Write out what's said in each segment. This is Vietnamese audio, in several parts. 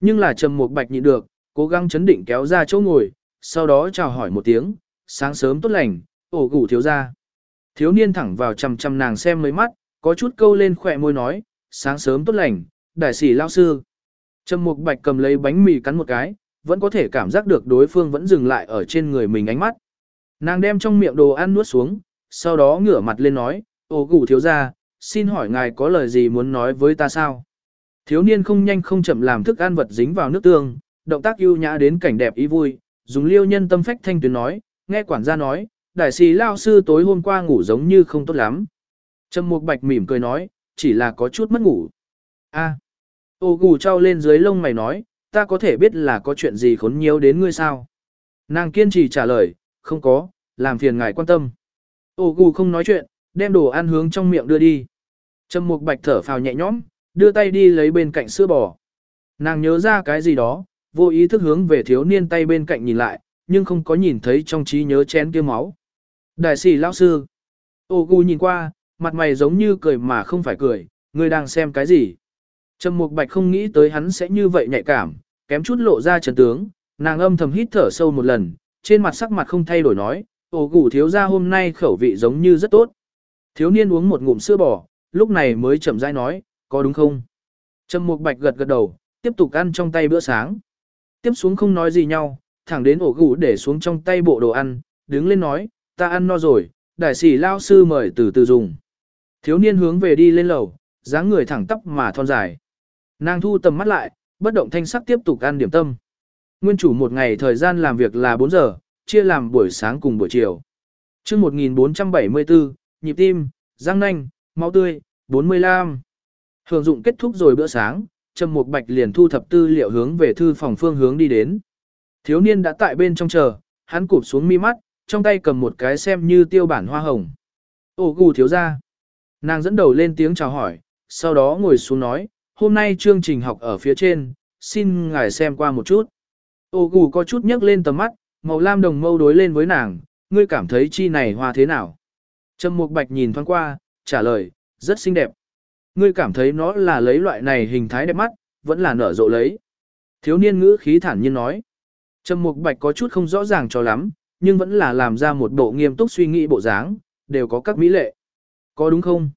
Nhưng là Trầm Mục Bạch nhịn được, cố gắng chấn định kéo ra chỗ ngồi, sau đó chào hỏi một tiếng, sáng sớm tốt lành, ổ gủ thiếu ra. Thiếu niên thẳng vào chằm chằm nàng xem mấy mắt, có chút câu lên khỏe môi nói, sáng sớm tốt lành, đại sĩ lao sư. Trầm Mục Bạch cầm lấy bánh mì cắn một cái, vẫn có thể cảm giác được đối phương vẫn dừng lại ở trên người mình ánh mắt. Nàng đem trong miệng đồ ăn nuốt xuống, sau đó ngửa mặt lên nói, ồ gủ thiếu ra, xin hỏi ngài có lời gì muốn nói với ta sao? Thiếu niên không nhanh không chậm làm thức ăn vật dính vào nước tương, động tác ưu nhã đến cảnh đẹp ý vui, dùng liêu nhân tâm phách thanh tuyến nói, nghe quản gia nói, đại sĩ lao sư tối hôm qua ngủ giống như không tốt lắm. Trầm Mục Bạch mỉm cười nói, chỉ là có chút mất ngủ. A. À. Ô gù trao lên dưới lông mày nói, ta có thể biết là có chuyện gì khốn nhiều đến ngươi sao? Nàng kiên trì trả lời, không có, làm phiền ngài quan tâm. Ô gù không nói chuyện, đem đồ ăn hướng trong miệng đưa đi. Trầm Mục Bạch thở phào nhẹ nhõm, đưa tay đi lấy bên cạnh sữa bò. Nàng nhớ ra cái gì đó, vô ý thức hướng về thiếu niên tay bên cạnh nhìn lại, nhưng không có nhìn thấy trong trí nhớ chén kia máu. Đại sĩ lão sư. Ô gu nhìn qua, mặt mày giống như cười mà không phải cười, ngươi đang xem cái gì? Trầm Mục Bạch không nghĩ tới hắn sẽ như vậy nhạy cảm, kém chút lộ ra trần tướng, nàng âm thầm hít thở sâu một lần, trên mặt sắc mặt không thay đổi nói, ô gu thiếu gia hôm nay khẩu vị giống như rất tốt. Thiếu niên uống một ngụm sữa bò, lúc này mới chậm rãi nói, có đúng không? Trầm Mục Bạch gật gật đầu, tiếp tục ăn trong tay bữa sáng. Tiếp xuống không nói gì nhau, thẳng đến ổ gũ để xuống trong tay bộ đồ ăn, đứng lên nói, ta ăn no rồi, đại sĩ lao sư mời từ từ dùng. Thiếu niên hướng về đi lên lầu, dáng người thẳng tắp mà thon dài. Nàng thu tầm mắt lại, bất động thanh sắc tiếp tục ăn điểm tâm. Nguyên chủ một ngày thời gian làm việc là 4 giờ, chia làm buổi sáng cùng buổi chiều. Trước 1474, nhịp tim, răng nanh, máu tươi, 45. Hưởng dụng kết thúc rồi bữa sáng, Trầm Mục Bạch liền thu thập tư liệu hướng về thư phòng phương hướng đi đến. Thiếu niên đã tại bên trong chờ, hắn cụp xuống mi mắt, trong tay cầm một cái xem như tiêu bản hoa hồng. Ồ gù thiếu ra. Nàng dẫn đầu lên tiếng chào hỏi, sau đó ngồi xuống nói, hôm nay chương trình học ở phía trên, xin ngài xem qua một chút. Ô gù có chút nhấc lên tầm mắt, màu lam đồng mâu đối lên với nàng, ngươi cảm thấy chi này hoa thế nào? Trầm Mục Bạch nhìn thoáng qua, trả lời, rất xinh đẹp. Ngươi cảm thấy nó là lấy loại này hình thái đẹp mắt, vẫn là nở rộ lấy. Thiếu niên ngữ khí thản nhiên nói. Trầm Mục Bạch có chút không rõ ràng cho lắm, nhưng vẫn là làm ra một bộ nghiêm túc suy nghĩ bộ dáng, đều có các mỹ lệ. Có đúng không?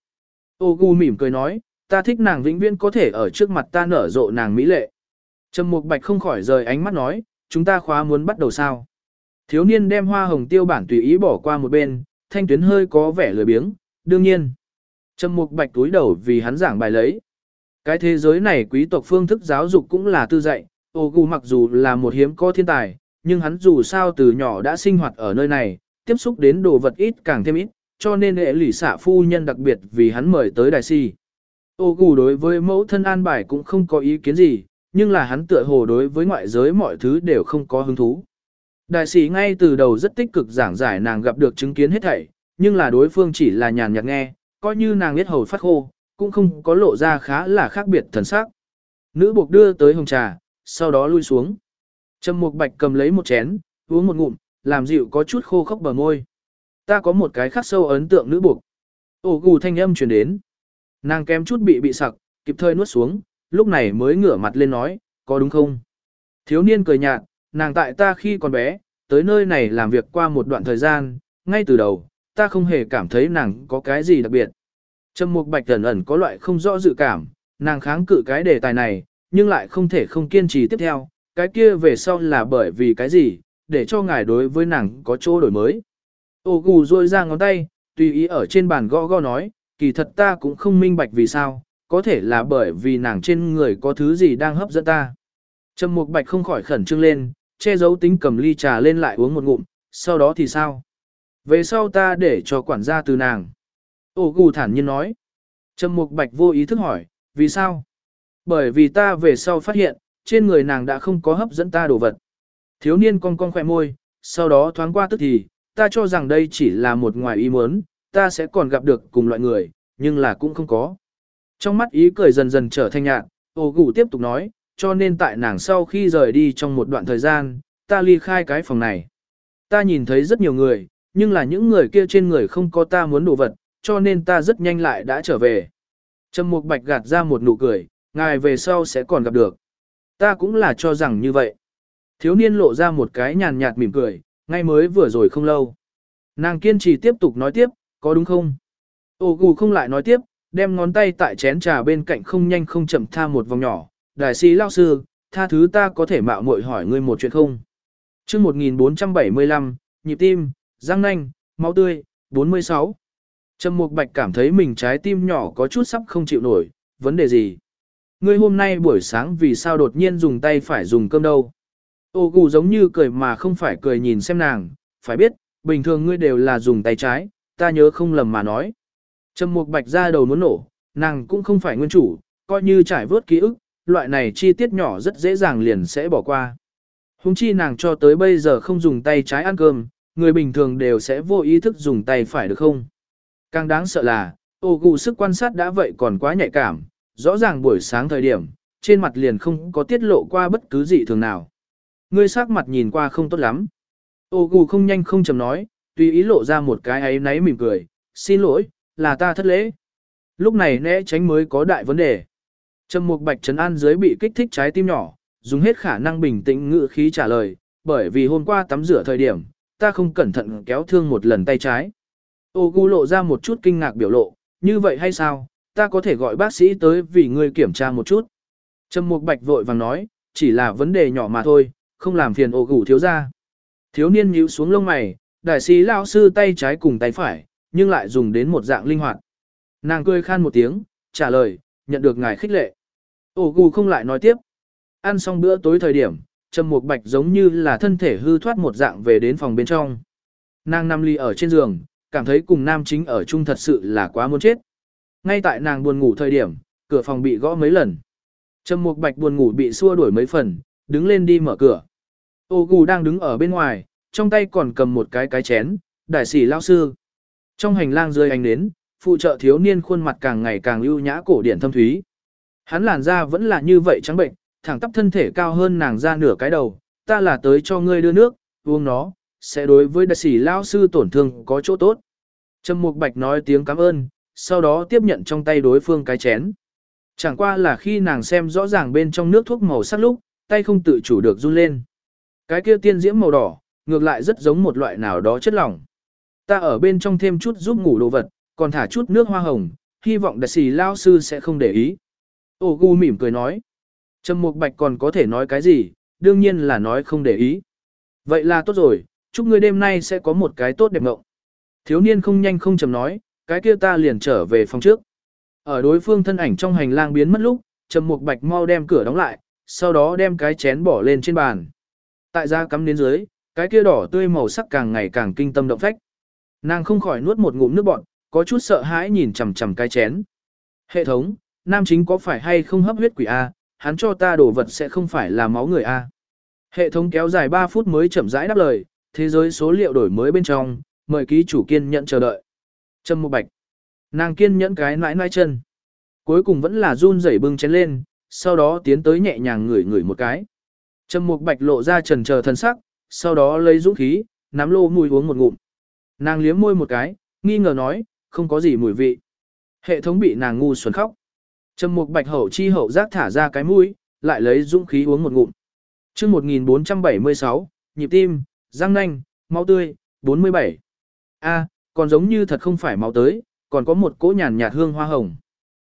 Ô gu mỉm cười nói, ta thích nàng vĩnh viễn có thể ở trước mặt ta nở rộ nàng mỹ lệ. Trầm Mục Bạch không khỏi rời ánh mắt nói, chúng ta khóa muốn bắt đầu sao? Thiếu niên đem hoa hồng tiêu bản tùy ý bỏ qua một bên, thanh tuyến hơi có vẻ lười biếng, đương nhiên. Trầm Mục Bạch túi đầu vì hắn giảng bài lấy. Cái thế giới này quý tộc phương thức giáo dục cũng là tư dạy, ô gù mặc dù là một hiếm có thiên tài, nhưng hắn dù sao từ nhỏ đã sinh hoạt ở nơi này, tiếp xúc đến đồ vật ít càng thêm ít, cho nên hệ lỷ xạ phu nhân đặc biệt vì hắn mời tới đại si. Ô gù đối với mẫu thân an bài cũng không có ý kiến gì, nhưng là hắn tựa hồ đối với ngoại giới mọi thứ đều không có hứng thú. Đại sĩ ngay từ đầu rất tích cực giảng giải nàng gặp được chứng kiến hết thảy, nhưng là đối phương chỉ là nhàn nhạt nghe, coi như nàng biết hầu phát khô, cũng không có lộ ra khá là khác biệt thần sắc. Nữ buộc đưa tới hồng trà, sau đó lui xuống. Trầm Mục Bạch cầm lấy một chén, uống một ngụm, làm dịu có chút khô khốc bờ môi. Ta có một cái khắc sâu ấn tượng nữ buộc. Ổ gù thanh âm truyền đến. Nàng kém chút bị bị sặc, kịp thời nuốt xuống, lúc này mới ngửa mặt lên nói, có đúng không? Thiếu niên cười nhạt, nàng tại ta khi còn bé, tới nơi này làm việc qua một đoạn thời gian, ngay từ đầu, ta không hề cảm thấy nàng có cái gì đặc biệt. Trầm Mục Bạch ẩn ẩn có loại không rõ dự cảm, nàng kháng cự cái đề tài này, nhưng lại không thể không kiên trì tiếp theo, cái kia về sau là bởi vì cái gì, để cho ngài đối với nàng có chỗ đổi mới. Ô gù rôi ra ngón tay, tùy ý ở trên bàn gõ gõ nói, kỳ thật ta cũng không minh bạch vì sao, có thể là bởi vì nàng trên người có thứ gì đang hấp dẫn ta. Trầm Mục Bạch không khỏi khẩn trương lên, che giấu tính cầm ly trà lên lại uống một ngụm, sau đó thì sao? Về sau ta để cho quản gia từ nàng. Ô gù thản nhiên nói. Trầm Mục Bạch vô ý thức hỏi, vì sao? Bởi vì ta về sau phát hiện, trên người nàng đã không có hấp dẫn ta đồ vật. Thiếu niên cong cong khỏe môi, sau đó thoáng qua tức thì, ta cho rằng đây chỉ là một ngoài ý muốn, ta sẽ còn gặp được cùng loại người, nhưng là cũng không có. Trong mắt ý cười dần dần trở thành nhạt, ô gù tiếp tục nói, cho nên tại nàng sau khi rời đi trong một đoạn thời gian, ta ly khai cái phòng này. Ta nhìn thấy rất nhiều người, nhưng là những người kia trên người không có ta muốn đồ vật, cho nên ta rất nhanh lại đã trở về. Trầm Mục Bạch gạt ra một nụ cười, ngài về sau sẽ còn gặp được. Ta cũng là cho rằng như vậy. Thiếu niên lộ ra một cái nhàn nhạt mỉm cười, ngay mới vừa rồi không lâu. Nàng kiên trì tiếp tục nói tiếp, có đúng không? Ô gù không lại nói tiếp, đem ngón tay tại chén trà bên cạnh không nhanh không chậm tha một vòng nhỏ. Đại sĩ lao sư, tha thứ ta có thể mạo muội hỏi ngươi một chuyện không? chương 1475, nhịp tim, răng nanh, máu tươi, 46. Trầm Mục Bạch cảm thấy mình trái tim nhỏ có chút sắp không chịu nổi, vấn đề gì? Ngươi hôm nay buổi sáng vì sao đột nhiên dùng tay phải dùng cơm đâu? Ô gù giống như cười mà không phải cười nhìn xem nàng, phải biết, bình thường ngươi đều là dùng tay trái, ta nhớ không lầm mà nói. Trầm Mục Bạch ra đầu muốn nổ, nàng cũng không phải nguyên chủ, coi như trải vớt ký ức, loại này chi tiết nhỏ rất dễ dàng liền sẽ bỏ qua. Hùng chi nàng cho tới bây giờ không dùng tay trái ăn cơm, người bình thường đều sẽ vô ý thức dùng tay phải được không? Càng đáng sợ là, ô gù sức quan sát đã vậy còn quá nhạy cảm, rõ ràng buổi sáng thời điểm, trên mặt liền không có tiết lộ qua bất cứ gì thường nào. Ngươi sắc mặt nhìn qua không tốt lắm. Ô gù không nhanh không chầm nói, tùy ý lộ ra một cái ấy náy mỉm cười, xin lỗi, là ta thất lễ. Lúc này né tránh mới có đại vấn đề. Trầm mục bạch trấn an dưới bị kích thích trái tim nhỏ, dùng hết khả năng bình tĩnh ngự khí trả lời, bởi vì hôm qua tắm rửa thời điểm, ta không cẩn thận kéo thương một lần tay trái. Ô gu lộ ra một chút kinh ngạc biểu lộ, như vậy hay sao, ta có thể gọi bác sĩ tới vì ngươi kiểm tra một chút. Trầm mục bạch vội vàng nói, chỉ là vấn đề nhỏ mà thôi, không làm phiền ô gu thiếu ra. Thiếu niên nhíu xuống lông mày, đại sĩ lao sư tay trái cùng tay phải, nhưng lại dùng đến một dạng linh hoạt. Nàng cười khan một tiếng, trả lời, nhận được ngài khích lệ. Ô gu không lại nói tiếp. Ăn xong bữa tối thời điểm, Trầm Mục Bạch giống như là thân thể hư thoát một dạng về đến phòng bên trong. Nàng nằm ly ở trên giường, cảm thấy cùng nam chính ở chung thật sự là quá muốn chết. Ngay tại nàng buồn ngủ thời điểm, cửa phòng bị gõ mấy lần. Trầm Mục Bạch buồn ngủ bị xua đuổi mấy phần, đứng lên đi mở cửa. Ô gù đang đứng ở bên ngoài, trong tay còn cầm một cái cái chén, đại sĩ lao sư. Trong hành lang rơi ánh đến, phụ trợ thiếu niên khuôn mặt càng ngày càng ưu nhã cổ điển thâm thúy. Hắn làn da vẫn là như vậy trắng bệnh, thẳng tắp thân thể cao hơn nàng ra nửa cái đầu, ta là tới cho ngươi đưa nước, uống nó, sẽ đối với đại sĩ lao sư tổn thương có chỗ tốt. Trầm Mục Bạch nói tiếng cảm ơn, sau đó tiếp nhận trong tay đối phương cái chén. Chẳng qua là khi nàng xem rõ ràng bên trong nước thuốc màu sắc lúc, tay không tự chủ được run lên. Cái kia tiên diễm màu đỏ, ngược lại rất giống một loại nào đó chất lỏng. Ta ở bên trong thêm chút giúp ngủ đồ vật, còn thả chút nước hoa hồng, hy vọng đại sĩ lao sư sẽ không để ý. Ô gu mỉm cười nói. Trầm Mục Bạch còn có thể nói cái gì, đương nhiên là nói không để ý. Vậy là tốt rồi, chúc ngươi đêm nay sẽ có một cái tốt đẹp ngộng. Thiếu niên không nhanh không chậm nói, cái kia ta liền trở về phòng trước. Ở đối phương thân ảnh trong hành lang biến mất lúc, Trầm Mục Bạch mau đem cửa đóng lại, sau đó đem cái chén bỏ lên trên bàn. Tại ra cắm đến dưới, cái kia đỏ tươi màu sắc càng ngày càng kinh tâm động phách. Nàng không khỏi nuốt một ngụm nước bọt, có chút sợ hãi nhìn chằm chằm cái chén. Hệ thống, nam chính có phải hay không hấp huyết quỷ a, hắn cho ta đổ vật sẽ không phải là máu người a. Hệ thống kéo dài 3 phút mới chậm rãi đáp lời, thế giới số liệu đổi mới bên trong, mời ký chủ kiên nhẫn chờ đợi. Trâm Mục Bạch. Nàng kiên nhẫn cái nãi nãi chân. Cuối cùng vẫn là run rẩy bưng chén lên, sau đó tiến tới nhẹ nhàng ngửi ngửi một cái. Trâm Mục Bạch lộ ra trần chờ thân sắc, sau đó lấy dũng khí, nắm lô mùi uống một ngụm. Nàng liếm môi một cái, nghi ngờ nói, không có gì mùi vị. Hệ thống bị nàng ngu xuẩn khóc. Trầm Mục Bạch hậu chi hậu giác thả ra cái mũi, lại lấy dũng khí uống một ngụm. Chương 1476, nhịp tim, răng nanh, máu tươi, 47. A, còn giống như thật không phải máu tới, còn có một cỗ nhàn nhạt hương hoa hồng.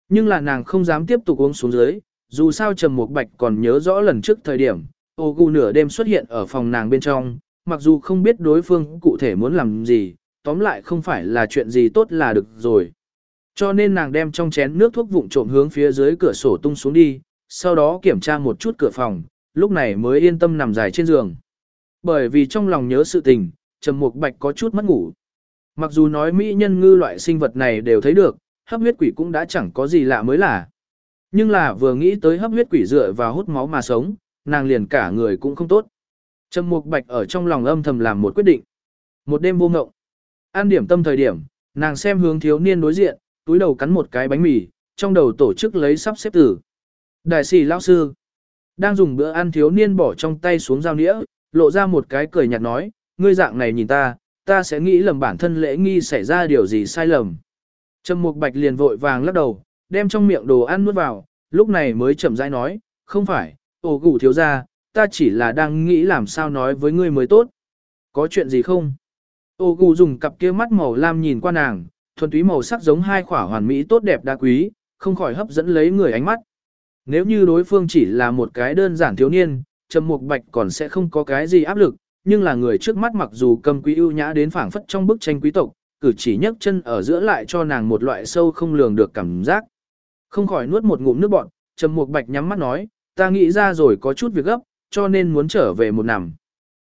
Nhưng là nàng không dám tiếp tục uống xuống dưới, dù sao Trầm Mục Bạch còn nhớ rõ lần trước thời điểm, ô gu nửa đêm xuất hiện ở phòng nàng bên trong, mặc dù không biết đối phương cụ thể muốn làm gì, tóm lại không phải là chuyện gì tốt là được rồi. Cho nên nàng đem trong chén nước thuốc vụn trộm hướng phía dưới cửa sổ tung xuống đi, sau đó kiểm tra một chút cửa phòng, lúc này mới yên tâm nằm dài trên giường. Bởi vì trong lòng nhớ sự tình, Trầm Mục Bạch có chút mất ngủ. Mặc dù nói mỹ nhân ngư loại sinh vật này đều thấy được, hấp huyết quỷ cũng đã chẳng có gì lạ mới là. Nhưng là vừa nghĩ tới hấp huyết quỷ dựa vào hút máu mà sống, nàng liền cả người cũng không tốt. Trầm Mục Bạch ở trong lòng âm thầm làm một quyết định. Một đêm vô ngộng. An điểm tâm thời điểm, nàng xem hướng thiếu niên đối diện, túi đầu cắn một cái bánh mì, trong đầu tổ chức lấy sắp xếp tử. Đại sĩ lão sư, đang dùng bữa ăn thiếu niên bỏ trong tay xuống dao nĩa, lộ ra một cái cười nhạt nói, ngươi dạng này nhìn ta, ta sẽ nghĩ lầm bản thân lễ nghi xảy ra điều gì sai lầm. Trầm Mục Bạch liền vội vàng lắc đầu, đem trong miệng đồ ăn nuốt vào, lúc này mới chậm rãi nói, không phải, ồ gủ thiếu ra, ta chỉ là đang nghĩ làm sao nói với ngươi mới tốt. Có chuyện gì không? Ô gù dùng cặp kia mắt màu lam nhìn qua nàng, thuần túy màu sắc giống hai khỏa hoàn mỹ tốt đẹp đa quý, không khỏi hấp dẫn lấy người ánh mắt. Nếu như đối phương chỉ là một cái đơn giản thiếu niên, Trầm Mục Bạch còn sẽ không có cái gì áp lực, nhưng là người trước mắt mặc dù cầm quý ưu nhã đến phảng phất trong bức tranh quý tộc, cử chỉ nhấc chân ở giữa lại cho nàng một loại sâu không lường được cảm giác. Không khỏi nuốt một ngụm nước bọt, Trầm Mục Bạch nhắm mắt nói, ta nghĩ ra rồi có chút việc gấp, cho nên muốn trở về một nằm.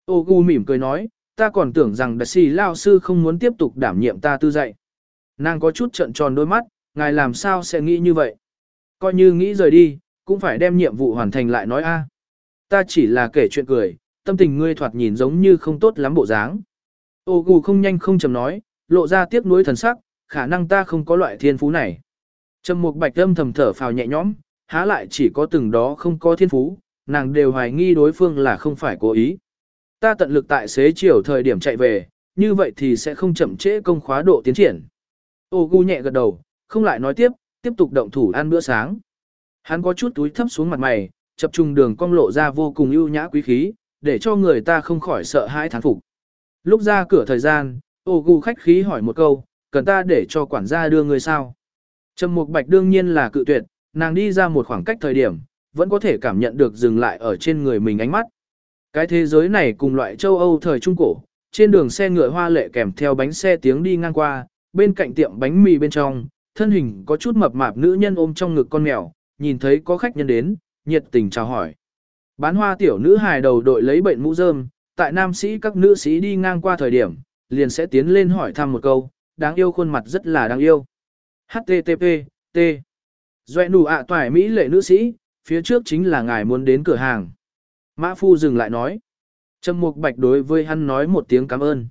Ô Gu mỉm cười nói, ta còn tưởng rằng đại sĩ lao sư không muốn tiếp tục đảm nhiệm ta tư dạy. Nàng có chút trận tròn đôi mắt, ngài làm sao sẽ nghĩ như vậy? Coi như nghĩ rời đi, cũng phải đem nhiệm vụ hoàn thành lại nói a. Ta chỉ là kể chuyện cười, tâm tình ngươi thoạt nhìn giống như không tốt lắm bộ dáng. Ô gù không nhanh không chầm nói, lộ ra tiếc nuối thần sắc, khả năng ta không có loại thiên phú này. Trầm mục bạch âm thầm thở phào nhẹ nhõm, há lại chỉ có từng đó không có thiên phú, nàng đều hoài nghi đối phương là không phải cố ý. Ta tận lực tại xế chiều thời điểm chạy về, như vậy thì sẽ không chậm trễ công khóa độ tiến triển. Ô gu nhẹ gật đầu, không lại nói tiếp, tiếp tục động thủ ăn bữa sáng. Hắn có chút túi thấp xuống mặt mày, chập trùng đường cong lộ ra vô cùng ưu nhã quý khí, để cho người ta không khỏi sợ hãi thán phục. Lúc ra cửa thời gian, ô gu khách khí hỏi một câu, cần ta để cho quản gia đưa người sao? Trầm Mục Bạch đương nhiên là cự tuyệt, nàng đi ra một khoảng cách thời điểm, vẫn có thể cảm nhận được dừng lại ở trên người mình ánh mắt. Cái thế giới này cùng loại châu Âu thời Trung Cổ, trên đường xe ngựa hoa lệ kèm theo bánh xe tiếng đi ngang qua, bên cạnh tiệm bánh mì bên trong, thân hình có chút mập mạp nữ nhân ôm trong ngực con mèo, nhìn thấy có khách nhân đến, nhiệt tình chào hỏi. Bán hoa tiểu nữ hài đầu đội lấy bệnh mũ rơm, tại nam sĩ các nữ sĩ đi ngang qua thời điểm, liền sẽ tiến lên hỏi thăm một câu, đáng yêu khuôn mặt rất là đáng yêu. HTTP, T. Doe nụ ạ toài Mỹ lệ nữ sĩ, phía trước chính là ngài muốn đến cửa hàng. Mã Phu dừng lại nói. Trầm Mục Bạch đối với hắn nói một tiếng cảm ơn.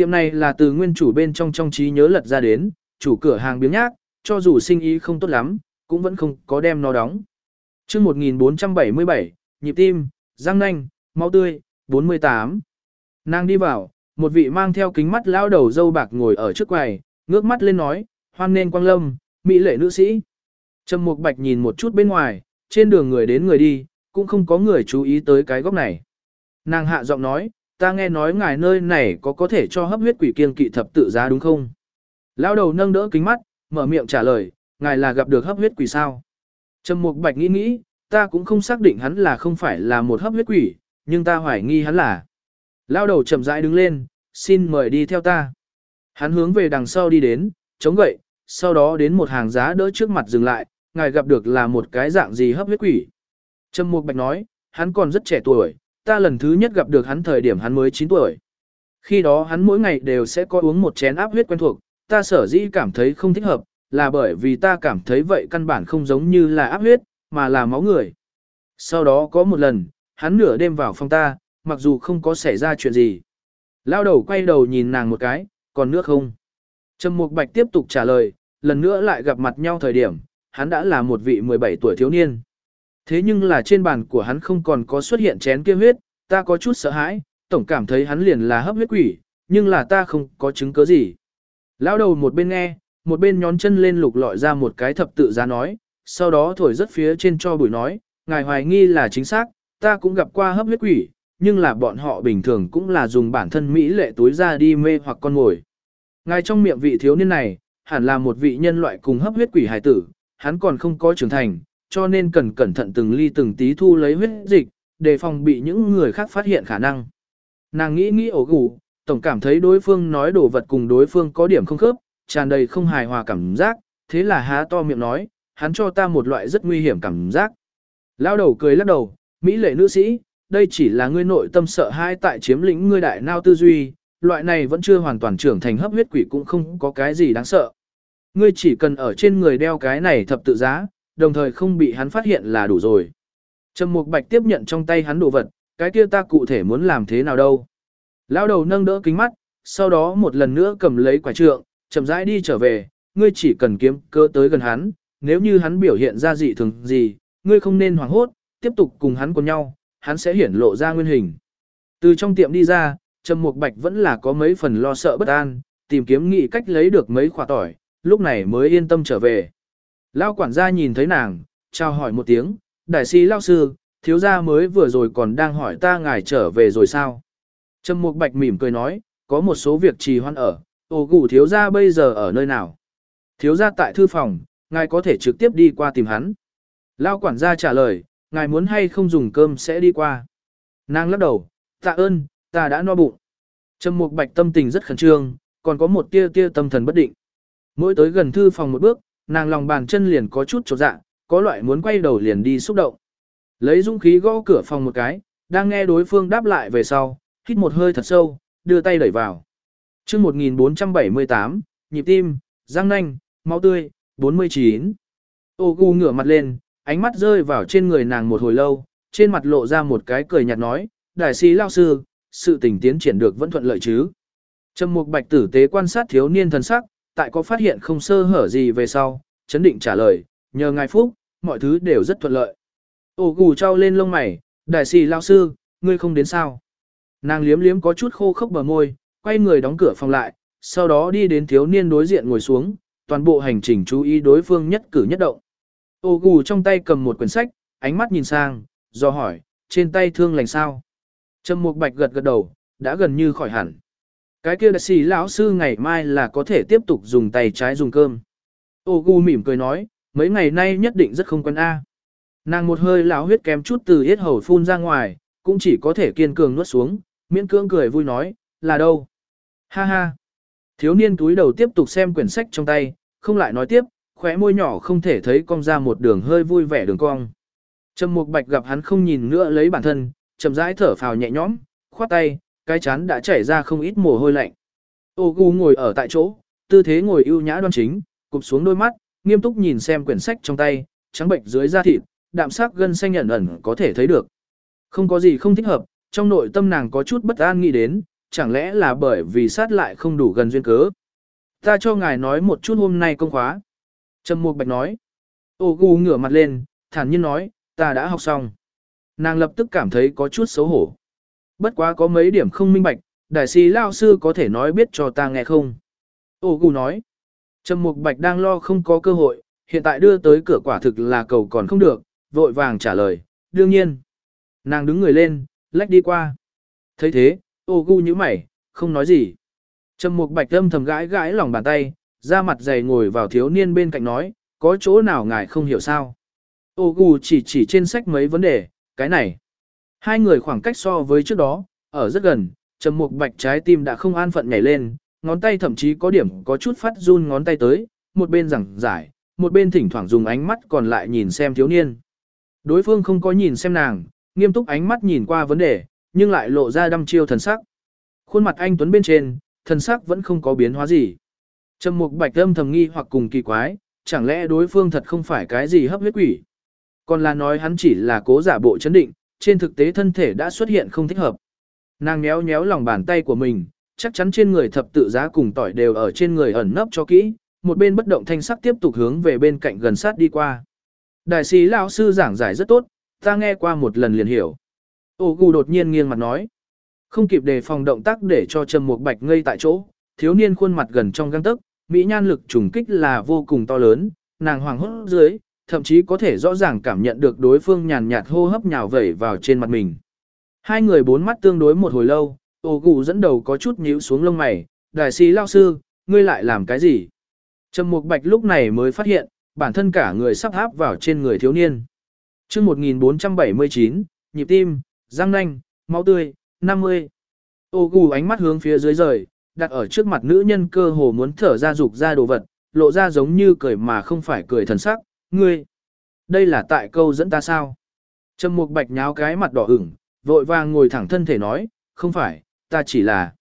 Tiệm này là từ nguyên chủ bên trong trong trí nhớ lật ra đến, chủ cửa hàng biếng nhác, cho dù sinh ý không tốt lắm, cũng vẫn không có đem nó đóng. chương 1477, nhịp tim, răng nanh, máu tươi, 48. Nàng đi vào, một vị mang theo kính mắt lao đầu dâu bạc ngồi ở trước quầy, ngước mắt lên nói, hoan nên quang lâm, mỹ lệ nữ sĩ. Trầm Mục Bạch nhìn một chút bên ngoài, trên đường người đến người đi, cũng không có người chú ý tới cái góc này. Nàng hạ giọng nói, ta nghe nói ngài nơi này có có thể cho hấp huyết quỷ kiên kỵ thập tự giá đúng không? Lao đầu nâng đỡ kính mắt, mở miệng trả lời, ngài là gặp được hấp huyết quỷ sao? Trầm Mục Bạch nghĩ nghĩ, ta cũng không xác định hắn là không phải là một hấp huyết quỷ, nhưng ta hoài nghi hắn là. Lao đầu chậm rãi đứng lên, xin mời đi theo ta. Hắn hướng về đằng sau đi đến, chống gậy, sau đó đến một hàng giá đỡ trước mặt dừng lại, ngài gặp được là một cái dạng gì hấp huyết quỷ. Trầm Mục Bạch nói, hắn còn rất trẻ tuổi, ta lần thứ nhất gặp được hắn thời điểm hắn mới 9 tuổi. Khi đó hắn mỗi ngày đều sẽ có uống một chén áp huyết quen thuộc, ta sở dĩ cảm thấy không thích hợp, là bởi vì ta cảm thấy vậy căn bản không giống như là áp huyết, mà là máu người. Sau đó có một lần, hắn nửa đêm vào phòng ta, mặc dù không có xảy ra chuyện gì. Lao đầu quay đầu nhìn nàng một cái, còn nước không? Trầm Mục Bạch tiếp tục trả lời, lần nữa lại gặp mặt nhau thời điểm, hắn đã là một vị 17 tuổi thiếu niên. Thế nhưng là trên bàn của hắn không còn có xuất hiện chén kia huyết, ta có chút sợ hãi, tổng cảm thấy hắn liền là hấp huyết quỷ, nhưng là ta không có chứng cứ gì. Lão đầu một bên nghe, một bên nhón chân lên lục lọi ra một cái thập tự giá nói, sau đó thổi rất phía trên cho bùi nói, ngài hoài nghi là chính xác, ta cũng gặp qua hấp huyết quỷ, nhưng là bọn họ bình thường cũng là dùng bản thân mỹ lệ túi ra đi mê hoặc con mồi. Ngài trong miệng vị thiếu niên này, hẳn là một vị nhân loại cùng hấp huyết quỷ hải tử, hắn còn không có trưởng thành, cho nên cần cẩn thận từng ly từng tí thu lấy huyết dịch, để phòng bị những người khác phát hiện khả năng. Nàng nghĩ nghĩ ổ gù, tổng cảm thấy đối phương nói đồ vật cùng đối phương có điểm không khớp, tràn đầy không hài hòa cảm giác, thế là há to miệng nói, hắn cho ta một loại rất nguy hiểm cảm giác. Lao đầu cười lắc đầu, Mỹ lệ nữ sĩ, đây chỉ là ngươi nội tâm sợ hãi tại chiếm lĩnh ngươi đại nao tư duy, loại này vẫn chưa hoàn toàn trưởng thành hấp huyết quỷ cũng không có cái gì đáng sợ. Ngươi chỉ cần ở trên người đeo cái này thập tự giá, đồng thời không bị hắn phát hiện là đủ rồi. Trầm Mục Bạch tiếp nhận trong tay hắn đồ vật, cái kia ta cụ thể muốn làm thế nào đâu. Lao đầu nâng đỡ kính mắt, sau đó một lần nữa cầm lấy quả trượng, chậm rãi đi trở về, ngươi chỉ cần kiếm cơ tới gần hắn, nếu như hắn biểu hiện ra dị thường gì, ngươi không nên hoảng hốt, tiếp tục cùng hắn cùng nhau, hắn sẽ hiển lộ ra nguyên hình. Từ trong tiệm đi ra, Trầm Mục Bạch vẫn là có mấy phần lo sợ bất an, tìm kiếm nghị cách lấy được mấy quả tỏi, lúc này mới yên tâm trở về. Lao quản gia nhìn thấy nàng, chào hỏi một tiếng, đại sĩ lao sư, thiếu gia mới vừa rồi còn đang hỏi ta ngài trở về rồi sao. Trầm Mục Bạch mỉm cười nói, có một số việc trì hoãn ở, ô gủ thiếu gia bây giờ ở nơi nào. Thiếu gia tại thư phòng, ngài có thể trực tiếp đi qua tìm hắn. Lao quản gia trả lời, ngài muốn hay không dùng cơm sẽ đi qua. Nàng lắc đầu, tạ ơn, ta đã no bụng. Trầm Mục Bạch tâm tình rất khẩn trương, còn có một tia tia tâm thần bất định. Mỗi tới gần thư phòng một bước, nàng lòng bàn chân liền có chút chột dạ, có loại muốn quay đầu liền đi xúc động. Lấy dũng khí gõ cửa phòng một cái, đang nghe đối phương đáp lại về sau, hít một hơi thật sâu, đưa tay đẩy vào. chương 1478, nhịp tim, răng nanh, máu tươi, 49. Ô gu ngửa mặt lên, ánh mắt rơi vào trên người nàng một hồi lâu, trên mặt lộ ra một cái cười nhạt nói, đại sĩ lao sư, sự tình tiến triển được vẫn thuận lợi chứ. Trầm mục bạch tử tế quan sát thiếu niên thần sắc, tại có phát hiện không sơ hở gì về sau, chấn định trả lời, nhờ ngài phúc, mọi thứ đều rất thuận lợi. Ô gù trao lên lông mày, đại sĩ lao sư, ngươi không đến sao. Nàng liếm liếm có chút khô khốc bờ môi, quay người đóng cửa phòng lại, sau đó đi đến thiếu niên đối diện ngồi xuống, toàn bộ hành trình chú ý đối phương nhất cử nhất động. Ô gù trong tay cầm một quyển sách, ánh mắt nhìn sang, do hỏi, trên tay thương lành sao? Trầm Mục Bạch gật gật đầu, đã gần như khỏi hẳn. Cái kia đại sĩ lão sư ngày mai là có thể tiếp tục dùng tay trái dùng cơm. Ô gu mỉm cười nói, mấy ngày nay nhất định rất không quen a. Nàng một hơi lão huyết kém chút từ yết hầu phun ra ngoài, cũng chỉ có thể kiên cường nuốt xuống, miễn cưỡng cười vui nói, là đâu? Ha ha. Thiếu niên túi đầu tiếp tục xem quyển sách trong tay, không lại nói tiếp, khóe môi nhỏ không thể thấy cong ra một đường hơi vui vẻ đường cong. Trầm Mục Bạch gặp hắn không nhìn nữa lấy bản thân, chậm rãi thở phào nhẹ nhõm, khoát tay, cái chán đã chảy ra không ít mồ hôi lạnh. Ô Gu ngồi ở tại chỗ, tư thế ngồi ưu nhã đoan chính, cụp xuống đôi mắt, nghiêm túc nhìn xem quyển sách trong tay, trắng bệnh dưới da thịt, đạm sắc gân xanh ẩn ẩn có thể thấy được. Không có gì không thích hợp, trong nội tâm nàng có chút bất an nghĩ đến, chẳng lẽ là bởi vì sát lại không đủ gần duyên cớ. Ta cho ngài nói một chút hôm nay công khóa. Trầm Mục Bạch nói. Ô Gu ngửa mặt lên, thản nhiên nói, ta đã học xong. Nàng lập tức cảm thấy có chút xấu hổ. Bất quá có mấy điểm không minh bạch, đại sĩ lao sư có thể nói biết cho ta nghe không? Ô Gu nói. Trầm Mục Bạch đang lo không có cơ hội, hiện tại đưa tới cửa quả thực là cầu còn không được, vội vàng trả lời, đương nhiên. Nàng đứng người lên, lách đi qua. thấy thế, ô gu như mày, không nói gì. Trầm Mục Bạch âm thầm gãi gãi lòng bàn tay, ra mặt dày ngồi vào thiếu niên bên cạnh nói, có chỗ nào ngài không hiểu sao. Ô gu chỉ chỉ trên sách mấy vấn đề, cái này. Hai người khoảng cách so với trước đó, ở rất gần, Trầm Mục Bạch trái tim đã không an phận nhảy lên, ngón tay thậm chí có điểm có chút phát run ngón tay tới, một bên giảng giải, một bên thỉnh thoảng dùng ánh mắt còn lại nhìn xem thiếu niên. Đối phương không có nhìn xem nàng, nghiêm túc ánh mắt nhìn qua vấn đề, nhưng lại lộ ra đăm chiêu thần sắc. Khuôn mặt anh Tuấn bên trên, thần sắc vẫn không có biến hóa gì. Trầm Mục Bạch âm thầm nghi hoặc cùng kỳ quái, chẳng lẽ đối phương thật không phải cái gì hấp huyết quỷ? Còn là nói hắn chỉ là cố giả bộ chấn định, trên thực tế thân thể đã xuất hiện không thích hợp. Nàng nhéo nhéo lòng bàn tay của mình, chắc chắn trên người thập tự giá cùng tỏi đều ở trên người ẩn nấp cho kỹ, một bên bất động thanh sắc tiếp tục hướng về bên cạnh gần sát đi qua. Đại sĩ lão sư giảng giải rất tốt, ta nghe qua một lần liền hiểu. Ô gù đột nhiên nghiêng mặt nói. Không kịp đề phòng động tác để cho Trầm Mục Bạch ngây tại chỗ, thiếu niên khuôn mặt gần trong găng tức, mỹ nhan lực trùng kích là vô cùng to lớn, nàng hoàng hốt dưới, thậm chí có thể rõ ràng cảm nhận được đối phương nhàn nhạt hô hấp nhào vẩy vào trên mặt mình. Hai người bốn mắt tương đối một hồi lâu, ô gù dẫn đầu có chút nhíu xuống lông mày, đại sĩ lao sư, ngươi lại làm cái gì? Trầm Mục Bạch lúc này mới phát hiện, bản thân cả người sắp áp vào trên người thiếu niên. Trước 1479, nhịp tim, răng nanh, máu tươi, 50. Ô gù ánh mắt hướng phía dưới rời, đặt ở trước mặt nữ nhân cơ hồ muốn thở ra dục ra đồ vật, lộ ra giống như cười mà không phải cười thần sắc, ngươi. Đây là tại câu dẫn ta sao? Trầm mục bạch nháo cái mặt đỏ ửng, vội vàng ngồi thẳng thân thể nói, không phải, ta chỉ là.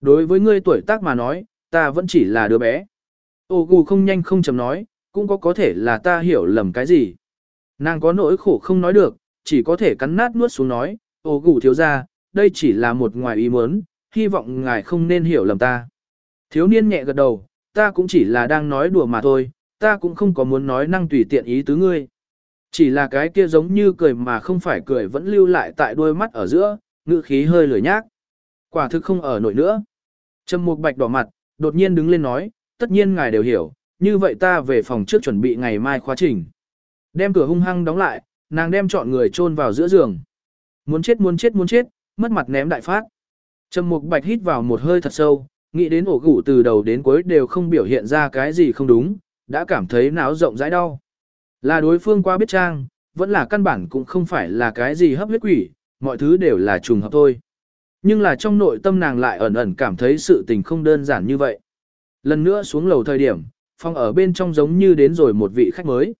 Đối với ngươi tuổi tác mà nói, ta vẫn chỉ là đứa bé. Ô gù không nhanh không chậm nói, cũng có có thể là ta hiểu lầm cái gì. Nàng có nỗi khổ không nói được, chỉ có thể cắn nát nuốt xuống nói, ô gù thiếu ra, đây chỉ là một ngoài ý muốn, hy vọng ngài không nên hiểu lầm ta. Thiếu niên nhẹ gật đầu, ta cũng chỉ là đang nói đùa mà thôi, ta cũng không có muốn nói năng tùy tiện ý tứ ngươi. Chỉ là cái kia giống như cười mà không phải cười vẫn lưu lại tại đôi mắt ở giữa, ngữ khí hơi lười nhác. Quả thực không ở nổi nữa. Trầm Mục Bạch đỏ mặt, đột nhiên đứng lên nói, tất nhiên ngài đều hiểu, như vậy ta về phòng trước chuẩn bị ngày mai khóa trình. Đem cửa hung hăng đóng lại, nàng đem chọn người chôn vào giữa giường. Muốn chết muốn chết muốn chết, mất mặt ném đại phát. Trầm Mục Bạch hít vào một hơi thật sâu, nghĩ đến ổ gủ từ đầu đến cuối đều không biểu hiện ra cái gì không đúng, đã cảm thấy não rộng rãi đau. Là đối phương qua biết trang, vẫn là căn bản cũng không phải là cái gì hấp huyết quỷ, mọi thứ đều là trùng hợp thôi. Nhưng là trong nội tâm nàng lại ẩn ẩn cảm thấy sự tình không đơn giản như vậy. Lần nữa xuống lầu thời điểm, phòng ở bên trong giống như đến rồi một vị khách mới.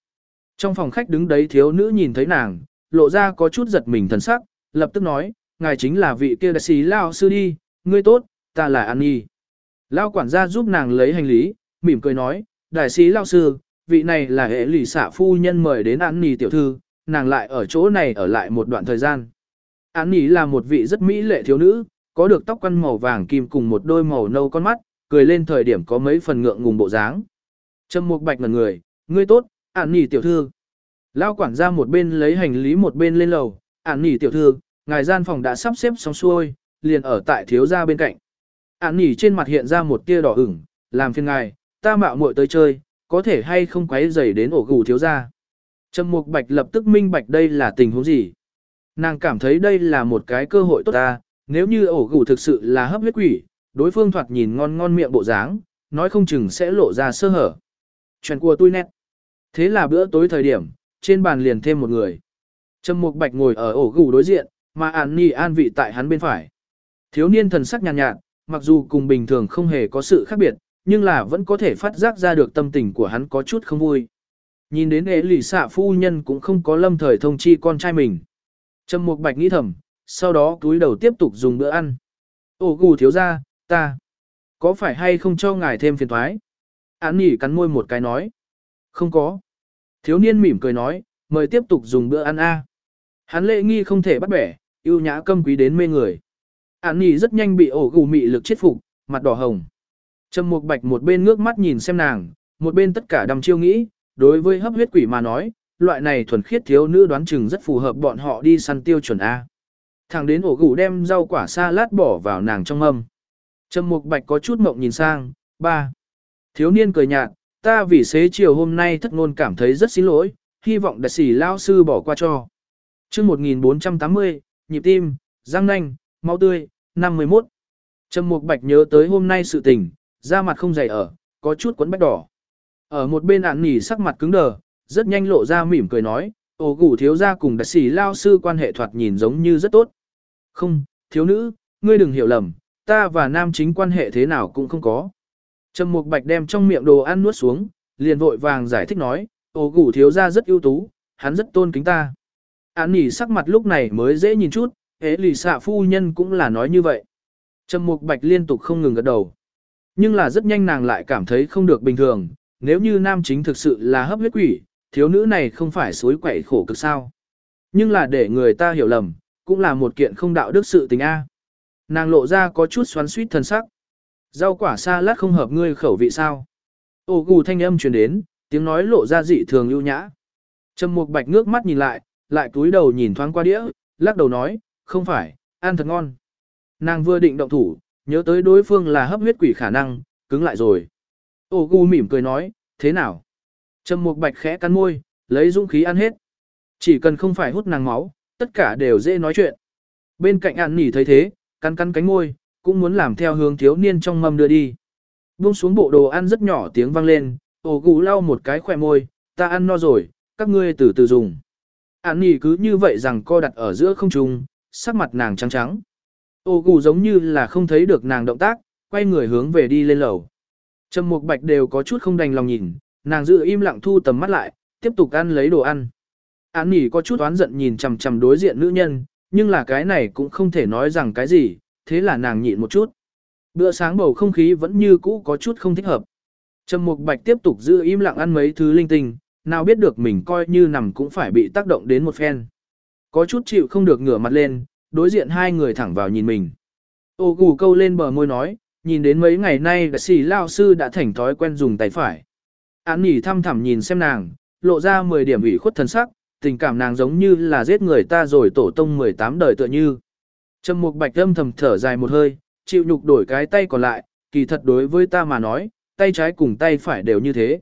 Trong phòng khách đứng đấy thiếu nữ nhìn thấy nàng, lộ ra có chút giật mình thần sắc, lập tức nói, ngài chính là vị kia đại sĩ Lao sư đi, ngươi tốt, ta là An Nhi. Lao quản gia giúp nàng lấy hành lý, mỉm cười nói, đại sĩ Lao sư, vị này là hệ lì xạ phu nhân mời đến An nì tiểu thư, nàng lại ở chỗ này ở lại một đoạn thời gian. An nì là một vị rất mỹ lệ thiếu nữ, có được tóc quăn màu vàng kim cùng một đôi màu nâu con mắt, cười lên thời điểm có mấy phần ngượng ngùng bộ dáng. Trầm Mục Bạch ngẩn người, ngươi tốt, An nì tiểu thư. Lao quản gia một bên lấy hành lý một bên lên lầu, An nì tiểu thư, ngài gian phòng đã sắp xếp xong xuôi, liền ở tại thiếu gia bên cạnh. An nì trên mặt hiện ra một tia đỏ ửng, làm phiền ngài, ta mạo muội tới chơi, có thể hay không quấy rầy đến ổ gù thiếu gia. Trầm Mục Bạch lập tức minh bạch đây là tình huống gì. Nàng cảm thấy đây là một cái cơ hội tốt ta, nếu như ổ gù thực sự là hấp huyết quỷ, đối phương thoạt nhìn ngon ngon miệng bộ dáng, nói không chừng sẽ lộ ra sơ hở. Chuyện của tôi nét. Thế là bữa tối thời điểm, trên bàn liền thêm một người. Trầm Mục Bạch ngồi ở ổ gù đối diện, mà An Nhi an vị tại hắn bên phải. Thiếu niên thần sắc nhàn nhạt, nhạt, mặc dù cùng bình thường không hề có sự khác biệt, nhưng là vẫn có thể phát giác ra được tâm tình của hắn có chút không vui. Nhìn đến ế lì xạ phu nhân cũng không có lâm thời thông chi con trai mình. Trầm Mục Bạch nghĩ thầm, sau đó túi đầu tiếp tục dùng bữa ăn. Ô gù thiếu ra, ta, có phải hay không cho ngài thêm phiền thoái? Án nỉ cắn môi một cái nói. Không có. Thiếu niên mỉm cười nói, mời tiếp tục dùng bữa ăn a. Hắn lệ nghi không thể bắt bẻ, yêu nhã câm quý đến mê người. Án nỉ rất nhanh bị ổ gù mị lực chết phục, mặt đỏ hồng. Trầm Mục Bạch một bên ngước mắt nhìn xem nàng, một bên tất cả đăm chiêu nghĩ, đối với hấp huyết quỷ mà nói, loại này thuần khiết thiếu nữ đoán chừng rất phù hợp bọn họ đi săn tiêu chuẩn A. Thằng đến ổ gù đem rau quả salad bỏ vào nàng trong mâm. Trầm Mục Bạch có chút mộng nhìn sang, ba. Thiếu niên cười nhạt, ta vì xế chiều hôm nay thất ngôn cảm thấy rất xin lỗi, hy vọng đại sĩ lao sư bỏ qua cho. chương 1480, nhịp tim, răng nanh, máu tươi, 51. Trầm Mục Bạch nhớ tới hôm nay sự tình, da mặt không dày ở, có chút quấn bách đỏ. Ở một bên ản nỉ sắc mặt cứng đờ, rất nhanh lộ ra mỉm cười nói, ổ gủ thiếu gia cùng đại sĩ lao sư quan hệ thoạt nhìn giống như rất tốt. Không, thiếu nữ, ngươi đừng hiểu lầm, ta và nam chính quan hệ thế nào cũng không có. Trầm Mục Bạch đem trong miệng đồ ăn nuốt xuống, liền vội vàng giải thích nói, ổ gủ thiếu gia rất ưu tú, hắn rất tôn kính ta. Án nỉ sắc mặt lúc này mới dễ nhìn chút, hế lì xạ phu nhân cũng là nói như vậy. Trầm Mục Bạch liên tục không ngừng gật đầu. Nhưng là rất nhanh nàng lại cảm thấy không được bình thường, nếu như nam chính thực sự là hấp huyết quỷ, thiếu nữ này không phải suối quậy khổ cực sao. Nhưng là để người ta hiểu lầm, cũng là một kiện không đạo đức sự tình A. Nàng lộ ra có chút xoắn suýt thân sắc. Rau quả xa lát không hợp ngươi khẩu vị sao. Ô gù thanh âm truyền đến, tiếng nói lộ ra dị thường ưu nhã. Trầm mục bạch ngước mắt nhìn lại, lại cúi đầu nhìn thoáng qua đĩa, lắc đầu nói, không phải, ăn thật ngon. Nàng vừa định động thủ, nhớ tới đối phương là hấp huyết quỷ khả năng, cứng lại rồi. Ô gu mỉm cười nói, thế nào? Trầm mục bạch khẽ cắn môi, lấy dũng khí ăn hết. Chỉ cần không phải hút nàng máu, tất cả đều dễ nói chuyện. Bên cạnh ạn nỉ thấy thế, cắn cắn cánh môi, cũng muốn làm theo hướng thiếu niên trong mâm đưa đi. Buông xuống bộ đồ ăn rất nhỏ tiếng vang lên, ổ gù lau một cái khỏe môi, ta ăn no rồi, các ngươi từ từ dùng. Ản nỉ cứ như vậy rằng co đặt ở giữa không trung, sắc mặt nàng trắng trắng. Ô gù giống như là không thấy được nàng động tác, quay người hướng về đi lên lầu. Trầm Mục Bạch đều có chút không đành lòng nhìn, nàng giữ im lặng thu tầm mắt lại, tiếp tục ăn lấy đồ ăn. Án nỉ có chút oán giận nhìn chằm chằm đối diện nữ nhân, nhưng là cái này cũng không thể nói rằng cái gì, thế là nàng nhịn một chút. Bữa sáng bầu không khí vẫn như cũ có chút không thích hợp. Trầm Mục Bạch tiếp tục giữ im lặng ăn mấy thứ linh tinh, nào biết được mình coi như nằm cũng phải bị tác động đến một phen. Có chút chịu không được ngửa mặt lên, đối diện hai người thẳng vào nhìn mình. Ô gù câu lên bờ môi nói, nhìn đến mấy ngày nay gà sĩ lao sư đã thành thói quen dùng tay phải. Án nỉ thăm thẳm nhìn xem nàng, lộ ra 10 điểm ủy khuất thần sắc, tình cảm nàng giống như là giết người ta rồi tổ tông 18 đời tựa như. Trầm mục bạch âm thầm thở dài một hơi, chịu nhục đổi cái tay còn lại, kỳ thật đối với ta mà nói, tay trái cùng tay phải đều như thế.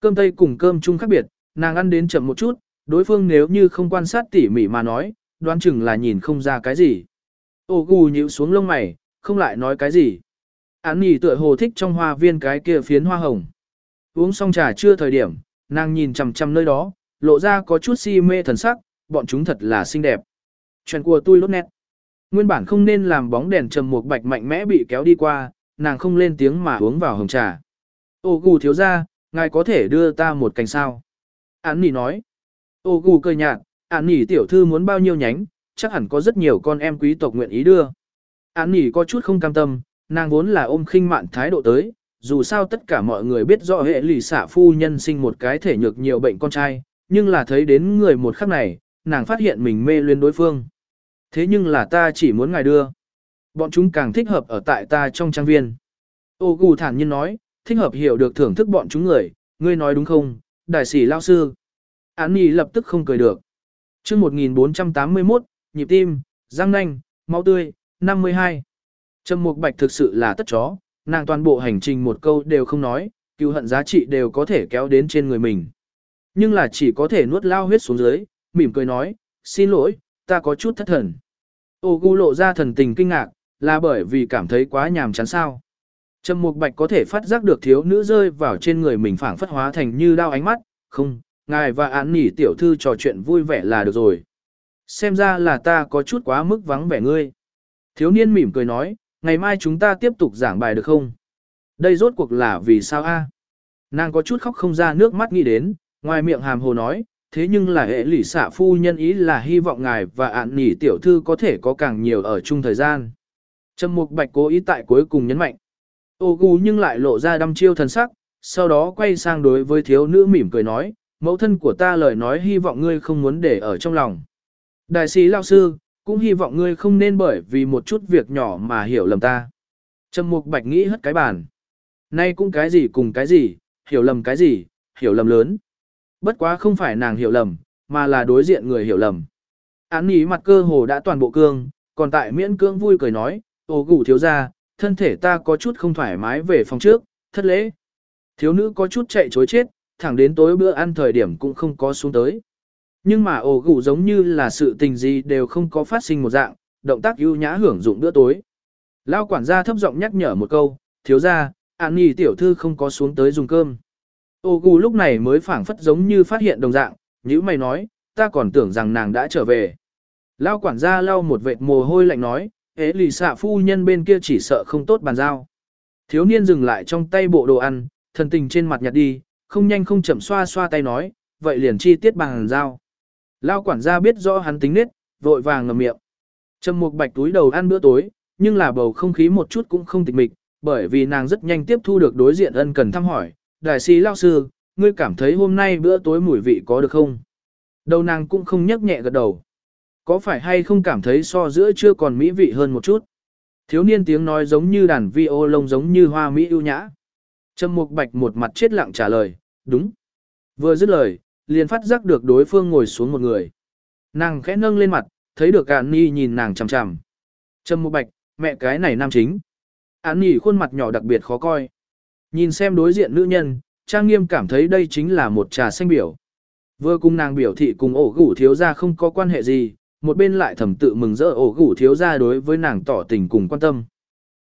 Cơm tây cùng cơm chung khác biệt, nàng ăn đến chậm một chút, Đối phương nếu như không quan sát tỉ mỉ mà nói, đoán chừng là nhìn không ra cái gì. Ô gù nhíu xuống lông mày, không lại nói cái gì. Án nhì tựa hồ thích trong hoa viên cái kia phiến hoa hồng. Uống xong trà chưa thời điểm, nàng nhìn chằm chằm nơi đó, lộ ra có chút si mê thần sắc, bọn chúng thật là xinh đẹp. Chuyện của tôi lốt nét. Nguyên bản không nên làm bóng đèn trầm một bạch mạnh mẽ bị kéo đi qua, nàng không lên tiếng mà uống vào hồng trà. Ô gù thiếu ra, ngài có thể đưa ta một cành sao. Án nhì nói. Ô gù cười nhạt, án nỉ tiểu thư muốn bao nhiêu nhánh, chắc hẳn có rất nhiều con em quý tộc nguyện ý đưa. Án nỉ có chút không cam tâm, nàng vốn là ôm khinh mạn thái độ tới, dù sao tất cả mọi người biết rõ hệ lì xả phu nhân sinh một cái thể nhược nhiều bệnh con trai, nhưng là thấy đến người một khắc này, nàng phát hiện mình mê luyến đối phương. Thế nhưng là ta chỉ muốn ngài đưa. Bọn chúng càng thích hợp ở tại ta trong trang viên. Ô gù thản nhiên nói, thích hợp hiểu được thưởng thức bọn chúng người, ngươi nói đúng không, đại sĩ lao sư. Án nhi lập tức không cười được chương 1481, nhịp tim, răng nanh, máu tươi, 52. Trầm Mục Bạch thực sự là tất chó, nàng toàn bộ hành trình một câu đều không nói, cứu hận giá trị đều có thể kéo đến trên người mình. Nhưng là chỉ có thể nuốt lao huyết xuống dưới, mỉm cười nói, xin lỗi, ta có chút thất thần. Ô gu lộ ra thần tình kinh ngạc, là bởi vì cảm thấy quá nhàm chán sao. Trầm Mục Bạch có thể phát giác được thiếu nữ rơi vào trên người mình phảng phất hóa thành như đao ánh mắt, không, ngài và án nỉ tiểu thư trò chuyện vui vẻ là được rồi. Xem ra là ta có chút quá mức vắng vẻ ngươi. Thiếu niên mỉm cười nói, ngày mai chúng ta tiếp tục giảng bài được không? Đây rốt cuộc là vì sao a? Nàng có chút khóc không ra nước mắt nghĩ đến, ngoài miệng hàm hồ nói, thế nhưng là hệ lỷ xạ phu nhân ý là hy vọng ngài và ạn nỉ tiểu thư có thể có càng nhiều ở chung thời gian. Trầm mục bạch cố ý tại cuối cùng nhấn mạnh. Ô gu nhưng lại lộ ra đăm chiêu thần sắc, sau đó quay sang đối với thiếu nữ mỉm cười nói, mẫu thân của ta lời nói hy vọng ngươi không muốn để ở trong lòng. Đại sĩ lao sư, cũng hy vọng ngươi không nên bởi vì một chút việc nhỏ mà hiểu lầm ta. Trầm mục bạch nghĩ hất cái bàn. Nay cũng cái gì cùng cái gì, hiểu lầm cái gì, hiểu lầm lớn. Bất quá không phải nàng hiểu lầm, mà là đối diện người hiểu lầm. Án ý mặt cơ hồ đã toàn bộ cương, còn tại miễn cương vui cười nói, ô gủ thiếu ra, thân thể ta có chút không thoải mái về phòng trước, thất lễ. Thiếu nữ có chút chạy chối chết, thẳng đến tối bữa ăn thời điểm cũng không có xuống tới. Nhưng mà ổ gủ giống như là sự tình gì đều không có phát sinh một dạng, động tác ưu nhã hưởng dụng bữa tối. Lao quản gia thấp giọng nhắc nhở một câu, thiếu ra, an nhi tiểu thư không có xuống tới dùng cơm. Ô gù lúc này mới phảng phất giống như phát hiện đồng dạng, như mày nói, ta còn tưởng rằng nàng đã trở về. Lao quản gia lau một vệt mồ hôi lạnh nói, hế lì xạ phu nhân bên kia chỉ sợ không tốt bàn giao. Thiếu niên dừng lại trong tay bộ đồ ăn, thần tình trên mặt nhạt đi, không nhanh không chậm xoa xoa tay nói, vậy liền chi tiết bàn giao. Lao quản gia biết rõ hắn tính nết, vội vàng ngậm miệng. Trầm Mục Bạch túi đầu ăn bữa tối, nhưng là bầu không khí một chút cũng không tịch mịch, bởi vì nàng rất nhanh tiếp thu được đối diện ân cần thăm hỏi, đại sĩ lao sư, ngươi cảm thấy hôm nay bữa tối mùi vị có được không? Đầu nàng cũng không nhấc nhẹ gật đầu. Có phải hay không cảm thấy so giữa chưa còn mỹ vị hơn một chút? Thiếu niên tiếng nói giống như đàn vi ô lông giống như hoa mỹ ưu nhã. Trầm Mục Bạch một mặt chết lặng trả lời, đúng. Vừa dứt lời, liền phát giác được đối phương ngồi xuống một người. Nàng khẽ nâng lên mặt, thấy được An Nhi nhìn nàng chằm chằm. Trầm Mục Bạch, mẹ cái này nam chính. An Nhi khuôn mặt nhỏ đặc biệt khó coi. Nhìn xem đối diện nữ nhân, Trang Nghiêm cảm thấy đây chính là một trà xanh biểu. Vừa cùng nàng biểu thị cùng ổ gủ thiếu gia không có quan hệ gì, một bên lại thầm tự mừng rỡ ổ gủ thiếu gia đối với nàng tỏ tình cùng quan tâm.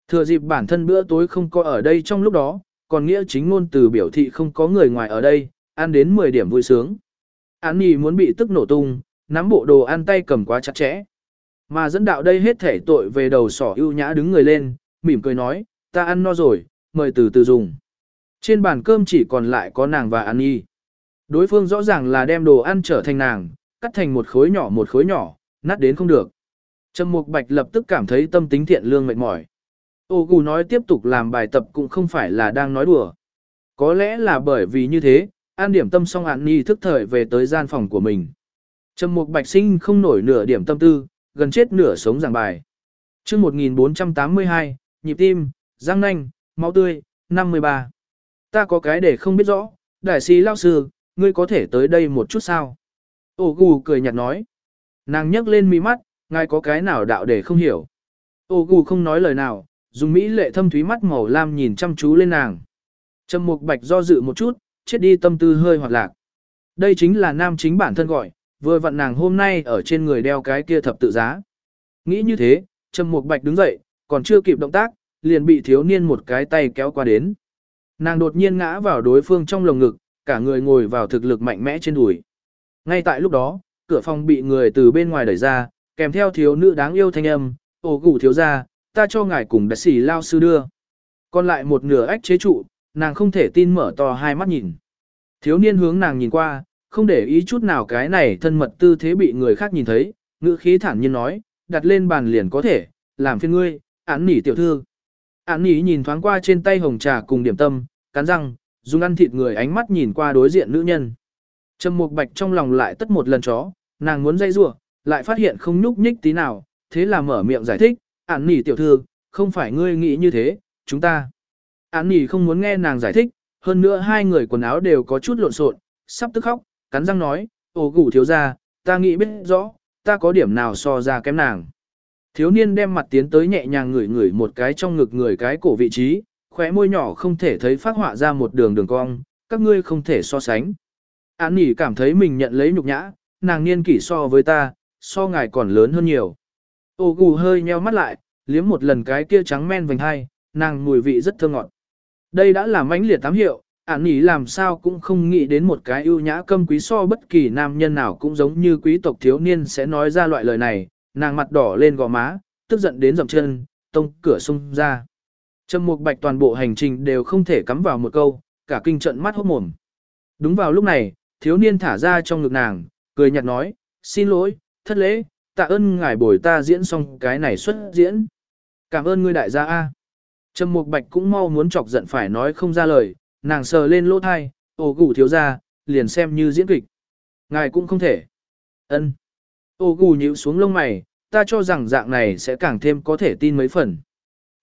Thừa dịp bản thân bữa tối không có ở đây trong lúc đó, còn nghĩa chính ngôn từ biểu thị không có người ngoài ở đây, ăn đến 10 điểm vui sướng. Án nì muốn bị tức nổ tung, nắm bộ đồ ăn tay cầm quá chặt chẽ. Mà dẫn đạo đây hết thể tội về đầu sỏ ưu nhã đứng người lên, mỉm cười nói, ta ăn no rồi, mời từ từ dùng. Trên bàn cơm chỉ còn lại có nàng và An Nhi. Đối phương rõ ràng là đem đồ ăn trở thành nàng, cắt thành một khối nhỏ một khối nhỏ, nát đến không được. Trầm Mục Bạch lập tức cảm thấy tâm tính thiện lương mệt mỏi. Ô Gù nói tiếp tục làm bài tập cũng không phải là đang nói đùa. Có lẽ là bởi vì như thế, an điểm tâm xong ạn ni thức thời về tới gian phòng của mình. Trầm Mục Bạch sinh không nổi nửa điểm tâm tư, gần chết nửa sống giảng bài. Chương 1482, nhịp tim, răng nanh, máu tươi, 53. Ta có cái để không biết rõ, đại sĩ lao sư, ngươi có thể tới đây một chút sao? Ô gù cười nhạt nói. Nàng nhấc lên mi mắt, ngài có cái nào đạo để không hiểu. Ô gù không nói lời nào, dùng mỹ lệ thâm thúy mắt màu lam nhìn chăm chú lên nàng. Trầm mục bạch do dự một chút, chết đi tâm tư hơi hoạt lạc. Đây chính là nam chính bản thân gọi, vừa vặn nàng hôm nay ở trên người đeo cái kia thập tự giá. Nghĩ như thế, Trầm Mục Bạch đứng dậy, còn chưa kịp động tác, liền bị thiếu niên một cái tay kéo qua đến. Nàng đột nhiên ngã vào đối phương trong lồng ngực, cả người ngồi vào thực lực mạnh mẽ trên đùi. Ngay tại lúc đó, cửa phòng bị người từ bên ngoài đẩy ra, kèm theo thiếu nữ đáng yêu thanh âm, ồ củ thiếu gia ta cho ngài cùng đại sĩ lao sư đưa. Còn lại một nửa ách chế trụ, nàng không thể tin mở to hai mắt nhìn. Thiếu niên hướng nàng nhìn qua, không để ý chút nào cái này thân mật tư thế bị người khác nhìn thấy, ngữ khí thản nhiên nói, đặt lên bàn liền có thể, làm phiên ngươi, án nỉ tiểu thư. Án nỉ nhìn thoáng qua trên tay hồng trà cùng điểm tâm, cắn răng, dùng ăn thịt người ánh mắt nhìn qua đối diện nữ nhân. Trầm Mục Bạch trong lòng lại tất một lần chó, nàng muốn dây rủa, lại phát hiện không nhúc nhích tí nào, thế là mở miệng giải thích, ản nỉ tiểu thư, không phải ngươi nghĩ như thế, chúng ta." Án nỉ không muốn nghe nàng giải thích, hơn nữa hai người quần áo đều có chút lộn xộn, sắp tức khóc, cắn răng nói, "Ồ gủ thiếu gia, ta nghĩ biết rõ, ta có điểm nào so ra kém nàng." Thiếu niên đem mặt tiến tới nhẹ nhàng ngửi ngửi một cái trong ngực người cái cổ vị trí, khóe môi nhỏ không thể thấy phát họa ra một đường đường cong, các ngươi không thể so sánh. Án nỉ cảm thấy mình nhận lấy nhục nhã, nàng niên kỷ so với ta, so ngài còn lớn hơn nhiều. Ô gù hơi nheo mắt lại, liếm một lần cái kia trắng men vành hai, nàng mùi vị rất thơm ngọt. Đây đã là mãnh liệt tám hiệu, ản nỉ làm sao cũng không nghĩ đến một cái ưu nhã câm quý so bất kỳ nam nhân nào cũng giống như quý tộc thiếu niên sẽ nói ra loại lời này, nàng mặt đỏ lên gò má, tức giận đến dậm chân, tông cửa sung ra. Trầm Mục Bạch toàn bộ hành trình đều không thể cắm vào một câu, cả kinh trận mắt hốt mồm. Đúng vào lúc này, thiếu niên thả ra trong ngực nàng, cười nhạt nói, xin lỗi, thất lễ, tạ ơn ngài bồi ta diễn xong cái này xuất diễn. Cảm ơn ngươi đại gia A. Trầm Mục Bạch cũng mau muốn chọc giận phải nói không ra lời, nàng sờ lên lỗ thai, ô gủ thiếu ra, liền xem như diễn kịch. Ngài cũng không thể. ân Ô gù nhíu xuống lông mày, ta cho rằng dạng này sẽ càng thêm có thể tin mấy phần.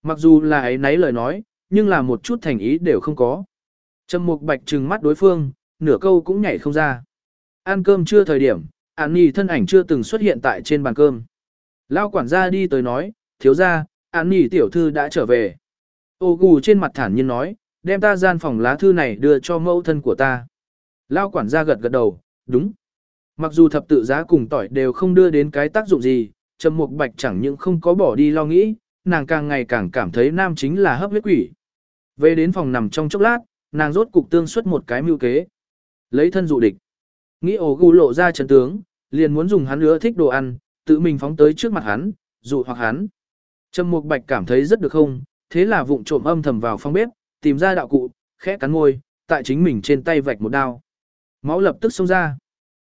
Mặc dù là ấy nấy lời nói, nhưng là một chút thành ý đều không có. Trầm Mục Bạch trừng mắt đối phương, nửa câu cũng nhảy không ra. Ăn cơm chưa thời điểm, An Nhi thân ảnh chưa từng xuất hiện tại trên bàn cơm. Lao quản gia đi tới nói, thiếu gia, An Nhi tiểu thư đã trở về. Ô gù trên mặt thản nhiên nói, đem ta gian phòng lá thư này đưa cho mẫu thân của ta. Lao quản gia gật gật đầu, đúng. Mặc dù thập tự giá cùng tỏi đều không đưa đến cái tác dụng gì, Trầm Mục Bạch chẳng những không có bỏ đi lo nghĩ, nàng càng ngày càng cảm thấy nam chính là hấp huyết quỷ. Về đến phòng nằm trong chốc lát, nàng rốt cục tương xuất một cái mưu kế. Lấy thân dụ địch. Nghĩ ổ gu lộ ra chân tướng, liền muốn dùng hắn ưa thích đồ ăn, tự mình phóng tới trước mặt hắn, dụ hoặc hắn. Trầm Mục Bạch cảm thấy rất được không, thế là vụng trộm âm thầm vào phòng bếp, tìm ra đạo cụ, khẽ cắn môi, tại chính mình trên tay vạch một đao. Máu lập tức xông ra.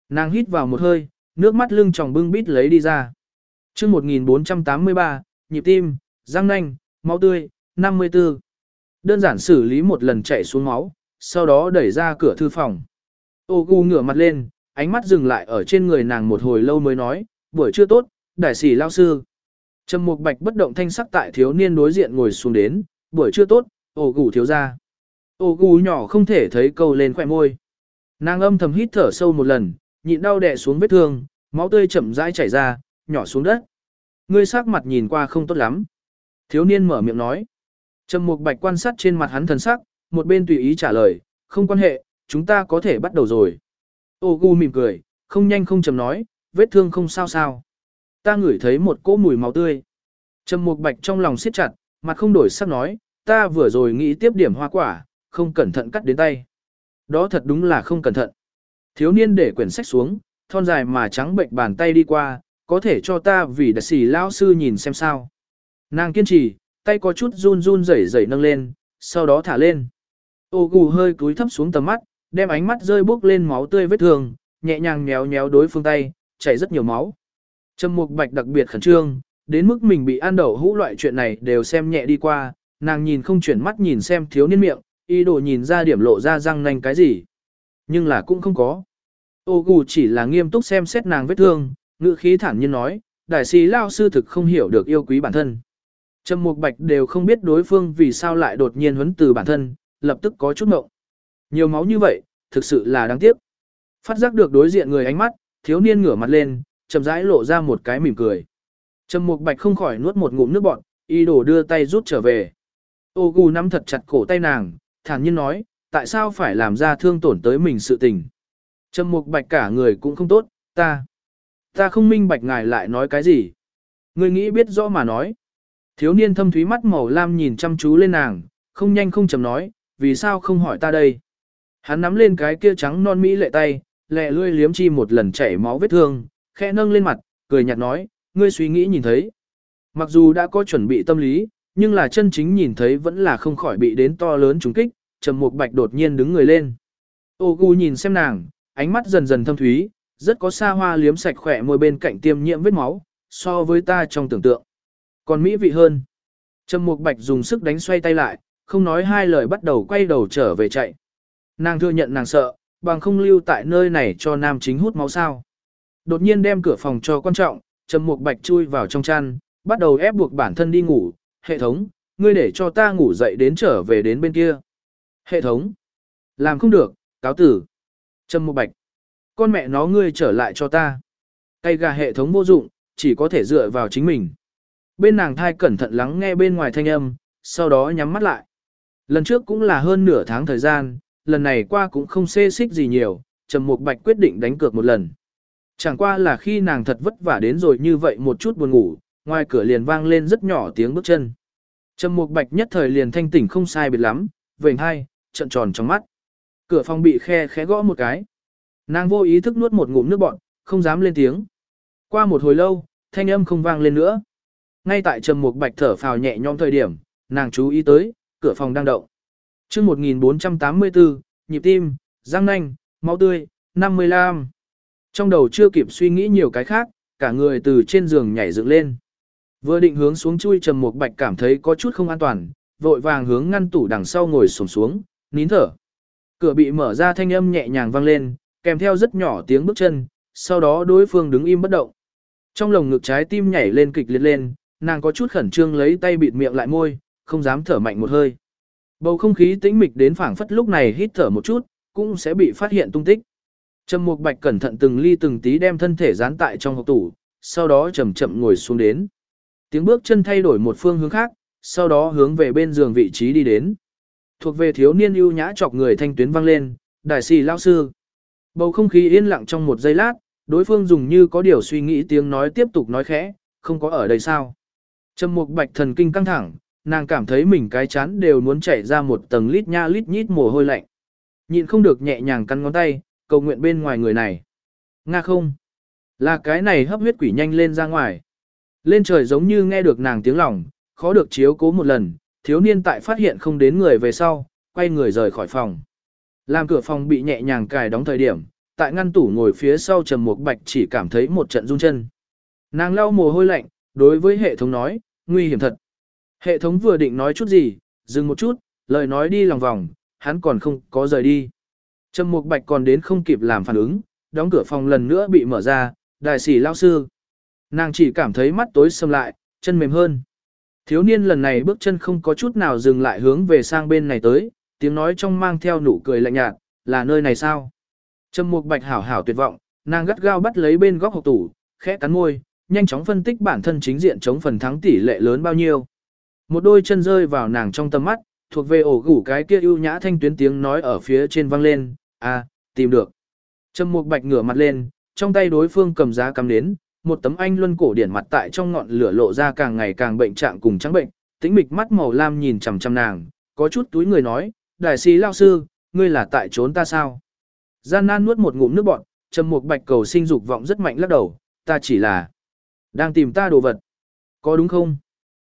Nàng hít vào một hơi, nước mắt lưng tròng bưng bít lấy đi ra. Chương 1483, nhịp tim, răng nanh, máu tươi, 54. Đơn giản xử lý một lần chạy xuống máu, sau đó đẩy ra cửa thư phòng. Ô gu ngửa mặt lên, ánh mắt dừng lại ở trên người nàng một hồi lâu mới nói, buổi trưa tốt, đại sĩ lao sư. Trầm Mục Bạch bất động thanh sắc tại thiếu niên đối diện ngồi xuống đến, buổi trưa tốt, ô gù thiếu ra. Ô gù nhỏ không thể thấy câu lên khỏe môi. Nàng âm thầm hít thở sâu một lần, nhịn đau đè xuống vết thương, máu tươi chậm rãi chảy ra, nhỏ xuống đất. Ngươi sắc mặt nhìn qua không tốt lắm. Thiếu niên mở miệng nói. Trầm Mục Bạch quan sát trên mặt hắn thần sắc, một bên tùy ý trả lời, không quan hệ, chúng ta có thể bắt đầu rồi. Ô gu mỉm cười, không nhanh không chầm nói, vết thương không sao sao. Ta ngửi thấy một cỗ mùi máu tươi. Trầm Mục Bạch trong lòng siết chặt, mặt không đổi sắc nói, ta vừa rồi nghĩ tiếp điểm hoa quả, không cẩn thận cắt đến tay. Đó thật đúng là không cẩn thận. Thiếu niên để quyển sách xuống, thon dài mà trắng bệnh bàn tay đi qua, có thể cho ta vì đặc sĩ lao sư nhìn xem sao. Nàng kiên trì, tay có chút run run rẩy rẩy nâng lên, sau đó thả lên. Ô gù hơi cúi thấp xuống tầm mắt, đem ánh mắt rơi bước lên máu tươi vết thương, nhẹ nhàng nhéo nhéo đối phương tay, chảy rất nhiều máu. Trầm Mục Bạch đặc biệt khẩn trương, đến mức mình bị ăn đậu hũ loại chuyện này đều xem nhẹ đi qua, nàng nhìn không chuyển mắt nhìn xem thiếu niên miệng, ý đồ nhìn ra điểm lộ ra răng nanh cái gì. Nhưng là cũng không có. Ô gù chỉ là nghiêm túc xem xét nàng vết thương, ngữ khí thản nhiên nói, đại sĩ lao sư thực không hiểu được yêu quý bản thân. Trầm Mục Bạch đều không biết đối phương vì sao lại đột nhiên huấn từ bản thân, lập tức có chút ngộng. Nhiều máu như vậy, thực sự là đáng tiếc. Phát giác được đối diện người ánh mắt, thiếu niên ngửa mặt lên, chậm rãi lộ ra một cái mỉm cười. Trầm Mục Bạch không khỏi nuốt một ngụm nước bọt, y đổ đưa tay rút trở về. Ô Gu nắm thật chặt cổ tay nàng, thản nhiên nói, tại sao phải làm ra thương tổn tới mình sự tình. Trầm Mục Bạch cả người cũng không tốt, Ta, ta không minh bạch ngài lại nói cái gì. Ngươi nghĩ biết rõ mà nói. Thiếu niên thâm thúy mắt màu lam nhìn chăm chú lên nàng, không nhanh không chậm nói, vì sao không hỏi ta đây. Hắn nắm lên cái kia trắng non mỹ lệ tay, lẹ lươi liếm chi một lần chảy máu vết thương, khẽ nâng lên mặt, cười nhạt nói, ngươi suy nghĩ nhìn thấy. Mặc dù đã có chuẩn bị tâm lý, nhưng là chân chính nhìn thấy vẫn là không khỏi bị đến to lớn trúng kích, Trầm Mục Bạch đột nhiên đứng người lên. Ô Gu nhìn xem nàng, ánh mắt dần dần thâm thúy, rất có xa hoa liếm sạch khỏe môi bên cạnh tiêm nhiễm vết máu, so với ta trong tưởng tượng. Còn mỹ vị hơn. Trầm Mục Bạch dùng sức đánh xoay tay lại, không nói hai lời bắt đầu quay đầu trở về chạy. Nàng thừa nhận nàng sợ, bằng không lưu tại nơi này cho nam chính hút máu sao. Đột nhiên đem cửa phòng cho quan trọng, Trầm Mục Bạch chui vào trong chăn, bắt đầu ép buộc bản thân đi ngủ, hệ thống, ngươi để cho ta ngủ dậy đến trở về đến bên kia. Hệ thống, làm không được, cáo tử. Trầm Mục Bạch, con mẹ nó ngươi trở lại cho ta. Cây gà hệ thống vô dụng, chỉ có thể dựa vào chính mình. Bên nàng thai cẩn thận lắng nghe bên ngoài thanh âm, sau đó nhắm mắt lại. Lần trước cũng là hơn nửa tháng thời gian, lần này qua cũng không xê xích gì nhiều, Trầm Mục Bạch quyết định đánh cược một lần. Chẳng qua là khi nàng thật vất vả đến rồi như vậy một chút buồn ngủ, ngoài cửa liền vang lên rất nhỏ tiếng bước chân. Trầm Mục Bạch nhất thời liền thanh tỉnh không sai biệt lắm, vểnh hai, trợn tròn trong mắt. Cửa phòng bị khe khẽ gõ một cái. Nàng vô ý thức nuốt một ngụm nước bọt, không dám lên tiếng. Qua một hồi lâu, thanh âm không vang lên nữa. Ngay tại Trầm Mục Bạch thở phào nhẹ nhõm thời điểm, nàng chú ý tới, cửa phòng đang động. Chương 1484, nhịp tim, răng nanh, máu tươi, 55. Trong đầu chưa kịp suy nghĩ nhiều cái khác, cả người từ trên giường nhảy dựng lên. Vừa định hướng xuống chui trầm một bạch cảm thấy có chút không an toàn, vội vàng hướng ngăn tủ đằng sau ngồi sổm xuống, nín thở. Cửa bị mở ra thanh âm nhẹ nhàng vang lên, kèm theo rất nhỏ tiếng bước chân, sau đó đối phương đứng im bất động. Trong lồng ngực trái tim nhảy lên kịch liệt lên, nàng có chút khẩn trương lấy tay bịt miệng lại môi, không dám thở mạnh một hơi. Bầu không khí tĩnh mịch đến phảng phất lúc này hít thở một chút, cũng sẽ bị phát hiện tung tích. Trầm Mục Bạch cẩn thận từng ly từng tí đem thân thể dán tại trong hộp tủ, sau đó chậm chậm ngồi xuống đến. Tiếng bước chân thay đổi một phương hướng khác, sau đó hướng về bên giường vị trí đi đến. Thuộc về thiếu niên ưu nhã chọc người thanh tuyến vang lên, đại sĩ lao sư. Bầu không khí yên lặng trong một giây lát, đối phương dùng như có điều suy nghĩ tiếng nói tiếp tục nói khẽ, không có ở đây sao. Trầm Mục Bạch thần kinh căng thẳng, nàng cảm thấy mình cái chán đều muốn chảy ra một tầng lít nha lít nhít mồ hôi lạnh. Nhịn không được nhẹ nhàng cắn ngón tay, cầu nguyện bên ngoài người này. Nga không. Là cái này hấp huyết quỷ nhanh lên ra ngoài. Lên trời giống như nghe được nàng tiếng lòng, khó được chiếu cố một lần, thiếu niên tại phát hiện không đến người về sau, quay người rời khỏi phòng. Làm cửa phòng bị nhẹ nhàng cài đóng thời điểm, tại ngăn tủ ngồi phía sau trầm một bạch chỉ cảm thấy một trận run chân. Nàng lau mồ hôi lạnh, đối với hệ thống nói, nguy hiểm thật. Hệ thống vừa định nói chút gì, dừng một chút, lời nói đi lòng vòng, hắn còn không có rời đi. Trầm Mục Bạch còn đến không kịp làm phản ứng, đóng cửa phòng lần nữa bị mở ra, đại sĩ lao sư. Nàng chỉ cảm thấy mắt tối sầm lại, chân mềm hơn. Thiếu niên lần này bước chân không có chút nào dừng lại hướng về sang bên này tới, tiếng nói trong mang theo nụ cười lạnh nhạt, là nơi này sao? Trầm Mục Bạch hảo hảo tuyệt vọng, nàng gắt gao bắt lấy bên góc hộp tủ, khẽ cắn môi, nhanh chóng phân tích bản thân chính diện chống phần thắng tỷ lệ lớn bao nhiêu. Một đôi chân rơi vào nàng trong tầm mắt, thuộc về ổ gủ cái kia ưu nhã thanh tuyến tiếng nói ở phía trên vang lên, À, tìm được. Trầm Mục Bạch ngửa mặt lên, trong tay đối phương cầm giá cắm đến, một tấm anh luân cổ điển mặt tại trong ngọn lửa lộ ra càng ngày càng bệnh trạng cùng trắng bệnh, tĩnh mịch mắt màu lam nhìn chằm chằm nàng, có chút túi người nói, đại sĩ lão sư, ngươi là tại trốn ta sao? Gian nan nuốt một ngụm nước bọt, Trầm Mục Bạch cầu sinh dục vọng rất mạnh lắc đầu, ta chỉ là đang tìm ta đồ vật. Có đúng không?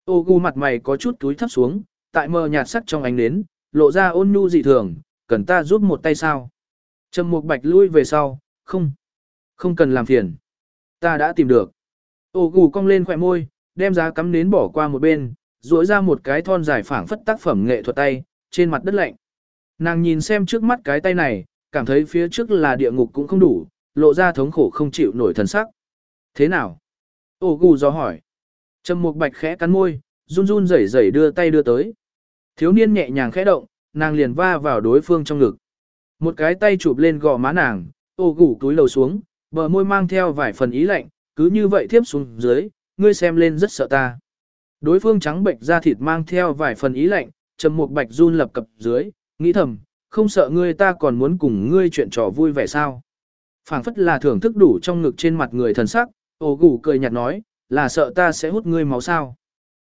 Ô gu mặt mày có chút túi thấp xuống, tại mờ nhạt sắc trong ánh nến, lộ ra ôn nhu dị thường, cần ta giúp một tay sao? Trầm Mục Bạch lui về sau, không, không cần làm phiền. Ta đã tìm được. Ô gu cong lên khỏe môi, đem giá cắm nến bỏ qua một bên, duỗi ra một cái thon dài phảng phất tác phẩm nghệ thuật tay, trên mặt đất lạnh. Nàng nhìn xem trước mắt cái tay này, cảm thấy phía trước là địa ngục cũng không đủ, lộ ra thống khổ không chịu nổi thần sắc. Thế nào? Ô gù do hỏi. Trầm Mục Bạch khẽ cắn môi, run run rẩy rẩy đưa tay đưa tới. Thiếu niên nhẹ nhàng khẽ động, nàng liền va vào đối phương trong ngực. Một cái tay chụp lên gò má nàng, ô gủ túi lầu xuống, bờ môi mang theo vài phần ý lạnh, cứ như vậy tiếp xuống dưới, ngươi xem lên rất sợ ta. Đối phương trắng bệnh da thịt mang theo vài phần ý lạnh, trầm Mục bạch run lập cập dưới, nghĩ thầm, không sợ ngươi ta còn muốn cùng ngươi chuyện trò vui vẻ sao. phảng phất là thưởng thức đủ trong ngực trên mặt người thần sắc, ô gủ cười nhạt nói, là sợ ta sẽ hút ngươi máu sao.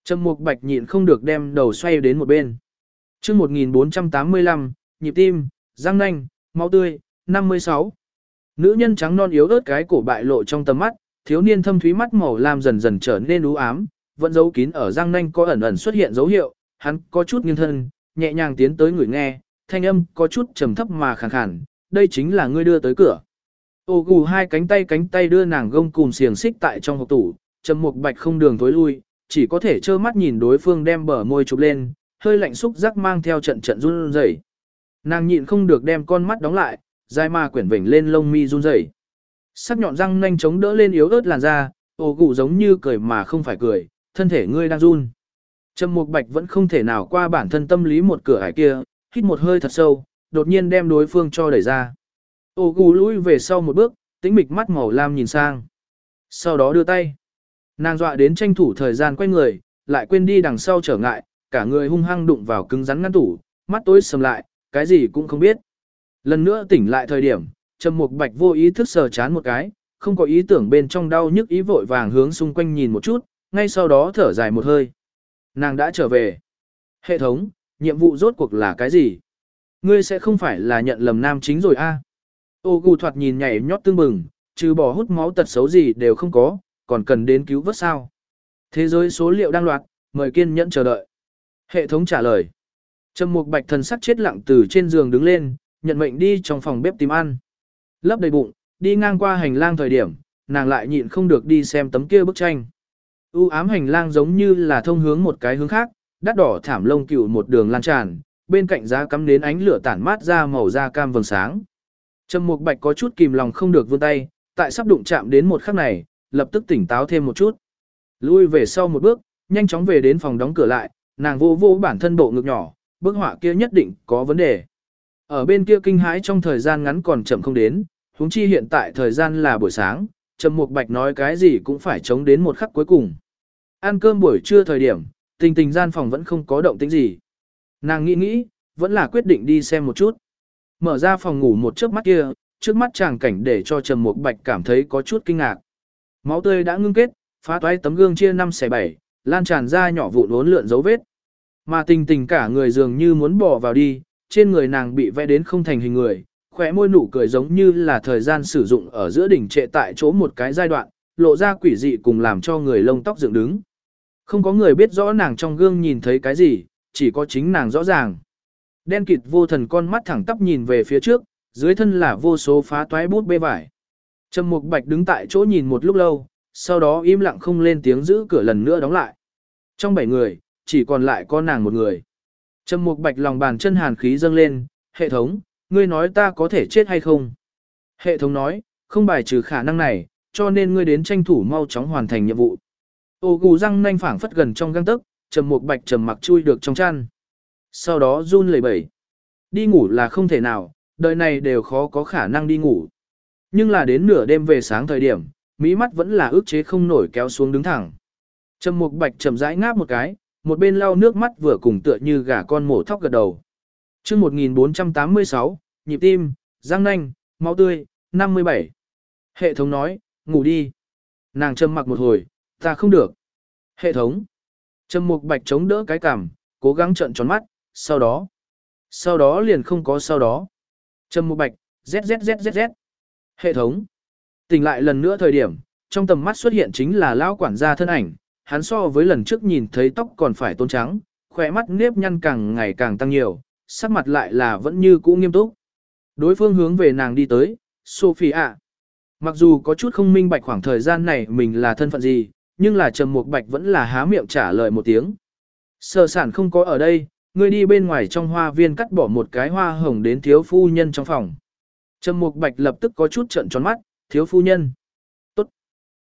Trầm mục bạch nhịn không được đem đầu xoay đến một bên. chương 1485, nhịp tim, răng nanh, máu tươi, 56. Nữ nhân trắng non yếu ớt cái cổ bại lộ trong tầm mắt, thiếu niên thâm thúy mắt màu lam dần dần trở nên u ám, vẫn giấu kín ở răng nanh có ẩn ẩn xuất hiện dấu hiệu, hắn có chút nghiêng thân, nhẹ nhàng tiến tới người nghe, thanh âm có chút trầm thấp mà khàn khàn, đây chính là ngươi đưa tới cửa. Ô gù hai cánh tay cánh tay đưa nàng gông cùng xiềng xích tại trong hộp tủ, trầm mục bạch không đường tối lui, chỉ có thể trơ mắt nhìn đối phương đem bờ môi chụp lên, hơi lạnh xúc giác mang theo trận trận run rẩy. Nàng nhịn không được đem con mắt đóng lại, dai ma quyển vểnh lên lông mi run rẩy. Sắc nhọn răng nhanh chống đỡ lên yếu ớt làn da, ồ gù giống như cười mà không phải cười, thân thể ngươi đang run. Trầm Mục Bạch vẫn không thể nào qua bản thân tâm lý một cửa ải kia, hít một hơi thật sâu, đột nhiên đem đối phương cho đẩy ra. Ồ gù lùi về sau một bước, tĩnh mịch mắt màu lam nhìn sang. Sau đó đưa tay. Nàng dọa đến tranh thủ thời gian quay người, lại quên đi đằng sau trở ngại, cả người hung hăng đụng vào cứng rắn ngăn tủ, mắt tối sầm lại, cái gì cũng không biết. Lần nữa tỉnh lại thời điểm, Trầm Mục Bạch vô ý thức sờ chán một cái, không có ý tưởng bên trong đau nhức ý vội vàng hướng xung quanh nhìn một chút, ngay sau đó thở dài một hơi. Nàng đã trở về. Hệ thống, nhiệm vụ rốt cuộc là cái gì? Ngươi sẽ không phải là nhận lầm nam chính rồi a? À? Ô gù thoạt nhìn nhảy nhót tương bừng, trừ bỏ hút máu tật xấu gì đều không có, còn cần đến cứu vớt sao. Thế giới số liệu đang loạt, mời kiên nhẫn chờ đợi. Hệ thống trả lời. Trầm Mục Bạch thần sắc chết lặng từ trên giường đứng lên, nhận mệnh đi trong phòng bếp tìm ăn. Lấp đầy bụng, đi ngang qua hành lang thời điểm, nàng lại nhịn không được đi xem tấm kia bức tranh. U ám hành lang giống như là thông hướng một cái hướng khác, đắt đỏ thảm lông cựu một đường lan tràn, bên cạnh giá cắm đến ánh lửa tản mát ra màu da cam vầng sáng. Trầm Mục Bạch có chút kìm lòng không được vươn tay, tại sắp đụng chạm đến một khắc này, lập tức tỉnh táo thêm một chút. Lui về sau một bước, nhanh chóng về đến phòng đóng cửa lại, nàng vô vô bản thân bộ ngực nhỏ, bức họa kia nhất định có vấn đề. Ở bên kia kinh hãi trong thời gian ngắn còn chậm không đến, huống chi hiện tại thời gian là buổi sáng, Trầm Mục Bạch nói cái gì cũng phải chống đến một khắc cuối cùng. Ăn cơm buổi trưa thời điểm, tình tình gian phòng vẫn không có động tĩnh gì. Nàng nghĩ nghĩ, vẫn là quyết định đi xem một chút. Mở ra phòng ngủ một chớp mắt kia, trước mắt chàng cảnh để cho Trầm Mục Bạch cảm thấy có chút kinh ngạc. Máu tươi đã ngưng kết, phá toái tấm gương chia năm xẻ bảy, lan tràn ra nhỏ vụn uốn lượn dấu vết. Mà tình tình cả người dường như muốn bỏ vào đi, trên người nàng bị vẽ đến không thành hình người, khỏe môi nụ cười giống như là thời gian sử dụng ở giữa đỉnh trệ tại chỗ một cái giai đoạn, lộ ra quỷ dị cùng làm cho người lông tóc dựng đứng. Không có người biết rõ nàng trong gương nhìn thấy cái gì, chỉ có chính nàng rõ ràng. Đen kịt vô thần con mắt thẳng tắp nhìn về phía trước, dưới thân là vô số phá toái bút bê vải. Trầm Mục Bạch đứng tại chỗ nhìn một lúc lâu, sau đó im lặng không lên tiếng giữ cửa lần nữa đóng lại. Trong bảy người, chỉ còn lại có nàng một người. Trầm Mục Bạch lòng bàn chân hàn khí dâng lên, hệ thống, ngươi nói ta có thể chết hay không? Hệ thống nói, không bài trừ khả năng này, cho nên ngươi đến tranh thủ mau chóng hoàn thành nhiệm vụ. Ô gù răng nanh phảng phất gần trong găng tức, Trầm Mục Bạch trầm mặc chui được trong chăn. Sau đó run lẩy bẩy. Đi ngủ là không thể nào, đời này đều khó có khả năng đi ngủ. Nhưng là đến nửa đêm về sáng thời điểm, mỹ mắt vẫn là ước chế không nổi kéo xuống đứng thẳng. Trầm Mục Bạch chậm rãi ngáp một cái, một bên lau nước mắt vừa cùng tựa như gà con mổ thóc gật đầu. Chương 1486, nhịp tim, răng nanh, máu tươi, 57. Hệ thống nói, ngủ đi. Nàng trầm mặc một hồi, ta không được. Hệ thống. Trầm Mục Bạch chống đỡ cái cằm, cố gắng trợn tròn mắt, sau đó. Sau đó liền không có sau đó. Trầm Mục Bạch, zzzzz. Hệ thống. Tỉnh lại lần nữa thời điểm, trong tầm mắt xuất hiện chính là lão quản gia thân ảnh, hắn so với lần trước nhìn thấy tóc còn phải tôn trắng, khỏe mắt nếp nhăn càng ngày càng tăng nhiều, sắc mặt lại là vẫn như cũ nghiêm túc. Đối phương hướng về nàng đi tới, sophia. Mặc dù có chút không minh bạch khoảng thời gian này mình là thân phận gì, nhưng là Trầm Mục Bạch vẫn là há miệng trả lời một tiếng. Sở sản không có ở đây, ngươi đi bên ngoài trong hoa viên cắt bỏ một cái hoa hồng đến thiếu phu nhân trong phòng. Trầm Mục Bạch lập tức có chút trợn tròn mắt, thiếu phu nhân. Tốt.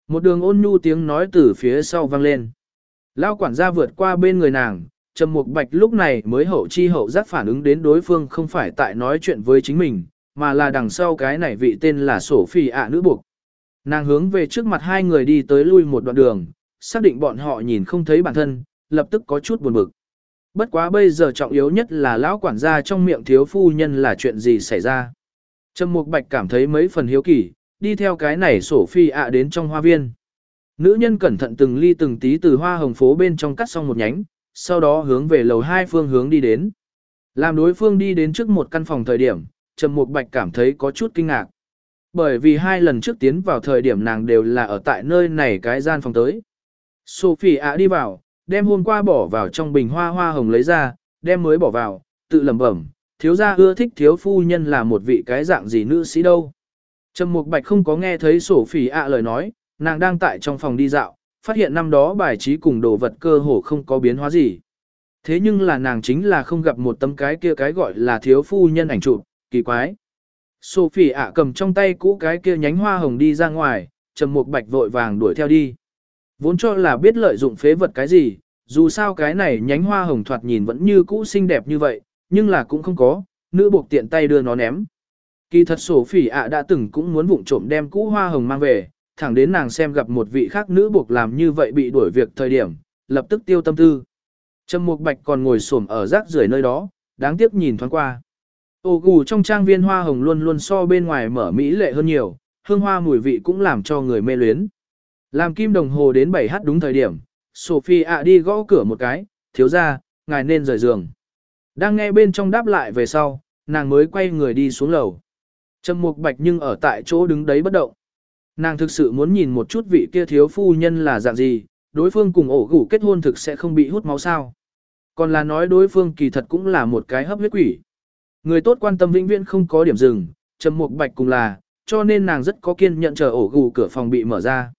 Một đường ôn nhu tiếng nói từ phía sau vang lên. Lao quản gia vượt qua bên người nàng, Trầm Mục Bạch lúc này mới hậu chi hậu giác phản ứng đến đối phương không phải tại nói chuyện với chính mình, mà là đằng sau cái này vị tên là Sổ Phi ạ nữ buộc. Nàng hướng về trước mặt hai người đi tới lui một đoạn đường, xác định bọn họ nhìn không thấy bản thân, lập tức có chút buồn bực. Bất quá bây giờ trọng yếu nhất là lão quản gia trong miệng thiếu phu nhân là chuyện gì xảy ra. Trầm Mục Bạch cảm thấy mấy phần hiếu kỳ, đi theo cái này sổ phi ạ đến trong hoa viên. Nữ nhân cẩn thận từng ly từng tí từ hoa hồng phố bên trong cắt xong một nhánh, sau đó hướng về lầu hai phương hướng đi đến. Làm đối phương đi đến trước một căn phòng thời điểm, Trầm Mục Bạch cảm thấy có chút kinh ngạc. Bởi vì hai lần trước tiến vào thời điểm nàng đều là ở tại nơi này cái gian phòng tới. Sophie ạ đi vào, đem hôm qua bỏ vào trong bình hoa hoa hồng lấy ra, đem mới bỏ vào, tự lẩm bẩm, thiếu gia ưa thích thiếu phu nhân là một vị cái dạng gì nữ sĩ đâu. Trầm Mục Bạch không có nghe thấy sổ phỉ ạ lời nói, nàng đang tại trong phòng đi dạo, phát hiện năm đó bài trí cùng đồ vật cơ hồ không có biến hóa gì. Thế nhưng là nàng chính là không gặp một tấm cái kia cái gọi là thiếu phu nhân ảnh chụp, kỳ quái. Sophie ạ cầm trong tay cũ cái kia nhánh hoa hồng đi ra ngoài, Trầm Mục Bạch vội vàng đuổi theo đi. Vốn cho là biết lợi dụng phế vật cái gì, dù sao cái này nhánh hoa hồng thoạt nhìn vẫn như cũ xinh đẹp như vậy, nhưng là cũng không có, nữ buộc tiện tay đưa nó ném. Kỳ thật sổ phỉ ạ đã từng cũng muốn vụng trộm đem cũ hoa hồng mang về, thẳng đến nàng xem gặp một vị khác nữ buộc làm như vậy bị đuổi việc thời điểm, lập tức tiêu tâm tư. Trầm Mục Bạch còn ngồi xổm ở rác rưởi nơi đó, đáng tiếc nhìn thoáng qua. Ô gù trong trang viên hoa hồng luôn luôn so bên ngoài mở mỹ lệ hơn nhiều, hương hoa mùi vị cũng làm cho người mê luyến. Làm kim đồng hồ đến 7h đúng thời điểm, Sophie ạ đi gõ cửa một cái, thiếu ra, ngài nên rời giường. Đang nghe bên trong đáp lại về sau, nàng mới quay người đi xuống lầu. Trầm mục bạch nhưng ở tại chỗ đứng đấy bất động. Nàng thực sự muốn nhìn một chút vị kia thiếu phu nhân là dạng gì, đối phương cùng ổ gủ kết hôn thực sẽ không bị hút máu sao. Còn là nói đối phương kỳ thật cũng là một cái hấp huyết quỷ. Người tốt quan tâm vĩnh viễn không có điểm dừng, trầm mục bạch cùng là, cho nên nàng rất có kiên nhận chờ ổ gù cửa phòng bị mở ra.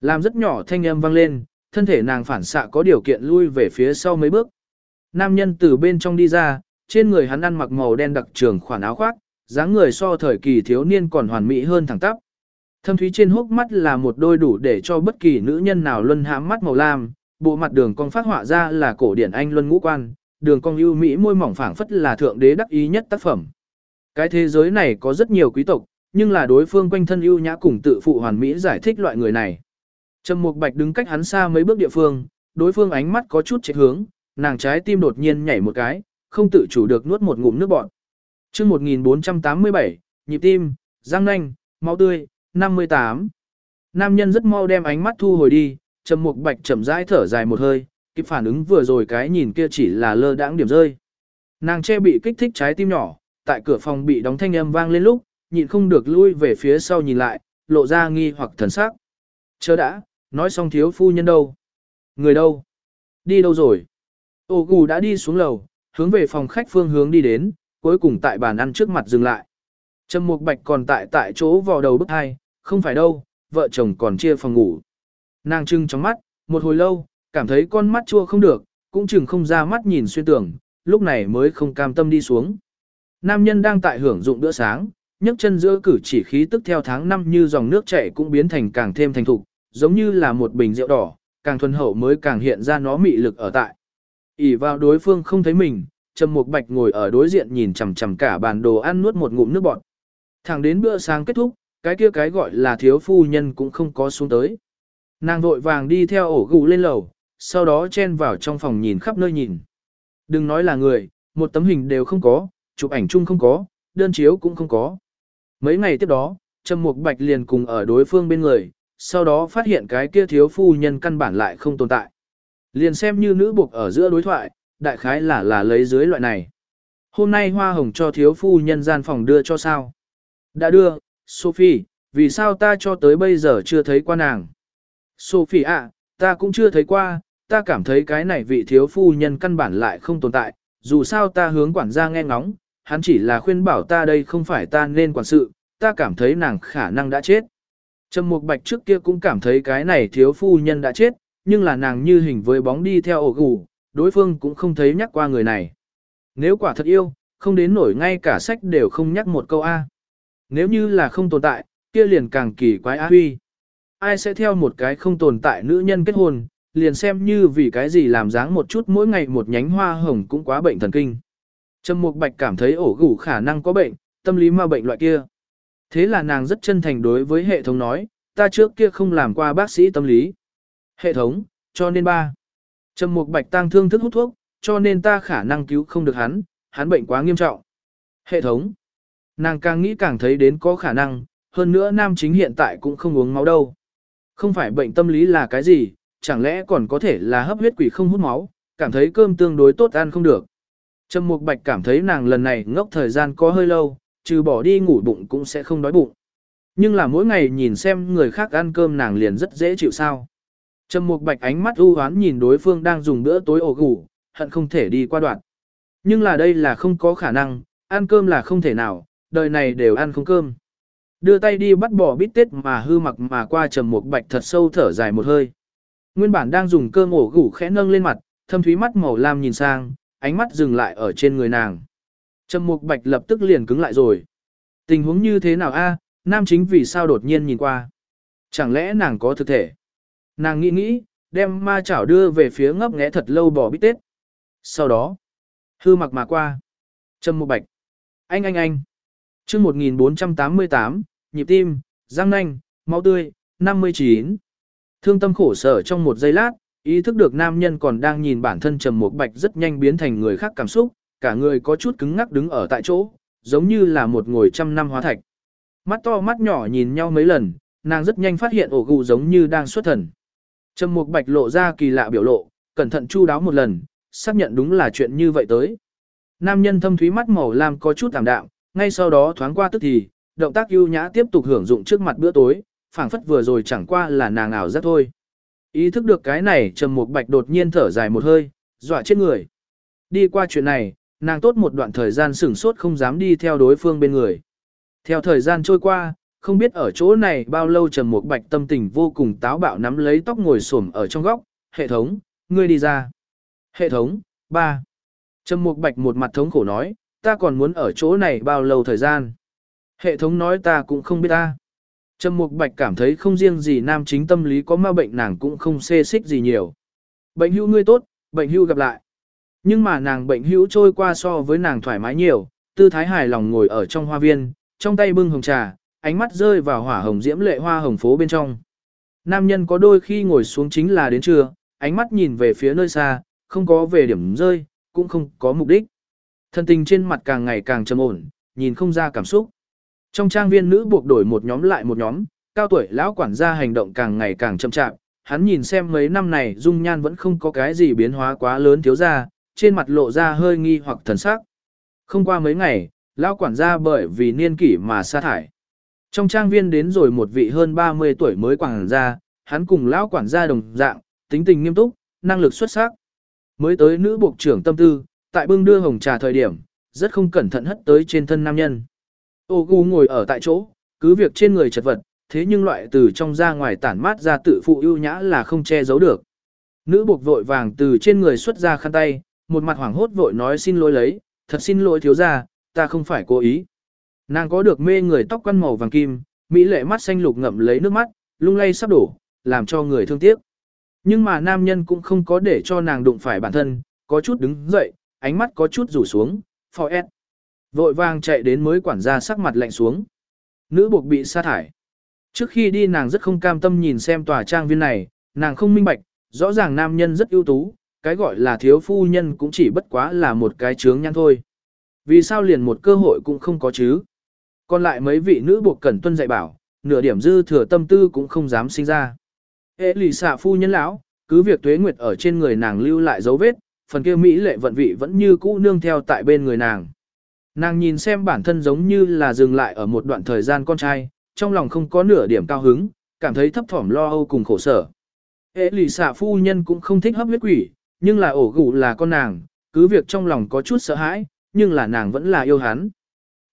Làm rất nhỏ thanh âm vang lên, thân thể nàng phản xạ có điều kiện lui về phía sau mấy bước. Nam nhân từ bên trong đi ra, trên người hắn ăn mặc màu đen đặc trường khoản áo khoác, dáng người so thời kỳ thiếu niên còn hoàn mỹ hơn thẳng tắp. Thâm thúy trên hốc mắt là một đôi đủ để cho bất kỳ nữ nhân nào luân hãm mắt màu lam, bộ mặt đường cong phát họa ra là cổ điển anh luân ngũ quan, đường cong ưu mỹ môi mỏng phảng phất là thượng đế đắc ý nhất tác phẩm. Cái thế giới này có rất nhiều quý tộc, nhưng là đối phương quanh thân ưu nhã cùng tự phụ hoàn mỹ giải thích loại người này. Trầm Mục Bạch đứng cách hắn xa mấy bước địa phương, đối phương ánh mắt có chút chệch hướng, nàng trái tim đột nhiên nhảy một cái, không tự chủ được nuốt một ngụm nước bọt. Chương 1487, nhịp tim, răng nanh, máu tươi, 58. Nam nhân rất mau đem ánh mắt thu hồi đi, Trầm Mục Bạch chậm rãi thở dài một hơi, kịp phản ứng vừa rồi cái nhìn kia chỉ là lơ đãng điểm rơi. Nàng che bị kích thích trái tim nhỏ, tại cửa phòng bị đóng thanh âm vang lên lúc, nhịn không được lui về phía sau nhìn lại, lộ ra nghi hoặc thần sắc. Chớ đã, nói xong thiếu phu nhân đâu? Người đâu? Đi đâu rồi? Ô gù đã đi xuống lầu, hướng về phòng khách phương hướng đi đến, cuối cùng tại bàn ăn trước mặt dừng lại. Trầm Mục Bạch còn tại tại chỗ vò đầu bức hai, không phải đâu, vợ chồng còn chia phòng ngủ. Nàng trưng trong mắt, một hồi lâu, cảm thấy con mắt chua không được, cũng chừng không ra mắt nhìn xuyên tưởng, lúc này mới không cam tâm đi xuống. Nam nhân đang tại hưởng dụng bữa sáng, nhấc chân giữa cử chỉ khí tức theo tháng năm như dòng nước chảy cũng biến thành càng thêm thành thục, giống như là một bình rượu đỏ, càng thuần hậu mới càng hiện ra nó mị lực ở tại ỉ vào đối phương không thấy mình, Trầm Mục Bạch ngồi ở đối diện nhìn chằm chằm cả bàn đồ ăn nuốt một ngụm nước bọt. Thẳng đến bữa sáng kết thúc, cái kia cái gọi là thiếu phu nhân cũng không có xuống tới. Nàng vội vàng đi theo ổ gù lên lầu, sau đó chen vào trong phòng nhìn khắp nơi nhìn. Đừng nói là người, một tấm hình đều không có, chụp ảnh chung không có, đơn chiếu cũng không có. Mấy ngày tiếp đó, Trầm Mục Bạch liền cùng ở đối phương bên người, sau đó phát hiện cái kia thiếu phu nhân căn bản lại không tồn tại. Liền xem như nữ buộc ở giữa đối thoại, đại khái là là lấy dưới loại này. Hôm nay hoa hồng cho thiếu phu nhân gian phòng đưa cho sao? Đã đưa, Sophie, vì sao ta cho tới bây giờ chưa thấy qua nàng? Sophie ạ, ta cũng chưa thấy qua, ta cảm thấy cái này vị thiếu phu nhân căn bản lại không tồn tại, dù sao ta hướng quản gia nghe ngóng, hắn chỉ là khuyên bảo ta đây không phải ta nên quản sự, ta cảm thấy nàng khả năng đã chết. Trầm Mục Bạch trước kia cũng cảm thấy cái này thiếu phu nhân đã chết, nhưng là nàng như hình với bóng đi theo ổ gù, đối phương cũng không thấy nhắc qua người này. Nếu quả thật yêu, không đến nổi ngay cả sách đều không nhắc một câu A. Nếu như là không tồn tại, kia liền càng kỳ quái A huy. Ai sẽ theo một cái không tồn tại nữ nhân kết hôn, liền xem như vì cái gì làm dáng một chút mỗi ngày một nhánh hoa hồng cũng quá bệnh thần kinh. Trầm Mục Bạch cảm thấy ổ gủ khả năng có bệnh, tâm lý ma bệnh loại kia. Thế là nàng rất chân thành đối với hệ thống nói, ta trước kia không làm qua bác sĩ tâm lý. Hệ thống, cho nên ba. Trầm Mục Bạch tăng thương thức hút thuốc, cho nên ta khả năng cứu không được hắn, hắn bệnh quá nghiêm trọng. Hệ thống. Nàng càng nghĩ càng thấy đến có khả năng, hơn nữa nam chính hiện tại cũng không uống máu đâu. Không phải bệnh tâm lý là cái gì, chẳng lẽ còn có thể là hấp huyết quỷ không hút máu, cảm thấy cơm tương đối tốt ăn không được. Trầm Mục Bạch cảm thấy nàng lần này ngốc thời gian có hơi lâu, trừ bỏ đi ngủ bụng cũng sẽ không đói bụng. Nhưng là mỗi ngày nhìn xem người khác ăn cơm nàng liền rất dễ chịu sao. Trầm Mục Bạch ánh mắt u hoán nhìn đối phương đang dùng bữa tối ổ gủ, hận không thể đi qua đoạn. Nhưng là đây là không có khả năng, ăn cơm là không thể nào, đời này đều ăn không cơm. Đưa tay đi bắt bỏ bít tết mà hư mặc mà qua Trầm Mục Bạch thật sâu thở dài một hơi. Nguyên bản đang dùng cơm ổ gủ khẽ nâng lên mặt, thâm thúy mắt màu lam nhìn sang, ánh mắt dừng lại ở trên người nàng. Trầm Mục Bạch lập tức liền cứng lại rồi. Tình huống như thế nào a? nam chính vì sao đột nhiên nhìn qua? Chẳng lẽ nàng có thực thể? Nàng nghĩ nghĩ, đem ma chảo đưa về phía ngấp nghé thật lâu bỏ bít tết. Sau đó, hư mặc mà qua. Trầm một Bạch. Anh anh anh. Chương 1488, nhịp tim, răng nanh, máu tươi, 59. Thương tâm khổ sở trong một giây lát, ý thức được nam nhân còn đang nhìn bản thân Trầm Mục Bạch rất nhanh biến thành người khác cảm xúc, cả người có chút cứng ngắc đứng ở tại chỗ, giống như là một ngồi trăm năm hóa thạch. Mắt to mắt nhỏ nhìn nhau mấy lần, nàng rất nhanh phát hiện ổ gù giống như đang xuất thần. Trầm Mục Bạch lộ ra kỳ lạ biểu lộ, cẩn thận chu đáo một lần, xác nhận đúng là chuyện như vậy tới. Nam nhân thâm thúy mắt màu lam có chút tạm đạm, ngay sau đó thoáng qua tức thì, động tác ưu nhã tiếp tục hưởng dụng trước mặt bữa tối, phảng phất vừa rồi chẳng qua là nàng ảo giác thôi. Ý thức được cái này, Trầm Mục Bạch đột nhiên thở dài một hơi, dọa chết người. Đi qua chuyện này, nàng tốt một đoạn thời gian sửng sốt không dám đi theo đối phương bên người. Theo thời gian trôi qua, không biết ở chỗ này bao lâu Trầm Mục Bạch tâm tình vô cùng táo bạo nắm lấy tóc ngồi xổm ở trong góc, "Hệ thống, ngươi đi ra." "Hệ thống, ba." Trầm Mục Bạch một mặt thống khổ nói, "Ta còn muốn ở chỗ này bao lâu thời gian?" Hệ thống nói ta cũng không biết ta. Trầm Mục Bạch cảm thấy không riêng gì nam chính tâm lý có ma bệnh nàng cũng không xê xích gì nhiều. Bệnh hữu ngươi tốt, bệnh hữu gặp lại. Nhưng mà nàng bệnh hữu trôi qua so với nàng thoải mái nhiều, tư thái hài lòng ngồi ở trong hoa viên, trong tay bưng hồng trà, ánh mắt rơi vào hỏa hồng diễm lệ hoa hồng phố bên trong. Nam nhân có đôi khi ngồi xuống chính là đến trưa, ánh mắt nhìn về phía nơi xa, không có về điểm rơi, cũng không có mục đích. Thân tình trên mặt càng ngày càng trầm ổn, nhìn không ra cảm xúc. Trong trang viên nữ buộc đổi một nhóm lại một nhóm, cao tuổi lão quản gia hành động càng ngày càng chậm chạp, hắn nhìn xem mấy năm này dung nhan vẫn không có cái gì biến hóa quá lớn thiếu ra, trên mặt lộ ra hơi nghi hoặc thần sắc. Không qua mấy ngày, lão quản gia bởi vì niên kỷ mà sa thải. Trong trang viên đến rồi một vị hơn 30 tuổi mới quản gia, hắn cùng lão quản gia đồng dạng, tính tình nghiêm túc, năng lực xuất sắc. Mới tới nữ buộc trưởng tâm tư, tại bưng đưa hồng trà thời điểm, rất không cẩn thận hất tới trên thân nam nhân. Ô gu ngồi ở tại chỗ, cứ việc trên người chật vật, thế nhưng loại từ trong ra ngoài tản mát ra tự phụ ưu nhã là không che giấu được. Nữ buộc vội vàng từ trên người xuất ra khăn tay, một mặt hoảng hốt vội nói xin lỗi lấy, thật xin lỗi thiếu gia, ta không phải cố ý. Nàng có được mê người tóc quăn màu vàng kim, mỹ lệ mắt xanh lục ngậm lấy nước mắt, lung lay sắp đổ, làm cho người thương tiếc. Nhưng mà nam nhân cũng không có để cho nàng đụng phải bản thân, có chút đứng dậy, ánh mắt có chút rủ xuống, phò ép. Vội vàng chạy đến mới quản gia sắc mặt lạnh xuống. Nữ buộc bị sa thải. Trước khi đi nàng rất không cam tâm nhìn xem tòa trang viên này, nàng không minh bạch, rõ ràng nam nhân rất ưu tú, cái gọi là thiếu phu nhân cũng chỉ bất quá là một cái chướng nhăn thôi. Vì sao liền một cơ hội cũng không có chứ? Còn lại mấy vị nữ buộc cẩn tuân dạy bảo, nửa điểm dư thừa tâm tư cũng không dám sinh ra. Ê lì xạ phu nhân lão, cứ việc tuế nguyệt ở trên người nàng lưu lại dấu vết, phần kia mỹ lệ vận vị vẫn như cũ nương theo tại bên người nàng. Nàng nhìn xem bản thân giống như là dừng lại ở một đoạn thời gian con trai, trong lòng không có nửa điểm cao hứng, cảm thấy thấp thỏm lo âu cùng khổ sở. Hệ lì xạ phu nhân cũng không thích hấp huyết quỷ, nhưng là ổ gù là con nàng, cứ việc trong lòng có chút sợ hãi, nhưng là nàng vẫn là yêu hắn.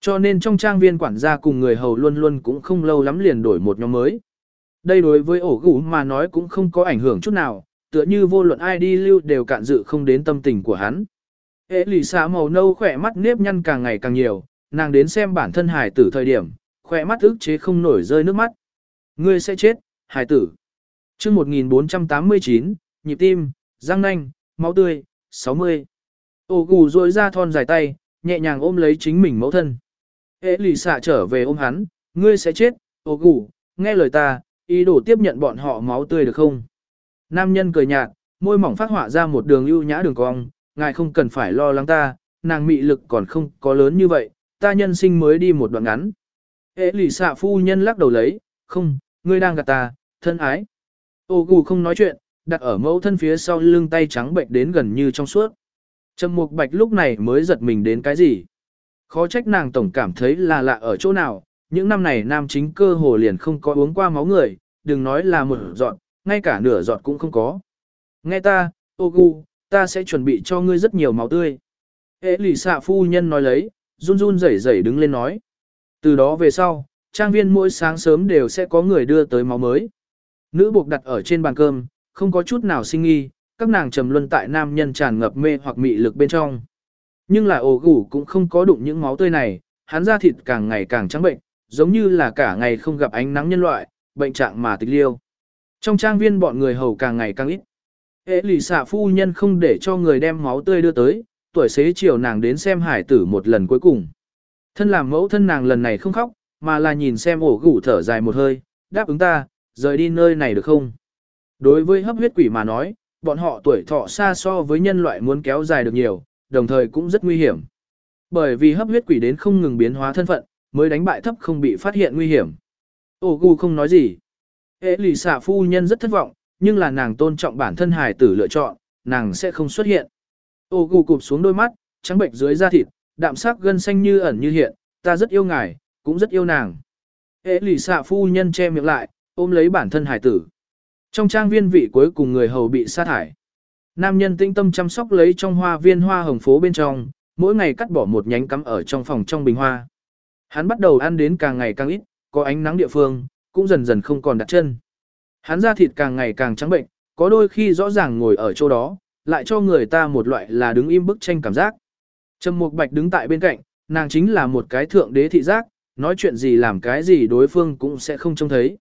Cho nên trong trang viên quản gia cùng người hầu luôn luôn cũng không lâu lắm liền đổi một nhóm mới. Đây đối với ổ gũ mà nói cũng không có ảnh hưởng chút nào, tựa như vô luận ai đi lưu đều cạn dự không đến tâm tình của hắn. Ế lì xá màu nâu khỏe mắt nếp nhăn càng ngày càng nhiều, nàng đến xem bản thân hải tử thời điểm, khỏe mắt ức chế không nổi rơi nước mắt. Ngươi sẽ chết, hải tử. chương 1489, nhịp tim, răng nanh, máu tươi, 60. Ô gù rôi ra thon dài tay, nhẹ nhàng ôm lấy chính mình mẫu thân. Hệ lì xạ trở về ôm hắn, ngươi sẽ chết, ô gù, nghe lời ta, ý đồ tiếp nhận bọn họ máu tươi được không? Nam nhân cười nhạt, môi mỏng phát họa ra một đường ưu nhã đường cong, ngài không cần phải lo lắng ta, nàng mị lực còn không có lớn như vậy, ta nhân sinh mới đi một đoạn ngắn. Hệ lì xạ phu nhân lắc đầu lấy, không, ngươi đang gạt ta, thân ái. Ô gù không nói chuyện, đặt ở mẫu thân phía sau lưng tay trắng bệnh đến gần như trong suốt. Trầm Mục Bạch lúc này mới giật mình đến cái gì. Khó trách nàng tổng cảm thấy là lạ ở chỗ nào, những năm này nam chính cơ hồ liền không có uống qua máu người, đừng nói là một giọt, ngay cả nửa giọt cũng không có. Nghe ta, ô ta sẽ chuẩn bị cho ngươi rất nhiều máu tươi. Hệ lì xạ phu nhân nói lấy, run run rẩy rẩy đứng lên nói. Từ đó về sau, trang viên mỗi sáng sớm đều sẽ có người đưa tới máu mới. Nữ buộc đặt ở trên bàn cơm, không có chút nào sinh nghi, các nàng trầm luân tại nam nhân tràn ngập mê hoặc mị lực bên trong. Nhưng là ổ gủ cũng không có đụng những máu tươi này, hắn da thịt càng ngày càng trắng bệnh, giống như là cả ngày không gặp ánh nắng nhân loại, bệnh trạng mà tịch liêu. Trong trang viên bọn người hầu càng ngày càng ít. Hệ lì xạ phu nhân không để cho người đem máu tươi đưa tới, tuổi xế chiều nàng đến xem hải tử một lần cuối cùng. Thân làm mẫu thân nàng lần này không khóc, mà là nhìn xem ổ gủ thở dài một hơi, đáp ứng ta, rời đi nơi này được không? Đối với hấp huyết quỷ mà nói, bọn họ tuổi thọ xa so với nhân loại muốn kéo dài được nhiều, đồng thời cũng rất nguy hiểm. Bởi vì hấp huyết quỷ đến không ngừng biến hóa thân phận, mới đánh bại thấp không bị phát hiện nguy hiểm. Ổ gu không nói gì. Hệ lì xạ phu nhân rất thất vọng, nhưng là nàng tôn trọng bản thân hài tử lựa chọn, nàng sẽ không xuất hiện. Ổ gu cụp xuống đôi mắt, trắng bệnh dưới da thịt, đạm sắc gân xanh như ẩn như hiện, ta rất yêu ngài, cũng rất yêu nàng. Hệ lì xạ phu nhân che miệng lại, ôm lấy bản thân hài tử. Trong trang viên vị cuối cùng người hầu bị sa thải. Nam nhân tinh tâm chăm sóc lấy trong hoa viên hoa hồng phố bên trong, mỗi ngày cắt bỏ một nhánh cắm ở trong phòng trong bình hoa. Hắn bắt đầu ăn đến càng ngày càng ít, có ánh nắng địa phương, cũng dần dần không còn đặt chân. Hắn da thịt càng ngày càng trắng bệnh, có đôi khi rõ ràng ngồi ở chỗ đó, lại cho người ta một loại là đứng im bức tranh cảm giác. Trầm Mục Bạch đứng tại bên cạnh, nàng chính là một cái thượng đế thị giác, nói chuyện gì làm cái gì đối phương cũng sẽ không trông thấy.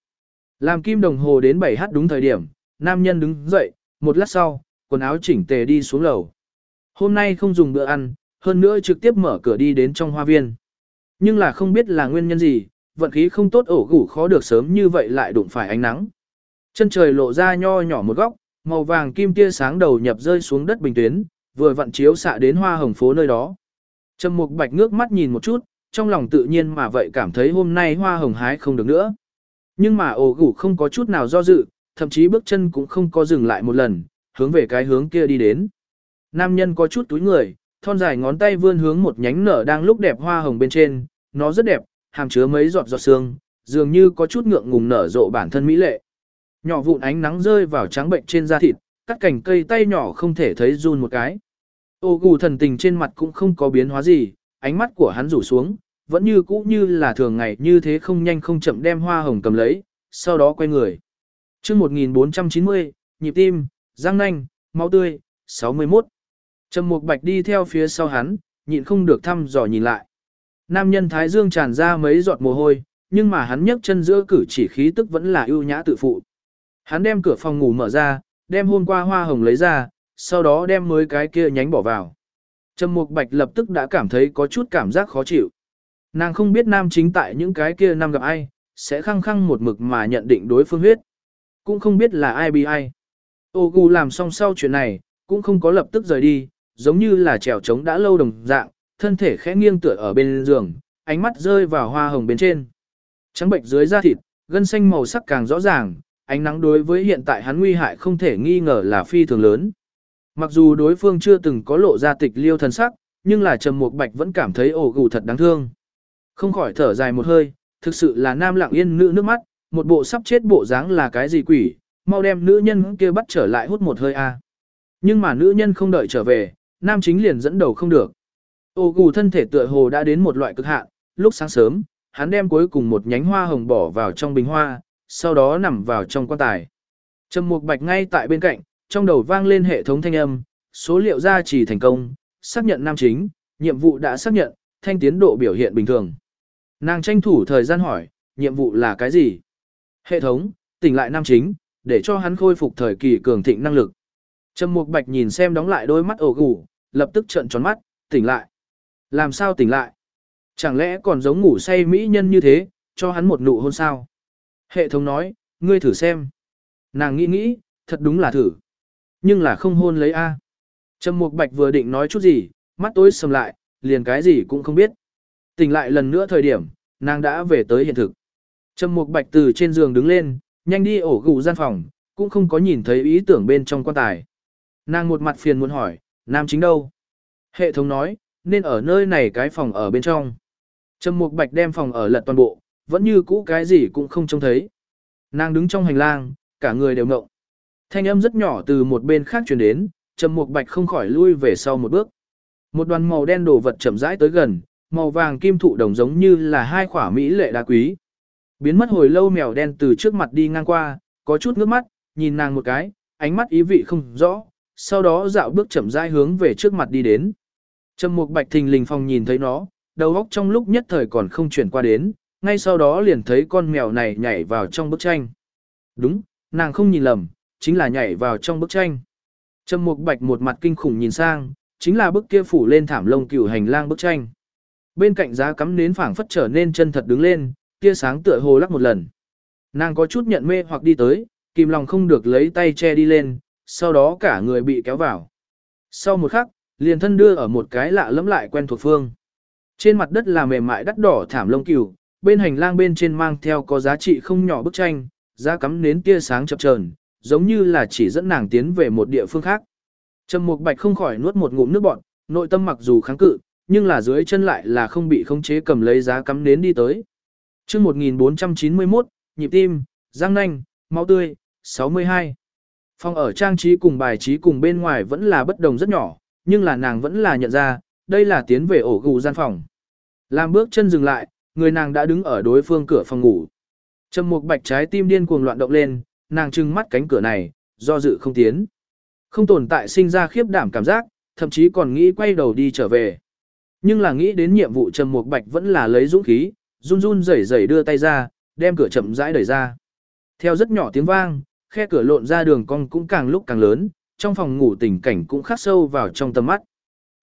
Làm kim đồng hồ đến 7h đúng thời điểm, nam nhân đứng dậy, một lát sau, quần áo chỉnh tề đi xuống lầu. Hôm nay không dùng bữa ăn, hơn nữa trực tiếp mở cửa đi đến trong hoa viên. Nhưng là không biết là nguyên nhân gì, vận khí không tốt ổ gủ khó được sớm như vậy lại đụng phải ánh nắng. Chân trời lộ ra nho nhỏ một góc, màu vàng kim tia sáng đầu nhập rơi xuống đất bình tuyến, vừa vặn chiếu xạ đến hoa hồng phố nơi đó. Trầm Mục Bạch ngước mắt nhìn một chút, trong lòng tự nhiên mà vậy cảm thấy hôm nay hoa hồng hái không được nữa. Nhưng mà ổ gủ không có chút nào do dự, thậm chí bước chân cũng không có dừng lại một lần, hướng về cái hướng kia đi đến. Nam nhân có chút túi người, thon dài ngón tay vươn hướng một nhánh nở đang lúc đẹp hoa hồng bên trên, nó rất đẹp, hàm chứa mấy giọt giọt sương, dường như có chút ngượng ngùng nở rộ bản thân mỹ lệ. Nhỏ vụn ánh nắng rơi vào trắng bệnh trên da thịt, cắt cành cây tay nhỏ không thể thấy run một cái. Ô gù thần tình trên mặt cũng không có biến hóa gì, ánh mắt của hắn rủ xuống, vẫn như cũ như là thường ngày như thế không nhanh không chậm đem hoa hồng cầm lấy, sau đó quay người. chương 1490, nhịp tim, răng nanh, máu tươi, 61. Trầm Mục Bạch đi theo phía sau hắn, nhịn không được thăm dò nhìn lại. Nam nhân Thái Dương tràn ra mấy giọt mồ hôi, nhưng mà hắn nhấc chân giữa cử chỉ khí tức vẫn là ưu nhã tự phụ. Hắn đem cửa phòng ngủ mở ra, đem hôm qua hoa hồng lấy ra, sau đó đem mới cái kia nhánh bỏ vào. Trầm Mục Bạch lập tức đã cảm thấy có chút cảm giác khó chịu. Nàng không biết nam chính tại những cái kia năm gặp ai, sẽ khăng khăng một mực mà nhận định đối phương huyết. Cũng không biết là ai bị ai. Ô gù làm xong sau chuyện này, cũng không có lập tức rời đi, giống như là trèo trống đã lâu đồng dạng, thân thể khẽ nghiêng tựa ở bên giường, ánh mắt rơi vào hoa hồng bên trên. Trắng bệnh dưới da thịt, gân xanh màu sắc càng rõ ràng, ánh nắng đối với hiện tại hắn nguy hại không thể nghi ngờ là phi thường lớn. Mặc dù đối phương chưa từng có lộ ra tịch liêu thần sắc, nhưng là Trầm Mục Bạch vẫn cảm thấy ổ gù thật đáng thương. Không khỏi thở dài một hơi, thực sự là nam lặng yên nữ nước mắt, một bộ sắp chết bộ dáng là cái gì quỷ, mau đem nữ nhân kia bắt trở lại hút một hơi a. Nhưng mà nữ nhân không đợi trở về, nam chính liền dẫn đầu không được. Ô gù thân thể tựa hồ đã đến một loại cực hạn, lúc sáng sớm, hắn đem cuối cùng một nhánh hoa hồng bỏ vào trong bình hoa, sau đó nằm vào trong quan tài. Trầm Mục Bạch ngay tại bên cạnh, trong đầu vang lên hệ thống thanh âm, số liệu gia trì thành công, xác nhận nam chính, nhiệm vụ đã xác nhận, thanh tiến độ biểu hiện bình thường. Nàng tranh thủ thời gian hỏi, nhiệm vụ là cái gì? Hệ thống, tỉnh lại nam chính, để cho hắn khôi phục thời kỳ cường thịnh năng lực. Trầm Mục Bạch nhìn xem đóng lại đôi mắt ổ gù, lập tức trợn tròn mắt, tỉnh lại. Làm sao tỉnh lại? Chẳng lẽ còn giống ngủ say mỹ nhân như thế, cho hắn một nụ hôn sao? Hệ thống nói, ngươi thử xem. Nàng nghĩ nghĩ, thật đúng là thử. Nhưng là không hôn lấy A. Trầm Mục Bạch vừa định nói chút gì, mắt tối sầm lại, liền cái gì cũng không biết. Tỉnh lại lần nữa thời điểm, nàng đã về tới hiện thực. Trầm Mục Bạch từ trên giường đứng lên, nhanh đi ổ gù gian phòng, cũng không có nhìn thấy ý tưởng bên trong quan tài. Nàng một mặt phiền muốn hỏi, nam chính đâu? Hệ thống nói, nên ở nơi này cái phòng ở bên trong. Trầm Mục Bạch đem phòng ở lật toàn bộ, vẫn như cũ cái gì cũng không trông thấy. Nàng đứng trong hành lang, cả người đều ngộng. Thanh âm rất nhỏ từ một bên khác truyền đến, Trầm Mục Bạch không khỏi lui về sau một bước. Một đoàn màu đen đồ vật chậm rãi tới gần, màu vàng kim thụ đồng giống như là hai khỏa mỹ lệ đá quý. Biến mất hồi lâu mèo đen từ trước mặt đi ngang qua, có chút nước mắt, nhìn nàng một cái, ánh mắt ý vị không rõ, sau đó dạo bước chậm rãi hướng về trước mặt đi đến. Trầm Mục Bạch thình lình phòng nhìn thấy nó, đầu óc trong lúc nhất thời còn không chuyển qua đến, ngay sau đó liền thấy con mèo này nhảy vào trong bức tranh. Đúng, nàng không nhìn lầm, chính là nhảy vào trong bức tranh. Trầm Mục Bạch một mặt kinh khủng nhìn sang, chính là bức kia phủ lên thảm lông cửu hành lang bức tranh. Bên cạnh giá cắm nến phảng phất trở nên chân thật đứng lên, tia sáng tựa hồ lắc một lần. Nàng có chút nhận mê hoặc đi tới, kìm lòng không được lấy tay che đi lên, sau đó cả người bị kéo vào. Sau một khắc, liền thân đưa ở một cái lạ lẫm lại quen thuộc phương. Trên mặt đất là mềm mại đắt đỏ thảm lông cừu, bên hành lang bên trên mang theo có giá trị không nhỏ bức tranh, giá cắm nến tia sáng chập chờn, giống như là chỉ dẫn nàng tiến về một địa phương khác. Trầm Mục Bạch không khỏi nuốt một ngụm nước bọt, nội tâm mặc dù kháng cự, nhưng là dưới chân lại là không bị khống chế cầm lấy giá cắm nến đi tới. Chương 1491, nhịp tim, răng nanh, máu tươi, 62. Phòng ở trang trí cùng bài trí cùng bên ngoài vẫn là bất đồng rất nhỏ, nhưng là nàng vẫn là nhận ra, đây là tiến về ổ gù gian phòng. Làm bước chân dừng lại, người nàng đã đứng ở đối phương cửa phòng ngủ. Trầm Mục Bạch trái tim điên cuồng loạn động lên, nàng trừng mắt cánh cửa này, do dự không tiến. Không tồn tại sinh ra khiếp đảm cảm giác, thậm chí còn nghĩ quay đầu đi trở về. Nhưng là nghĩ đến nhiệm vụ Trầm Mục Bạch vẫn là lấy dũng khí, run run rẩy rẩy đưa tay ra, đem cửa chậm rãi đẩy ra. Theo rất nhỏ tiếng vang, khe cửa lộn ra đường cong cũng càng lúc càng lớn, trong phòng ngủ tình cảnh cũng khắc sâu vào trong tầm mắt.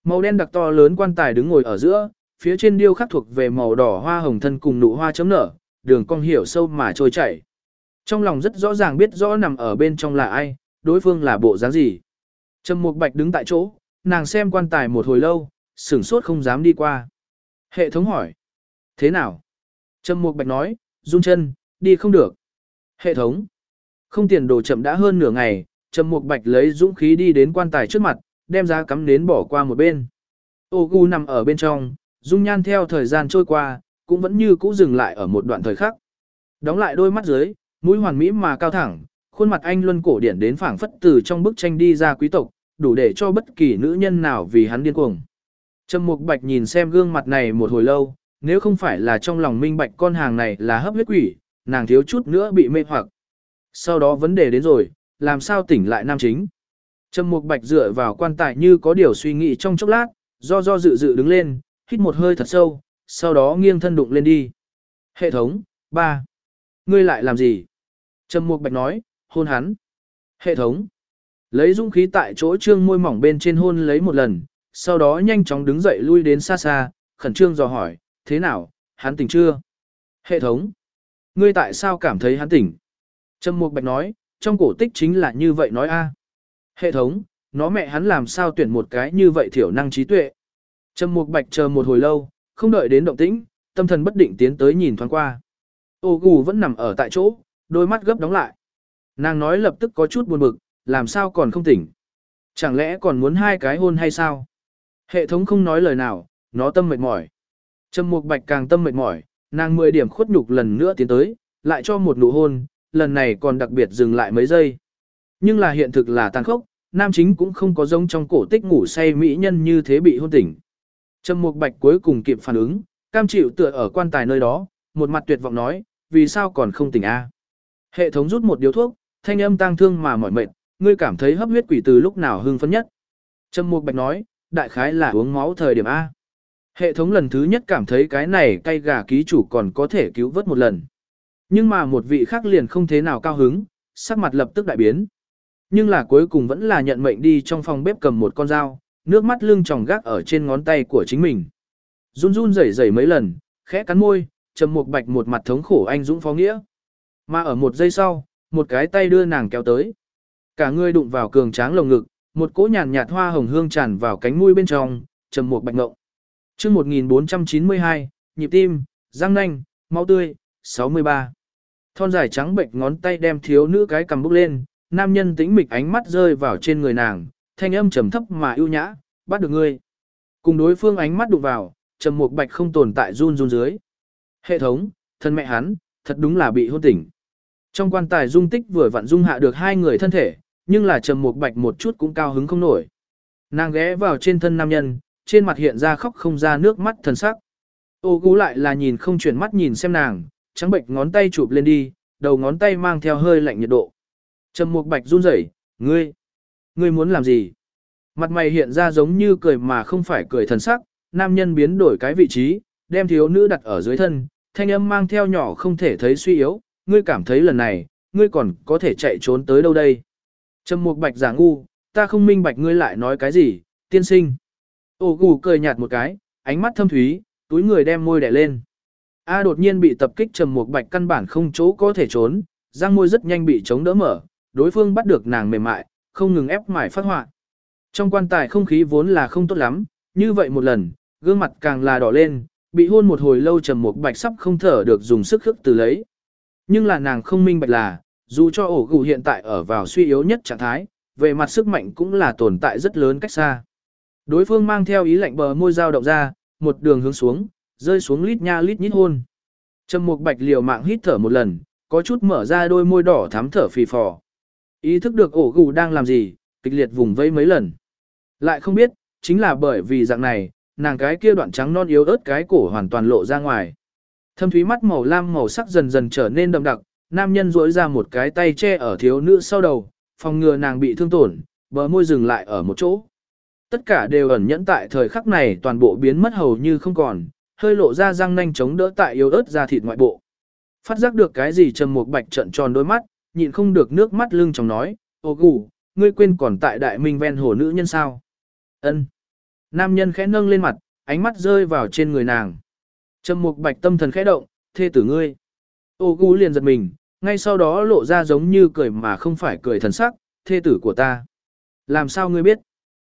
Màu đen đặc to lớn quan tài đứng ngồi ở giữa, phía trên điêu khắc thuộc về màu đỏ hoa hồng thân cùng nụ hoa chấm nở, đường cong hiểu sâu mà trôi chảy. Trong lòng rất rõ ràng biết rõ nằm ở bên trong là ai, đối phương là bộ dáng gì. Trầm Mục Bạch đứng tại chỗ, nàng xem quan tài một hồi lâu, sửng sốt không dám đi qua. Hệ thống hỏi. Thế nào? Trầm Mục Bạch nói, run chân, đi không được. Hệ thống. Không tiền đồ chậm đã hơn nửa ngày, Trầm Mục Bạch lấy dũng khí đi đến quan tài trước mặt, đem giá cắm nến bỏ qua một bên. Ô gu nằm ở bên trong, dung nhan theo thời gian trôi qua, cũng vẫn như cũ dừng lại ở một đoạn thời khắc. Đóng lại đôi mắt dưới, mũi hoàn mỹ mà cao thẳng, khuôn mặt anh luân cổ điển đến phảng phất từ trong bức tranh đi ra quý tộc, đủ để cho bất kỳ nữ nhân nào vì hắn điên cuồng. Trầm Mục Bạch nhìn xem gương mặt này một hồi lâu, nếu không phải là trong lòng minh bạch con hàng này là hấp huyết quỷ, nàng thiếu chút nữa bị mê hoặc. Sau đó vấn đề đến rồi, làm sao tỉnh lại nam chính. Trầm Mục Bạch dựa vào quan tài như có điều suy nghĩ trong chốc lát, do do dự dự đứng lên, hít một hơi thật sâu, sau đó nghiêng thân đụng lên đi. Hệ thống, ba, Ngươi lại làm gì? Trầm Mục Bạch nói, hôn hắn. Hệ thống. Lấy dũng khí tại chỗ trương môi mỏng bên trên hôn lấy một lần, sau đó nhanh chóng đứng dậy lui đến xa xa, khẩn trương dò hỏi, thế nào, hắn tỉnh chưa? Hệ thống. Ngươi tại sao cảm thấy hắn tỉnh? Trâm Mục Bạch nói, trong cổ tích chính là như vậy nói a. Hệ thống, nó mẹ hắn làm sao tuyển một cái như vậy thiểu năng trí tuệ. Trâm Mục Bạch chờ một hồi lâu, không đợi đến động tĩnh, tâm thần bất định tiến tới nhìn thoáng qua. Ô gù vẫn nằm ở tại chỗ, đôi mắt gấp đóng lại. Nàng nói lập tức có chút buồn bực, làm sao còn không tỉnh. Chẳng lẽ còn muốn hai cái hôn hay sao? Hệ thống không nói lời nào, nó tâm mệt mỏi. Trầm Mục Bạch càng tâm mệt mỏi, nàng 10 điểm khuất nhục lần nữa tiến tới, lại cho một nụ hôn, lần này còn đặc biệt dừng lại mấy giây. Nhưng là hiện thực là tàn khốc, nam chính cũng không có giống trong cổ tích ngủ say mỹ nhân như thế bị hôn tỉnh. Trầm Mục Bạch cuối cùng kịp phản ứng, cam chịu tựa ở quan tài nơi đó, một mặt tuyệt vọng nói, vì sao còn không tỉnh a? Hệ thống rút một điếu thuốc, thanh âm tang thương mà mỏi mệt, ngươi cảm thấy hấp huyết quỷ từ lúc nào hưng phấn nhất? Trầm Mục Bạch nói, đại khái là uống máu thời điểm a. Hệ thống lần thứ nhất cảm thấy cái này cay gà ký chủ còn có thể cứu vớt một lần. Nhưng mà một vị khác liền không thế nào cao hứng, sắc mặt lập tức đại biến. Nhưng là cuối cùng vẫn là nhận mệnh đi trong phòng bếp cầm một con dao, nước mắt lưng tròng gác ở trên ngón tay của chính mình. Run run rẩy rẩy mấy lần, khẽ cắn môi, trầm một bạch một mặt thống khổ anh dũng phó nghĩa. Mà ở một giây sau, một cái tay đưa nàng kéo tới. Cả người đụng vào cường tráng lồng ngực, một cỗ nhàn nhạt hoa hồng hương tràn vào cánh mũi bên trong, trầm một bạch ngộng. Chương 1492, nhịp tim, răng nanh, máu tươi, 63. Thon dài trắng bệnh ngón tay đem thiếu nữ cái cầm bốc lên, nam nhân tĩnh mịch ánh mắt rơi vào trên người nàng, thanh âm trầm thấp mà ưu nhã, bắt được ngươi. Cùng đối phương ánh mắt đụng vào, trầm mục bạch không tồn tại run run dưới. Hệ thống, thân mẹ hắn, thật đúng là bị hôn tỉnh. Trong quan tài dung tích vừa vặn dung hạ được hai người thân thể, nhưng là trầm mục bạch một chút cũng cao hứng không nổi. Nàng ghé vào trên thân nam nhân, trên mặt hiện ra khóc không ra nước mắt thần sắc. Ô gú lại là nhìn không chuyển mắt nhìn xem nàng, trắng bệnh ngón tay chụp lên đi, đầu ngón tay mang theo hơi lạnh nhiệt độ. Trầm mục bạch run rẩy, ngươi, ngươi muốn làm gì? Mặt mày hiện ra giống như cười mà không phải cười thần sắc, nam nhân biến đổi cái vị trí, đem thiếu nữ đặt ở dưới thân, thanh âm mang theo nhỏ không thể thấy suy yếu, ngươi cảm thấy lần này, ngươi còn có thể chạy trốn tới đâu đây? Trầm mục bạch giả ngu, ta không minh bạch ngươi lại nói cái gì, tiên sinh. Ô gù cười nhạt một cái, ánh mắt thâm thúy, túi người đem môi đẻ lên. A đột nhiên bị tập kích trầm một bạch căn bản không chỗ có thể trốn, răng môi rất nhanh bị chống đỡ mở, đối phương bắt được nàng mềm mại, không ngừng ép mải phát họa. Trong quan tài không khí vốn là không tốt lắm, như vậy một lần, gương mặt càng là đỏ lên, bị hôn một hồi lâu trầm một bạch sắp không thở được dùng sức khức từ lấy. Nhưng là nàng không minh bạch là, dù cho ổ gù hiện tại ở vào suy yếu nhất trạng thái, về mặt sức mạnh cũng là tồn tại rất lớn cách xa. Đối phương mang theo ý lạnh bờ môi dao động ra, một đường hướng xuống, rơi xuống lít nha lít nhít hôn. Trầm Mục Bạch liều mạng hít thở một lần, có chút mở ra đôi môi đỏ thắm thở phì phò. Ý thức được ổ gù đang làm gì, kịch liệt vùng vẫy mấy lần. Lại không biết, chính là bởi vì dạng này, nàng cái kia đoạn trắng non yếu ớt cái cổ hoàn toàn lộ ra ngoài. Thâm thúy mắt màu lam màu sắc dần dần trở nên đậm đặc, nam nhân duỗi ra một cái tay che ở thiếu nữ sau đầu, phòng ngừa nàng bị thương tổn, bờ môi dừng lại ở một chỗ. Tất cả đều ẩn nhẫn tại thời khắc này toàn bộ biến mất hầu như không còn, hơi lộ ra răng nanh chống đỡ tại yếu ớt da thịt ngoại bộ. Phát giác được cái gì trầm một bạch trận tròn đôi mắt, nhịn không được nước mắt lưng trong nói, ô gù, ngươi quên còn tại đại minh ven hồ nữ nhân sao. ân Nam nhân khẽ nâng lên mặt, ánh mắt rơi vào trên người nàng. Trầm mục bạch tâm thần khẽ động, thê tử ngươi. Ô gù liền giật mình, ngay sau đó lộ ra giống như cười mà không phải cười thần sắc, thê tử của ta. Làm sao ngươi biết?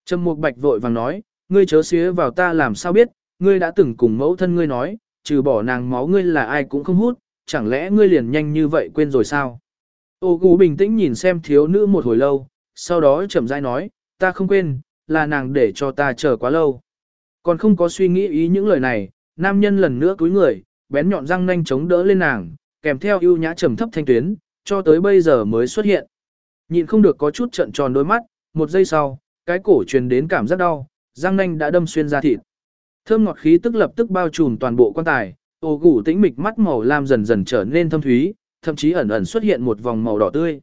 Trầm Mục Bạch vội vàng nói, ngươi chớ xía vào ta làm sao biết, ngươi đã từng cùng mẫu thân ngươi nói, trừ bỏ nàng máu ngươi là ai cũng không hút, chẳng lẽ ngươi liền nhanh như vậy quên rồi sao? Ô Gú bình tĩnh nhìn xem thiếu nữ một hồi lâu, sau đó chậm rãi nói, ta không quên, là nàng để cho ta chờ quá lâu. Còn không có suy nghĩ ý những lời này, nam nhân lần nữa cúi người, bén nhọn răng nanh chống đỡ lên nàng, kèm theo ưu nhã trầm thấp thanh tuyến, cho tới bây giờ mới xuất hiện. Nhịn không được có chút trận tròn đôi mắt, một giây sau, cái cổ truyền đến cảm giác đau, răng nanh đã đâm xuyên ra thịt. Thơm ngọt khí tức lập tức bao trùm toàn bộ quan tài, ô gủ tĩnh mịch mắt màu lam dần dần trở nên thâm thúy, thậm chí ẩn ẩn xuất hiện một vòng màu đỏ tươi.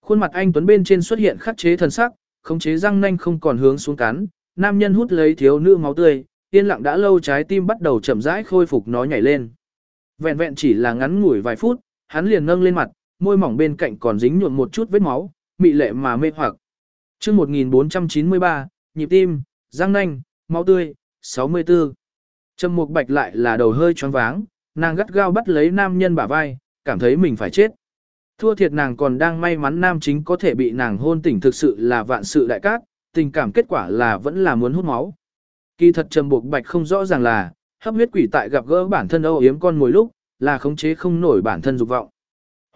Khuôn mặt anh tuấn bên trên xuất hiện khắc chế thần sắc, khống chế răng nanh không còn hướng xuống cắn, nam nhân hút lấy thiếu nữ máu tươi, yên lặng đã lâu trái tim bắt đầu chậm rãi khôi phục nó nhảy lên. Vẹn vẹn chỉ là ngắn ngủi vài phút, hắn liền nâng lên mặt, môi mỏng bên cạnh còn dính nhuộm một chút vết máu, mị lệ mà mê hoặc. Chương 1493, nhịp tim, răng nanh, máu tươi, 64. Trầm Mục Bạch lại là đầu hơi choáng váng, nàng gắt gao bắt lấy nam nhân bả vai, cảm thấy mình phải chết. Thua thiệt nàng còn đang may mắn nam chính có thể bị nàng hôn tỉnh thực sự là vạn sự đại cát, tình cảm kết quả là vẫn là muốn hút máu. Kỳ thật Trầm Mục Bạch không rõ ràng là, hấp huyết quỷ tại gặp gỡ bản thân âu yếm con ngồi lúc, là khống chế không nổi bản thân dục vọng.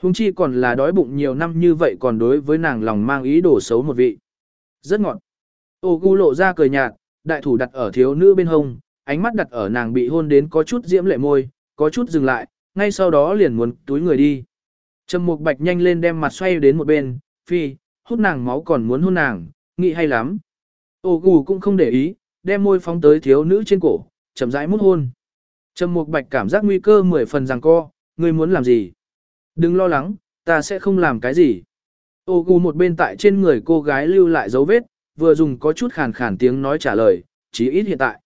Hùng chi còn là đói bụng nhiều năm như vậy còn đối với nàng lòng mang ý đồ xấu một vị. Rất ngọt. Ô gu lộ ra cười nhạt, đại thủ đặt ở thiếu nữ bên hông, ánh mắt đặt ở nàng bị hôn đến có chút diễm lệ môi, có chút dừng lại, ngay sau đó liền muốn túi người đi. Trầm Mục Bạch nhanh lên đem mặt xoay đến một bên, phi, hút nàng máu còn muốn hôn nàng, nghĩ hay lắm. Ô gù cũng không để ý, đem môi phóng tới thiếu nữ trên cổ, chậm rãi mút hôn. Trầm Mục Bạch cảm giác nguy cơ mười phần rằng co, ngươi muốn làm gì? Đừng lo lắng, ta sẽ không làm cái gì. Ô gù một bên tại trên người cô gái lưu lại dấu vết, vừa dùng có chút khàn khàn tiếng nói trả lời, chỉ ít hiện tại.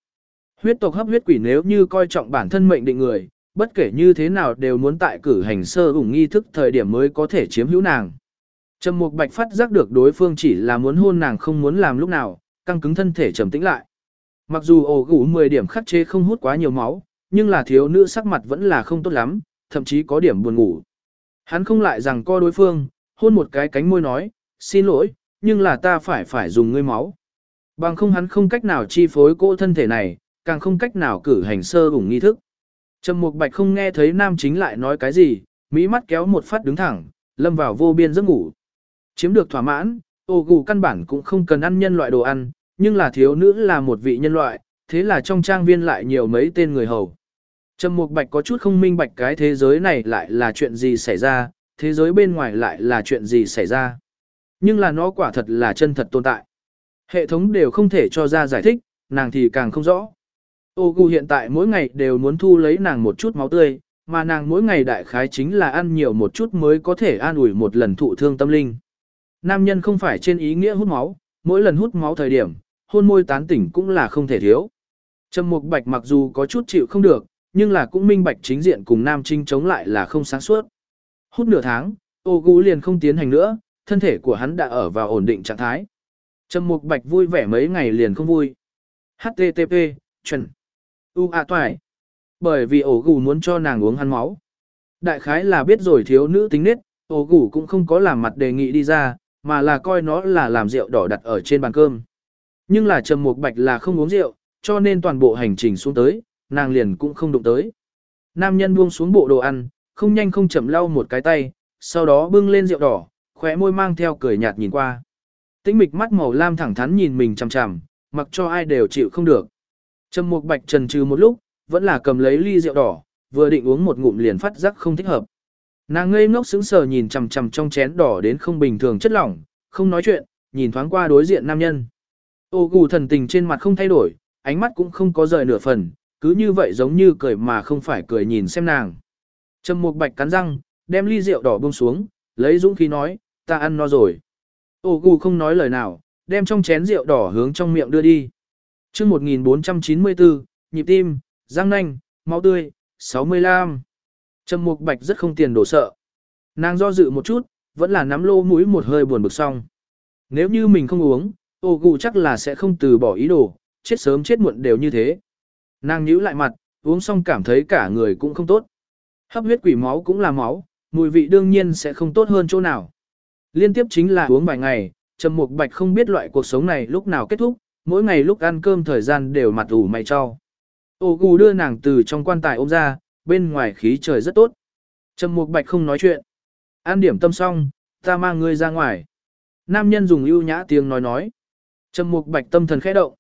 Huyết tộc hấp huyết quỷ nếu như coi trọng bản thân mệnh định người, bất kể như thế nào đều muốn tại cử hành sơ ủng nghi thức thời điểm mới có thể chiếm hữu nàng. Trầm Mục Bạch phát giác được đối phương chỉ là muốn hôn nàng không muốn làm lúc nào, căng cứng thân thể trầm tĩnh lại. Mặc dù ổ gũ 10 điểm khắc chế không hút quá nhiều máu, nhưng là thiếu nữ sắc mặt vẫn là không tốt lắm, thậm chí có điểm buồn ngủ. Hắn không lại rằng co đối phương, hôn một cái cánh môi nói, xin lỗi, nhưng là ta phải phải dùng ngươi máu. Bằng không hắn không cách nào chi phối cỗ thân thể này, càng không cách nào cử hành sơ ủng nghi thức. Trầm Mục Bạch không nghe thấy nam chính lại nói cái gì, mỹ mắt kéo một phát đứng thẳng, lâm vào vô biên giấc ngủ. Chiếm được thỏa mãn, ô gù căn bản cũng không cần ăn nhân loại đồ ăn, nhưng là thiếu nữ là một vị nhân loại, thế là trong trang viên lại nhiều mấy tên người hầu. Trầm Mục Bạch có chút không minh bạch cái thế giới này lại là chuyện gì xảy ra, thế giới bên ngoài lại là chuyện gì xảy ra. Nhưng là nó quả thật là chân thật tồn tại. Hệ thống đều không thể cho ra giải thích, nàng thì càng không rõ. Ô gu hiện tại mỗi ngày đều muốn thu lấy nàng một chút máu tươi, mà nàng mỗi ngày đại khái chính là ăn nhiều một chút mới có thể an ủi một lần thụ thương tâm linh. Nam nhân không phải trên ý nghĩa hút máu, mỗi lần hút máu thời điểm, hôn môi tán tỉnh cũng là không thể thiếu. Trầm Mục Bạch mặc dù có chút chịu không được, nhưng là cũng minh bạch chính diện cùng Nam Trinh chống lại là không sáng suốt. Hút nửa tháng, ô gú liền không tiến hành nữa, thân thể của hắn đã ở vào ổn định trạng thái. Trầm Mục Bạch vui vẻ mấy ngày liền không vui. HTTP, chuẩn. U a toại. Bởi vì ổ gù muốn cho nàng uống hắn máu. Đại khái là biết rồi thiếu nữ tính nết, ổ gù cũng không có làm mặt đề nghị đi ra, mà là coi nó là làm rượu đỏ đặt ở trên bàn cơm. Nhưng là Trầm Mục Bạch là không uống rượu, cho nên toàn bộ hành trình xuống tới, nàng liền cũng không đụng tới. Nam nhân buông xuống bộ đồ ăn, không nhanh không chậm lau một cái tay, sau đó bưng lên rượu đỏ, khóe môi mang theo cười nhạt nhìn qua. Tĩnh mịch mắt màu lam thẳng thắn nhìn mình chằm chằm, mặc cho ai đều chịu không được. Trầm Mục Bạch trần trừ một lúc, vẫn là cầm lấy ly rượu đỏ, vừa định uống một ngụm liền phát giác không thích hợp. Nàng ngây ngốc sững sờ nhìn chằm chằm trong chén đỏ đến không bình thường chất lỏng, không nói chuyện, nhìn thoáng qua đối diện nam nhân. Ô gù thần tình trên mặt không thay đổi, ánh mắt cũng không có rời nửa phần, cứ như vậy giống như cười mà không phải cười nhìn xem nàng. Trầm Mục Bạch cắn răng, đem ly rượu đỏ buông xuống, lấy dũng khí nói, ta ăn no rồi. Ô gù không nói lời nào, đem trong chén rượu đỏ hướng trong miệng đưa đi. chương 1494, nhịp tim, răng nanh, máu tươi, 65. Trầm Mục Bạch rất không tiền đổ sợ. Nàng do dự một chút, vẫn là nắm lô mũi một hơi buồn bực xong. Nếu như mình không uống, ô gù chắc là sẽ không từ bỏ ý đồ, chết sớm chết muộn đều như thế. Nàng nhíu lại mặt, uống xong cảm thấy cả người cũng không tốt. Hấp huyết quỷ máu cũng là máu, mùi vị đương nhiên sẽ không tốt hơn chỗ nào. Liên tiếp chính là uống vài ngày, Trầm Mục Bạch không biết loại cuộc sống này lúc nào kết thúc, mỗi ngày lúc ăn cơm thời gian đều mặt ủ mày cho. Ô gù đưa nàng từ trong quan tài ôm ra, bên ngoài khí trời rất tốt. Trầm Mục Bạch không nói chuyện. An điểm tâm xong, ta mang ngươi ra ngoài. Nam nhân dùng ưu nhã tiếng nói nói. Trầm Mục Bạch tâm thần khẽ động.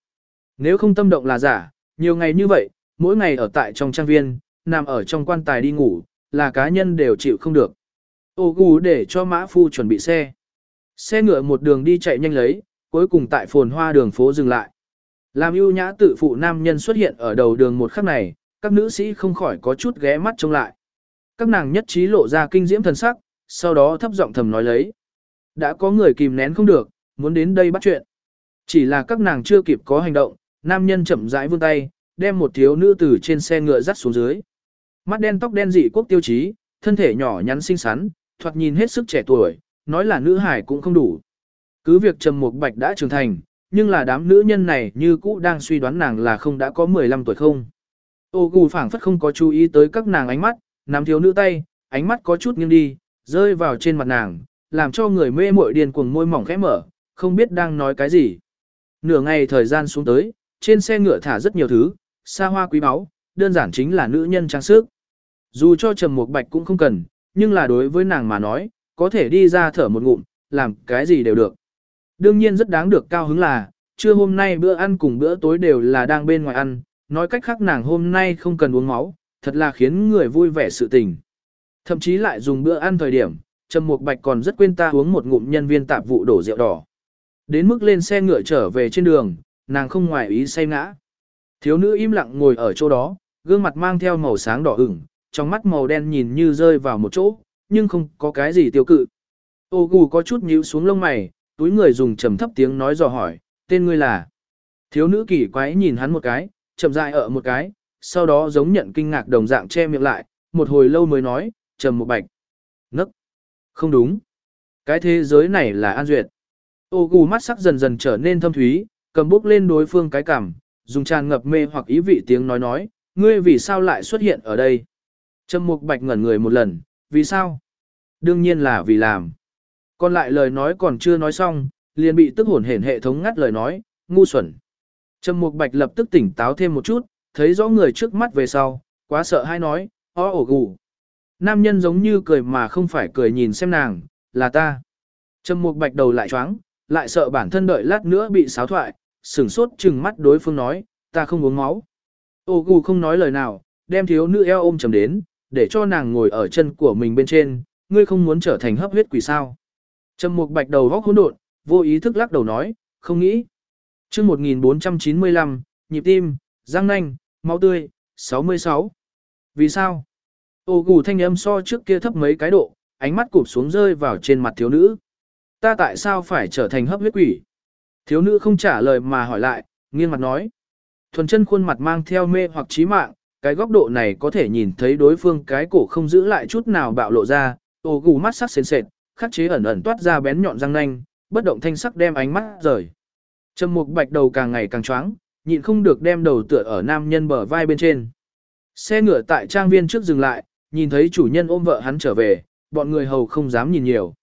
Nếu không tâm động là giả, nhiều ngày như vậy, mỗi ngày ở tại trong trang viên, nằm ở trong quan tài đi ngủ, là cá nhân đều chịu không được. Ô gù để cho mã phu chuẩn bị xe. Xe ngựa một đường đi chạy nhanh lấy, cuối cùng tại phồn hoa đường phố dừng lại. Làm ưu nhã tự phụ nam nhân xuất hiện ở đầu đường một khắc này, các nữ sĩ không khỏi có chút ghé mắt trông lại. Các nàng nhất trí lộ ra kinh diễm thần sắc, sau đó thấp giọng thầm nói lấy. Đã có người kìm nén không được, muốn đến đây bắt chuyện. Chỉ là các nàng chưa kịp có hành động, nam nhân chậm rãi vươn tay, đem một thiếu nữ từ trên xe ngựa dắt xuống dưới. Mắt đen tóc đen dị quốc tiêu chí, thân thể nhỏ nhắn xinh xắn, thoạt nhìn hết sức trẻ tuổi, nói là nữ hải cũng không đủ. Cứ việc Trầm Mục Bạch đã trưởng thành, nhưng là đám nữ nhân này như cũ đang suy đoán nàng là không đã có 15 tuổi không. Ô gù phảng phất không có chú ý tới các nàng ánh mắt, nắm thiếu nữ tay, ánh mắt có chút nghiêng đi, rơi vào trên mặt nàng, làm cho người mê muội điên cuồng môi mỏng khẽ mở, không biết đang nói cái gì. Nửa ngày thời gian xuống tới, trên xe ngựa thả rất nhiều thứ, xa hoa quý báu, đơn giản chính là nữ nhân trang sức. Dù cho Trầm Mục Bạch cũng không cần, nhưng là đối với nàng mà nói, có thể đi ra thở một ngụm, làm cái gì đều được. Đương nhiên rất đáng được cao hứng là, trưa hôm nay bữa ăn cùng bữa tối đều là đang bên ngoài ăn, nói cách khác nàng hôm nay không cần uống máu, thật là khiến người vui vẻ sự tình. Thậm chí lại dùng bữa ăn thời điểm, Trầm Mục Bạch còn rất quên ta uống một ngụm nhân viên tạp vụ đổ rượu đỏ. Đến mức lên xe ngựa trở về trên đường, nàng không ngoài ý say ngã. Thiếu nữ im lặng ngồi ở chỗ đó, gương mặt mang theo màu sáng đỏ ửng, trong mắt màu đen nhìn như rơi vào một chỗ, nhưng không có cái gì tiêu cự. Ô gù có chút nhíu xuống lông mày, túi người dùng trầm thấp tiếng nói dò hỏi, tên ngươi là. Thiếu nữ kỳ quái nhìn hắn một cái, chậm rãi ở một cái, sau đó giống nhận kinh ngạc đồng dạng che miệng lại, một hồi lâu mới nói, trầm một bạch. Nấc. Không đúng. Cái thế giới này là an duyệt. Ô gù mắt sắc dần dần trở nên thâm thúy, cầm bút lên đối phương cái cảm, dùng tràn ngập mê hoặc ý vị tiếng nói nói, ngươi vì sao lại xuất hiện ở đây? Trầm mục bạch ngẩn người một lần, vì sao? Đương nhiên là vì làm. Còn lại lời nói còn chưa nói xong, liền bị tức hổn hển hệ thống ngắt lời nói, ngu xuẩn. Trầm mục bạch lập tức tỉnh táo thêm một chút, thấy rõ người trước mắt về sau, Quá sợ hay nói, ó ổ gù. Nam nhân giống như cười mà không phải cười nhìn xem nàng, là ta. Trầm mục bạch đầu lại choáng, lại sợ bản thân đợi lát nữa bị xáo thoại, sửng sốt chừng mắt đối phương nói, ta không uống máu. Ổ gù không nói lời nào, đem thiếu nữ eo ôm chầm đến, để cho nàng ngồi ở chân của mình bên trên, ngươi không muốn trở thành hấp huyết quỷ sao. Trầm mục bạch đầu góc hỗn độn, vô ý thức lắc đầu nói, không nghĩ. chương 1495, nhịp tim, răng nanh, máu tươi, 66. Vì sao? Ô gù thanh âm so trước kia thấp mấy cái độ, ánh mắt cụp xuống rơi vào trên mặt thiếu nữ. Ta tại sao phải trở thành hấp huyết quỷ? Thiếu nữ không trả lời mà hỏi lại, nghiêng mặt nói. Thuần chân khuôn mặt mang theo mê hoặc trí mạng, cái góc độ này có thể nhìn thấy đối phương cái cổ không giữ lại chút nào bạo lộ ra, ô gù mắt sắc sền sệt, khắc chế ẩn ẩn toát ra bén nhọn răng nanh, bất động thanh sắc đem ánh mắt rời. Trầm mục bạch đầu càng ngày càng choáng, nhịn không được đem đầu tựa ở nam nhân bờ vai bên trên. Xe ngựa tại trang viên trước dừng lại, nhìn thấy chủ nhân ôm vợ hắn trở về, bọn người hầu không dám nhìn nhiều.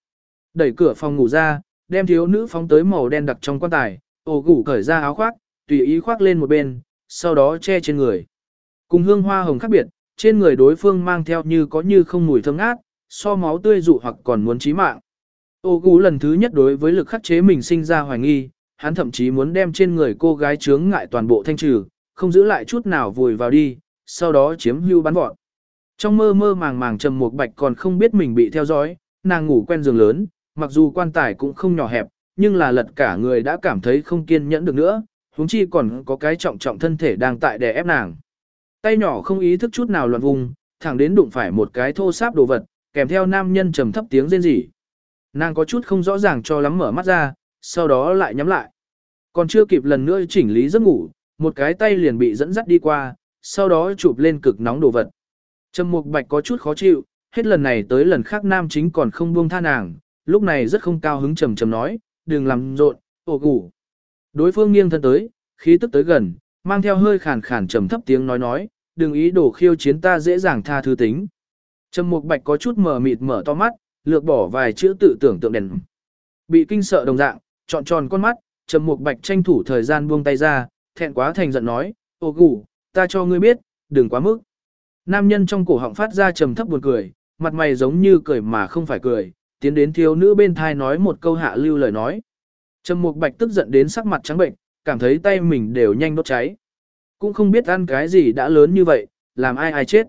Đẩy cửa phòng ngủ ra, đem thiếu nữ phóng tới màu đen đặc trong quan tài, ô gủ cởi ra áo khoác, tùy ý khoác lên một bên, sau đó che trên người. Cùng hương hoa hồng khác biệt, trên người đối phương mang theo như có như không mùi thơm ngát, so máu tươi dụ hoặc còn muốn chí mạng. Ô gú lần thứ nhất đối với lực khắc chế mình sinh ra hoài nghi, hắn thậm chí muốn đem trên người cô gái chướng ngại toàn bộ thanh trừ, không giữ lại chút nào vùi vào đi, sau đó chiếm hưu bắn vọt. Trong mơ mơ màng màng trầm một bạch còn không biết mình bị theo dõi, nàng ngủ quen giường lớn, mặc dù quan tài cũng không nhỏ hẹp, nhưng là lật cả người đã cảm thấy không kiên nhẫn được nữa, huống chi còn có cái trọng trọng thân thể đang tại đè ép nàng. Tay nhỏ không ý thức chút nào loạn vùng, thẳng đến đụng phải một cái thô sáp đồ vật, kèm theo nam nhân trầm thấp tiếng rên rỉ. Nàng có chút không rõ ràng cho lắm mở mắt ra, sau đó lại nhắm lại. Còn chưa kịp lần nữa chỉnh lý giấc ngủ, một cái tay liền bị dẫn dắt đi qua, sau đó chụp lên cực nóng đồ vật. Trầm Mục Bạch có chút khó chịu, hết lần này tới lần khác nam chính còn không buông tha nàng, lúc này rất không cao hứng trầm trầm nói, đừng làm rộn, ổ ngủ. Đối phương nghiêng thân tới, khí tức tới gần, mang theo hơi khàn khàn trầm thấp tiếng nói nói, đừng ý đồ khiêu chiến ta dễ dàng tha thứ tính. Trầm Mục Bạch có chút mờ mịt mở to mắt, lược bỏ vài chữ tự tưởng tượng đèn. Bị kinh sợ đồng dạng, trọn tròn con mắt, Trầm Mục Bạch tranh thủ thời gian buông tay ra, thẹn quá thành giận nói, "Ô gù, ta cho ngươi biết, đừng quá mức." Nam nhân trong cổ họng phát ra trầm thấp buồn cười, mặt mày giống như cười mà không phải cười, tiến đến thiếu nữ bên thai nói một câu hạ lưu lời nói. Trầm Mục Bạch tức giận đến sắc mặt trắng bệnh, cảm thấy tay mình đều nhanh đốt cháy. Cũng không biết ăn cái gì đã lớn như vậy, làm ai ai chết.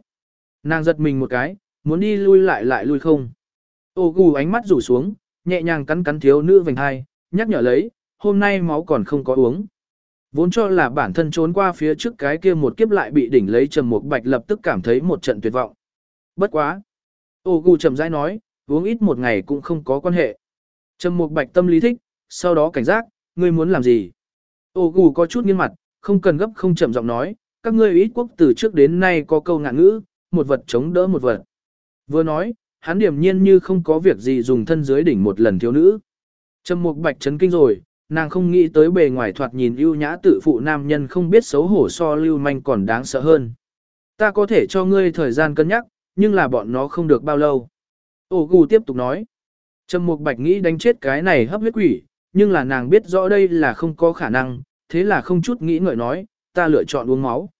Nàng giật mình một cái, muốn đi lui lại lại lui không. Ô gù ánh mắt rủ xuống, nhẹ nhàng cắn cắn thiếu nữ vành hai, nhắc nhở lấy, hôm nay máu còn không có uống. Vốn cho là bản thân trốn qua phía trước cái kia một kiếp lại bị đỉnh lấy trầm một bạch lập tức cảm thấy một trận tuyệt vọng. Bất quá. Ô gù trầm rãi nói, uống ít một ngày cũng không có quan hệ. Trầm một bạch tâm lý thích, sau đó cảnh giác, ngươi muốn làm gì? Ô gù có chút nghiêng mặt, không cần gấp không chậm giọng nói, các ngươi ít quốc từ trước đến nay có câu ngạn ngữ, một vật chống đỡ một vật. Vừa nói, hắn điểm nhiên như không có việc gì dùng thân dưới đỉnh một lần thiếu nữ. Trầm mục bạch chấn kinh rồi, nàng không nghĩ tới bề ngoài thoạt nhìn ưu nhã tự phụ nam nhân không biết xấu hổ so lưu manh còn đáng sợ hơn. Ta có thể cho ngươi thời gian cân nhắc, nhưng là bọn nó không được bao lâu. Ô gù tiếp tục nói. Trầm mục bạch nghĩ đánh chết cái này hấp huyết quỷ, nhưng là nàng biết rõ đây là không có khả năng, thế là không chút nghĩ ngợi nói, ta lựa chọn uống máu.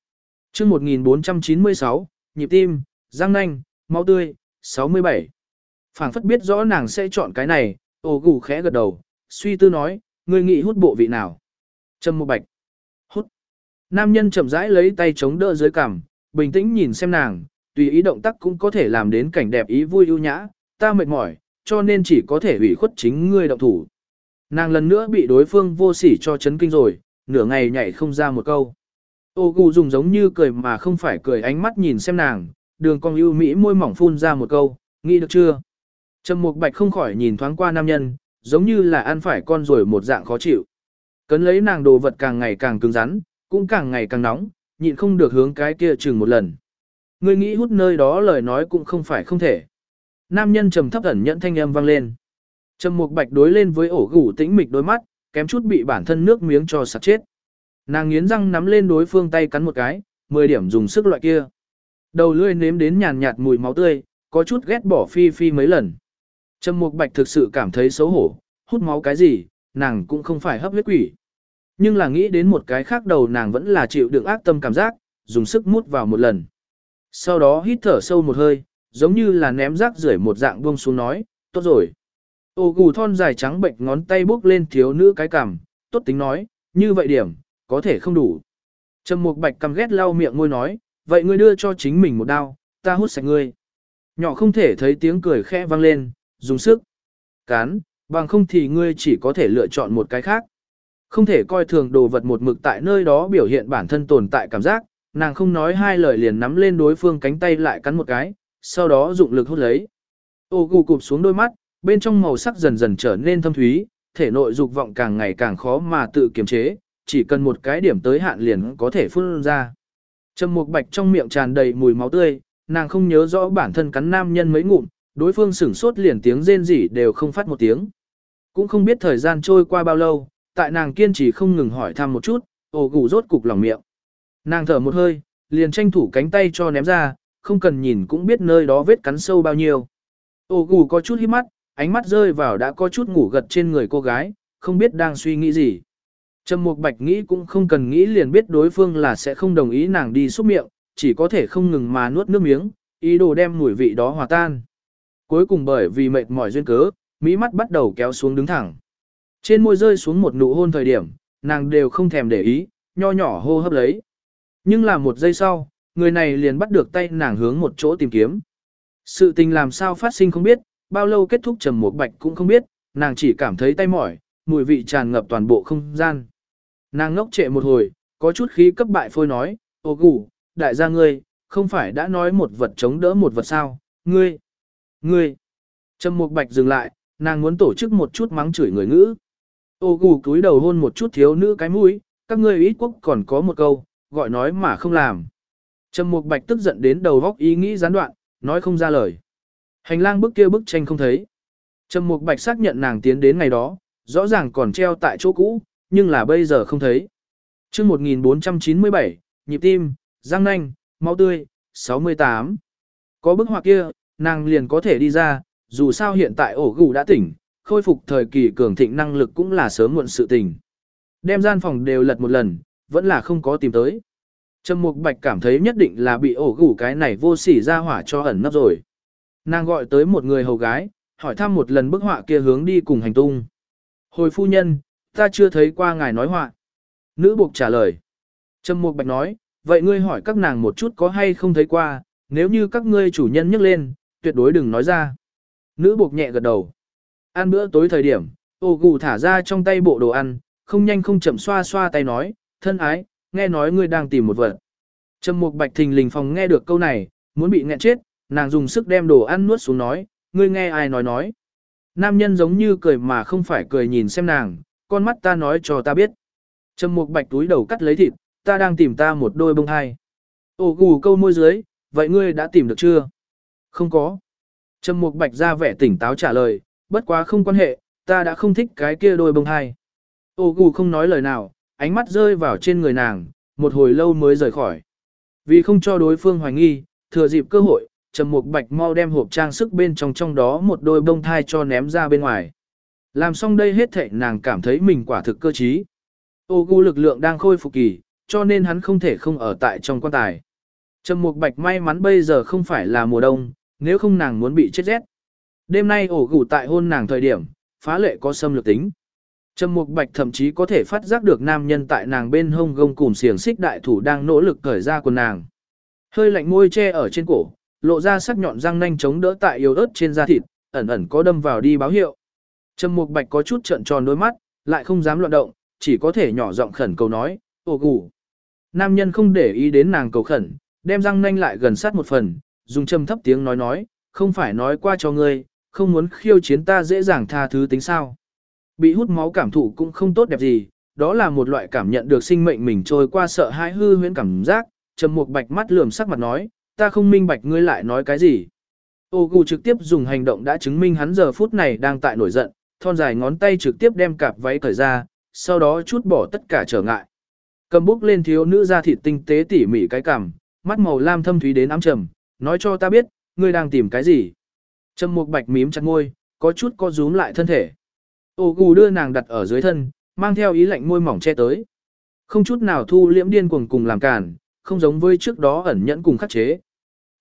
chương 1496, nhịp tim, răng nanh, máu tươi, 67. Phảng phất biết rõ nàng sẽ chọn cái này, ồ gù khẽ gật đầu, suy tư nói, ngươi nghĩ hút bộ vị nào? Trầm một bạch. Hút. Nam nhân chậm rãi lấy tay chống đỡ dưới cằm, bình tĩnh nhìn xem nàng, tùy ý động tác cũng có thể làm đến cảnh đẹp ý vui ưu nhã, ta mệt mỏi, cho nên chỉ có thể ủy khuất chính ngươi động thủ. Nàng lần nữa bị đối phương vô sỉ cho chấn kinh rồi, nửa ngày nhảy không ra một câu. Ô gù dùng giống như cười mà không phải cười ánh mắt nhìn xem nàng, đường cong ưu mỹ môi mỏng phun ra một câu, nghĩ được chưa? Trầm Mục Bạch không khỏi nhìn thoáng qua nam nhân, giống như là ăn phải con rồi một dạng khó chịu. Cấn lấy nàng đồ vật càng ngày càng cứng rắn, cũng càng ngày càng nóng, nhịn không được hướng cái kia chừng một lần. người nghĩ hút nơi đó lời nói cũng không phải không thể. Nam nhân trầm thấp ẩn nhẫn thanh âm vang lên. Trầm Mục Bạch đối lên với ổ gù tĩnh mịch đôi mắt, kém chút bị bản thân nước miếng cho sặc chết. Nàng nghiến răng nắm lên đối phương tay cắn một cái, 10 điểm dùng sức loại kia. Đầu lưỡi nếm đến nhàn nhạt mùi máu tươi, có chút ghét bỏ phi phi mấy lần. Trầm Mục Bạch thực sự cảm thấy xấu hổ, hút máu cái gì, nàng cũng không phải hấp huyết quỷ. Nhưng là nghĩ đến một cái khác đầu nàng vẫn là chịu đựng ác tâm cảm giác, dùng sức mút vào một lần. Sau đó hít thở sâu một hơi, giống như là ném rác rưởi một dạng buông xuống nói, tốt rồi. Ô gù thon dài trắng bệnh ngón tay bước lên thiếu nữ cái cằm, tốt tính nói, như vậy điểm, có thể không đủ. Trầm Mục Bạch căm ghét lau miệng ngôi nói, vậy ngươi đưa cho chính mình một đao, ta hút sạch ngươi. Nhỏ không thể thấy tiếng cười khẽ vang lên, dùng sức. Cán, bằng không thì ngươi chỉ có thể lựa chọn một cái khác. Không thể coi thường đồ vật một mực tại nơi đó biểu hiện bản thân tồn tại cảm giác, nàng không nói hai lời liền nắm lên đối phương cánh tay lại cắn một cái, sau đó dụng lực hút lấy. Ô gù cụp xuống đôi mắt, bên trong màu sắc dần dần trở nên thâm thúy, thể nội dục vọng càng ngày càng khó mà tự kiềm chế, chỉ cần một cái điểm tới hạn liền có thể phun ra. Trầm Mục Bạch trong miệng tràn đầy mùi máu tươi, nàng không nhớ rõ bản thân cắn nam nhân mấy ngụm, đối phương sửng sốt liền tiếng rên rỉ đều không phát một tiếng. Cũng không biết thời gian trôi qua bao lâu, tại nàng kiên trì không ngừng hỏi thăm một chút, ồ gù rốt cục lòng miệng. Nàng thở một hơi, liền tranh thủ cánh tay cho ném ra, không cần nhìn cũng biết nơi đó vết cắn sâu bao nhiêu. Ồ gù có chút hít mắt, ánh mắt rơi vào đã có chút ngủ gật trên người cô gái, không biết đang suy nghĩ gì. Trầm Mục Bạch nghĩ cũng không cần nghĩ liền biết đối phương là sẽ không đồng ý nàng đi xúc miệng, chỉ có thể không ngừng mà nuốt nước miếng, ý đồ đem mùi vị đó hòa tan. Cuối cùng bởi vì mệt mỏi duyên cớ, mỹ mắt bắt đầu kéo xuống đứng thẳng. Trên môi rơi xuống một nụ hôn thời điểm, nàng đều không thèm để ý, nho nhỏ hô hấp lấy. Nhưng là một giây sau, người này liền bắt được tay nàng hướng một chỗ tìm kiếm. Sự tình làm sao phát sinh không biết, bao lâu kết thúc trầm một bạch cũng không biết, nàng chỉ cảm thấy tay mỏi, mùi vị tràn ngập toàn bộ không gian. Nàng ngốc trệ một hồi, có chút khí cấp bại phôi nói, ô gù, đại gia ngươi, không phải đã nói một vật chống đỡ một vật sao, ngươi, ngươi. Trầm một Bạch dừng lại, nàng muốn tổ chức một chút mắng chửi người ngữ. Ô gù cúi đầu hôn một chút thiếu nữ cái mũi, các ngươi ít quốc còn có một câu, gọi nói mà không làm. Trầm Mục Bạch tức giận đến đầu góc ý nghĩ gián đoạn, nói không ra lời. Hành lang bức kia bức tranh không thấy. Trầm Mục Bạch xác nhận nàng tiến đến ngày đó, rõ ràng còn treo tại chỗ cũ, nhưng là bây giờ không thấy. chương 1497, nhịp tim, răng nanh, máu tươi, 68. Có bức họa kia, nàng liền có thể đi ra, dù sao hiện tại ổ gù đã tỉnh, khôi phục thời kỳ cường thịnh năng lực cũng là sớm muộn sự tình. Đem gian phòng đều lật một lần, vẫn là không có tìm tới. Trầm Mục Bạch cảm thấy nhất định là bị ổ gù cái này vô sỉ ra hỏa cho ẩn nấp rồi. Nàng gọi tới một người hầu gái, hỏi thăm một lần bức họa kia hướng đi cùng hành tung. Hồi phu nhân, ta chưa thấy qua ngài nói họa. Nữ buộc trả lời. Trầm Mục Bạch nói, vậy ngươi hỏi các nàng một chút có hay không thấy qua, nếu như các ngươi chủ nhân nhắc lên, tuyệt đối đừng nói ra. Nữ buộc nhẹ gật đầu. Ăn bữa tối thời điểm, ô gù thả ra trong tay bộ đồ ăn, không nhanh không chậm xoa xoa tay nói, thân ái, nghe nói ngươi đang tìm một vật. Trầm Mục Bạch thình lình phòng nghe được câu này, muốn bị nghẹn chết, nàng dùng sức đem đồ ăn nuốt xuống nói, ngươi nghe ai nói nói. Nam nhân giống như cười mà không phải cười nhìn xem nàng, con mắt ta nói cho ta biết. Trầm Mục Bạch túi đầu cắt lấy thịt, ta đang tìm ta một đôi bông hai. Ồ gù câu môi dưới, vậy ngươi đã tìm được chưa? Không có. Trầm Mục Bạch ra vẻ tỉnh táo trả lời, bất quá không quan hệ, ta đã không thích cái kia đôi bông hai. Ồ gù không nói lời nào, ánh mắt rơi vào trên người nàng, một hồi lâu mới rời khỏi. Vì không cho đối phương hoài nghi, thừa dịp cơ hội, Trầm Mục Bạch mau đem hộp trang sức bên trong trong đó một đôi bông thai cho ném ra bên ngoài. Làm xong đây hết thảy nàng cảm thấy mình quả thực cơ trí. Ô gu lực lượng đang khôi phục kỳ, cho nên hắn không thể không ở tại trong quan tài. Trầm Mục Bạch may mắn bây giờ không phải là mùa đông, nếu không nàng muốn bị chết rét. Đêm nay ổ gù tại hôn nàng thời điểm, phá lệ có xâm lược tính. Trầm Mục Bạch thậm chí có thể phát giác được nam nhân tại nàng bên hông gông cùm xiềng xích đại thủ đang nỗ lực cởi ra quần nàng. Hơi lạnh môi che ở trên cổ, lộ ra sắc nhọn răng nanh chống đỡ tại yếu ớt trên da thịt, ẩn ẩn có đâm vào đi báo hiệu. Trầm Mục Bạch có chút trợn tròn đôi mắt, lại không dám loạn động, chỉ có thể nhỏ giọng khẩn cầu nói, "Ồ gù." Nam nhân không để ý đến nàng cầu khẩn, đem răng nanh lại gần sát một phần, dùng trầm thấp tiếng nói nói, "Không phải nói qua cho ngươi, không muốn khiêu chiến ta dễ dàng tha thứ tính sao?" Bị hút máu cảm thụ cũng không tốt đẹp gì, đó là một loại cảm nhận được sinh mệnh mình trôi qua sợ hãi hư huyễn cảm giác, Trầm Mục Bạch mắt lườm sắc mặt nói, "Ta không minh bạch ngươi lại nói cái gì?" Ô gù trực tiếp dùng hành động đã chứng minh hắn giờ phút này đang tại nổi giận, thon dài ngón tay trực tiếp đem cạp váy cởi ra, sau đó chút bỏ tất cả trở ngại. Cầm bút lên thiếu nữ da thịt tinh tế tỉ mỉ cái cằm, mắt màu lam thâm thúy đến ám trầm, nói cho ta biết, ngươi đang tìm cái gì. Trầm mục bạch mím chặt môi, có chút co rúm lại thân thể. Ô gù đưa nàng đặt ở dưới thân, mang theo ý lạnh môi mỏng che tới. Không chút nào thu liễm điên cuồng cùng làm cản, không giống với trước đó ẩn nhẫn cùng khắc chế.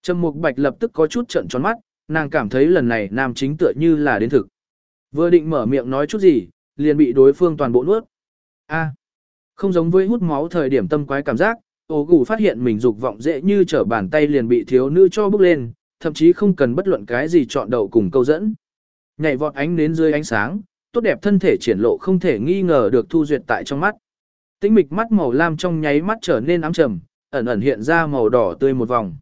Trầm Mục Bạch lập tức có chút trợn tròn mắt, nàng cảm thấy lần này nam chính tựa như là đến thực. Vừa định mở miệng nói chút gì, liền bị đối phương toàn bộ nuốt. A, không giống với hút máu thời điểm tâm quái cảm giác, ổ gù phát hiện mình dục vọng dễ như trở bàn tay liền bị thiếu nữ cho bước lên, thậm chí không cần bất luận cái gì chọn đầu cùng câu dẫn. Nhảy vọt ánh đến dưới ánh sáng, tốt đẹp thân thể triển lộ không thể nghi ngờ được thu duyệt tại trong mắt. Tĩnh mịch mắt màu lam trong nháy mắt trở nên ám trầm, ẩn ẩn hiện ra màu đỏ tươi một vòng.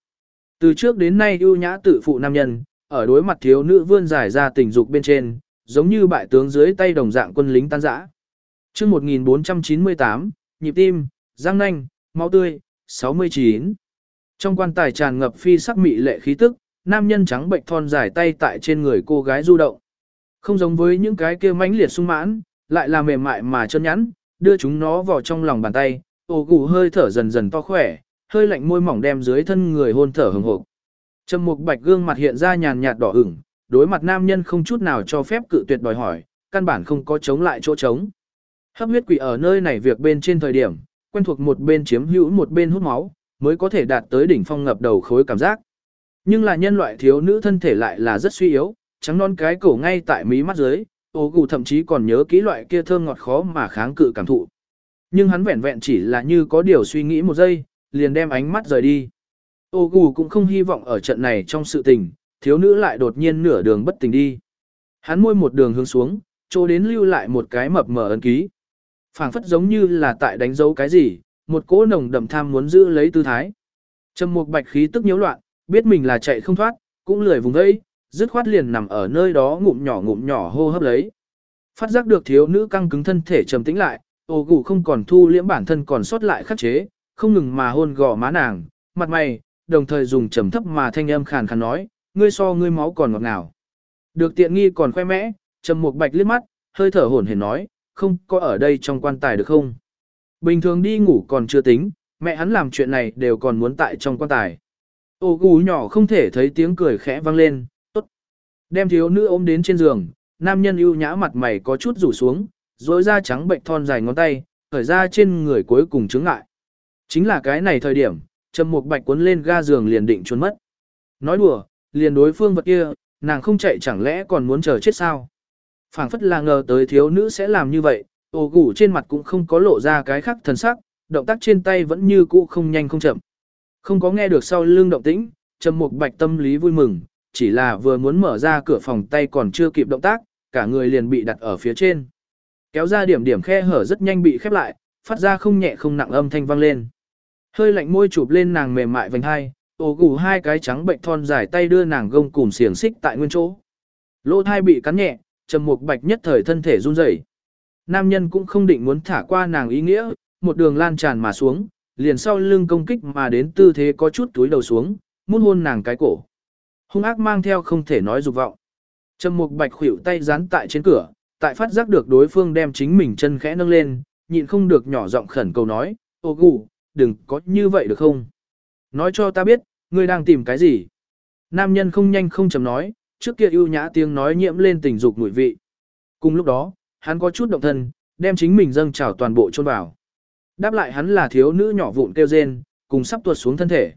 Từ trước đến nay ưu nhã tự phụ nam nhân, ở đối mặt thiếu nữ vươn dài ra tình dục bên trên, giống như bại tướng dưới tay đồng dạng quân lính tan rã. Chương 1498, nhịp tim, răng nanh, máu tươi, 69. Trong quan tài tràn ngập phi sắc mị lệ khí tức, nam nhân trắng bệnh thon dài tay tại trên người cô gái du động. Không giống với những cái kia mãnh liệt sung mãn, lại là mềm mại mà chân nhắn, đưa chúng nó vào trong lòng bàn tay, ô gù hơi thở dần dần to khỏe, hơi lạnh môi mỏng đem dưới thân người hôn thở hừng hực. Trầm Mục Bạch gương mặt hiện ra nhàn nhạt đỏ ửng, đối mặt nam nhân không chút nào cho phép cự tuyệt đòi hỏi, căn bản không có chống lại chỗ trống. Hấp huyết quỷ ở nơi này việc bên trên thời điểm, quen thuộc một bên chiếm hữu một bên hút máu, mới có thể đạt tới đỉnh phong ngập đầu khối cảm giác. Nhưng là nhân loại thiếu nữ thân thể lại là rất suy yếu, trắng non cái cổ ngay tại mí mắt dưới, ô gù thậm chí còn nhớ kỹ loại kia thơm ngọt khó mà kháng cự cảm thụ. Nhưng hắn vẹn vẹn chỉ là như có điều suy nghĩ một giây, liền đem ánh mắt rời đi. Ô gù cũng không hy vọng ở trận này trong sự tình, thiếu nữ lại đột nhiên nửa đường bất tỉnh đi. Hắn môi một đường hướng xuống, chỗ đến lưu lại một cái mập mờ ấn ký. phảng phất giống như là tại đánh dấu cái gì, một cỗ nồng đậm tham muốn giữ lấy tư thái. Trầm mục bạch khí tức nhiễu loạn, biết mình là chạy không thoát, cũng lười vùng vẫy, dứt khoát liền nằm ở nơi đó ngụm nhỏ ngụm nhỏ hô hấp lấy. Phát giác được thiếu nữ căng cứng thân thể trầm tĩnh lại, ô gù không còn thu liễm bản thân còn sót lại khắc chế, không ngừng mà hôn gò má nàng, mặt mày, đồng thời dùng trầm thấp mà thanh âm khàn khàn nói, ngươi so ngươi máu còn ngọt ngào. Được tiện nghi còn khoe mẽ, trầm một bạch liếc mắt, hơi thở hổn hển nói, không có ở đây trong quan tài được không? Bình thường đi ngủ còn chưa tính, mẹ hắn làm chuyện này đều còn muốn tại trong quan tài. Ô gù nhỏ không thể thấy tiếng cười khẽ vang lên, tốt. Đem thiếu nữ ôm đến trên giường, nam nhân ưu nhã mặt mày có chút rủ xuống, rối ra trắng bệnh thon dài ngón tay, khởi ra trên người cuối cùng chứng ngại. Chính là cái này thời điểm, Trầm Mục Bạch cuốn lên ga giường liền định trốn mất. Nói đùa, liền đối phương vật kia, nàng không chạy chẳng lẽ còn muốn chờ chết sao? Phảng phất là ngờ tới thiếu nữ sẽ làm như vậy, ồ gủ trên mặt cũng không có lộ ra cái khác thần sắc, động tác trên tay vẫn như cũ không nhanh không chậm. Không có nghe được sau lưng động tĩnh, Trầm Mục Bạch tâm lý vui mừng, chỉ là vừa muốn mở ra cửa phòng tay còn chưa kịp động tác, cả người liền bị đặt ở phía trên. Kéo ra điểm điểm khe hở rất nhanh bị khép lại, phát ra không nhẹ không nặng âm thanh vang lên. Hơi lạnh môi chụp lên nàng mềm mại vành hai, ổ gù hai cái trắng bệnh thon dài tay đưa nàng gông cùm xiềng xích tại nguyên chỗ. Lỗ thai bị cắn nhẹ, trầm mục bạch nhất thời thân thể run rẩy. Nam nhân cũng không định muốn thả qua nàng ý nghĩa, một đường lan tràn mà xuống, liền sau lưng công kích mà đến tư thế có chút túi đầu xuống, muốn hôn nàng cái cổ. Hung ác mang theo không thể nói dục vọng. Trầm mục bạch khuỷu tay dán tại trên cửa, tại phát giác được đối phương đem chính mình chân khẽ nâng lên, nhịn không được nhỏ giọng khẩn cầu nói, ô gù, đừng có như vậy được không? Nói cho ta biết, ngươi đang tìm cái gì? Nam nhân không nhanh không chậm nói, trước kia ưu nhã tiếng nói nhiễm lên tình dục mùi vị. Cùng lúc đó, hắn có chút động thân, đem chính mình dâng trào toàn bộ chôn vào. Đáp lại hắn là thiếu nữ nhỏ vụn kêu rên, cùng sắp tuột xuống thân thể.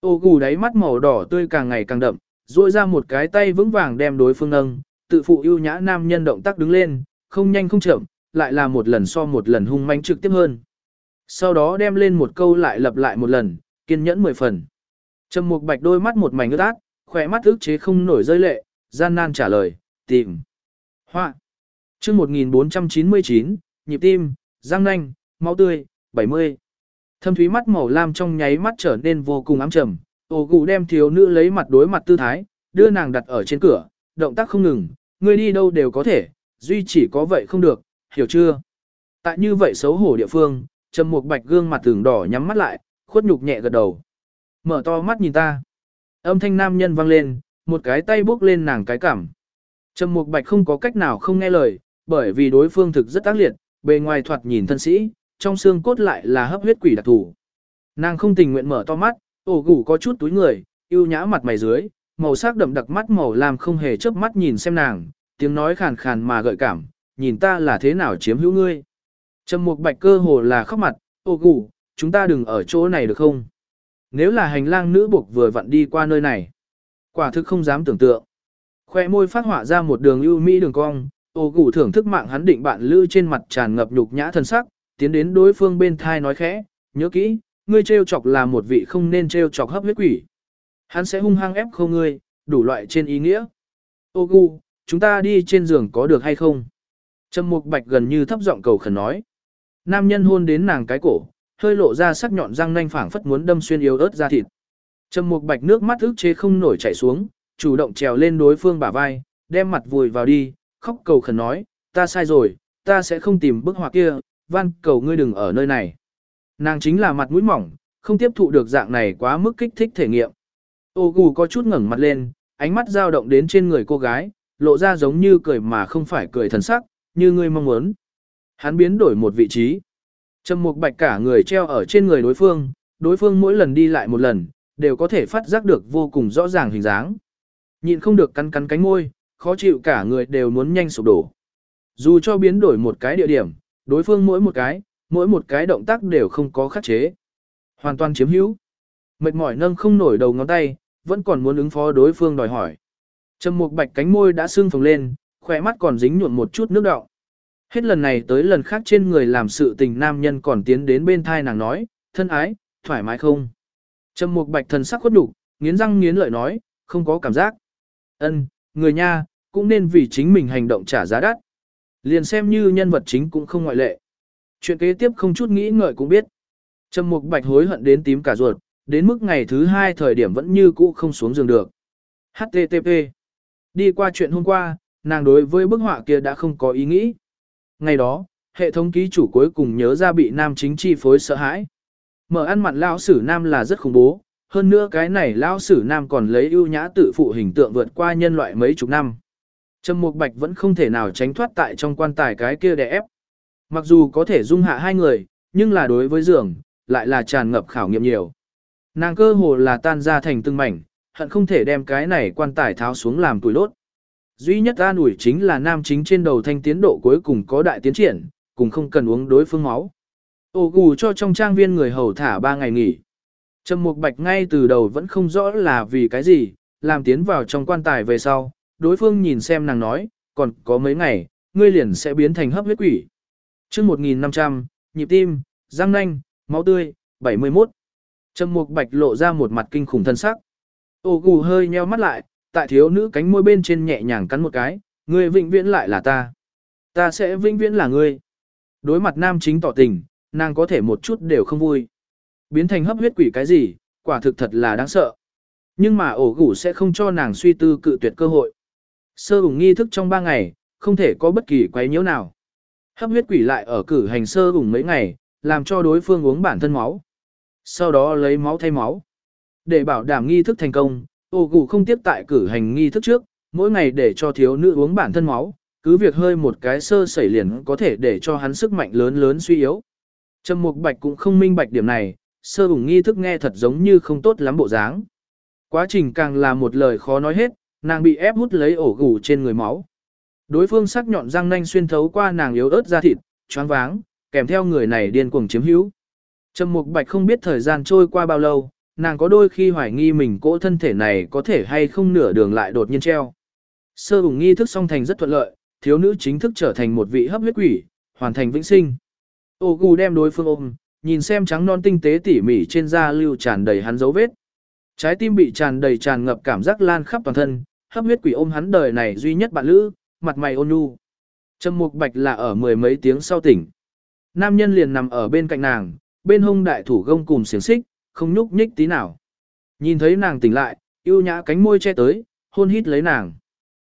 Ô gù đáy mắt màu đỏ tươi càng ngày càng đậm, duỗi ra một cái tay vững vàng đem đối phương nâng, tự phụ ưu nhã nam nhân động tác đứng lên, không nhanh không chậm, lại là một lần so một lần hung manh trực tiếp hơn. Sau đó đem lên một câu lại lặp lại một lần, kiên nhẫn mười phần. Trầm Mục Bạch đôi mắt một mảnh ướt át, khỏe mắt ức chế không nổi rơi lệ, gian nan trả lời, tìm. Họa. Chương 1499, nhịp tim, răng nanh, máu tươi, 70. Thâm thúy mắt màu lam trong nháy mắt trở nên vô cùng ám trầm, ổ gù đem thiếu nữ lấy mặt đối mặt tư thái, đưa nàng đặt ở trên cửa, động tác không ngừng, ngươi đi đâu đều có thể, duy chỉ có vậy không được, hiểu chưa? Tại như vậy xấu hổ địa phương, Trầm Mục Bạch gương mặt tường đỏ nhắm mắt lại, khuất nhục nhẹ gật đầu. Mở to mắt nhìn ta. Âm thanh nam nhân vang lên, một cái tay bước lên nàng cái cảm. Trầm Mục Bạch không có cách nào không nghe lời, bởi vì đối phương thực rất ác liệt, bề ngoài thoạt nhìn thân sĩ, trong xương cốt lại là hấp huyết quỷ đặc thủ. Nàng không tình nguyện mở to mắt, ổ gủ có chút túi người, yêu nhã mặt mày dưới, màu sắc đậm đặc mắt màu làm không hề chớp mắt nhìn xem nàng, tiếng nói khàn khàn mà gợi cảm, nhìn ta là thế nào chiếm hữu ngươi. Trầm Mục Bạch cơ hồ là khóc mặt, ô gù, chúng ta đừng ở chỗ này được không? Nếu là hành lang nữ buộc vừa vặn đi qua nơi này. Quả thực không dám tưởng tượng. Khoe môi phát họa ra một đường ưu mỹ đường cong, ô gù thưởng thức mạng hắn định bạn lư trên mặt tràn ngập nhục nhã thân sắc, tiến đến đối phương bên thai nói khẽ, nhớ kỹ, ngươi trêu chọc là một vị không nên trêu chọc hấp huyết quỷ. Hắn sẽ hung hăng ép không ngươi, đủ loại trên ý nghĩa. Ô gu, chúng ta đi trên giường có được hay không? Trầm mục bạch gần như thấp giọng cầu khẩn nói. Nam nhân hôn đến nàng cái cổ, hơi lộ ra sắc nhọn răng nanh phảng phất muốn đâm xuyên yếu ớt ra thịt. Trầm mục bạch nước mắt ức chế không nổi chảy xuống, chủ động trèo lên đối phương bả vai, đem mặt vùi vào đi, khóc cầu khẩn nói, ta sai rồi, ta sẽ không tìm bức họa kia, van cầu ngươi đừng ở nơi này. Nàng chính là mặt mũi mỏng, không tiếp thụ được dạng này quá mức kích thích thể nghiệm. Ô gù có chút ngẩng mặt lên, ánh mắt dao động đến trên người cô gái, lộ ra giống như cười mà không phải cười thần sắc, như ngươi mong muốn. Hắn biến đổi một vị trí. Trầm mục bạch cả người treo ở trên người đối phương, đối phương mỗi lần đi lại một lần, đều có thể phát giác được vô cùng rõ ràng hình dáng. Nhịn không được cắn cắn cánh môi, khó chịu cả người đều muốn nhanh sụp đổ. Dù cho biến đổi một cái địa điểm, đối phương mỗi một cái, mỗi một cái động tác đều không có khắc chế. Hoàn toàn chiếm hữu. Mệt mỏi nâng không nổi đầu ngón tay, vẫn còn muốn ứng phó đối phương đòi hỏi. Trầm mục bạch cánh môi đã sưng phồng lên, khỏe mắt còn dính nhuộm một chút nước đọng. Hết lần này tới lần khác trên người làm sự tình nam nhân còn tiến đến bên thai nàng nói, thân ái, thoải mái không? Trầm mục bạch thần sắc khuất đủ, nghiến răng nghiến lợi nói, không có cảm giác. Ân, người nha, cũng nên vì chính mình hành động trả giá đắt. Liền xem như nhân vật chính cũng không ngoại lệ. Chuyện kế tiếp không chút nghĩ ngợi cũng biết. Trầm mục bạch hối hận đến tím cả ruột, đến mức ngày thứ hai thời điểm vẫn như cũ không xuống giường được. HTTP Đi qua chuyện hôm qua, nàng đối với bức họa kia đã không có ý nghĩ. Ngày đó, hệ thống ký chủ cuối cùng nhớ ra bị nam chính chi phối sợ hãi. Mở ăn mặn lão sử nam là rất khủng bố, hơn nữa cái này lão sử nam còn lấy ưu nhã tự phụ hình tượng vượt qua nhân loại mấy chục năm. Trầm Mục Bạch vẫn không thể nào tránh thoát tại trong quan tài cái kia đè ép. Mặc dù có thể dung hạ hai người, nhưng là đối với giường, lại là tràn ngập khảo nghiệm nhiều. Nàng cơ hồ là tan ra thành từng mảnh, hận không thể đem cái này quan tài tháo xuống làm tuổi đốt. Duy nhất an ủi chính là nam chính trên đầu thanh tiến độ cuối cùng có đại tiến triển, cùng không cần uống đối phương máu. ô gù cho trong trang viên người hầu thả ba ngày nghỉ. Trầm Mục Bạch ngay từ đầu vẫn không rõ là vì cái gì, làm tiến vào trong quan tài về sau, đối phương nhìn xem nàng nói, còn có mấy ngày, ngươi liền sẽ biến thành hấp huyết quỷ. chương 1500, nhịp tim, răng nanh, máu tươi, 71. Trầm Mục Bạch lộ ra một mặt kinh khủng thân sắc. Ô gù hơi nheo mắt lại, tại thiếu nữ cánh môi bên trên nhẹ nhàng cắn một cái, ngươi vĩnh viễn lại là ta. Ta sẽ vĩnh viễn là ngươi. Đối mặt nam chính tỏ tình, nàng có thể một chút đều không vui. Biến thành hấp huyết quỷ cái gì, quả thực thật là đáng sợ. Nhưng mà ổ gủ sẽ không cho nàng suy tư cự tuyệt cơ hội. Sơ ủng nghi thức trong ba ngày, không thể có bất kỳ quấy nhiễu nào. Hấp huyết quỷ lại ở cử hành sơ ủng mấy ngày, làm cho đối phương uống bản thân máu. Sau đó lấy máu thay máu. Để bảo đảm nghi thức thành công, Ô gù không tiếp tại cử hành nghi thức trước, mỗi ngày để cho thiếu nữ uống bản thân máu, cứ việc hơi một cái sơ sẩy liền có thể để cho hắn sức mạnh lớn lớn suy yếu. Trầm Mục Bạch cũng không minh bạch điểm này, sơ ủng nghi thức nghe thật giống như không tốt lắm bộ dáng. Quá trình càng là một lời khó nói hết, nàng bị ép hút lấy ổ gù trên người máu. Đối phương sắc nhọn răng nanh xuyên thấu qua nàng yếu ớt da thịt, choáng váng, kèm theo người này điên cuồng chiếm hữu. Trầm Mục Bạch không biết thời gian trôi qua bao lâu, nàng có đôi khi hoài nghi mình cỗ thân thể này có thể hay không nửa đường lại đột nhiên treo. Sơ ủng nghi thức song thành rất thuận lợi, thiếu nữ chính thức trở thành một vị hấp huyết quỷ, hoàn thành vĩnh sinh. Ô gù đem đối phương ôm, nhìn xem trắng non tinh tế tỉ mỉ trên da lưu tràn đầy hắn dấu vết. Trái tim bị tràn đầy tràn ngập cảm giác lan khắp toàn thân, hấp huyết quỷ ôm hắn đời này duy nhất bạn lữ, mặt mày ôn nhu. Trầm Mục Bạch là ở mười mấy tiếng sau tỉnh. Nam nhân liền nằm ở bên cạnh nàng, bên hông đại thủ gông cùng xiềng xích, không nhúc nhích tí nào. Nhìn thấy nàng tỉnh lại, yêu nhã cánh môi che tới, hôn hít lấy nàng.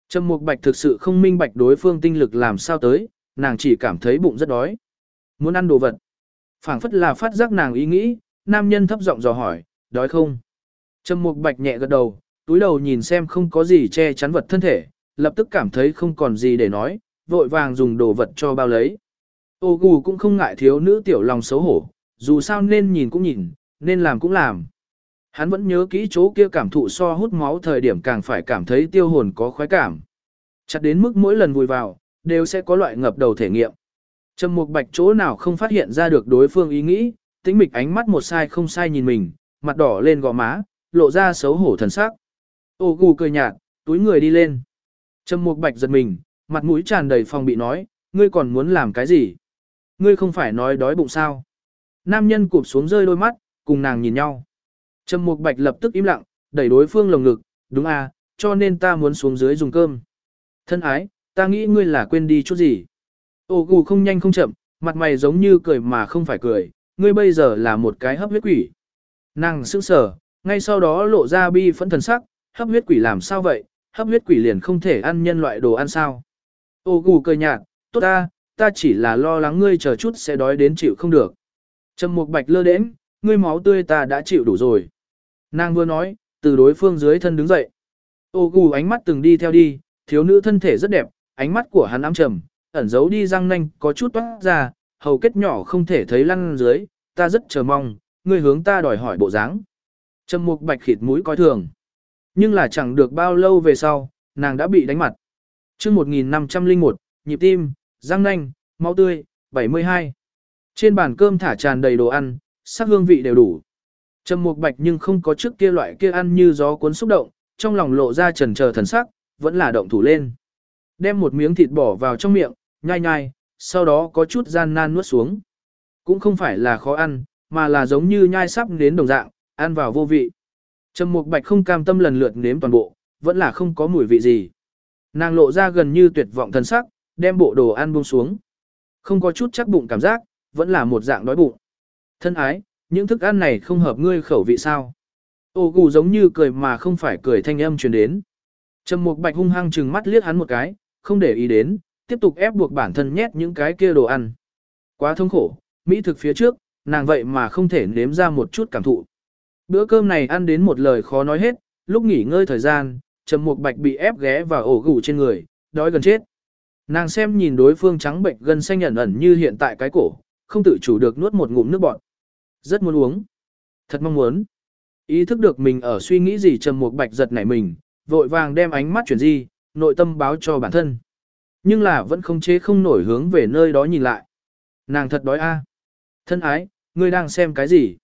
Trầm Mục Bạch thực sự không minh bạch đối phương tinh lực làm sao tới, nàng chỉ cảm thấy bụng rất đói. Muốn ăn đồ vật. phảng phất là phát giác nàng ý nghĩ, nam nhân thấp giọng dò hỏi, đói không? Trầm Mục Bạch nhẹ gật đầu, túi đầu nhìn xem không có gì che chắn vật thân thể, lập tức cảm thấy không còn gì để nói, vội vàng dùng đồ vật cho bao lấy. Ô gù cũng không ngại thiếu nữ tiểu lòng xấu hổ, dù sao nên nhìn cũng nhìn, nên làm cũng làm. Hắn vẫn nhớ kỹ chỗ kia cảm thụ so hút máu thời điểm càng phải cảm thấy tiêu hồn có khoái cảm. Chặt đến mức mỗi lần vùi vào, đều sẽ có loại ngập đầu thể nghiệm. Trầm Mục Bạch chỗ nào không phát hiện ra được đối phương ý nghĩ, tính mịch ánh mắt một sai không sai nhìn mình, mặt đỏ lên gò má, lộ ra xấu hổ thần sắc. Ô gù cười nhạt, túi người đi lên. Trầm Mục Bạch giật mình, mặt mũi tràn đầy phòng bị nói, ngươi còn muốn làm cái gì? Ngươi không phải nói đói bụng sao? Nam nhân cụp xuống rơi đôi mắt, cùng nàng nhìn nhau. Trầm Mục Bạch lập tức im lặng, đẩy đối phương lồng ngực, đúng à, cho nên ta muốn xuống dưới dùng cơm. Thân ái, ta nghĩ ngươi là quên đi chút gì. Ô gù không nhanh không chậm, mặt mày giống như cười mà không phải cười, ngươi bây giờ là một cái hấp huyết quỷ. Nàng sững sờ, ngay sau đó lộ ra bi phẫn thần sắc, hấp huyết quỷ làm sao vậy, hấp huyết quỷ liền không thể ăn nhân loại đồ ăn sao. Ô gù cười nhạt, tốt ta, ta chỉ là lo lắng ngươi chờ chút sẽ đói đến chịu không được. Trầm mục bạch lơ đễnh, ngươi máu tươi ta đã chịu đủ rồi. Nàng vừa nói, từ đối phương dưới thân đứng dậy. Ô gù ánh mắt từng đi theo đi, thiếu nữ thân thể rất đẹp, ánh mắt của hắn ám trầm, ẩn giấu đi răng nanh có chút toát ra, hầu kết nhỏ không thể thấy lăn dưới, ta rất chờ mong, ngươi hướng ta đòi hỏi bộ dáng. Trầm mục bạch khịt mũi coi thường. Nhưng là chẳng được bao lâu về sau, nàng đã bị đánh mặt. chương 1501, nhịp tim, răng nanh, máu tươi, 72. Trên bàn cơm thả tràn đầy đồ ăn, sắc hương vị đều đủ. Trầm mục bạch nhưng không có trước kia loại kia ăn như gió cuốn xúc động, trong lòng lộ ra trần chờ thần sắc, vẫn là động thủ lên. Đem một miếng thịt bỏ vào trong miệng, nhai nhai, sau đó có chút gian nan nuốt xuống. Cũng không phải là khó ăn, mà là giống như nhai sắp đến đồng dạng, ăn vào vô vị. Trầm Mục Bạch không cam tâm lần lượt nếm toàn bộ, vẫn là không có mùi vị gì. Nàng lộ ra gần như tuyệt vọng thần sắc, đem bộ đồ ăn buông xuống. Không có chút chắc bụng cảm giác, vẫn là một dạng đói bụng. Thân ái, những thức ăn này không hợp ngươi khẩu vị sao? Ô gù giống như cười mà không phải cười thanh âm truyền đến. Trầm Mục Bạch hung hăng trừng mắt liếc hắn một cái, không để ý đến, tiếp tục ép buộc bản thân nhét những cái kia đồ ăn. Quá thống khổ, mỹ thực phía trước, nàng vậy mà không thể nếm ra một chút cảm thụ. Bữa cơm này ăn đến một lời khó nói hết, lúc nghỉ ngơi thời gian, Trầm Mục Bạch bị ép ghé vào ổ gù trên người, đói gần chết. Nàng xem nhìn đối phương trắng bệnh gần xanh ẩn ẩn như hiện tại cái cổ, không tự chủ được nuốt một ngụm nước bọt. Rất muốn uống. Thật mong muốn. Ý thức được mình ở suy nghĩ gì Trầm Mục Bạch giật nảy mình, vội vàng đem ánh mắt chuyển di, nội tâm báo cho bản thân. Nhưng là vẫn không chế không nổi hướng về nơi đó nhìn lại. Nàng thật đói a. Thân ái, ngươi đang xem cái gì?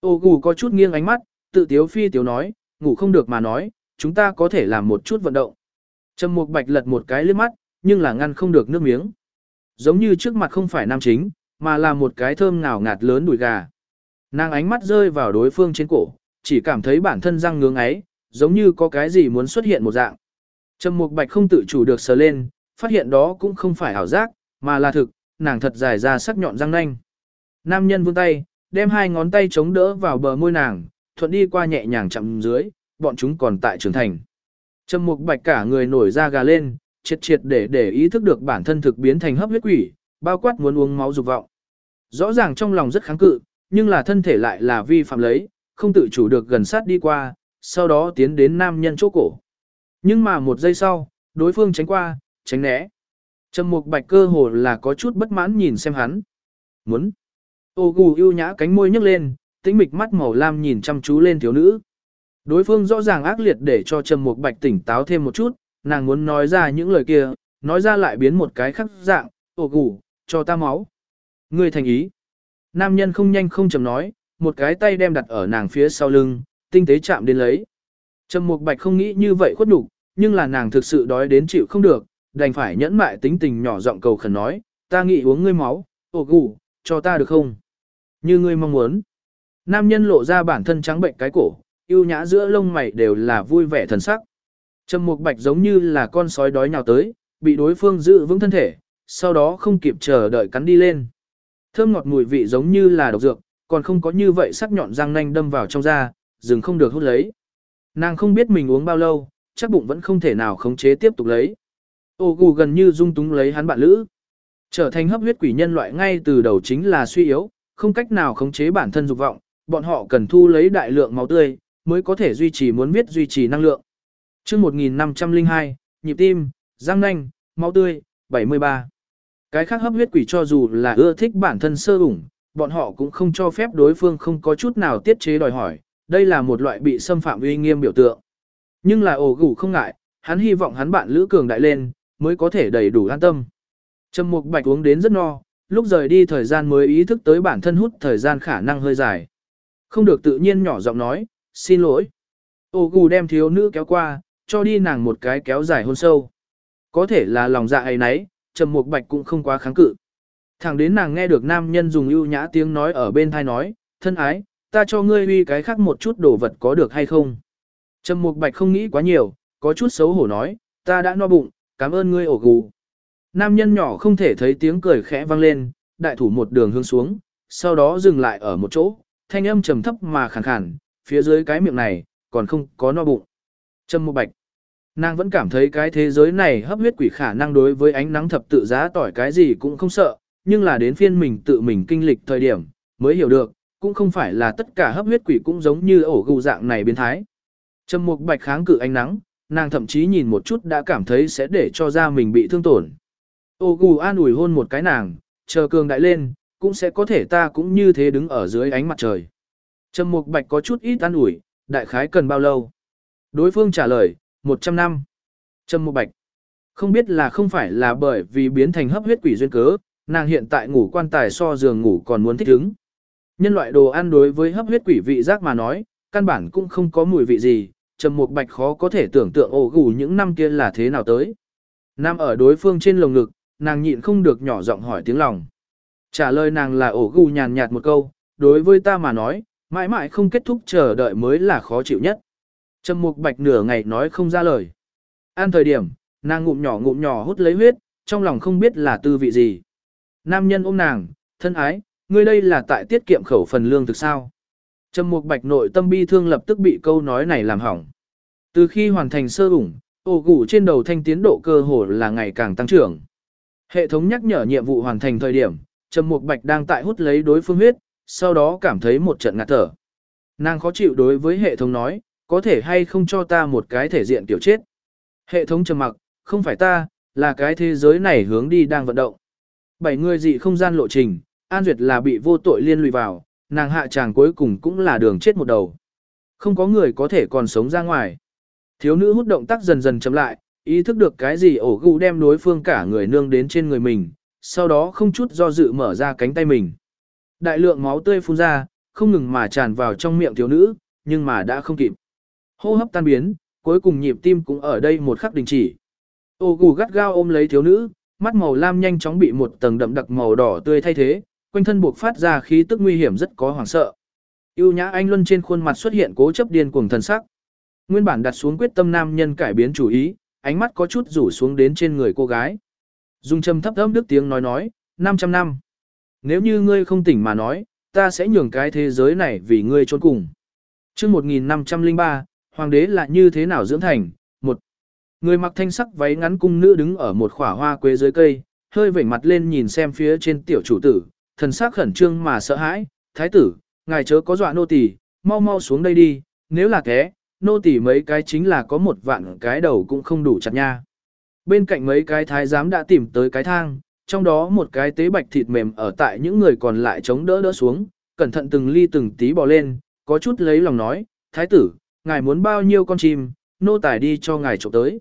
Ô gù có chút nghiêng ánh mắt, tự tiếu phi tiếu nói, ngủ không được mà nói, chúng ta có thể làm một chút vận động. Trầm Mục Bạch lật một cái liếc mắt, nhưng là ngăn không được nước miếng. Giống như trước mặt không phải nam chính, mà là một cái thơm ngào ngạt lớn đùi gà. Nàng ánh mắt rơi vào đối phương trên cổ, chỉ cảm thấy bản thân răng ngưỡng ấy, giống như có cái gì muốn xuất hiện một dạng. Trầm Mục Bạch không tự chủ được sờ lên, phát hiện đó cũng không phải ảo giác, mà là thực, nàng thật dài ra sắc nhọn răng nanh. Nam nhân vươn tay, đem hai ngón tay chống đỡ vào bờ môi nàng, thuận đi qua nhẹ nhàng chậm dưới, bọn chúng còn tại trưởng thành. Trầm Mục Bạch cả người nổi da gà lên, triệt triệt để để ý thức được bản thân thực biến thành hấp huyết quỷ, bao quát muốn uống máu dục vọng. Rõ ràng trong lòng rất kháng cự, nhưng là thân thể lại là vi phạm lấy, không tự chủ được gần sát đi qua, sau đó tiến đến nam nhân chỗ cổ. Nhưng mà một giây sau, đối phương tránh qua, tránh né. Trầm Mục Bạch cơ hồ là có chút bất mãn nhìn xem hắn. Muốn. Ô gù ưu nhã cánh môi nhấc lên, tĩnh mịch mắt màu lam nhìn chăm chú lên thiếu nữ. Đối phương rõ ràng ác liệt để cho Trầm Mục Bạch tỉnh táo thêm một chút, nàng muốn nói ra những lời kia, nói ra lại biến một cái khác dạng, ô gù, cho ta máu. Ngươi thành ý. Nam nhân không nhanh không chậm nói, một cái tay đem đặt ở nàng phía sau lưng, tinh tế chạm đến lấy. Trầm Mục Bạch không nghĩ như vậy khuất nhục, nhưng là nàng thực sự đói đến chịu không được, đành phải nhẫn mại tính tình nhỏ giọng cầu khẩn nói, ta nghĩ uống ngươi máu, ồ gù, cho ta được không? Như ngươi mong muốn. Nam nhân lộ ra bản thân trắng bệnh cái cổ, yêu nhã giữa lông mày đều là vui vẻ thần sắc. Trầm Mục Bạch giống như là con sói đói nhào tới, bị đối phương giữ vững thân thể, sau đó không kịp chờ đợi cắn đi lên. Thơm ngọt mùi vị giống như là độc dược, còn không có như vậy sắc nhọn răng nanh đâm vào trong da, dừng không được hút lấy. Nàng không biết mình uống bao lâu, chắc bụng vẫn không thể nào khống chế tiếp tục lấy. Ô gù gần như dung túng lấy hắn bạn lữ. Trở thành hấp huyết quỷ nhân loại ngay từ đầu chính là suy yếu, không cách nào khống chế bản thân dục vọng, bọn họ cần thu lấy đại lượng máu tươi, mới có thể duy trì muốn viết duy trì năng lượng. chương 1502, nhịp tim, răng nanh, máu tươi, 73. Cái khác hấp huyết quỷ cho dù là ưa thích bản thân sơ ủng, bọn họ cũng không cho phép đối phương không có chút nào tiết chế đòi hỏi, đây là một loại bị xâm phạm uy nghiêm biểu tượng. Nhưng là ổ gủ không ngại, hắn hy vọng hắn bạn lữ cường đại lên, mới có thể đầy đủ an tâm. Trầm Mục Bạch uống đến rất no, lúc rời đi thời gian mới ý thức tới bản thân hút thời gian khả năng hơi dài. Không được tự nhiên nhỏ giọng nói, xin lỗi. Ô gù đem thiếu nữ kéo qua, cho đi nàng một cái kéo dài hôn sâu. Có thể là lòng dạ ấy nấy, trầm mục bạch cũng không quá kháng cự. Thẳng đến nàng nghe được nam nhân dùng ưu nhã tiếng nói ở bên thai nói, thân ái, ta cho ngươi uy cái khác một chút đồ vật có được hay không. Trầm mục bạch không nghĩ quá nhiều, có chút xấu hổ nói, ta đã no bụng, cảm ơn ngươi ổ gù. Nam nhân nhỏ không thể thấy tiếng cười khẽ vang lên, đại thủ một đường hướng xuống, sau đó dừng lại ở một chỗ, thanh âm trầm thấp mà khàn khàn, phía dưới cái miệng này, còn không có no bụng. Trầm mục bạch. Nàng vẫn cảm thấy cái thế giới này hấp huyết quỷ khả năng đối với ánh nắng thập tự giá tỏi cái gì cũng không sợ, nhưng là đến phiên mình tự mình kinh lịch thời điểm, mới hiểu được, cũng không phải là tất cả hấp huyết quỷ cũng giống như ổ gù dạng này biến thái. Trầm mục bạch kháng cự ánh nắng, nàng thậm chí nhìn một chút đã cảm thấy sẽ để cho da mình bị thương tổn. Ổ gù an ủi hôn một cái nàng, chờ cường đại lên, cũng sẽ có thể ta cũng như thế đứng ở dưới ánh mặt trời. Trầm mục bạch có chút ít an ủi, đại khái cần bao lâu? Đối phương trả lời, 100 năm. Trầm Mộ bạch. Không biết là không phải là bởi vì biến thành hấp huyết quỷ duyên cớ, nàng hiện tại ngủ quan tài so giường ngủ còn muốn thích ứng. Nhân loại đồ ăn đối với hấp huyết quỷ vị giác mà nói, căn bản cũng không có mùi vị gì, trầm mục bạch khó có thể tưởng tượng ổ gù những năm kia là thế nào tới. Nam ở đối phương trên lồng ngực, nàng nhịn không được nhỏ giọng hỏi tiếng lòng. Trả lời nàng là ổ gù nhàn nhạt một câu, đối với ta mà nói, mãi mãi không kết thúc chờ đợi mới là khó chịu nhất. Trầm mục bạch nửa ngày nói không ra lời. An thời điểm, nàng ngụm nhỏ ngụm nhỏ hút lấy huyết, trong lòng không biết là tư vị gì. Nam nhân ôm nàng, thân ái, ngươi đây là tại tiết kiệm khẩu phần lương thực sao. Trầm mục bạch nội tâm bi thương lập tức bị câu nói này làm hỏng. Từ khi hoàn thành sơ ủng, ổ gủ trên đầu thanh tiến độ cơ hồ là ngày càng tăng trưởng. Hệ thống nhắc nhở nhiệm vụ hoàn thành thời điểm, Trầm Mục Bạch đang tại hút lấy đối phương huyết, sau đó cảm thấy một trận ngạt thở. Nàng khó chịu đối với hệ thống nói, có thể hay không cho ta một cái thể diện tiểu chết. Hệ thống trầm mặc, không phải ta, là cái thế giới này hướng đi đang vận động. Bảy người dị không gian lộ trình, An Duyệt là bị vô tội liên lụy vào, nàng hạ tràng cuối cùng cũng là đường chết một đầu. Không có người có thể còn sống ra ngoài. Thiếu nữ hút động tác dần dần chậm lại, ý thức được cái gì ổ gu đem đối phương cả người nương đến trên người mình, sau đó không chút do dự mở ra cánh tay mình. Đại lượng máu tươi phun ra, không ngừng mà tràn vào trong miệng thiếu nữ, nhưng mà đã không kịp. Hô hấp tan biến, cuối cùng nhịp tim cũng ở đây một khắc đình chỉ. Ô gù gắt gao ôm lấy thiếu nữ, mắt màu lam nhanh chóng bị một tầng đậm đặc màu đỏ tươi thay thế, quanh thân buộc phát ra khí tức nguy hiểm rất có hoảng sợ. Yêu nhã anh luân trên khuôn mặt xuất hiện cố chấp điên cuồng thần sắc. Nguyên bản đặt xuống quyết tâm nam nhân cải biến chủ ý, ánh mắt có chút rủ xuống đến trên người cô gái. Dung châm thấp thấp đức tiếng nói nói, 500 năm. Nếu như ngươi không tỉnh mà nói, ta sẽ nhường cái thế giới này vì ngươi trốn cùng. Trước 1503, hoàng đế là như thế nào dưỡng thành? Một Người mặc thanh sắc váy ngắn cung nữ đứng ở một khỏa hoa quế dưới cây, hơi vểnh mặt lên nhìn xem phía trên tiểu chủ tử, thần sắc khẩn trương mà sợ hãi, thái tử, ngài chớ có dọa nô tỳ, mau mau xuống đây đi, nếu là thế, nô tỳ mấy cái chính là có một vạn cái đầu cũng không đủ chặt nha. Bên cạnh mấy cái thái giám đã tìm tới cái thang, trong đó một cái tế bạch thịt mềm ở tại những người còn lại chống đỡ đỡ xuống, cẩn thận từng ly từng tí bò lên, có chút lấy lòng nói, thái tử, ngài muốn bao nhiêu con chim, nô tài đi cho ngài trộm tới.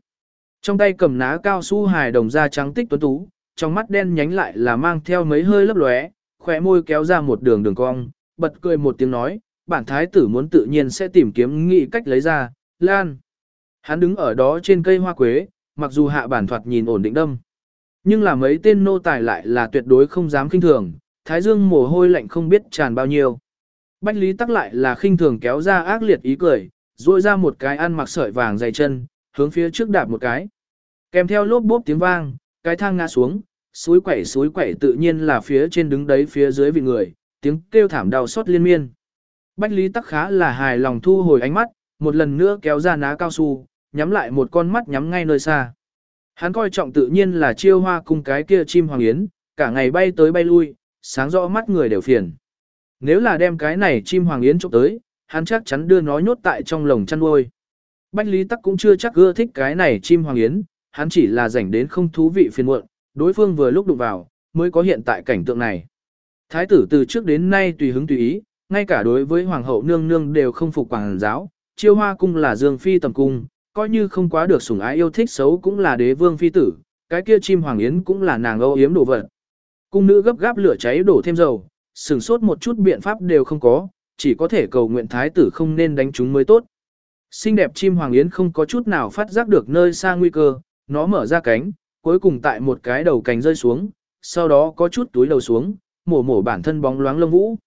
Trong tay cầm ná cao su hài đồng da trắng tích tuấn tú, trong mắt đen nhánh lại là mang theo mấy hơi lấp lóe, khỏe môi kéo ra một đường đường cong, bật cười một tiếng nói, bản thái tử muốn tự nhiên sẽ tìm kiếm nghị cách lấy ra, lan. Hắn đứng ở đó trên cây hoa quế, mặc dù hạ bản thoạt nhìn ổn định đâm. Nhưng là mấy tên nô tài lại là tuyệt đối không dám khinh thường, thái dương mồ hôi lạnh không biết tràn bao nhiêu. Bách Lý tắc lại là khinh thường kéo ra ác liệt ý cười, duỗi ra một cái ăn mặc sợi vàng dày chân, hướng phía trước đạp một cái. Kèm theo lốp bốp tiếng vang, cái thang ngã xuống, suối quẩy suối quẩy tự nhiên là phía trên đứng đấy phía dưới vị người, tiếng kêu thảm đau xót liên miên. Bách Lý Tắc khá là hài lòng thu hồi ánh mắt, một lần nữa kéo ra ná cao su, nhắm lại một con mắt nhắm ngay nơi xa. Hắn coi trọng tự nhiên là chiêu hoa cùng cái kia chim hoàng yến, cả ngày bay tới bay lui, sáng rõ mắt người đều phiền. Nếu là đem cái này chim hoàng yến chụp tới, hắn chắc chắn đưa nó nhốt tại trong lồng chăn nuôi. Bách Lý Tắc cũng chưa chắc ưa thích cái này chim hoàng yến, hắn chỉ là rảnh đến không thú vị phiền muộn, đối phương vừa lúc đụng vào, mới có hiện tại cảnh tượng này. Thái tử từ trước đến nay tùy hứng tùy ý, ngay cả đối với hoàng hậu nương nương đều không phục quảng giáo, chiêu hoa cung là dương phi tầm cung, coi như không quá được sủng ái yêu thích xấu cũng là đế vương phi tử, cái kia chim hoàng yến cũng là nàng âu yếm đồ vật. Cung nữ gấp gáp lửa cháy đổ thêm dầu, sừng sốt một chút biện pháp đều không có, chỉ có thể cầu nguyện thái tử không nên đánh chúng mới tốt. Xinh đẹp chim hoàng yến không có chút nào phát giác được nơi xa nguy cơ, nó mở ra cánh, cuối cùng tại một cái đầu cánh rơi xuống, sau đó có chút túi đầu xuống, mổ mổ bản thân bóng loáng lông vũ.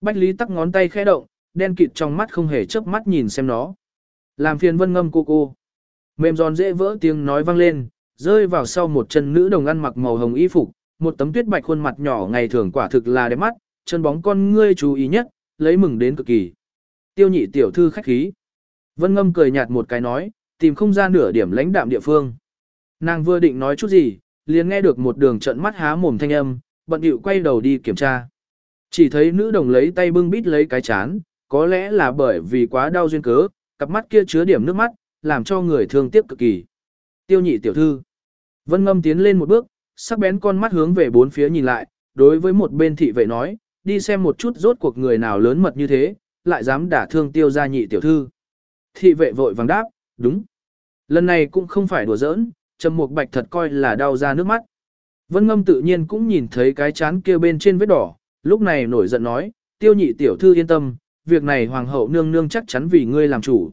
Bách Lý tắc ngón tay khẽ động, đen kịt trong mắt không hề chớp mắt nhìn xem nó. Làm phiền vân ngâm cô cô. Mềm giòn dễ vỡ tiếng nói vang lên, rơi vào sau một chân nữ đồng ăn mặc màu hồng y phục, một tấm tuyết bạch khuôn mặt nhỏ ngày thường quả thực là đẹp mắt, chân bóng con ngươi chú ý nhất, lấy mừng đến cực kỳ. Tiêu nhị tiểu thư khách khí. Vân ngâm cười nhạt một cái nói, tìm không ra nửa điểm lãnh đạm địa phương. Nàng vừa định nói chút gì, liền nghe được một đường trận mắt há mồm thanh âm, bận điệu quay đầu đi kiểm tra. Chỉ thấy nữ đồng lấy tay bưng bít lấy cái chán, có lẽ là bởi vì quá đau duyên cớ, cặp mắt kia chứa điểm nước mắt, làm cho người thương tiếc cực kỳ. Tiêu nhị tiểu thư. Vân ngâm tiến lên một bước, sắc bén con mắt hướng về bốn phía nhìn lại, đối với một bên thị vệ nói, đi xem một chút rốt cuộc người nào lớn mật như thế, lại dám đả thương tiêu gia nhị tiểu thư. Thị vệ vội vàng đáp, đúng. Lần này cũng không phải đùa giỡn, Trầm Mục Bạch thật coi là đau ra nước mắt. Vân Ngâm tự nhiên cũng nhìn thấy cái chán kia bên trên vết đỏ, lúc này nổi giận nói, tiêu nhị tiểu thư yên tâm, việc này hoàng hậu nương nương chắc chắn vì ngươi làm chủ.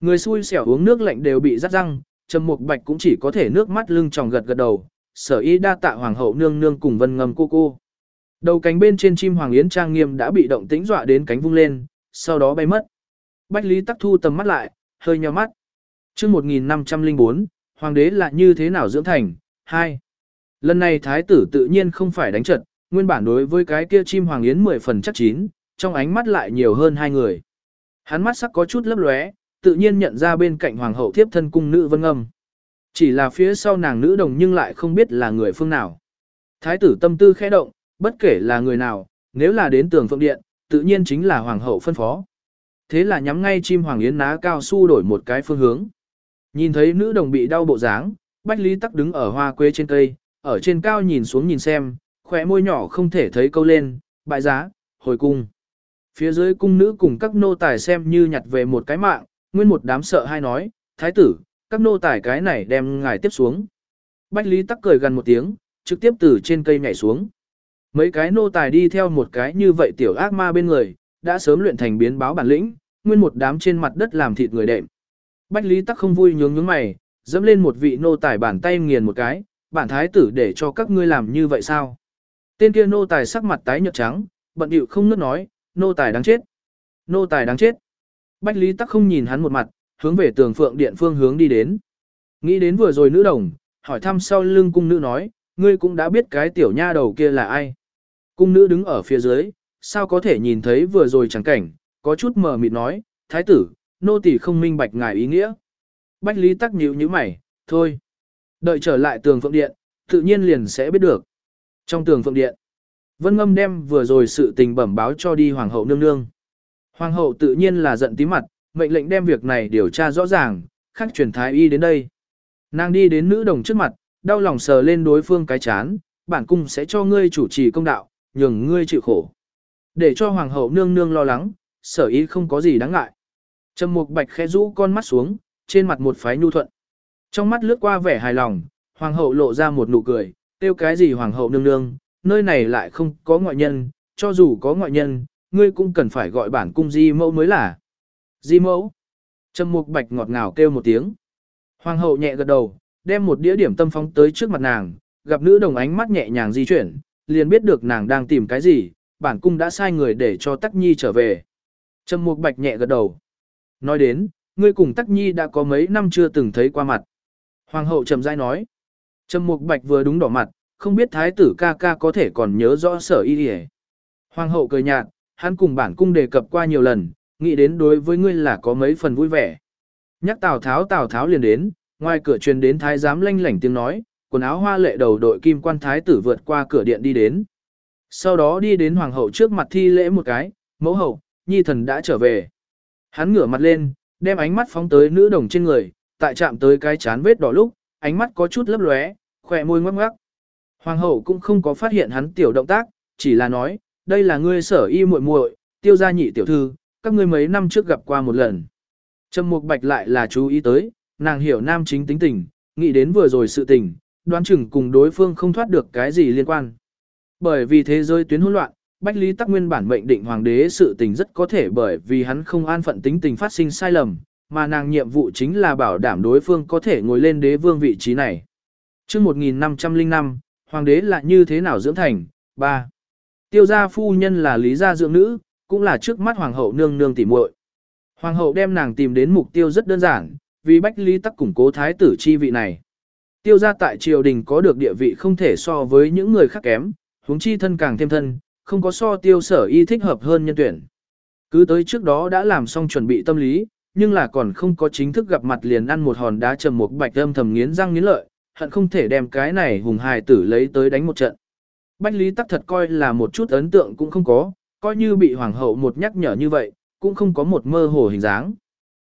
Người xui xẻo uống nước lạnh đều bị rắt răng, Trầm Mục Bạch cũng chỉ có thể nước mắt lưng tròng gật gật đầu, sở y đa tạ hoàng hậu nương nương cùng Vân Ngâm cô cô. Đầu cánh bên trên chim hoàng yến trang nghiêm đã bị động tĩnh dọa đến cánh vung lên, sau đó bay mất. Bách Lý Tắc thu tầm mắt lại, hơi nhíu mắt. Chương 1504, hoàng đế là như thế nào dưỡng thành? 2. Lần này thái tử tự nhiên không phải đánh trận, nguyên bản đối với cái kia chim hoàng yến 10 phần chắc chín, trong ánh mắt lại nhiều hơn hai người. Hắn mắt sắc có chút lấp lóe, tự nhiên nhận ra bên cạnh hoàng hậu thiếp thân cung nữ Vân âm, Chỉ là phía sau nàng nữ đồng nhưng lại không biết là người phương nào. Thái tử tâm tư khẽ động, bất kể là người nào, nếu là đến tường phượng điện, tự nhiên chính là hoàng hậu phân phó. Thế là nhắm ngay chim hoàng yến ná cao su đổi một cái phương hướng. Nhìn thấy nữ đồng bị đau bộ dáng, Bách Lý Tắc đứng ở hoa quế trên cây, ở trên cao nhìn xuống nhìn xem, khỏe môi nhỏ không thể thấy câu lên, bại giá, hồi cung. Phía dưới cung nữ cùng các nô tài xem như nhặt về một cái mạng, nguyên một đám sợ hai nói, thái tử, các nô tài cái này đem ngài tiếp xuống. Bách Lý Tắc cười gần một tiếng, trực tiếp từ trên cây nhảy xuống. Mấy cái nô tài đi theo một cái như vậy tiểu ác ma bên người, đã sớm luyện thành biến báo bản lĩnh, nguyên một đám trên mặt đất làm thịt người đệm. Bách Lý Tắc không vui nhướng nhướng mày, dẫm lên một vị nô tài bàn tay nghiền một cái, bản thái tử để cho các ngươi làm như vậy sao? Tên kia nô tài sắc mặt tái nhợt trắng, bận điệu không ngớt nói, nô tài đáng chết. Nô tài đáng chết. Bách Lý Tắc không nhìn hắn một mặt, hướng về tường phượng điện phương hướng đi đến. Nghĩ đến vừa rồi nữ đồng, hỏi thăm sau lưng cung nữ nói, ngươi cũng đã biết cái tiểu nha đầu kia là ai. Cung nữ đứng ở phía dưới, sao có thể nhìn thấy vừa rồi chẳng cảnh, có chút mờ mịt nói, thái tử, nô tỳ không minh bạch ngài ý nghĩa. Bách Lý Tắc nhíu nhíu mày, thôi. Đợi trở lại tường phượng điện, tự nhiên liền sẽ biết được. Trong tường phượng điện, Vân Ngâm đem vừa rồi sự tình bẩm báo cho đi Hoàng hậu nương nương. Hoàng hậu tự nhiên là giận tí mặt, mệnh lệnh đem việc này điều tra rõ ràng, khắc truyền thái y đến đây. Nàng đi đến nữ đồng trước mặt, đau lòng sờ lên đối phương cái chán, bản cung sẽ cho ngươi chủ trì công đạo, nhường ngươi chịu khổ. Để cho hoàng hậu nương nương lo lắng, sở ý không có gì đáng ngại. Trầm mục bạch khẽ rũ con mắt xuống, trên mặt một phái nhu thuận. Trong mắt lướt qua vẻ hài lòng, hoàng hậu lộ ra một nụ cười, tiêu cái gì hoàng hậu nương nương, nơi này lại không có ngoại nhân, cho dù có ngoại nhân, ngươi cũng cần phải gọi bản cung di mẫu mới là. Di mẫu. Trầm mục bạch ngọt ngào kêu một tiếng. Hoàng hậu nhẹ gật đầu, đem một đĩa điểm tâm phóng tới trước mặt nàng, gặp nữ đồng ánh mắt nhẹ nhàng di chuyển, liền biết được nàng đang tìm cái gì, bản cung đã sai người để cho Tắc Nhi trở về. Trầm Mục Bạch nhẹ gật đầu. Nói đến, ngươi cùng Tắc Nhi đã có mấy năm chưa từng thấy qua mặt. Hoàng hậu trầm rãi nói. Trầm Mục Bạch vừa đúng đỏ mặt, không biết thái tử ca ca có thể còn nhớ rõ sở y hề. Hoàng hậu cười nhạt, hắn cùng bản cung đề cập qua nhiều lần, nghĩ đến đối với ngươi là có mấy phần vui vẻ. Nhắc Tào Tháo Tào Tháo liền đến, ngoài cửa truyền đến thái giám lanh lảnh tiếng nói, quần áo hoa lệ đầu đội kim quan thái tử vượt qua cửa điện đi đến. Sau đó đi đến hoàng hậu trước mặt thi lễ một cái, mẫu hậu, nhi thần đã trở về. Hắn ngửa mặt lên, đem ánh mắt phóng tới nữ đồng trên người, tại chạm tới cái chán vết đỏ lúc, ánh mắt có chút lấp lóe, khỏe môi ngoắc ngoắc. Hoàng hậu cũng không có phát hiện hắn tiểu động tác, chỉ là nói, đây là ngươi sở y muội muội, tiêu gia nhị tiểu thư, các ngươi mấy năm trước gặp qua một lần. Trầm Mục Bạch lại là chú ý tới, nàng hiểu nam chính tính tình, nghĩ đến vừa rồi sự tình, đoán chừng cùng đối phương không thoát được cái gì liên quan. Bởi vì thế giới tuyến hỗn loạn, Bách Lý Tắc nguyên bản mệnh định hoàng đế sự tình rất có thể bởi vì hắn không an phận tính tình phát sinh sai lầm, mà nàng nhiệm vụ chính là bảo đảm đối phương có thể ngồi lên đế vương vị trí này. Trước 1505, hoàng đế là như thế nào dưỡng thành? 3. Tiêu gia phu nhân là lý gia dưỡng nữ, cũng là trước mắt hoàng hậu nương nương tỉ muội. Hoàng hậu đem nàng tìm đến mục tiêu rất đơn giản, vì Bách Lý Tắc củng cố thái tử chi vị này. Tiêu gia tại triều đình có được địa vị không thể so với những người khác kém, huống chi thân càng thêm thân, không có so tiêu sở y thích hợp hơn nhân tuyển. Cứ tới trước đó đã làm xong chuẩn bị tâm lý, nhưng là còn không có chính thức gặp mặt liền ăn một hòn đá trầm một bạch âm thầm nghiến răng nghiến lợi, hận không thể đem cái này hùng hài tử lấy tới đánh một trận. Bách Lý Tắc thật coi là một chút ấn tượng cũng không có, coi như bị hoàng hậu một nhắc nhở như vậy, cũng không có một mơ hồ hình dáng.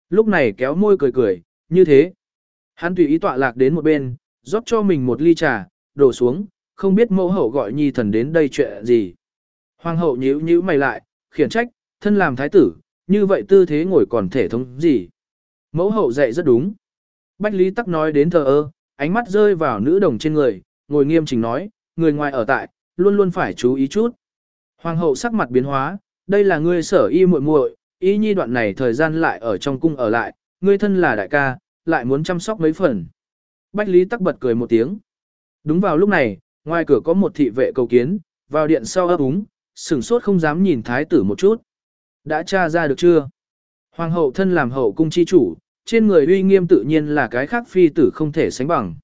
Lúc này kéo môi cười cười, như thế. Hắn tùy ý tọa lạc đến một bên, rót cho mình một ly trà, đổ xuống, không biết mẫu hậu gọi nhi thần đến đây chuyện gì. Hoàng hậu nhíu nhíu mày lại, khiển trách, thân làm thái tử, như vậy tư thế ngồi còn thể thống gì. Mẫu hậu dạy rất đúng. Bách Lý Tắc nói đến thờ ơ, ánh mắt rơi vào nữ đồng trên người, ngồi nghiêm chỉnh nói, người ngoài ở tại, luôn luôn phải chú ý chút. Hoàng hậu sắc mặt biến hóa, đây là ngươi sở y muội muội, y nhi đoạn này thời gian lại ở trong cung ở lại, ngươi thân là đại ca, lại muốn chăm sóc mấy phần. Bách Lý tắc bật cười một tiếng. Đúng vào lúc này, ngoài cửa có một thị vệ cầu kiến, vào điện sau ấp úng, sửng sốt không dám nhìn thái tử một chút. Đã tra ra được chưa? Hoàng hậu thân làm hậu cung chi chủ, trên người uy nghiêm tự nhiên là cái khác phi tử không thể sánh bằng.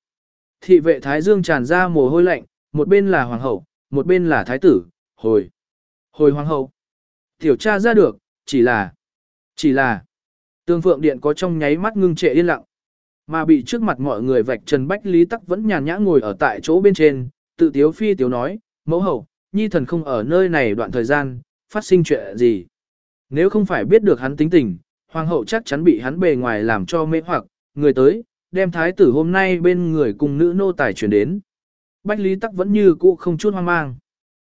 Thị vệ thái dương tràn ra mồ hôi lạnh, một bên là hoàng hậu, một bên là thái tử, hồi. Hồi hoàng hậu. Tiểu tra ra được, chỉ là, chỉ là, tương phượng điện có trong nháy mắt ngưng trệ yên lặng. Mà bị trước mặt mọi người vạch trần bách lý tắc vẫn nhàn nhã ngồi ở tại chỗ bên trên, tự tiếu phi tiếu nói, mẫu hậu, nhi thần không ở nơi này đoạn thời gian, phát sinh chuyện gì. Nếu không phải biết được hắn tính tình, hoàng hậu chắc chắn bị hắn bề ngoài làm cho mê hoặc, người tới, đem thái tử hôm nay bên người cùng nữ nô tài chuyển đến. Bách Lý Tắc vẫn như cũ không chút hoang mang.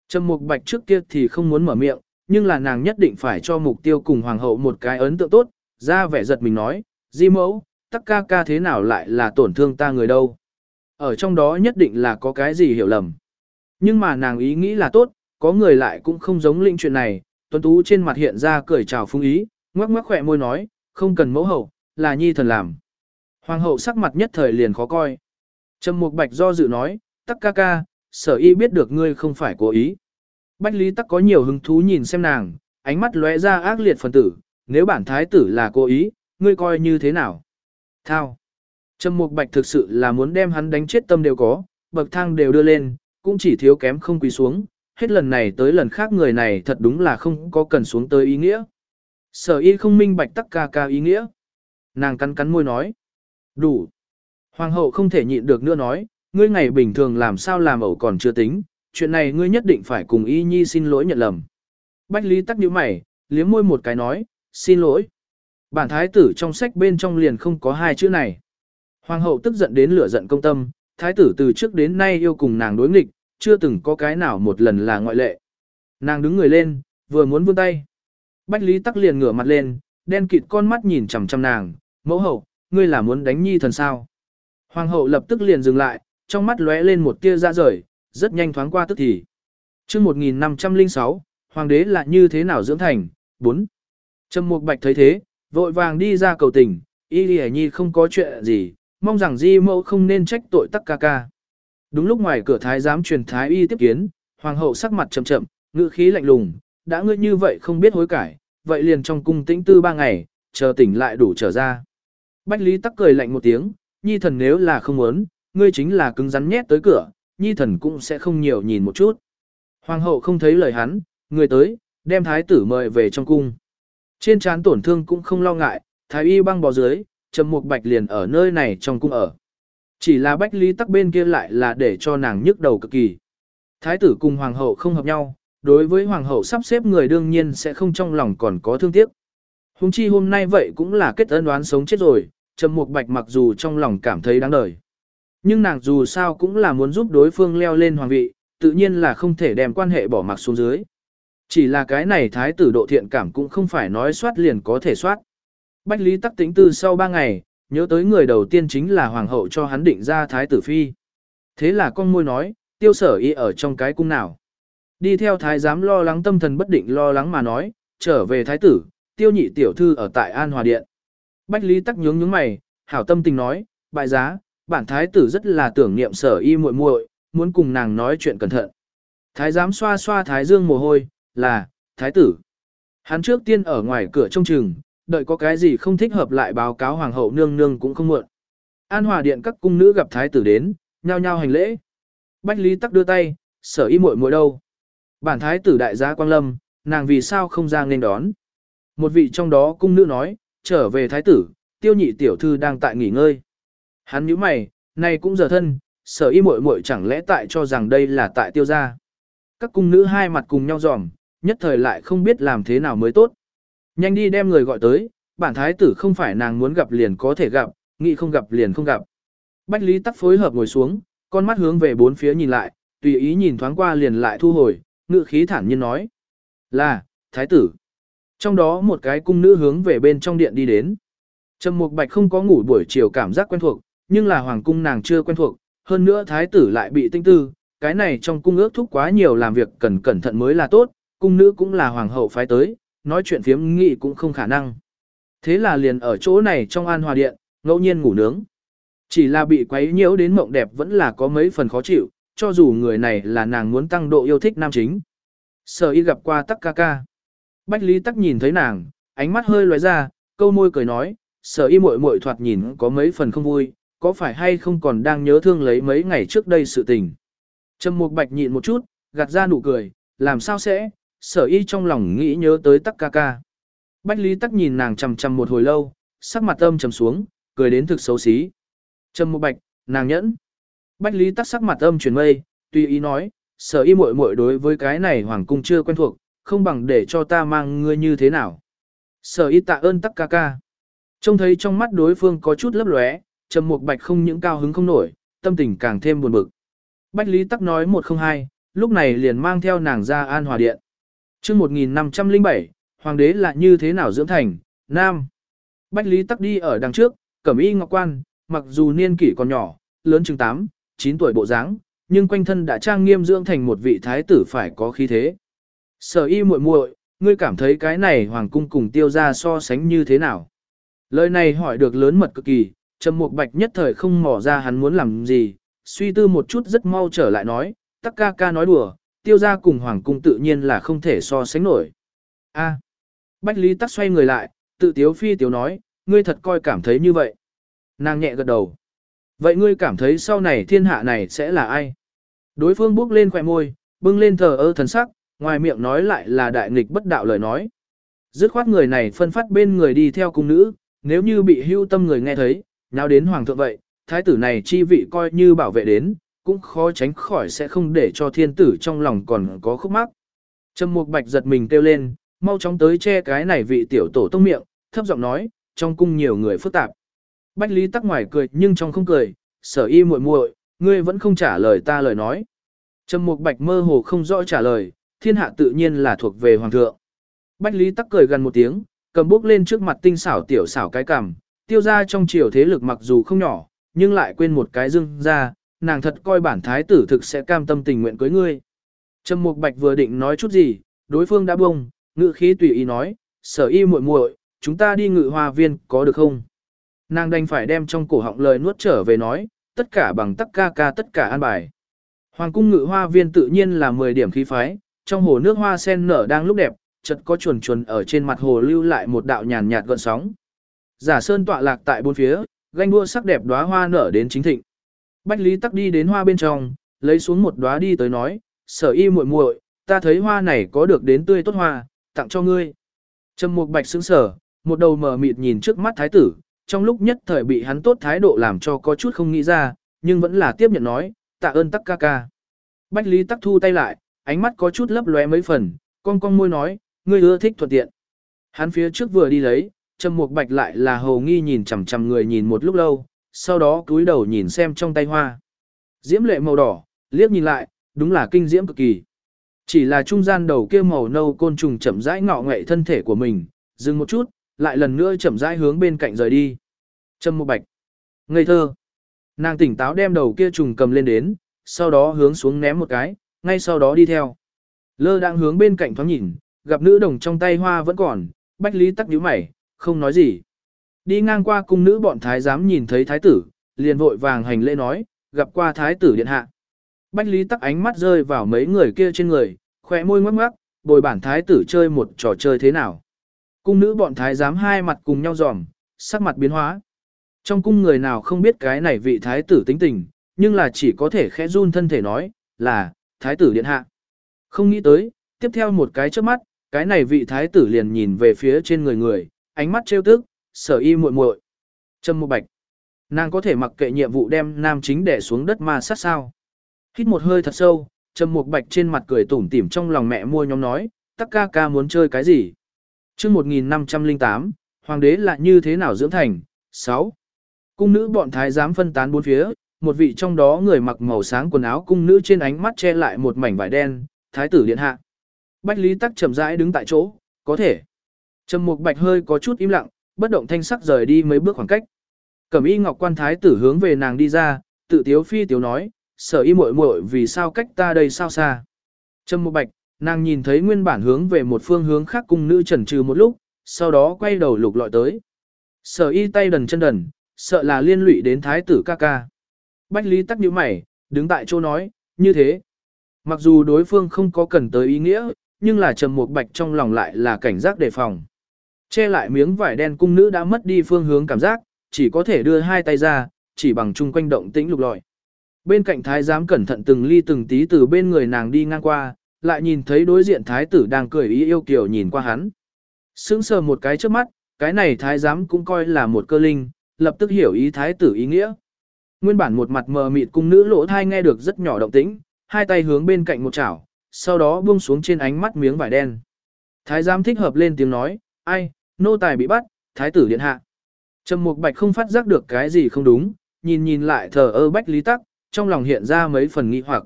Trầm Mục Bạch trước kia thì không muốn mở miệng, nhưng là nàng nhất định phải cho mục tiêu cùng hoàng hậu một cái ấn tượng tốt, ra vẻ giật mình nói, di mẫu, tắc ca ca thế nào lại là tổn thương ta người đâu. Ở trong đó nhất định là có cái gì hiểu lầm. Nhưng mà nàng ý nghĩ là tốt, có người lại cũng không giống linh chuyện này, tuấn tú trên mặt hiện ra cười chào phung ý, ngoắc ngoắc khỏe môi nói, không cần mẫu hậu, là nhi thần làm. Hoàng hậu sắc mặt nhất thời liền khó coi. Trầm Mục Bạch do dự nói, tắc ca ca, sở y biết được ngươi không phải cố ý. Bách Lý Tắc có nhiều hứng thú nhìn xem nàng, ánh mắt lóe ra ác liệt phần tử, nếu bản thái tử là cố ý, ngươi coi như thế nào? Thao. Trầm Mục Bạch thực sự là muốn đem hắn đánh chết tâm đều có, bậc thang đều đưa lên, cũng chỉ thiếu kém không quỳ xuống, hết lần này tới lần khác người này thật đúng là không có cần xuống tới ý nghĩa. Sở y không minh bạch tắc ca ca ý nghĩa. Nàng cắn cắn môi nói. Đủ. Hoàng hậu không thể nhịn được nữa nói, ngươi ngày bình thường làm sao làm ẩu còn chưa tính, chuyện này ngươi nhất định phải cùng y nhi xin lỗi nhận lầm. Bách Lý tắc nhíu mày, liếm môi một cái nói, xin lỗi. Bản thái tử trong sách bên trong liền không có hai chữ này. Hoàng hậu tức giận đến lửa giận công tâm, thái tử từ trước đến nay yêu cùng nàng đối nghịch, chưa từng có cái nào một lần là ngoại lệ. Nàng đứng người lên, vừa muốn vươn tay. Bách Lý tắc liền ngửa mặt lên, đen kịt con mắt nhìn chằm chằm nàng, mẫu hậu, ngươi là muốn đánh nhi thần sao. Hoàng hậu lập tức liền dừng lại, trong mắt lóe lên một tia ra rời, rất nhanh thoáng qua tức thì. chương 1506, Hoàng đế là như thế nào dưỡng thành? 4. Trầm Mục Bạch thấy thế, vội vàng đi ra cầu tình, y lì nhi không có chuyện gì, mong rằng di mẫu không nên trách tội tắc ca ca. Đúng lúc ngoài cửa thái giám truyền thái y tiếp kiến, hoàng hậu sắc mặt chậm chậm, ngữ khí lạnh lùng, đã ngươi như vậy không biết hối cải, vậy liền trong cung tĩnh tư ba ngày, chờ tỉnh lại đủ trở ra. Bách Lý tắc cười lạnh một tiếng, nhi thần nếu là không muốn, ngươi chính là cứng rắn nhét tới cửa, nhi thần cũng sẽ không nhiều nhìn một chút. Hoàng hậu không thấy lời hắn, người tới, đem thái tử mời về trong cung. Trên trán tổn thương cũng không lo ngại, thái y băng bó dưới, trầm mục bạch liền ở nơi này trong cung ở. Chỉ là bách lý tắc bên kia lại là để cho nàng nhức đầu cực kỳ. Thái tử cùng hoàng hậu không hợp nhau, đối với hoàng hậu sắp xếp người đương nhiên sẽ không trong lòng còn có thương tiếc. Hùng chi hôm nay vậy cũng là kết ân đoán sống chết rồi, trầm mục bạch mặc dù trong lòng cảm thấy đáng đời. Nhưng nàng dù sao cũng là muốn giúp đối phương leo lên hoàng vị, tự nhiên là không thể đem quan hệ bỏ mặc xuống dưới. Chỉ là cái này thái tử độ thiện cảm cũng không phải nói soát liền có thể soát. Bách Lý tắc tính từ sau ba ngày, nhớ tới người đầu tiên chính là hoàng hậu cho hắn định ra thái tử phi. Thế là con môi nói, tiêu sở y ở trong cái cung nào. Đi theo thái giám lo lắng tâm thần bất định lo lắng mà nói, trở về thái tử, tiêu nhị tiểu thư ở tại An Hòa Điện. Bách Lý tắc nhướng nhướng mày, hảo tâm tình nói, bại giá, bản thái tử rất là tưởng niệm sở y muội muội, muốn cùng nàng nói chuyện cẩn thận. Thái giám xoa xoa thái dương mồ hôi, là, thái tử. Hắn trước tiên ở ngoài cửa trông chừng, đợi có cái gì không thích hợp lại báo cáo hoàng hậu nương nương cũng không muộn. An hòa điện các cung nữ gặp thái tử đến, nhao nhao hành lễ. Bách Lý Tắc đưa tay, sở y muội muội đâu? Bản thái tử đại gia Quang Lâm, nàng vì sao không ra nên đón? Một vị trong đó cung nữ nói, trở về thái tử, tiêu nhị tiểu thư đang tại nghỉ ngơi. Hắn nhíu mày, này cũng giờ thân, sở y muội muội chẳng lẽ tại cho rằng đây là tại tiêu gia. Các cung nữ hai mặt cùng nhau dòm, nhất thời lại không biết làm thế nào mới tốt. Nhanh đi đem người gọi tới, bản thái tử không phải nàng muốn gặp liền có thể gặp, nghĩ không gặp liền không gặp. Bách Lý tắc phối hợp ngồi xuống, con mắt hướng về bốn phía nhìn lại, tùy ý nhìn thoáng qua liền lại thu hồi, ngự khí thản nhiên nói. Là, thái tử. Trong đó một cái cung nữ hướng về bên trong điện đi đến. Trầm Mục Bạch không có ngủ buổi chiều cảm giác quen thuộc, nhưng là hoàng cung nàng chưa quen thuộc, hơn nữa thái tử lại bị tinh tư, cái này trong cung ước thúc quá nhiều làm việc cần cẩn thận mới là tốt, cung nữ cũng là hoàng hậu phái tới, nói chuyện phiếm nghị cũng không khả năng. Thế là liền ở chỗ này trong an hòa điện, ngẫu nhiên ngủ nướng. Chỉ là bị quấy nhiễu đến mộng đẹp vẫn là có mấy phần khó chịu, cho dù người này là nàng muốn tăng độ yêu thích nam chính. Sở y gặp qua tắc ca ca. Bách Lý tắc nhìn thấy nàng, ánh mắt hơi loài ra, câu môi cười nói, sở y muội muội thoạt nhìn có mấy phần không vui, có phải hay không còn đang nhớ thương lấy mấy ngày trước đây sự tình. Trầm Mục Bạch nhịn một chút, gạt ra nụ cười, làm sao sẽ, sở y trong lòng nghĩ nhớ tới tắc ca ca. Bách Lý tắc nhìn nàng chằm chằm một hồi lâu, sắc mặt âm trầm xuống, cười đến thực xấu xí. Trầm một Bạch, nàng nhẫn. Bách Lý tắc sắc mặt âm chuyển mây, tùy ý nói, sở y muội muội đối với cái này hoàng cung chưa quen thuộc, không bằng để cho ta mang ngươi như thế nào. Sở y tạ ơn tắc ca ca. Trông thấy trong mắt đối phương có chút lấp lóe, Trầm một Bạch không những cao hứng không nổi, tâm tình càng thêm buồn bực. Bách Lý Tắc nói một không hai, lúc này liền mang theo nàng ra An Hòa Điện. Trước 1507, Hoàng đế là như thế nào dưỡng thành, Nam. Bách Lý Tắc đi ở đằng trước, cẩm y ngọc quan, mặc dù niên kỷ còn nhỏ, lớn chừng 8, 9 tuổi bộ dáng, nhưng quanh thân đã trang nghiêm dưỡng thành một vị thái tử phải có khí thế. Sở y muội muội, ngươi cảm thấy cái này hoàng cung cùng tiêu gia so sánh như thế nào? Lời này hỏi được lớn mật cực kỳ, Trầm Mục Bạch nhất thời không mò ra hắn muốn làm gì, suy tư một chút rất mau trở lại nói, tắc ca ca nói đùa, tiêu gia cùng hoàng cung tự nhiên là không thể so sánh nổi. A. Bách Lý tắc xoay người lại, tự tiếu phi tiếu nói, ngươi thật coi cảm thấy như vậy. Nàng nhẹ gật đầu. Vậy ngươi cảm thấy sau này thiên hạ này sẽ là ai? Đối phương bước lên khỏe môi, bưng lên thờ ơ thần sắc, ngoài miệng nói lại là đại nghịch bất đạo lời nói. Dứt khoát người này phân phát bên người đi theo cung nữ, nếu như bị hưu tâm người nghe thấy, nào đến hoàng thượng vậy, thái tử này chi vị coi như bảo vệ đến, cũng khó tránh khỏi sẽ không để cho thiên tử trong lòng còn có khúc mắc. Trầm Mục Bạch giật mình kêu lên, mau chóng tới che cái này vị tiểu tổ tông miệng, thấp giọng nói, trong cung nhiều người phức tạp. Bách Lý tắc ngoài cười nhưng trong không cười, sở y muội muội, ngươi vẫn không trả lời ta lời nói. Trầm Mục Bạch mơ hồ không rõ trả lời, thiên hạ tự nhiên là thuộc về hoàng thượng. Bách Lý tắc cười gần một tiếng, cầm bốc lên trước mặt tinh xảo tiểu xảo cái cằm, tiêu ra trong triều thế lực mặc dù không nhỏ, nhưng lại quên một cái dưng ra, nàng thật coi bản thái tử thực sẽ cam tâm tình nguyện cưới ngươi. Trầm Mục Bạch vừa định nói chút gì, đối phương đã bông, ngự khí tùy ý nói, sở y muội muội, chúng ta đi ngự hoa viên có được không? Nàng đành phải đem trong cổ họng lời nuốt trở về nói, tất cả bằng tắc ca ca tất cả an bài. Hoàng cung ngự hoa viên tự nhiên là 10 điểm khí phái, trong hồ nước hoa sen nở đang lúc đẹp, chợt có chuồn chuồn ở trên mặt hồ lưu lại một đạo nhàn nhạt gợn sóng. Giả sơn tọa lạc tại bốn phía, ganh đua sắc đẹp đóa hoa nở đến chính thịnh. Bách Lý Tắc đi đến hoa bên trong, lấy xuống một đóa đi tới nói, sở y muội muội, ta thấy hoa này có được đến tươi tốt hoa, tặng cho ngươi. Trầm Mục Bạch sững sờ, một đầu mờ mịt nhìn trước mắt thái tử, trong lúc nhất thời bị hắn tốt thái độ làm cho có chút không nghĩ ra, nhưng vẫn là tiếp nhận nói, tạ ơn tắc ca ca. Bách Lý Tắc thu tay lại, ánh mắt có chút lấp lóe mấy phần, con con môi nói, ngươi ưa thích thuận tiện. Hắn phía trước vừa đi lấy, Trầm Mục Bạch lại là hầu nghi nhìn chằm chằm người nhìn một lúc lâu, sau đó cúi đầu nhìn xem trong tay hoa. Diễm lệ màu đỏ, liếc nhìn lại, đúng là kinh diễm cực kỳ. Chỉ là trung gian đầu kia màu nâu côn trùng chậm rãi ngọ ngậy thân thể của mình, dừng một chút, lại lần nữa chậm rãi hướng bên cạnh rời đi. Trầm một Bạch, ngây thơ. Nàng tỉnh táo đem đầu kia trùng cầm lên đến, sau đó hướng xuống ném một cái, ngay sau đó đi theo. Lơ đang hướng bên cạnh thoáng nhìn, gặp nữ đồng trong tay hoa vẫn còn, Bách Lý tắc nhíu mày, không nói gì. Đi ngang qua cung nữ bọn thái giám nhìn thấy thái tử, liền vội vàng hành lễ nói, gặp qua thái tử điện hạ. Bách Lý tắc ánh mắt rơi vào mấy người kia trên người, khỏe môi ngoắc ngoắc, bồi bản thái tử chơi một trò chơi thế nào. Cung nữ bọn thái giám hai mặt cùng nhau dòm, sắc mặt biến hóa. Trong cung người nào không biết cái này vị thái tử tính tình, nhưng là chỉ có thể khẽ run thân thể nói, là, thái tử điện hạ. Không nghĩ tới, tiếp theo một cái trước mắt, cái này vị thái tử liền nhìn về phía trên người người, ánh mắt trêu tức, sở y muội muội. Trâm mục bạch. Nàng có thể mặc kệ nhiệm vụ đem nam chính để xuống đất ma sát sao. Hít một hơi thật sâu, trâm Mục Bạch trên mặt cười tủm tỉm trong lòng mẹ mua nhóm nói, tắc ca ca muốn chơi cái gì? chương 1508, Hoàng đế là như thế nào dưỡng thành? sáu, Cung nữ bọn thái giám phân tán bốn phía, một vị trong đó người mặc màu sáng quần áo cung nữ trên ánh mắt che lại một mảnh vải đen, thái tử điện hạ. Bách Lý Tắc chậm rãi đứng tại chỗ, có thể. Trầm Mục Bạch hơi có chút im lặng, bất động thanh sắc rời đi mấy bước khoảng cách. Cẩm Y Ngọc Quan thái tử hướng về nàng đi ra, tự tiếu phi tiếu nói, sở y muội muội vì sao cách ta đây sao xa. Trầm một Bạch, nàng nhìn thấy nguyên bản hướng về một phương hướng khác cung nữ chần chừ một lúc, sau đó quay đầu lục lọi tới. Sở y tay đần chân đần, sợ là liên lụy đến thái tử ca ca. Bách Lý tắc nhíu mày, đứng tại chỗ nói, như thế. Mặc dù đối phương không có cần tới ý nghĩa, nhưng là trầm một bạch trong lòng lại là cảnh giác đề phòng. Che lại miếng vải đen cung nữ đã mất đi phương hướng cảm giác, chỉ có thể đưa hai tay ra, chỉ bằng chung quanh động tĩnh lục lọi. Bên cạnh thái giám cẩn thận từng ly từng tí từ bên người nàng đi ngang qua, lại nhìn thấy đối diện thái tử đang cười ý yêu kiều nhìn qua hắn. Sững sờ một cái trước mắt, cái này thái giám cũng coi là một cơ linh, lập tức hiểu ý thái tử ý nghĩa. Nguyên bản một mặt mờ mịt cung nữ lỗ thai nghe được rất nhỏ động tĩnh, hai tay hướng bên cạnh một chảo, sau đó buông xuống trên ánh mắt miếng vải đen. Thái giám thích hợp lên tiếng nói, ai, nô tài bị bắt, thái tử điện hạ. Trầm Mục Bạch không phát giác được cái gì không đúng, nhìn nhìn lại thờ ơ bách lý tắc, trong lòng hiện ra mấy phần nghi hoặc.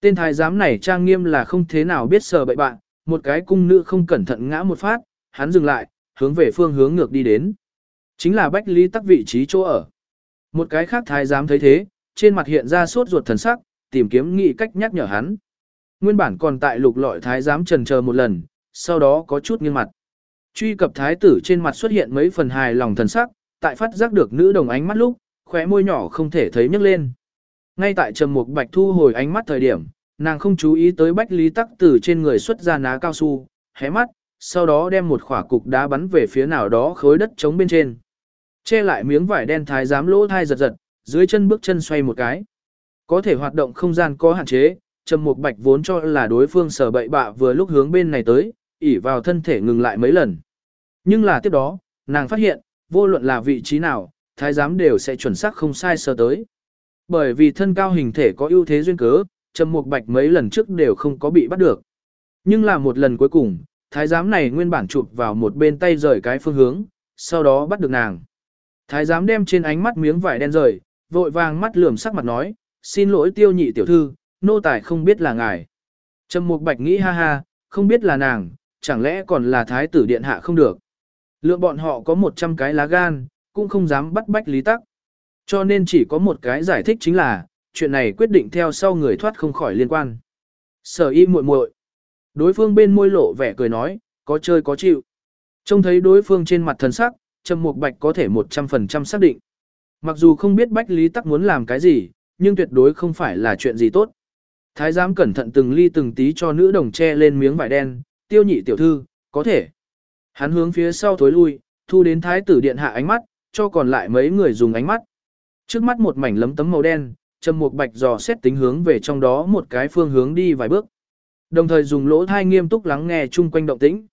Tên thái giám này trang nghiêm là không thế nào biết sờ bậy bạn, một cái cung nữ không cẩn thận ngã một phát, hắn dừng lại, hướng về phương hướng ngược đi đến. Chính là bách lý tắc vị trí chỗ ở. Một cái khác thái giám thấy thế, trên mặt hiện ra sốt ruột thần sắc, tìm kiếm nghị cách nhắc nhở hắn. Nguyên bản còn tại lục lọi thái giám trần chờ một lần, sau đó có chút nghiêng mặt. Truy cập thái tử trên mặt xuất hiện mấy phần hài lòng thần sắc, tại phát giác được nữ đồng ánh mắt lúc, khóe môi nhỏ không thể thấy nhấc lên. Ngay tại Trầm Mục Bạch thu hồi ánh mắt thời điểm, nàng không chú ý tới Bách Lý Tắc từ trên người xuất ra ná cao su, hé mắt, sau đó đem một khỏa cục đá bắn về phía nào đó khối đất trống bên trên. Che lại miếng vải đen thái giám lỗ thai giật giật, dưới chân bước chân xoay một cái. Có thể hoạt động không gian có hạn chế, Trầm Mục Bạch vốn cho là đối phương sở bậy bạ vừa lúc hướng bên này tới, ỉ vào thân thể ngừng lại mấy lần. Nhưng là tiếp đó, nàng phát hiện, vô luận là vị trí nào, thái giám đều sẽ chuẩn xác không sai sơ tới. Bởi vì thân cao hình thể có ưu thế duyên cớ, Trầm Mục Bạch mấy lần trước đều không có bị bắt được. Nhưng là một lần cuối cùng, thái giám này nguyên bản chụp vào một bên tay rời cái phương hướng, sau đó bắt được nàng. Thái giám đem trên ánh mắt miếng vải đen rời, vội vàng mắt lườm sắc mặt nói, xin lỗi tiêu nhị tiểu thư, nô tài không biết là ngài. Trầm Mục Bạch nghĩ ha ha, không biết là nàng, chẳng lẽ còn là thái tử điện hạ không được. Lượng bọn họ có 100 cái lá gan, cũng không dám bắt bách lý tắc. Cho nên chỉ có một cái giải thích chính là, chuyện này quyết định theo sau người thoát không khỏi liên quan. Sở y muội muội. Đối phương bên môi lộ vẻ cười nói, có chơi có chịu. Trông thấy đối phương trên mặt thần sắc, Trầm Mục Bạch có thể 100% xác định. Mặc dù không biết Bách Lý Tắc muốn làm cái gì, nhưng tuyệt đối không phải là chuyện gì tốt. Thái giám cẩn thận từng ly từng tí cho nữ đồng che lên miếng vải đen, tiêu nhị tiểu thư, có thể. Hắn hướng phía sau thối lui, thu đến thái tử điện hạ ánh mắt, cho còn lại mấy người dùng ánh mắt. Trước mắt một mảnh lấm tấm màu đen, Trầm Mục Bạch dò xét tính hướng về trong đó một cái phương hướng đi vài bước. Đồng thời dùng lỗ thai nghiêm túc lắng nghe chung quanh động tĩnh.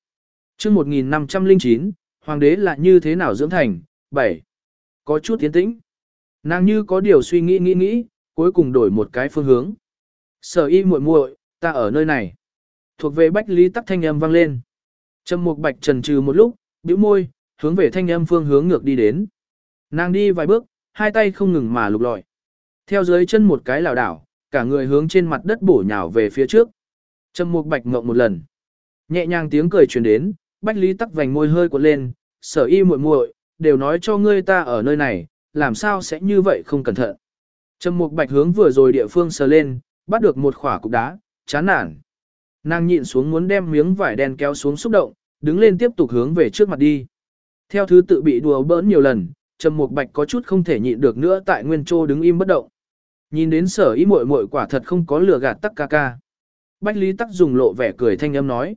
Chương 1509, hoàng đế là như thế nào dưỡng thành? 7. Có chút tiến tĩnh. Nàng như có điều suy nghĩ nghĩ nghĩ, cuối cùng đổi một cái phương hướng. Sở y muội muội, ta ở nơi này. Thuộc về Bách Lý Tắc thanh âm vang lên. Trầm Mục Bạch trần trừ một lúc, bĩu môi, hướng về thanh âm phương hướng ngược đi đến. Nàng đi vài bước, hai tay không ngừng mà lục lọi. Theo dưới chân một cái lảo đảo, cả người hướng trên mặt đất bổ nhào về phía trước. Trầm Mục Bạch ngậm một lần. Nhẹ nhàng tiếng cười truyền đến, Bách Lý Tắc vành môi hơi cuộn lên, "Sở Y muội muội, đều nói cho ngươi ta ở nơi này, làm sao sẽ như vậy không cẩn thận?" Trầm Mục Bạch hướng vừa rồi địa phương sờ lên, bắt được một khỏa cục đá, chán nản. Nàng nhịn xuống muốn đem miếng vải đen kéo xuống xúc động, đứng lên tiếp tục hướng về trước mặt đi. Theo thứ tự bị đùa bỡn nhiều lần, Trầm Mục Bạch có chút không thể nhịn được nữa tại nguyên trô đứng im bất động. Nhìn đến sở ý muội muội quả thật không có lừa gạt tắc ca ca. Bách Lý Tắc dùng lộ vẻ cười thanh âm nói.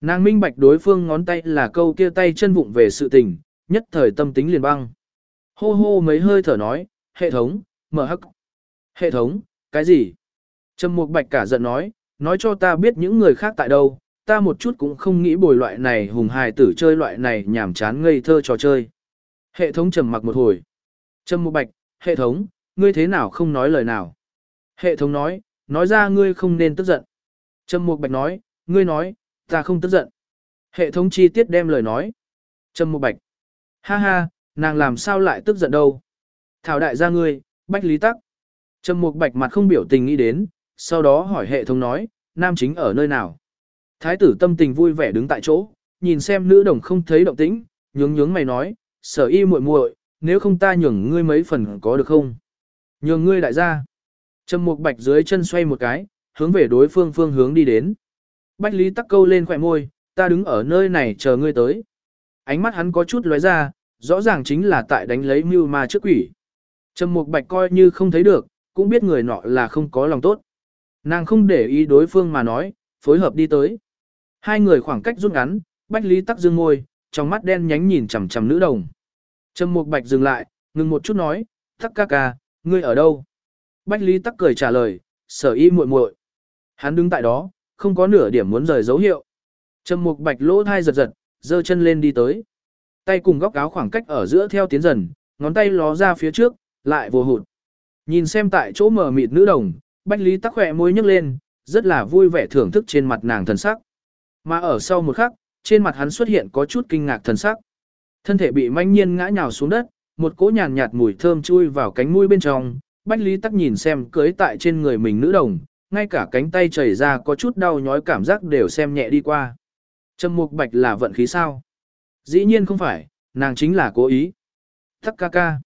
Nàng minh bạch đối phương ngón tay là câu kia tay chân vụng về sự tình, nhất thời tâm tính liền băng. Hô hô mấy hơi thở nói, hệ thống, mở hắc. Hệ thống, cái gì? Trầm Mục Bạch cả giận nói, nói cho ta biết những người khác tại đâu, ta một chút cũng không nghĩ bồi loại này hùng hài tử chơi loại này nhảm chán ngây thơ trò chơi. Hệ thống trầm mặc một hồi. Trầm Mục Bạch, hệ thống, ngươi thế nào không nói lời nào? Hệ thống nói, nói ra ngươi không nên tức giận. Trầm Mục Bạch nói, ngươi nói, ta không tức giận. Hệ thống chi tiết đem lời nói. Trầm Mục Bạch, ha ha, nàng làm sao lại tức giận đâu? Thảo đại gia ngươi, Bách Lý Tắc. Trầm Mục Bạch mặt không biểu tình nghĩ đến, sau đó hỏi hệ thống nói, nam chính ở nơi nào? Thái tử tâm tình vui vẻ đứng tại chỗ, nhìn xem nữ đồng không thấy động tĩnh, nhướng nhướng mày nói, sở y muội muội, nếu không ta nhường ngươi mấy phần có được không? Nhường ngươi đại gia. Trầm Mục Bạch dưới chân xoay một cái, hướng về đối phương phương hướng đi đến. Bách Lý tắc câu lên khỏe môi, ta đứng ở nơi này chờ ngươi tới. Ánh mắt hắn có chút lóe ra, rõ ràng chính là tại đánh lấy mưu ma trước quỷ. Trầm Mục Bạch coi như không thấy được, cũng biết người nọ là không có lòng tốt. Nàng không để ý đối phương mà nói, phối hợp đi tới. Hai người khoảng cách rút ngắn, Bách Lý tắc dương môi, trong mắt đen nhánh nhìn chằm chằm nữ đồng. Trầm Mục Bạch dừng lại, ngừng một chút nói, "Tắc ca ca, ngươi ở đâu?" Bách Lý tắc cười trả lời, "Sở y muội muội." Hắn đứng tại đó, không có nửa điểm muốn rời dấu hiệu. Trầm Mục Bạch lỗ thai giật giật, giơ chân lên đi tới. Tay cùng góc áo khoảng cách ở giữa theo tiến dần, ngón tay ló ra phía trước, lại vô hụt. Nhìn xem tại chỗ mở mịt nữ đồng, Bách Lý tắc khỏe môi nhấc lên, rất là vui vẻ thưởng thức trên mặt nàng thần sắc. Mà ở sau một khắc, trên mặt hắn xuất hiện có chút kinh ngạc thần sắc. Thân thể bị manh nhiên ngã nhào xuống đất, một cỗ nhàn nhạt mùi thơm chui vào cánh mũi bên trong, Bách Lý Tắc nhìn xem cưới tại trên người mình nữ đồng, ngay cả cánh tay chảy ra có chút đau nhói cảm giác đều xem nhẹ đi qua. Trầm Mục Bạch là vận khí sao? Dĩ nhiên không phải, nàng chính là cố ý. Tắc ca ca.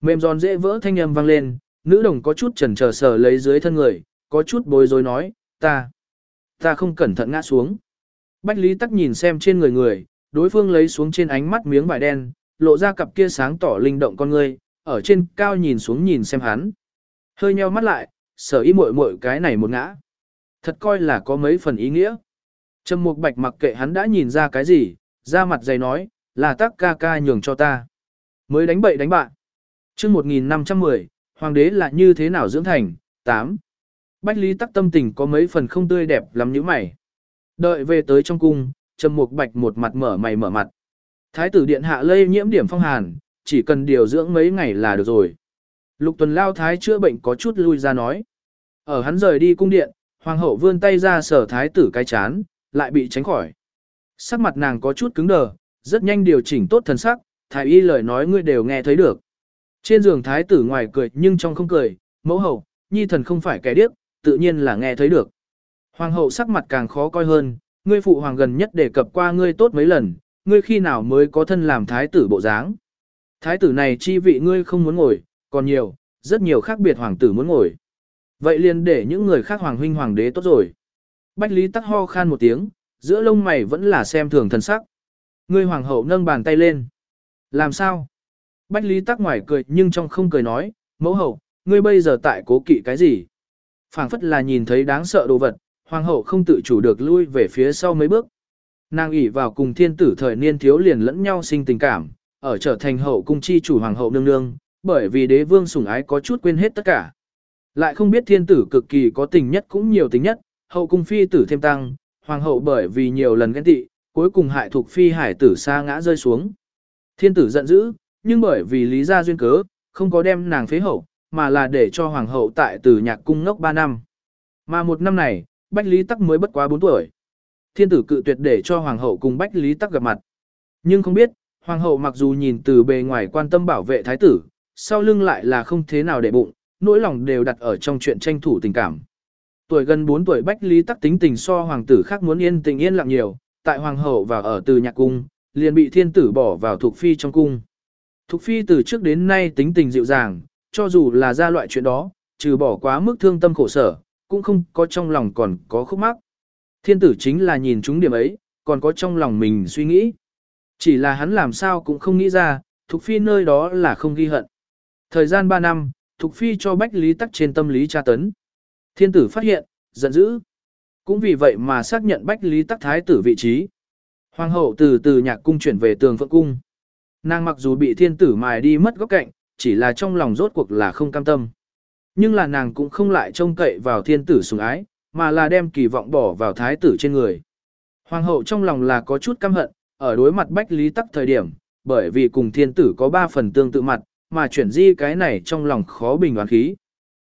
Mềm giòn dễ vỡ thanh âm vang lên, nữ đồng có chút chần chờ sờ lấy dưới thân người, có chút bối rối nói, ta, ta không cẩn thận ngã xuống. Bách Lý Tắc nhìn xem trên người người, đối phương lấy xuống trên ánh mắt miếng vải đen, lộ ra cặp kia sáng tỏ linh động con người, ở trên cao nhìn xuống nhìn xem hắn. Hơi nheo mắt lại, sở ý muội muội cái này một ngã. Thật coi là có mấy phần ý nghĩa. Trầm Mục Bạch mặc kệ hắn đã nhìn ra cái gì, ra mặt dày nói, là tác ca ca nhường cho ta. Mới đánh bậy đánh bạn. chương 1510, Hoàng đế là như thế nào dưỡng thành? 8. Bách Lý tắc tâm tình có mấy phần không tươi đẹp lắm như mày. Đợi về tới trong cung, Trầm Mục Bạch một mặt mở mày mở mặt. Thái tử điện hạ lây nhiễm điểm phong hàn, chỉ cần điều dưỡng mấy ngày là được rồi. Lục tuần lao thái chữa bệnh có chút lui ra nói. Ở hắn rời đi cung điện, hoàng hậu vươn tay ra sở thái tử cái chán, lại bị tránh khỏi. Sắc mặt nàng có chút cứng đờ, rất nhanh điều chỉnh tốt thần sắc, thái y lời nói ngươi đều nghe thấy được. Trên giường thái tử ngoài cười nhưng trong không cười, mẫu hậu, nhi thần không phải kẻ điếc, tự nhiên là nghe thấy được. Hoàng hậu sắc mặt càng khó coi hơn, ngươi phụ hoàng gần nhất đề cập qua ngươi tốt mấy lần, ngươi khi nào mới có thân làm thái tử bộ dáng. Thái tử này chi vị ngươi không muốn ngồi, còn nhiều, rất nhiều khác biệt hoàng tử muốn ngồi. Vậy liền để những người khác hoàng huynh hoàng đế tốt rồi. Bách Lý tắc ho khan một tiếng, giữa lông mày vẫn là xem thường thần sắc. Ngươi hoàng hậu nâng bàn tay lên. Làm sao? Bách Lý tắc ngoài cười nhưng trong không cười nói, mẫu hậu, ngươi bây giờ tại cố kỵ cái gì? phảng phất là nhìn thấy đáng sợ đồ vật, hoàng hậu không tự chủ được lui về phía sau mấy bước. Nàng ủy vào cùng thiên tử thời niên thiếu liền lẫn nhau sinh tình cảm, ở trở thành hậu cung chi chủ hoàng hậu nương nương, bởi vì đế vương sủng ái có chút quên hết tất cả. Lại không biết thiên tử cực kỳ có tình nhất cũng nhiều tình nhất, hậu cung phi tử thêm tăng, hoàng hậu bởi vì nhiều lần ghen tị, cuối cùng hại thuộc phi hải tử xa ngã rơi xuống. Thiên tử giận dữ, nhưng bởi vì lý gia duyên cớ, không có đem nàng phế hậu, mà là để cho hoàng hậu tại tử nhạc cung ngốc 3 năm. Mà một năm này, Bách Lý Tắc mới bất quá 4 tuổi. Thiên tử cự tuyệt để cho hoàng hậu cùng Bách Lý Tắc gặp mặt. Nhưng không biết, hoàng hậu mặc dù nhìn từ bề ngoài quan tâm bảo vệ thái tử, sau lưng lại là không thế nào để bụng, nỗi lòng đều đặt ở trong chuyện tranh thủ tình cảm. Tuổi gần 4 tuổi Bách Lý Tắc tính tình so hoàng tử khác muốn yên tình yên lặng nhiều, tại hoàng hậu và ở từ nhạc cung, liền bị thiên tử bỏ vào thuộc phi trong cung. Thục phi từ trước đến nay tính tình dịu dàng, cho dù là ra loại chuyện đó, trừ bỏ quá mức thương tâm khổ sở, cũng không có trong lòng còn có khúc mắc. Thiên tử chính là nhìn chúng điểm ấy, còn có trong lòng mình suy nghĩ. Chỉ là hắn làm sao cũng không nghĩ ra, Thục Phi nơi đó là không ghi hận. Thời gian 3 năm, Thục Phi cho Bách Lý Tắc trên tâm lý tra tấn. Thiên tử phát hiện, giận dữ. Cũng vì vậy mà xác nhận Bách Lý Tắc Thái tử vị trí. Hoàng hậu từ từ nhạc cung chuyển về tường phượng cung. Nàng mặc dù bị thiên tử mài đi mất góc cạnh, chỉ là trong lòng rốt cuộc là không cam tâm. Nhưng là nàng cũng không lại trông cậy vào thiên tử sủng ái, mà là đem kỳ vọng bỏ vào thái tử trên người. Hoàng hậu trong lòng là có chút căm hận, ở đối mặt Bách Lý Tắc thời điểm, bởi vì cùng thiên tử có ba phần tương tự mặt, mà chuyển di cái này trong lòng khó bình đoán khí.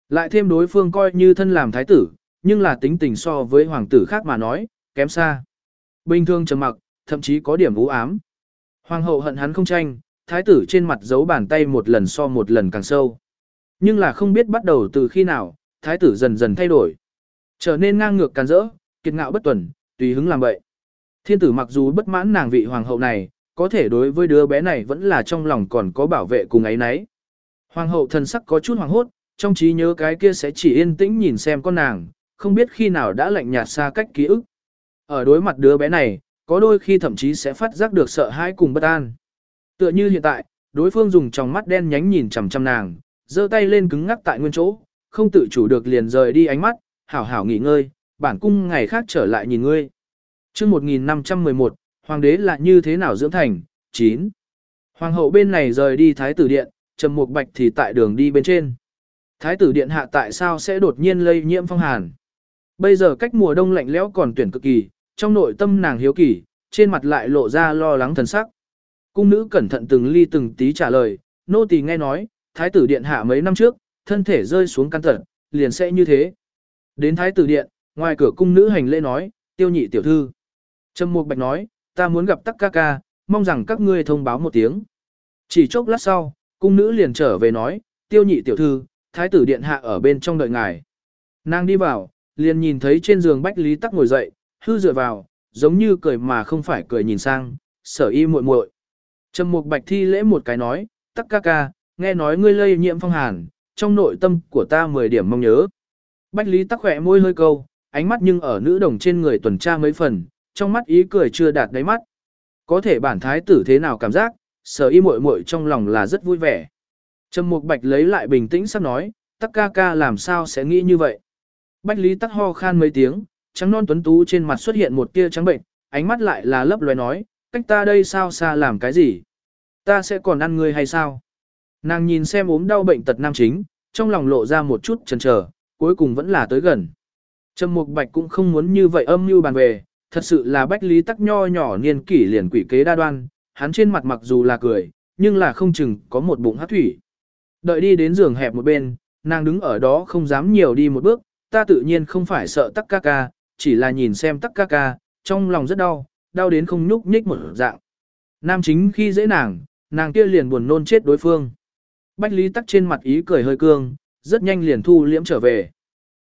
Lại thêm đối phương coi như thân làm thái tử, nhưng là tính tình so với hoàng tử khác mà nói, kém xa. Bình thường trầm mặc, thậm chí có điểm u ám. Hoàng hậu hận hắn không tranh, thái tử trên mặt giấu bàn tay một lần so một lần càng sâu. Nhưng là không biết bắt đầu từ khi nào, thái tử dần dần thay đổi. Trở nên ngang ngược càn rỡ, kiệt ngạo bất tuần, tùy hứng làm vậy. Thiên tử mặc dù bất mãn nàng vị hoàng hậu này, có thể đối với đứa bé này vẫn là trong lòng còn có bảo vệ cùng ấy nấy. Hoàng hậu thần sắc có chút hoàng hốt, trong trí nhớ cái kia sẽ chỉ yên tĩnh nhìn xem con nàng, không biết khi nào đã lạnh nhạt xa cách ký ức. Ở đối mặt đứa bé này, có đôi khi thậm chí sẽ phát giác được sợ hãi cùng bất an. Tựa như hiện tại, đối phương dùng tròng mắt đen nhánh nhìn chằm chằm nàng, giơ tay lên cứng ngắc tại nguyên chỗ, không tự chủ được liền rời đi ánh mắt, hảo hảo nghỉ ngơi, bản cung ngày khác trở lại nhìn ngươi. Chương 1511, hoàng đế là như thế nào dưỡng thành? 9. Hoàng hậu bên này rời đi thái tử điện, Trầm Mục Bạch thì tại đường đi bên trên. Thái tử điện hạ tại sao sẽ đột nhiên lây nhiễm phong hàn? Bây giờ cách mùa đông lạnh lẽo còn tuyển cực kỳ, trong nội tâm nàng hiếu kỳ, trên mặt lại lộ ra lo lắng thần sắc. Cung nữ cẩn thận từng ly từng tí trả lời, nô tỳ nghe nói, thái tử điện hạ mấy năm trước, thân thể rơi xuống căn tật, liền sẽ như thế. Đến thái tử điện, ngoài cửa cung nữ hành lễ nói, tiêu nhị tiểu thư. Trâm Mục Bạch nói, ta muốn gặp tắc ca ca, mong rằng các ngươi thông báo một tiếng. Chỉ chốc lát sau, cung nữ liền trở về nói, tiêu nhị tiểu thư, thái tử điện hạ ở bên trong đợi ngài. Nàng đi vào, liền nhìn thấy trên giường Bách Lý Tắc ngồi dậy, hư dựa vào, giống như cười mà không phải cười nhìn sang, sở y muội muội. Trầm Mục Bạch thi lễ một cái nói, tắc ca ca, nghe nói ngươi lây nhiễm phong hàn, trong nội tâm của ta 10 điểm mong nhớ. Bách Lý Tắc khỏe môi hơi câu, ánh mắt nhưng ở nữ đồng trên người tuần tra mấy phần, trong mắt ý cười chưa đạt đáy mắt. Có thể bản thái tử thế nào cảm giác, sở y muội muội trong lòng là rất vui vẻ. Trầm Mục Bạch lấy lại bình tĩnh sắp nói, tắc ca ca làm sao sẽ nghĩ như vậy. Bách Lý tắc ho khan mấy tiếng, trắng non tuấn tú trên mặt xuất hiện một tia trắng bệnh, ánh mắt lại là lấp loé nói, cách ta đây sao xa làm cái gì? Ta sẽ còn ăn ngươi hay sao? Nàng nhìn xem ốm đau bệnh tật nam chính, trong lòng lộ ra một chút chần chờ, cuối cùng vẫn là tới gần. Trầm Mục Bạch cũng không muốn như vậy âm mưu bàn về, thật sự là Bách Lý Tắc nho nhỏ niên kỷ liền quỷ kế đa đoan, hắn trên mặt mặc dù là cười, nhưng là không chừng có một bụng hát thủy. Đợi đi đến giường hẹp một bên, nàng đứng ở đó không dám nhiều đi một bước, ta tự nhiên không phải sợ tắc ca ca, chỉ là nhìn xem tắc ca ca, trong lòng rất đau, đau đến không nhúc nhích một dạng. Nam chính khi dễ nàng, nàng kia liền buồn nôn chết đối phương. Bách Lý tắc trên mặt ý cười hơi cương, rất nhanh liền thu liễm trở về.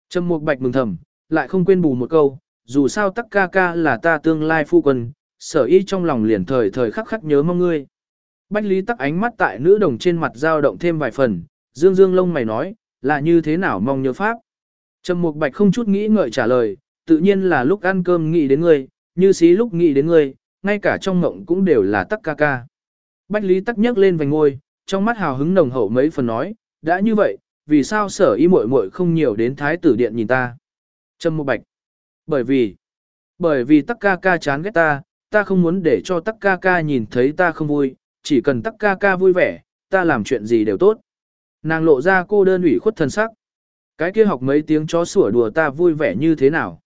Trầm Mục Bạch mừng thầm, lại không quên bù một câu, dù sao tắc ca ca là ta tương lai phu quân, sở y trong lòng liền thời thời khắc khắc nhớ mong ngươi. Bách Lý tắc ánh mắt tại nữ đồng trên mặt dao động thêm vài phần, dương dương lông mày nói, là như thế nào mong nhớ pháp. Trầm Mục Bạch không chút nghĩ ngợi trả lời, tự nhiên là lúc ăn cơm nghĩ đến ngươi, như xí lúc nghĩ đến ngươi, ngay cả trong mộng cũng đều là tắc ca ca. Bách Lý tắc nhấc lên vành ngôi, trong mắt hào hứng nồng hậu mấy phần nói, đã như vậy, vì sao sở y muội muội không nhiều đến thái tử điện nhìn ta. Trâm Mô Bạch. Bởi vì, bởi vì tắc ca ca chán ghét ta, ta không muốn để cho tắc ca ca nhìn thấy ta không vui, chỉ cần tắc ca ca vui vẻ, ta làm chuyện gì đều tốt. Nàng lộ ra cô đơn ủy khuất thân sắc. Cái kia học mấy tiếng chó sủa đùa ta vui vẻ như thế nào.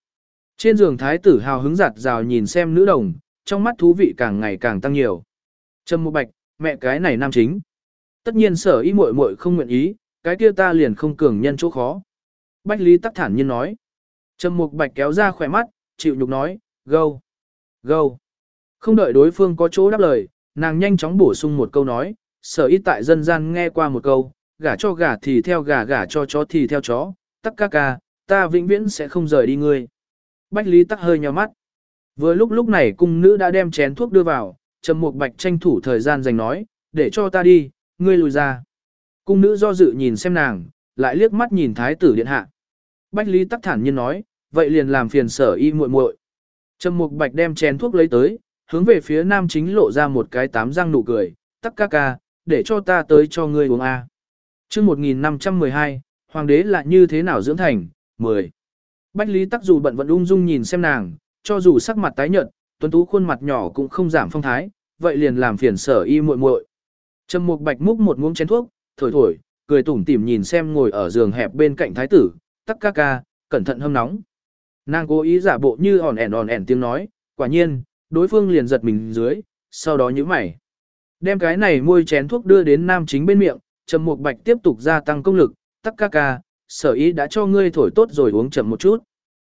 Trên giường thái tử hào hứng giặt rào nhìn xem nữ đồng, trong mắt thú vị càng ngày càng tăng nhiều. Trâm Mục Bạch, mẹ cái này nam chính. Tất nhiên sở y muội muội không nguyện ý, cái kia ta liền không cường nhân chỗ khó. Bách Lý tắc thản nhiên nói. Trâm Mục Bạch kéo ra khỏe mắt, chịu nhục nói, gâu, gâu. Không đợi đối phương có chỗ đáp lời, nàng nhanh chóng bổ sung một câu nói, sở y tại dân gian nghe qua một câu, gả cho gả thì theo gả gả cho chó thì theo chó, tắc ca ca, ta vĩnh viễn sẽ không rời đi ngươi. Bách Lý tắc hơi nhíu mắt. Vừa lúc lúc này cung nữ đã đem chén thuốc đưa vào, Trầm Mục Bạch tranh thủ thời gian giành nói, để cho ta đi, ngươi lùi ra. Cung nữ do dự nhìn xem nàng, lại liếc mắt nhìn thái tử điện hạ. Bách Lý tắc thản nhiên nói, vậy liền làm phiền sở y muội muội. Trầm Mục Bạch đem chén thuốc lấy tới, hướng về phía nam chính lộ ra một cái tám răng nụ cười, tắc ca ca, để cho ta tới cho ngươi uống A. chương 1512, Hoàng đế là như thế nào dưỡng thành, 10. Bách Lý tắc dù bận vẫn ung dung nhìn xem nàng, cho dù sắc mặt tái nhợt, tuấn tú khuôn mặt nhỏ cũng không giảm phong thái, vậy liền làm phiền sở y muội muội. Trầm Mục Bạch múc một muỗng chén thuốc, thổi thổi, cười tủm tỉm nhìn xem ngồi ở giường hẹp bên cạnh thái tử, tắc ca ca, cẩn thận hâm nóng. Nàng cố ý giả bộ như ồn ẻn ồn ẻn tiếng nói, quả nhiên, đối phương liền giật mình dưới, sau đó nhíu mày. Đem cái này môi chén thuốc đưa đến nam chính bên miệng, Trầm Mục Bạch tiếp tục gia tăng công lực, tắc ca ca, sở ý đã cho ngươi thổi tốt rồi uống chậm một chút.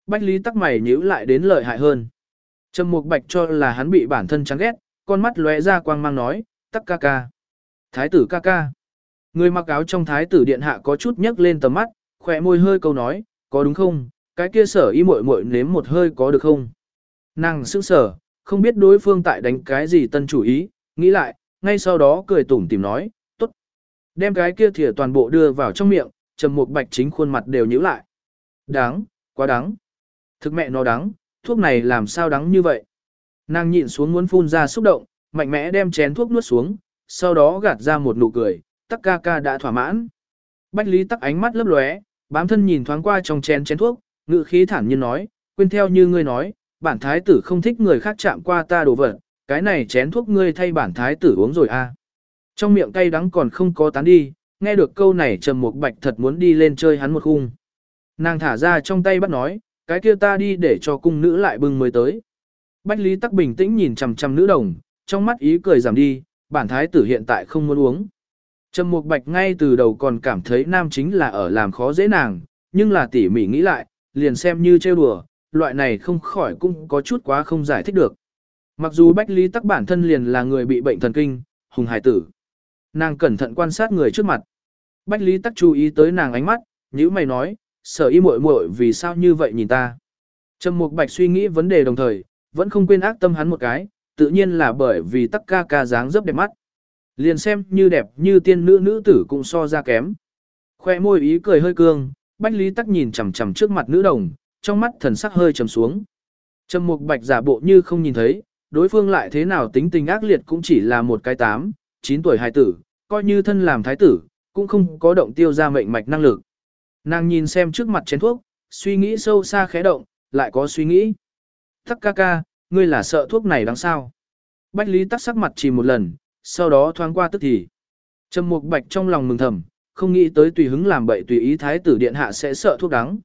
Bách Lý tắc mày nhíu lại đến lợi hại hơn. Trầm Mục Bạch cho là hắn bị bản thân chán ghét, con mắt lóe ra quang mang nói, tắc ca ca. Thái tử ca ca. Người mặc áo trong thái tử điện hạ có chút nhấc lên tầm mắt, khỏe môi hơi câu nói, có đúng không, cái kia sở y muội muội nếm một hơi có được không? Nàng sững sở, không biết đối phương tại đánh cái gì tân chủ ý, nghĩ lại, ngay sau đó cười tủm tìm nói, tốt. Đem cái kia thìa toàn bộ đưa vào trong miệng, trầm một bạch chính khuôn mặt đều nhíu lại. Đáng, quá đáng. Thực mẹ nó đáng, thuốc này làm sao đáng như vậy? Nàng nhịn xuống muốn phun ra xúc động, mạnh mẽ đem chén thuốc nuốt xuống, sau đó gạt ra một nụ cười, tắc ca ca đã thỏa mãn. Bách Lý tắc ánh mắt lấp lóe, bám thân nhìn thoáng qua trong chén chén thuốc, ngự khí thản nhiên nói, quên theo như ngươi nói, bản thái tử không thích người khác chạm qua ta đồ vật, cái này chén thuốc ngươi thay bản thái tử uống rồi a. À. Trong miệng cay đắng còn không có tán đi, nghe được câu này trầm Mục bạch thật muốn đi lên chơi hắn một khung. Nàng thả ra trong tay bắt nói, cái kia ta đi để cho cung nữ lại bưng mới tới. Bách Lý Tắc bình tĩnh nhìn chằm chằm nữ đồng, trong mắt ý cười giảm đi, bản thái tử hiện tại không muốn uống. Trầm Mục Bạch ngay từ đầu còn cảm thấy nam chính là ở làm khó dễ nàng, nhưng là tỉ mỉ nghĩ lại, liền xem như trêu đùa, loại này không khỏi cũng có chút quá không giải thích được. Mặc dù Bách Lý Tắc bản thân liền là người bị bệnh thần kinh, hùng hải tử. Nàng cẩn thận quan sát người trước mặt. Bách Lý Tắc chú ý tới nàng ánh mắt, nhữ mày nói, sở y muội muội vì sao như vậy nhìn ta. Trầm Mục Bạch suy nghĩ vấn đề đồng thời, vẫn không quên ác tâm hắn một cái, tự nhiên là bởi vì tắc ca ca dáng dấp đẹp mắt. Liền xem như đẹp như tiên nữ nữ tử cũng so ra kém. Khoe môi ý cười hơi cương, Bách Lý Tắc nhìn chằm chằm trước mặt nữ đồng, trong mắt thần sắc hơi trầm xuống. Trầm Mục Bạch giả bộ như không nhìn thấy, đối phương lại thế nào tính tình ác liệt cũng chỉ là một cái tám, chín tuổi hài tử, coi như thân làm thái tử, cũng không có động tiêu ra mệnh mạch năng lực. Nàng nhìn xem trước mặt chén thuốc, suy nghĩ sâu xa khẽ động, lại có suy nghĩ. Tắc ca ca, ngươi là sợ thuốc này đáng sao? Bách Lý tắc sắc mặt chỉ một lần, sau đó thoáng qua tức thì. Trầm Mục Bạch trong lòng mừng thầm, không nghĩ tới tùy hứng làm bậy tùy ý thái tử điện hạ sẽ sợ thuốc đắng.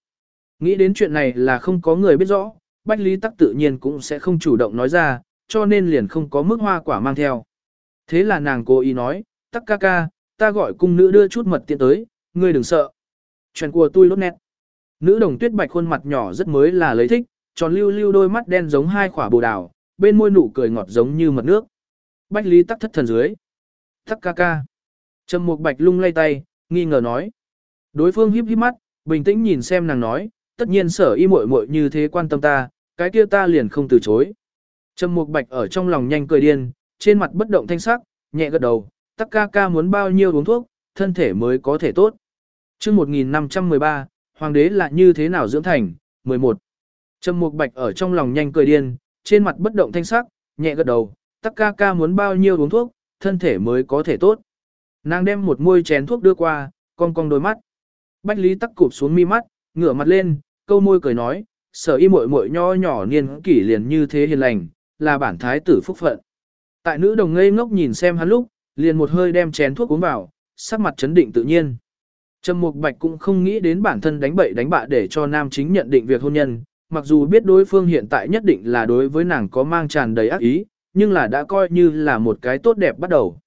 Nghĩ đến chuyện này là không có người biết rõ, Bách Lý Tắc tự nhiên cũng sẽ không chủ động nói ra, cho nên liền không có mức hoa quả mang theo. Thế là nàng cố ý nói, Tắc ca ca, ta gọi cung nữ đưa chút mật tiện tới, ngươi đừng sợ. Chuyện của tôi lốt nét. Nữ đồng tuyết bạch khuôn mặt nhỏ rất mới là lấy thích, tròn lưu lưu đôi mắt đen giống hai quả bồ đào, bên môi nụ cười ngọt giống như mật nước. Bách Lý Tắc thất thần dưới. Tắc ca ca. Trầm Mục Bạch lung lay tay, nghi ngờ nói. Đối phương híp híp mắt, bình tĩnh nhìn xem nàng nói, tất nhiên sở y muội muội như thế quan tâm ta, cái kia ta liền không từ chối. Trầm Mục Bạch ở trong lòng nhanh cười điên, trên mặt bất động thanh sắc, nhẹ gật đầu, tắc ca ca muốn bao nhiêu uống thuốc, thân thể mới có thể tốt. Trước 1513, Hoàng đế là như thế nào dưỡng thành, 11. Trầm Mục Bạch ở trong lòng nhanh cười điên, trên mặt bất động thanh sắc, nhẹ gật đầu, tắc ca ca muốn bao nhiêu uống thuốc, thân thể mới có thể tốt. Nàng đem một môi chén thuốc đưa qua, cong cong đôi mắt. Bách Lý tắc cụp xuống mi mắt, ngửa mặt lên, câu môi cười nói, sở y muội muội nho nhỏ niên kỷ liền như thế hiền lành, là bản thái tử phúc phận. Tại nữ đồng ngây ngốc nhìn xem hắn lúc, liền một hơi đem chén thuốc uống vào, sắc mặt chấn định tự nhiên. Trầm Mục Bạch cũng không nghĩ đến bản thân đánh bậy đánh bạ để cho nam chính nhận định việc hôn nhân, mặc dù biết đối phương hiện tại nhất định là đối với nàng có mang tràn đầy ác ý, nhưng là đã coi như là một cái tốt đẹp bắt đầu.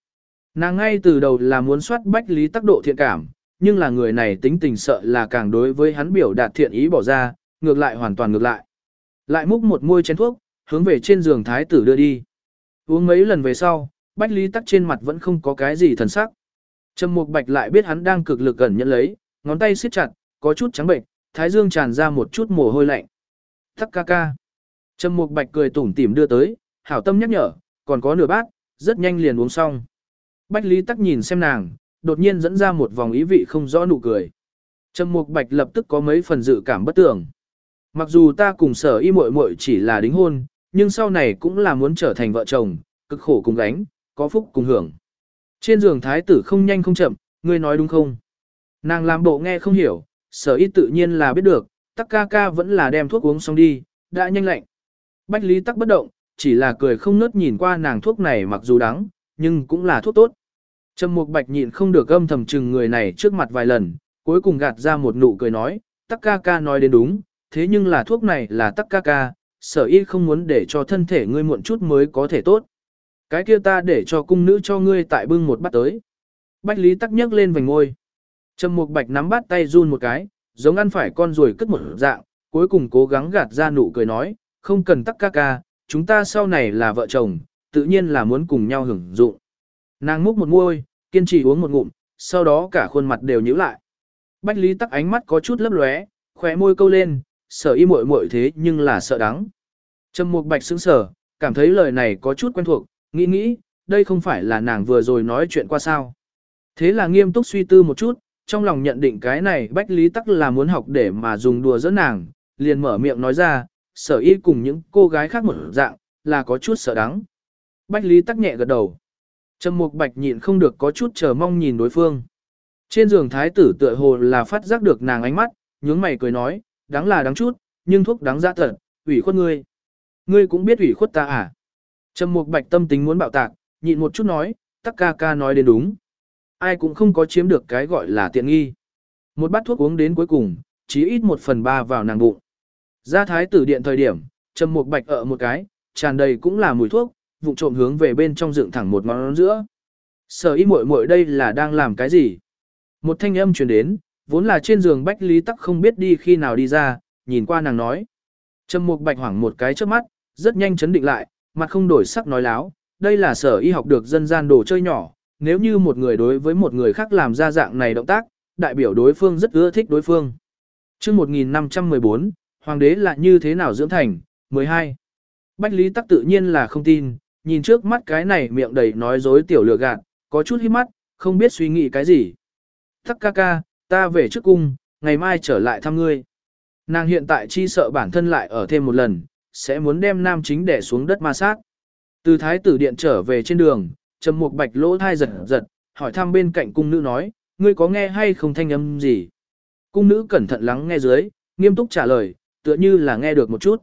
Nàng ngay từ đầu là muốn soát bách lý tác độ thiện cảm, nhưng là người này tính tình sợ là càng đối với hắn biểu đạt thiện ý bỏ ra, ngược lại hoàn toàn ngược lại. Lại múc một môi chén thuốc, hướng về trên giường thái tử đưa đi. Uống mấy lần về sau, bách lý tắc trên mặt vẫn không có cái gì thần sắc. Trầm mục bạch lại biết hắn đang cực lực gần nhận lấy, ngón tay siết chặt, có chút trắng bệnh, thái dương tràn ra một chút mồ hôi lạnh. Tắc ca ca. Trầm mục bạch cười tủm tỉm đưa tới, hảo tâm nhắc nhở, còn có nửa bát, rất nhanh liền uống xong. Bách Lý Tắc nhìn xem nàng, đột nhiên dẫn ra một vòng ý vị không rõ nụ cười. Trầm Mục Bạch lập tức có mấy phần dự cảm bất tưởng. mặc dù ta cùng sở y muội muội chỉ là đính hôn, nhưng sau này cũng là muốn trở thành vợ chồng, cực khổ cùng gánh, có phúc cùng hưởng. Trên giường thái tử không nhanh không chậm, ngươi nói đúng không? Nàng làm bộ nghe không hiểu, sở y tự nhiên là biết được, tắc ca ca vẫn là đem thuốc uống xong đi, đã nhanh lạnh. Bách lý tắc bất động, chỉ là cười không nớt nhìn qua nàng thuốc này mặc dù đắng, nhưng cũng là thuốc tốt. Trầm mục bạch nhịn không được âm thầm chừng người này trước mặt vài lần, cuối cùng gạt ra một nụ cười nói, tắc ca ca nói đến đúng, thế nhưng là thuốc này là tắc ca ca, sở y không muốn để cho thân thể ngươi muộn chút mới có thể tốt. Cái kia ta để cho cung nữ cho ngươi tại bưng một bát tới. Bách Lý tắc nhấc lên vành ngôi. Trầm Mục Bạch nắm bát tay run một cái, giống ăn phải con ruồi cất một dạng, cuối cùng cố gắng gạt ra nụ cười nói, không cần tắc ca ca, chúng ta sau này là vợ chồng, tự nhiên là muốn cùng nhau hưởng dụng. Nàng múc một muôi, kiên trì uống một ngụm, sau đó cả khuôn mặt đều nhíu lại. Bách Lý tắc ánh mắt có chút lấp lóe, khóe môi câu lên, sợ y muội muội thế nhưng là sợ đắng. Trầm Mục Bạch sững sờ, cảm thấy lời này có chút quen thuộc, nghĩ nghĩ, đây không phải là nàng vừa rồi nói chuyện qua sao. Thế là nghiêm túc suy tư một chút, trong lòng nhận định cái này Bách Lý Tắc là muốn học để mà dùng đùa dẫn nàng, liền mở miệng nói ra, sở y cùng những cô gái khác một dạng, là có chút sợ đắng. Bách Lý Tắc nhẹ gật đầu. Trầm Mục Bạch nhịn không được có chút chờ mong nhìn đối phương. Trên giường thái tử tựa hồ là phát giác được nàng ánh mắt, nhướng mày cười nói, đáng là đáng chút, nhưng thuốc đáng ra thật, ủy khuất ngươi. Ngươi cũng biết ủy khuất ta à? Trầm Mục Bạch tâm tính muốn bạo tạc, nhịn một chút nói, tắc ca ca nói đến đúng. Ai cũng không có chiếm được cái gọi là tiện nghi. Một bát thuốc uống đến cuối cùng, chỉ ít một phần ba vào nàng bụng. Ra thái tử điện thời điểm, Trầm Mục Bạch ở một cái, tràn đầy cũng là mùi thuốc, vụng trộm hướng về bên trong dựng thẳng một ngón giữa. Sở y muội muội đây là đang làm cái gì? Một thanh âm truyền đến, vốn là trên giường Bách Lý Tắc không biết đi khi nào đi ra, nhìn qua nàng nói. Trầm Mục Bạch hoảng một cái trước mắt, rất nhanh chấn định lại, mặt không đổi sắc nói láo, đây là sở y học được dân gian đồ chơi nhỏ, nếu như một người đối với một người khác làm ra dạng này động tác, đại biểu đối phương rất ưa thích đối phương. Trước 1514, Hoàng đế là như thế nào dưỡng thành? 12. Bách Lý Tắc tự nhiên là không tin, nhìn trước mắt cái này miệng đầy nói dối tiểu lừa gạt, có chút hít mắt, không biết suy nghĩ cái gì. Tắc ca ca, ta về trước cung, ngày mai trở lại thăm ngươi. Nàng hiện tại chi sợ bản thân lại ở thêm một lần, sẽ muốn đem nam chính đẻ xuống đất ma sát. Từ thái tử điện trở về trên đường, trầm một bạch lỗ thai giật giật, hỏi thăm bên cạnh cung nữ nói, ngươi có nghe hay không thanh âm gì? Cung nữ cẩn thận lắng nghe dưới, nghiêm túc trả lời, tựa như là nghe được một chút.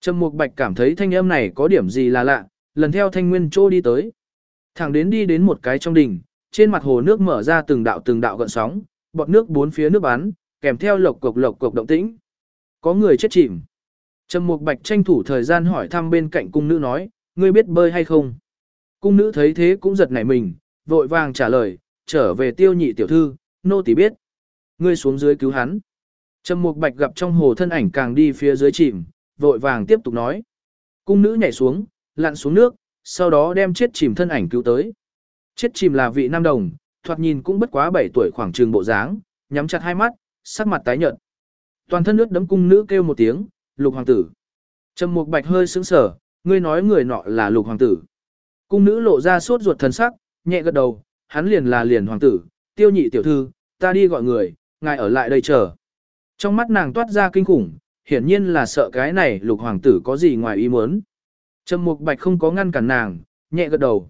Trầm Mục Bạch cảm thấy thanh âm này có điểm gì là lạ, lần theo thanh nguyên chỗ đi tới. Thẳng đến đi đến một cái trong đỉnh, trên mặt hồ nước mở ra từng đạo từng đạo gợn sóng, bọt nước bốn phía nước bắn, kèm theo lộc cục lộc cục động tĩnh. Có người chết chìm. Trầm Mục Bạch tranh thủ thời gian hỏi thăm bên cạnh cung nữ nói, ngươi biết bơi hay không? Cung nữ thấy thế cũng giật nảy mình, vội vàng trả lời, trở về tiêu nhị tiểu thư, nô tỳ biết. Ngươi xuống dưới cứu hắn. Trầm Mục Bạch gặp trong hồ thân ảnh càng đi phía dưới chìm, vội vàng tiếp tục nói. Cung nữ nhảy xuống, lặn xuống nước, sau đó đem chết chìm thân ảnh cứu tới. Chết chìm là vị nam đồng, thoạt nhìn cũng bất quá 7 tuổi khoảng trường bộ dáng, nhắm chặt hai mắt, sắc mặt tái nhợt. Toàn thân nước đấm cung nữ kêu một tiếng, lục hoàng tử. Trầm Mục Bạch hơi sững sờ, ngươi nói người nọ là lục hoàng tử. Cung nữ lộ ra sốt ruột thần sắc, nhẹ gật đầu, hắn liền là liền hoàng tử, tiêu nhị tiểu thư, ta đi gọi người, ngài ở lại đây chờ. Trong mắt nàng toát ra kinh khủng, hiển nhiên là sợ cái này lục hoàng tử có gì ngoài ý muốn. Trầm Mục Bạch không có ngăn cản nàng, nhẹ gật đầu.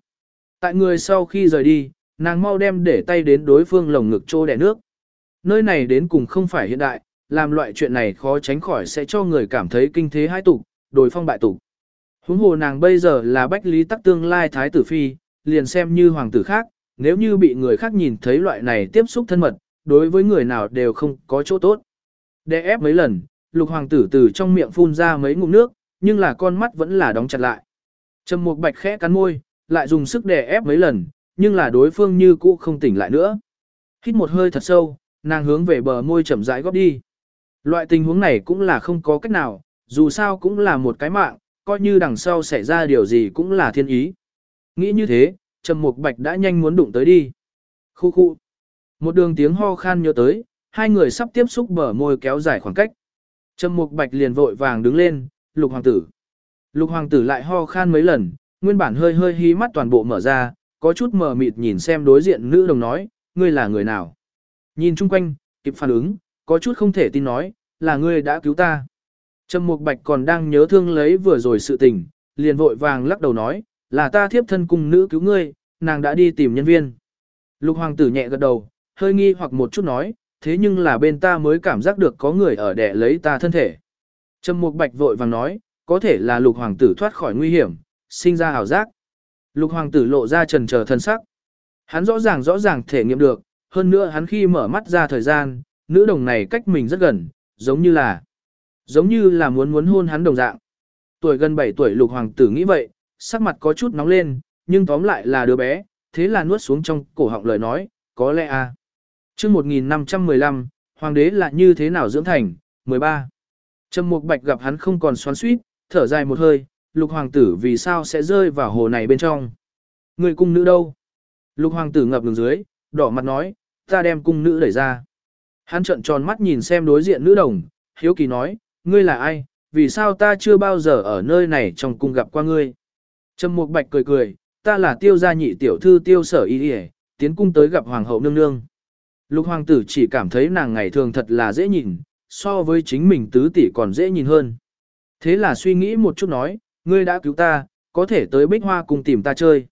Tại người sau khi rời đi, nàng mau đem để tay đến đối phương lồng ngực trô đẻ nước. Nơi này đến cùng không phải hiện đại, làm loại chuyện này khó tránh khỏi sẽ cho người cảm thấy kinh thế hai tục, đổi phong bại tục. Huống hồ nàng bây giờ là bách lý tắc tương lai thái tử phi, liền xem như hoàng tử khác, nếu như bị người khác nhìn thấy loại này tiếp xúc thân mật, đối với người nào đều không có chỗ tốt. Để ép mấy lần, lục hoàng tử từ trong miệng phun ra mấy ngụm nước, nhưng là con mắt vẫn là đóng chặt lại. Trầm Mục Bạch khẽ cắn môi, lại dùng sức đè ép mấy lần, nhưng là đối phương như cũ không tỉnh lại nữa. Hít một hơi thật sâu, nàng hướng về bờ môi chậm rãi góp đi. Loại tình huống này cũng là không có cách nào, dù sao cũng là một cái mạng, coi như đằng sau xảy ra điều gì cũng là thiên ý. Nghĩ như thế, Trầm Mục Bạch đã nhanh muốn đụng tới đi. Khu khu. Một đường tiếng ho khan nhớ tới, hai người sắp tiếp xúc bờ môi kéo dài khoảng cách. Trầm Mục Bạch liền vội vàng đứng lên, "Lục hoàng tử." Lục hoàng tử lại ho khan mấy lần, nguyên bản hơi hơi hí mắt toàn bộ mở ra, có chút mờ mịt nhìn xem đối diện nữ đồng nói, "Ngươi là người nào?" Nhìn chung quanh, kịp phản ứng, có chút không thể tin nói, "Là ngươi đã cứu ta." Trầm Mục Bạch còn đang nhớ thương lấy vừa rồi sự tình, liền vội vàng lắc đầu nói, là ta thiếp thân cung nữ cứu ngươi, nàng đã đi tìm nhân viên. Lục hoàng tử nhẹ gật đầu, hơi nghi hoặc một chút nói, thế nhưng là bên ta mới cảm giác được có người ở đẻ lấy ta thân thể. Trầm Mục Bạch vội vàng nói, có thể là lục hoàng tử thoát khỏi nguy hiểm, sinh ra hào giác. Lục hoàng tử lộ ra trần chờ thân sắc. Hắn rõ ràng rõ ràng thể nghiệm được, hơn nữa hắn khi mở mắt ra thời gian, nữ đồng này cách mình rất gần, giống như là giống như là muốn muốn hôn hắn đồng dạng. Tuổi gần 7 tuổi lục hoàng tử nghĩ vậy, sắc mặt có chút nóng lên, nhưng tóm lại là đứa bé, thế là nuốt xuống trong cổ họng lời nói, có lẽ à. Trước 1515, hoàng đế là như thế nào dưỡng thành, 13. Trầm Mục Bạch gặp hắn không còn xoắn xuýt, thở dài một hơi, lục hoàng tử vì sao sẽ rơi vào hồ này bên trong. Người cung nữ đâu? Lục hoàng tử ngập ngừng dưới, đỏ mặt nói, ta đem cung nữ đẩy ra. Hắn trợn tròn mắt nhìn xem đối diện nữ đồng, hiếu kỳ nói, ngươi là ai, vì sao ta chưa bao giờ ở nơi này trong cung gặp qua ngươi. Trầm Mục Bạch cười cười, ta là tiêu gia nhị tiểu thư tiêu sở y y tiến cung tới gặp hoàng hậu nương nương. Lục hoàng tử chỉ cảm thấy nàng ngày thường thật là dễ nhìn, so với chính mình tứ tỷ còn dễ nhìn hơn. Thế là suy nghĩ một chút nói, ngươi đã cứu ta, có thể tới bích hoa cùng tìm ta chơi.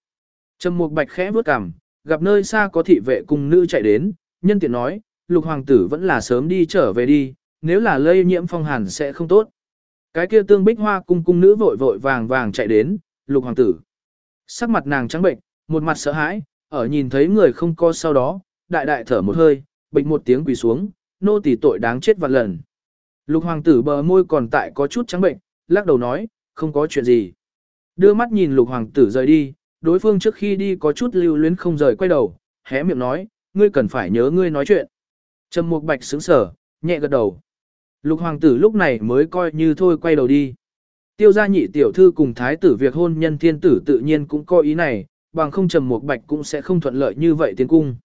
Trầm Mục Bạch khẽ bước cằm, gặp nơi xa có thị vệ cùng nữ chạy đến, nhân tiện nói, lục hoàng tử vẫn là sớm đi trở về đi, nếu là lây nhiễm phong hàn sẽ không tốt. Cái kia tương bích hoa cung cung nữ vội vội vàng vàng chạy đến, lục hoàng tử. Sắc mặt nàng trắng bệnh, một mặt sợ hãi, ở nhìn thấy người không co sau đó, đại đại thở một hơi, bệnh một tiếng quỳ xuống, nô tỳ tội đáng chết vạn lần. Lục hoàng tử bờ môi còn tại có chút trắng bệnh, lắc đầu nói, không có chuyện gì. Đưa mắt nhìn lục hoàng tử rời đi, đối phương trước khi đi có chút lưu luyến không rời quay đầu, hé miệng nói, ngươi cần phải nhớ ngươi nói chuyện. Trầm Mục Bạch sững sờ, nhẹ gật đầu. Lục hoàng tử lúc này mới coi như thôi quay đầu đi. Tiêu gia nhị tiểu thư cùng thái tử việc hôn nhân thiên tử tự nhiên cũng có ý này, bằng không Trầm Mục Bạch cũng sẽ không thuận lợi như vậy tiến cung.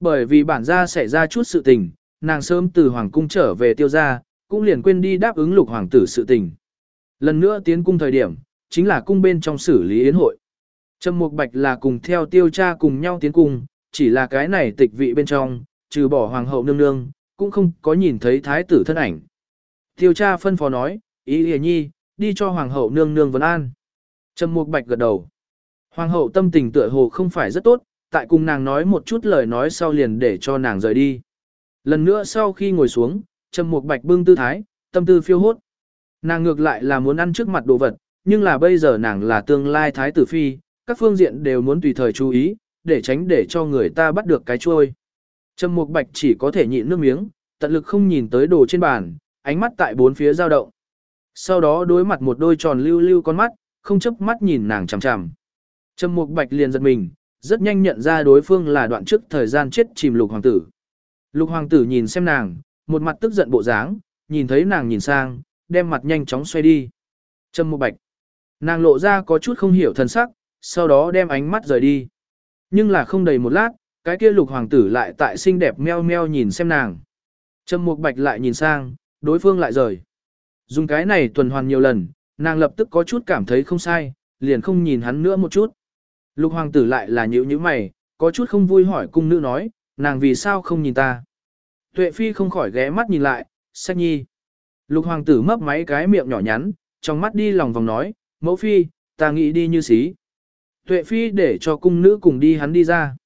Bởi vì bản gia xảy ra chút sự tình, nàng sớm từ hoàng cung trở về tiêu gia, cũng liền quên đi đáp ứng lục hoàng tử sự tình. Lần nữa tiến cung thời điểm, chính là cung bên trong xử lý yến hội. Trầm Mục Bạch là cùng theo tiêu cha cùng nhau tiến cung, chỉ là cái này tịch vị bên trong, trừ bỏ hoàng hậu nương nương, cũng không có nhìn thấy thái tử thân ảnh. Tiêu cha phân phó nói, ý hề nhi, đi cho hoàng hậu nương nương vấn an. Trầm Mục Bạch gật đầu. Hoàng hậu tâm tình tựa hồ không phải rất tốt, tại cùng nàng nói một chút lời nói sau liền để cho nàng rời đi. Lần nữa sau khi ngồi xuống, Trầm Mục Bạch bưng tư thái, tâm tư phiêu hốt. Nàng ngược lại là muốn ăn trước mặt đồ vật, nhưng là bây giờ nàng là tương lai thái tử phi, các phương diện đều muốn tùy thời chú ý, để tránh để cho người ta bắt được cái chuôi. Trầm Mục Bạch chỉ có thể nhịn nước miếng, tận lực không nhìn tới đồ trên bàn, ánh mắt tại bốn phía dao động. Sau đó đối mặt một đôi tròn lưu lưu con mắt, không chấp mắt nhìn nàng chằm chằm. Trầm Mục Bạch liền giật mình, rất nhanh nhận ra đối phương là đoạn trước thời gian chết chìm Lục hoàng tử. Lục hoàng tử nhìn xem nàng, một mặt tức giận bộ dáng, nhìn thấy nàng nhìn sang, đem mặt nhanh chóng xoay đi. Trầm Mục Bạch. Nàng lộ ra có chút không hiểu thần sắc, sau đó đem ánh mắt rời đi. Nhưng là không đầy một lát, cái kia lục hoàng tử lại tại xinh đẹp meo meo nhìn xem nàng. Trầm Mục Bạch lại nhìn sang, đối phương lại rời. Dùng cái này tuần hoàn nhiều lần, nàng lập tức có chút cảm thấy không sai, liền không nhìn hắn nữa một chút. Lục hoàng tử lại là nhíu nhíu mày, có chút không vui hỏi cung nữ nói, nàng vì sao không nhìn ta. Tuệ phi không khỏi ghé mắt nhìn lại, sách nhi. Lục hoàng tử mấp máy cái miệng nhỏ nhắn, trong mắt đi lòng vòng nói, mẫu phi, ta nghĩ đi như xí. Tuệ phi để cho cung nữ cùng đi hắn đi ra.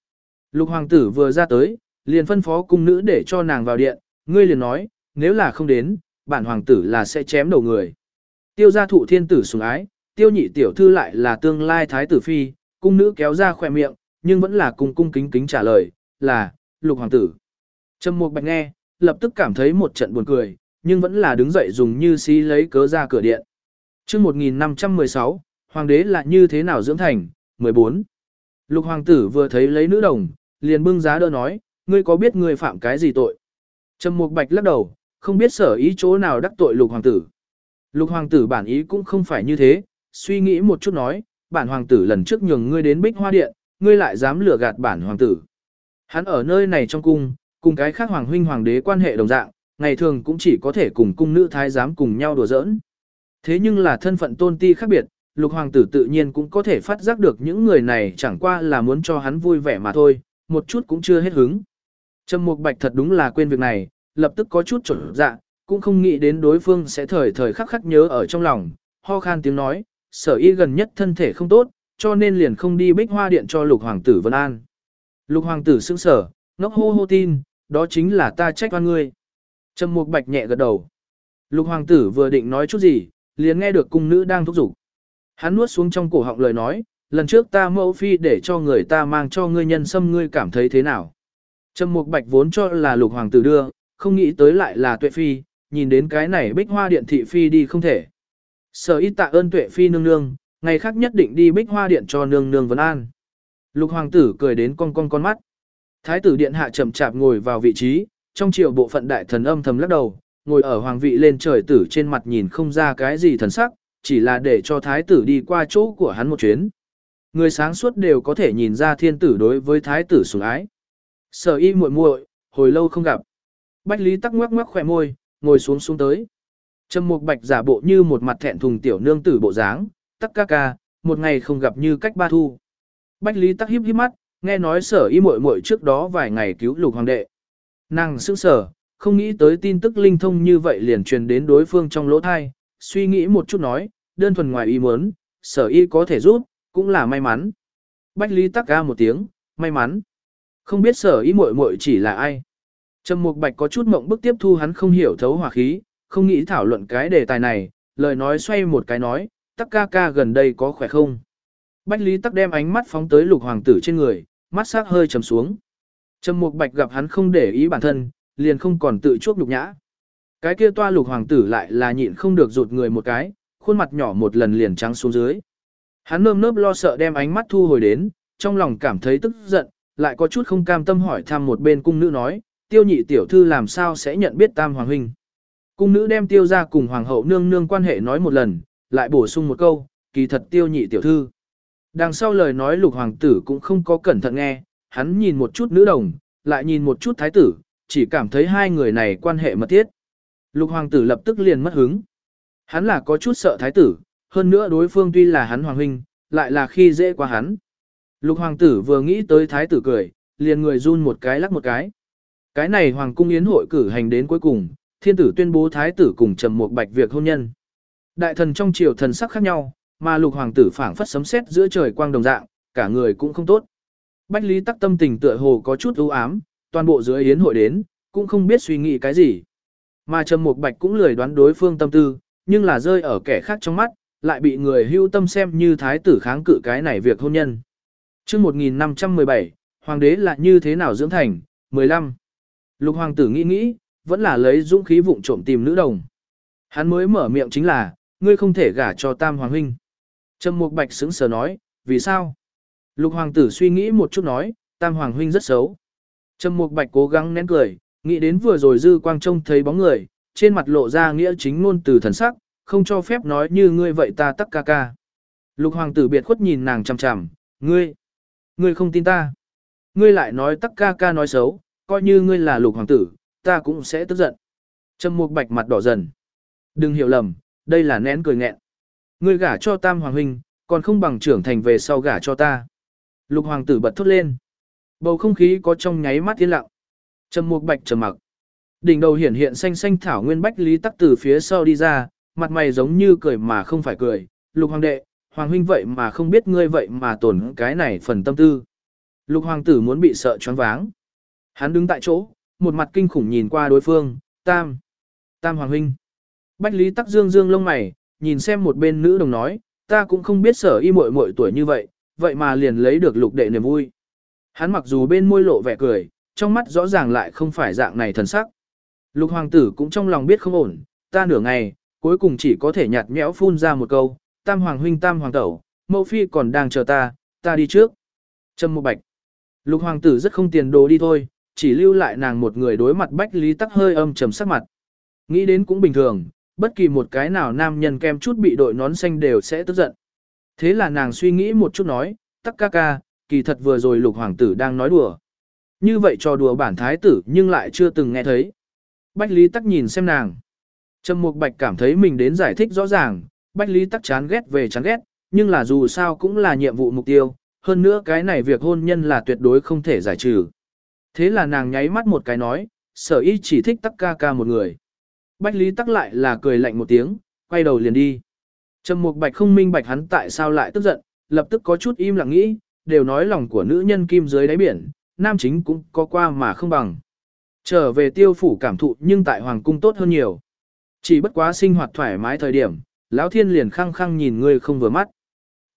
Lục hoàng tử vừa ra tới, liền phân phó cung nữ để cho nàng vào điện, ngươi liền nói, nếu là không đến, bản hoàng tử là sẽ chém đầu người. Tiêu gia thụ thiên tử sủng ái, tiêu nhị tiểu thư lại là tương lai thái tử phi, cung nữ kéo ra khỏe miệng, nhưng vẫn là cung cung kính kính trả lời, là, lục hoàng tử. Trầm mục bạch nghe, lập tức cảm thấy một trận buồn cười, nhưng vẫn là đứng dậy dùng như xí lấy cớ ra cửa điện. Trước 1516, hoàng đế là như thế nào dưỡng thành, 14. Lục hoàng tử vừa thấy lấy nữ đồng, liền bưng giá đỡ nói, ngươi có biết ngươi phạm cái gì tội? Trầm mục bạch lắc đầu, không biết sở ý chỗ nào đắc tội lục hoàng tử. Lục hoàng tử bản ý cũng không phải như thế, suy nghĩ một chút nói, bản hoàng tử lần trước nhường ngươi đến bích hoa điện, ngươi lại dám lừa gạt bản hoàng tử. Hắn ở nơi này trong cung, cùng cái khác hoàng huynh hoàng đế quan hệ đồng dạng, ngày thường cũng chỉ có thể cùng cung nữ thái giám cùng nhau đùa giỡn. Thế nhưng là thân phận tôn ti khác biệt, lục hoàng tử tự nhiên cũng có thể phát giác được những người này chẳng qua là muốn cho hắn vui vẻ mà thôi, một chút cũng chưa hết hứng. Trầm Mục Bạch thật đúng là quên việc này, lập tức có chút chột dạ, cũng không nghĩ đến đối phương sẽ thời thời khắc khắc nhớ ở trong lòng, ho khan tiếng nói, sở y gần nhất thân thể không tốt, cho nên liền không đi bích hoa điện cho lục hoàng tử Vân An. Lục hoàng tử sững sở, ngốc hô hô tin, đó chính là ta trách oan ngươi. Trầm mục bạch nhẹ gật đầu. Lục hoàng tử vừa định nói chút gì, liền nghe được cung nữ đang thúc giục. Hắn nuốt xuống trong cổ họng lời nói, lần trước ta mẫu phi để cho người ta mang cho ngươi nhân sâm ngươi cảm thấy thế nào. Trầm mục bạch vốn cho là lục hoàng tử đưa, không nghĩ tới lại là tuệ phi, nhìn đến cái này bích hoa điện thị phi đi không thể. Sở y tạ ơn tuệ phi nương nương, ngày khác nhất định đi bích hoa điện cho nương nương vấn an. Lục hoàng tử cười đến con con con mắt. Thái tử điện hạ chậm chạp ngồi vào vị trí, trong triều bộ phận đại thần âm thầm lắc đầu, ngồi ở hoàng vị lên trời tử trên mặt nhìn không ra cái gì thần sắc, chỉ là để cho thái tử đi qua chỗ của hắn một chuyến. Người sáng suốt đều có thể nhìn ra thiên tử đối với thái tử sủng ái. Sở y muội muội, hồi lâu không gặp. Bách Lý tắc ngoắc ngoắc khỏe môi, ngồi xuống xuống tới. Trầm Mục Bạch giả bộ như một mặt thẹn thùng tiểu nương tử bộ dáng, tắc ca ca, một ngày không gặp như cách ba thu. Bách Lý tắc híp híp mắt, nghe nói sở y muội muội trước đó vài ngày cứu lục hoàng đệ. Nàng sững sở, không nghĩ tới tin tức linh thông như vậy liền truyền đến đối phương trong lỗ thai, suy nghĩ một chút nói, đơn thuần ngoài ý muốn, sở y có thể giúp, cũng là may mắn. Bách Lý tắc ca một tiếng, may mắn. Không biết sở ý muội muội chỉ là ai. Trầm Mục Bạch có chút mộng bức tiếp thu hắn không hiểu thấu hỏa khí, không nghĩ thảo luận cái đề tài này, lời nói xoay một cái nói, tắc ca ca gần đây có khỏe không? Bách Lý tắc đem ánh mắt phóng tới lục hoàng tử trên người, mắt sắc hơi trầm xuống. Trầm Mục Bạch gặp hắn không để ý bản thân, liền không còn tự chuốc nhục nhã. Cái kia toa lục hoàng tử lại là nhịn không được rụt người một cái, khuôn mặt nhỏ một lần liền trắng xuống dưới. Hắn nơm nớp lo sợ đem ánh mắt thu hồi đến, trong lòng cảm thấy tức giận, lại có chút không cam tâm hỏi thăm một bên cung nữ nói, tiêu nhị tiểu thư làm sao sẽ nhận biết tam hoàng huynh. Cung nữ đem tiêu ra cùng hoàng hậu nương nương quan hệ nói một lần, lại bổ sung một câu, kỳ thật tiêu nhị tiểu thư. Đằng sau lời nói lục hoàng tử cũng không có cẩn thận nghe, hắn nhìn một chút nữ đồng, lại nhìn một chút thái tử, chỉ cảm thấy hai người này quan hệ mật thiết. Lục hoàng tử lập tức liền mất hứng. Hắn là có chút sợ thái tử, hơn nữa đối phương tuy là hắn hoàng huynh, lại là khi dễ qua hắn. Lục hoàng tử vừa nghĩ tới thái tử cười, liền người run một cái lắc một cái. Cái này hoàng cung yến hội cử hành đến cuối cùng, thiên tử tuyên bố thái tử cùng trầm một bạch việc hôn nhân. Đại thần trong triều thần sắc khác nhau, mà lục hoàng tử phảng phất sấm sét giữa trời quang đồng dạng, cả người cũng không tốt. Bách Lý Tắc tâm tình tựa hồ có chút u ám, toàn bộ dưới yến hội đến, cũng không biết suy nghĩ cái gì. Mà Trầm Mục Bạch cũng lười đoán đối phương tâm tư, nhưng là rơi ở kẻ khác trong mắt, lại bị người hưu tâm xem như thái tử kháng cự cái này việc hôn nhân. Trước 1517, hoàng đế là như thế nào dưỡng thành? 15. Lục hoàng tử nghĩ nghĩ, vẫn là lấy dũng khí vụng trộm tìm nữ đồng. Hắn mới mở miệng chính là, ngươi không thể gả cho Tam hoàng huynh. Trầm Mục Bạch sững sờ nói, vì sao? Lục hoàng tử suy nghĩ một chút nói, Tam hoàng huynh rất xấu. Trầm Mục Bạch cố gắng nén cười, nghĩ đến vừa rồi dư quang trông thấy bóng người, trên mặt lộ ra nghĩa chính ngôn từ thần sắc, không cho phép nói như ngươi vậy ta tắc ca ca. Lục hoàng tử biệt khuất nhìn nàng chằm chằm, ngươi, ngươi không tin ta. Ngươi lại nói tắc ca ca nói xấu, coi như ngươi là lục hoàng tử, ta cũng sẽ tức giận. Trầm mục bạch mặt đỏ dần. Đừng hiểu lầm, đây là nén cười nghẹn. Ngươi gả cho tam hoàng huynh, còn không bằng trưởng thành về sau gả cho ta. Lục hoàng tử bật thốt lên. Bầu không khí có trong nháy mắt yên lặng. Trầm mục bạch trầm mặc. Đỉnh đầu hiển hiện xanh xanh thảo nguyên bách lý tắc từ phía sau đi ra, mặt mày giống như cười mà không phải cười. Lục hoàng đệ, hoàng huynh vậy mà không biết ngươi vậy mà tổn cái này phần tâm tư. Lục hoàng tử muốn bị sợ choáng váng. Hắn đứng tại chỗ, một mặt kinh khủng nhìn qua đối phương, tam, tam hoàng huynh. Bách Lý Tắc Dương dương lông mày, nhìn xem một bên nữ đồng nói, ta cũng không biết sở y muội muội tuổi như vậy, vậy mà liền lấy được lục đệ niềm vui. Hắn mặc dù bên môi lộ vẻ cười, trong mắt rõ ràng lại không phải dạng này thần sắc. Lục hoàng tử cũng trong lòng biết không ổn, ta nửa ngày, cuối cùng chỉ có thể nhạt nhẽo phun ra một câu, tam hoàng huynh tam hoàng tẩu, mẫu phi còn đang chờ ta, ta đi trước. Trâm một bạch. Lục hoàng tử rất không tiền đồ đi thôi, chỉ lưu lại nàng một người đối mặt bách lý tắc hơi âm trầm sắc mặt. Nghĩ đến cũng bình thường, bất kỳ một cái nào nam nhân kem chút bị đội nón xanh đều sẽ tức giận. Thế là nàng suy nghĩ một chút nói, tắc ca ca, kỳ thật vừa rồi lục hoàng tử đang nói đùa. Như vậy trò đùa bản thái tử nhưng lại chưa từng nghe thấy. Bách Lý Tắc nhìn xem nàng. Trầm Mục Bạch cảm thấy mình đến giải thích rõ ràng, Bách Lý Tắc chán ghét về chán ghét, nhưng là dù sao cũng là nhiệm vụ mục tiêu, hơn nữa cái này việc hôn nhân là tuyệt đối không thể giải trừ. Thế là nàng nháy mắt một cái nói, sở y chỉ thích tắc ca ca một người. Bách Lý Tắc lại là cười lạnh một tiếng, quay đầu liền đi. Trầm Mục Bạch không minh bạch hắn tại sao lại tức giận, lập tức có chút im lặng nghĩ, đều nói lòng của nữ nhân kim dưới đáy biển, nam chính cũng có qua mà không bằng. Trở về tiêu phủ cảm thụ nhưng tại hoàng cung tốt hơn nhiều. Chỉ bất quá sinh hoạt thoải mái thời điểm, lão thiên liền khăng khăng nhìn người không vừa mắt.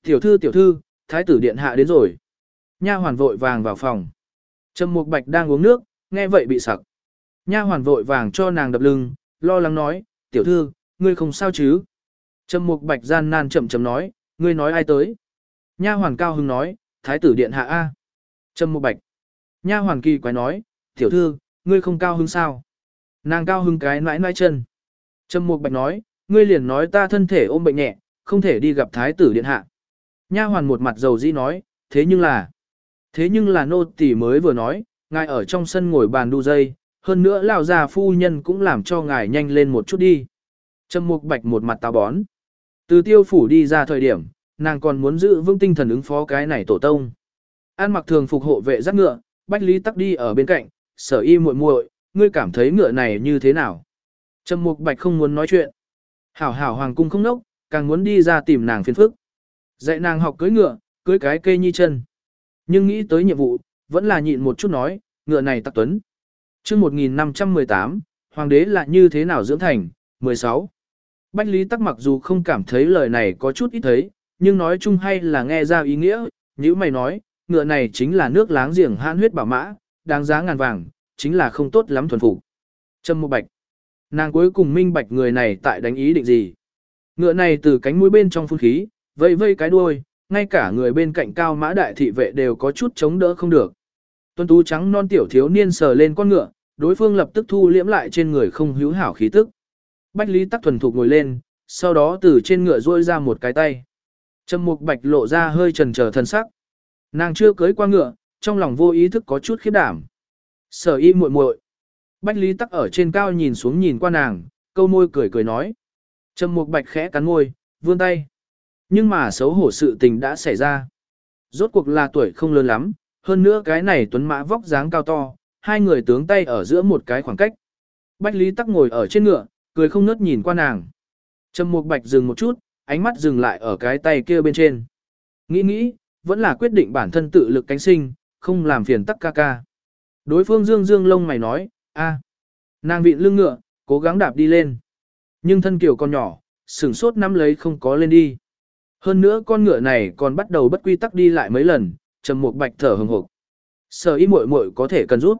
Tiểu thư tiểu thư, thái tử điện hạ đến rồi. Nha hoàn vội vàng vào phòng. Trầm Mục Bạch đang uống nước, nghe vậy bị sặc. Nha hoàn vội vàng cho nàng đập lưng, lo lắng nói, tiểu thư, ngươi không sao chứ? Trầm Mục Bạch gian nan chậm chậm nói, ngươi nói ai tới? Nha hoàn cao hứng nói, thái tử điện hạ a. Trầm Mục Bạch. Nha hoàn kỳ quái nói, tiểu thư, ngươi không cao hứng sao? Nàng cao hứng cái nãi nãi chân. Trầm Mục Bạch nói, ngươi liền nói ta thân thể ôm bệnh nhẹ, không thể đi gặp thái tử điện hạ. Nha hoàn một mặt dầu dĩ nói, thế nhưng là, thế nhưng là nô tỳ mới vừa nói, ngài ở trong sân ngồi bàn đu dây, hơn nữa lão già phu nhân cũng làm cho ngài nhanh lên một chút đi. Trầm Mục Bạch một mặt táo bón. Từ tiêu phủ đi ra thời điểm, nàng còn muốn giữ vững tinh thần ứng phó cái này tổ tông. An mặc thường phục hộ vệ dắt ngựa, Bách Lý tắc đi ở bên cạnh, sở y muội muội, ngươi cảm thấy ngựa này như thế nào? Trầm Mục Bạch không muốn nói chuyện. Hảo hảo hoàng cung không nốc, càng muốn đi ra tìm nàng phiền phức. Dạy nàng học cưỡi ngựa, cưỡi cái cây nhi chân. Nhưng nghĩ tới nhiệm vụ, vẫn là nhịn một chút nói, ngựa này tặc tuấn. chương 1518, hoàng đế là như thế nào dưỡng thành, 16. Bách Lý Tắc mặc dù không cảm thấy lời này có chút ít thấy, nhưng nói chung hay là nghe ra ý nghĩa, như mày nói, ngựa này chính là nước láng giềng hãn huyết bảo mã, đáng giá ngàn vàng, chính là không tốt lắm thuần phục. Trâm Mộ Bạch. Nàng cuối cùng minh bạch người này tại đánh ý định gì. Ngựa này từ cánh mũi bên trong phun khí, vây vây cái đuôi, ngay cả người bên cạnh cao mã đại thị vệ đều có chút chống đỡ không được. Tuân tú trắng non tiểu thiếu niên sờ lên con ngựa, đối phương lập tức thu liễm lại trên người không hữu hảo khí tức. Bách Lý Tắc thuần thục ngồi lên, sau đó từ trên ngựa duỗi ra một cái tay. Trầm Mục Bạch lộ ra hơi trần chờ thân sắc. Nàng chưa cưới qua ngựa, trong lòng vô ý thức có chút khiếp đảm. Sở y muội muội. Bách Lý Tắc ở trên cao nhìn xuống nhìn qua nàng, câu môi cười cười nói. Trầm Mục Bạch khẽ cắn môi, vươn tay. Nhưng mà xấu hổ sự tình đã xảy ra. Rốt cuộc là tuổi không lớn lắm, hơn nữa cái này tuấn mã vóc dáng cao to, hai người tướng tay ở giữa một cái khoảng cách. Bách Lý Tắc ngồi ở trên ngựa, cười không nớt nhìn qua nàng. Trầm Mục Bạch dừng một chút, ánh mắt dừng lại ở cái tay kia bên trên. Nghĩ nghĩ, vẫn là quyết định bản thân tự lực cánh sinh, không làm phiền tắc ca ca. Đối phương dương dương lông mày nói, a, nàng vịn lưng ngựa, cố gắng đạp đi lên. Nhưng thân kiểu con nhỏ, sửng sốt nắm lấy không có lên đi. Hơn nữa con ngựa này còn bắt đầu bất quy tắc đi lại mấy lần, trầm mục bạch thở hừng hực. Sở y muội muội có thể cần rút.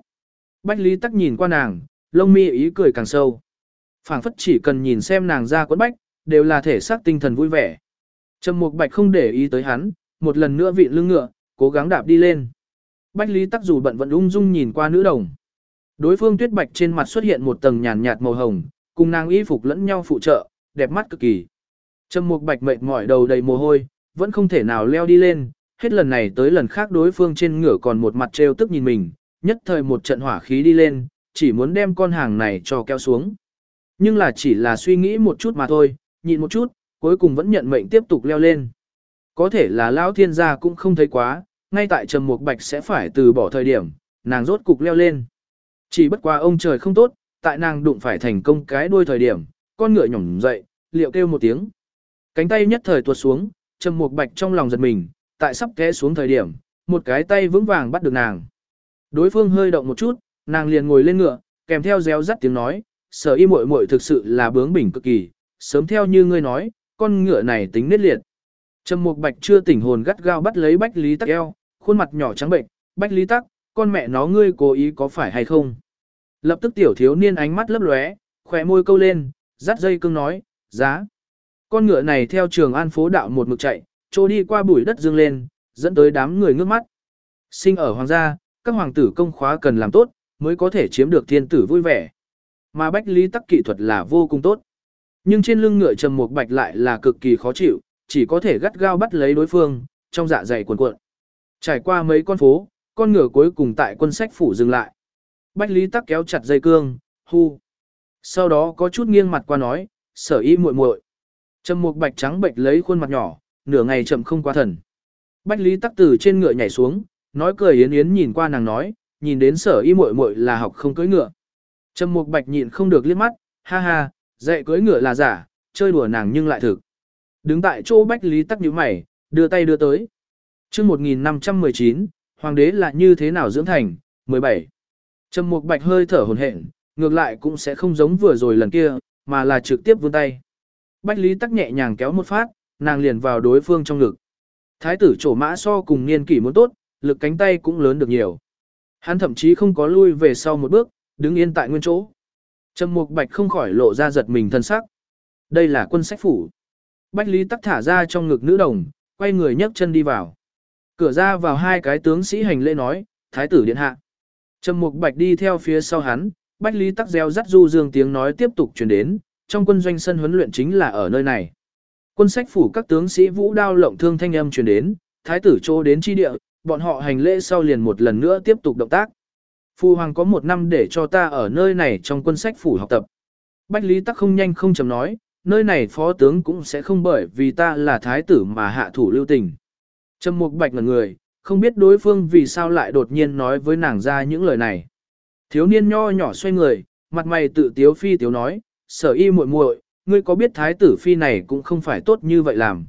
Bách Lý Tắc nhìn qua nàng, lông mi ý cười càng sâu phảng phất chỉ cần nhìn xem nàng ra quấn bách, đều là thể xác tinh thần vui vẻ. Trầm Mục Bạch không để ý tới hắn, một lần nữa vị lưng ngựa, cố gắng đạp đi lên. Bách Lý Tắc dù bận vận ung dung nhìn qua nữ đồng. Đối phương tuyết bạch trên mặt xuất hiện một tầng nhàn nhạt màu hồng, cùng nàng y phục lẫn nhau phụ trợ, đẹp mắt cực kỳ. Trầm Mục Bạch mệt mỏi đầu đầy mồ hôi, vẫn không thể nào leo đi lên, hết lần này tới lần khác đối phương trên ngựa còn một mặt trêu tức nhìn mình, nhất thời một trận hỏa khí đi lên, chỉ muốn đem con hàng này cho kéo xuống. Nhưng là chỉ là suy nghĩ một chút mà thôi, nhịn một chút, cuối cùng vẫn nhận mệnh tiếp tục leo lên. Có thể là lão thiên gia cũng không thấy quá, ngay tại trầm mục bạch sẽ phải từ bỏ thời điểm, nàng rốt cục leo lên. Chỉ bất qua ông trời không tốt, tại nàng đụng phải thành công cái đuôi thời điểm, con ngựa nhỏng dậy, liệu kêu một tiếng. Cánh tay nhất thời tuột xuống, trầm mục bạch trong lòng giật mình, tại sắp té xuống thời điểm, một cái tay vững vàng bắt được nàng. Đối phương hơi động một chút, nàng liền ngồi lên ngựa, kèm theo réo rắt tiếng nói, sở y muội muội thực sự là bướng bỉnh cực kỳ, sớm theo như ngươi nói, con ngựa này tính nết liệt. Trầm Mục Bạch chưa tỉnh hồn gắt gao bắt lấy Bách Lý Tắc eo, khuôn mặt nhỏ trắng bệnh, "Bách Lý Tắc, con mẹ nó ngươi cố ý có phải hay không?" Lập tức tiểu thiếu niên ánh mắt lấp lóe, khỏe môi câu lên, dắt dây cương nói, "Giá." Con ngựa này theo trường An phố đạo một mực chạy, trôi đi qua bụi đất dương lên, dẫn tới đám người ngước mắt. Sinh ở hoàng gia, các hoàng tử công khóa cần làm tốt, mới có thể chiếm được thiên tử vui vẻ. Mà Bách Lý Tắc kỹ thuật là vô cùng tốt. Nhưng trên lưng ngựa trầm một bạch lại là cực kỳ khó chịu, chỉ có thể gắt gao bắt lấy đối phương, trong dạ dày cuộn cuộn. Trải qua mấy con phố, con ngựa cuối cùng tại quân sách phủ dừng lại. Bách Lý Tắc kéo chặt dây cương, hu. Sau đó có chút nghiêng mặt qua nói, sở y muội muội. Trầm một bạch trắng bệnh lấy khuôn mặt nhỏ, nửa ngày chậm không qua thần. Bách Lý Tắc từ trên ngựa nhảy xuống, nói cười yến yến nhìn qua nàng nói, nhìn đến sở y muội muội là học không cưỡi ngựa. Trầm Mục Bạch nhịn không được liếc mắt, ha ha, dạy cưới ngựa là giả, chơi đùa nàng nhưng lại thực. Đứng tại chỗ Bách Lý Tắc nhíu mày, đưa tay đưa tới. Chương 1519, hoàng đế là như thế nào dưỡng thành? 17. Trầm Mục Bạch hơi thở hổn hển, ngược lại cũng sẽ không giống vừa rồi lần kia, mà là trực tiếp vươn tay. Bách Lý Tắc nhẹ nhàng kéo một phát, nàng liền vào đối phương trong ngực. Thái tử trổ mã so cùng niên kỷ muốn tốt, lực cánh tay cũng lớn được nhiều. Hắn thậm chí không có lui về sau một bước, đứng yên tại nguyên chỗ. Trầm Mục Bạch không khỏi lộ ra giật mình thân sắc. Đây là quân sách phủ. Bách Lý Tắc thả ra trong ngực nữ đồng, quay người nhấc chân đi vào. Cửa ra vào hai cái tướng sĩ hành lễ nói, Thái tử điện hạ. Trầm Mục Bạch đi theo phía sau hắn, Bách Lý Tắc gieo rắt du dương tiếng nói tiếp tục truyền đến, trong quân doanh sân huấn luyện chính là ở nơi này. Quân sách phủ các tướng sĩ vũ đao lộng thương thanh âm truyền đến, thái tử chỗ đến chi địa, bọn họ hành lễ sau liền một lần nữa tiếp tục động tác. Phu hoàng có một năm để cho ta ở nơi này trong quân sách phủ học tập. Bách Lý Tắc không nhanh không chậm nói, nơi này phó tướng cũng sẽ không bởi vì ta là thái tử mà hạ thủ lưu tình. Trầm Mục Bạch ngẩn người, không biết đối phương vì sao lại đột nhiên nói với nàng ra những lời này. Thiếu niên nho nhỏ xoay người, mặt mày tự tiếu phi tiếu nói, sở y muội muội, ngươi có biết thái tử phi này cũng không phải tốt như vậy làm.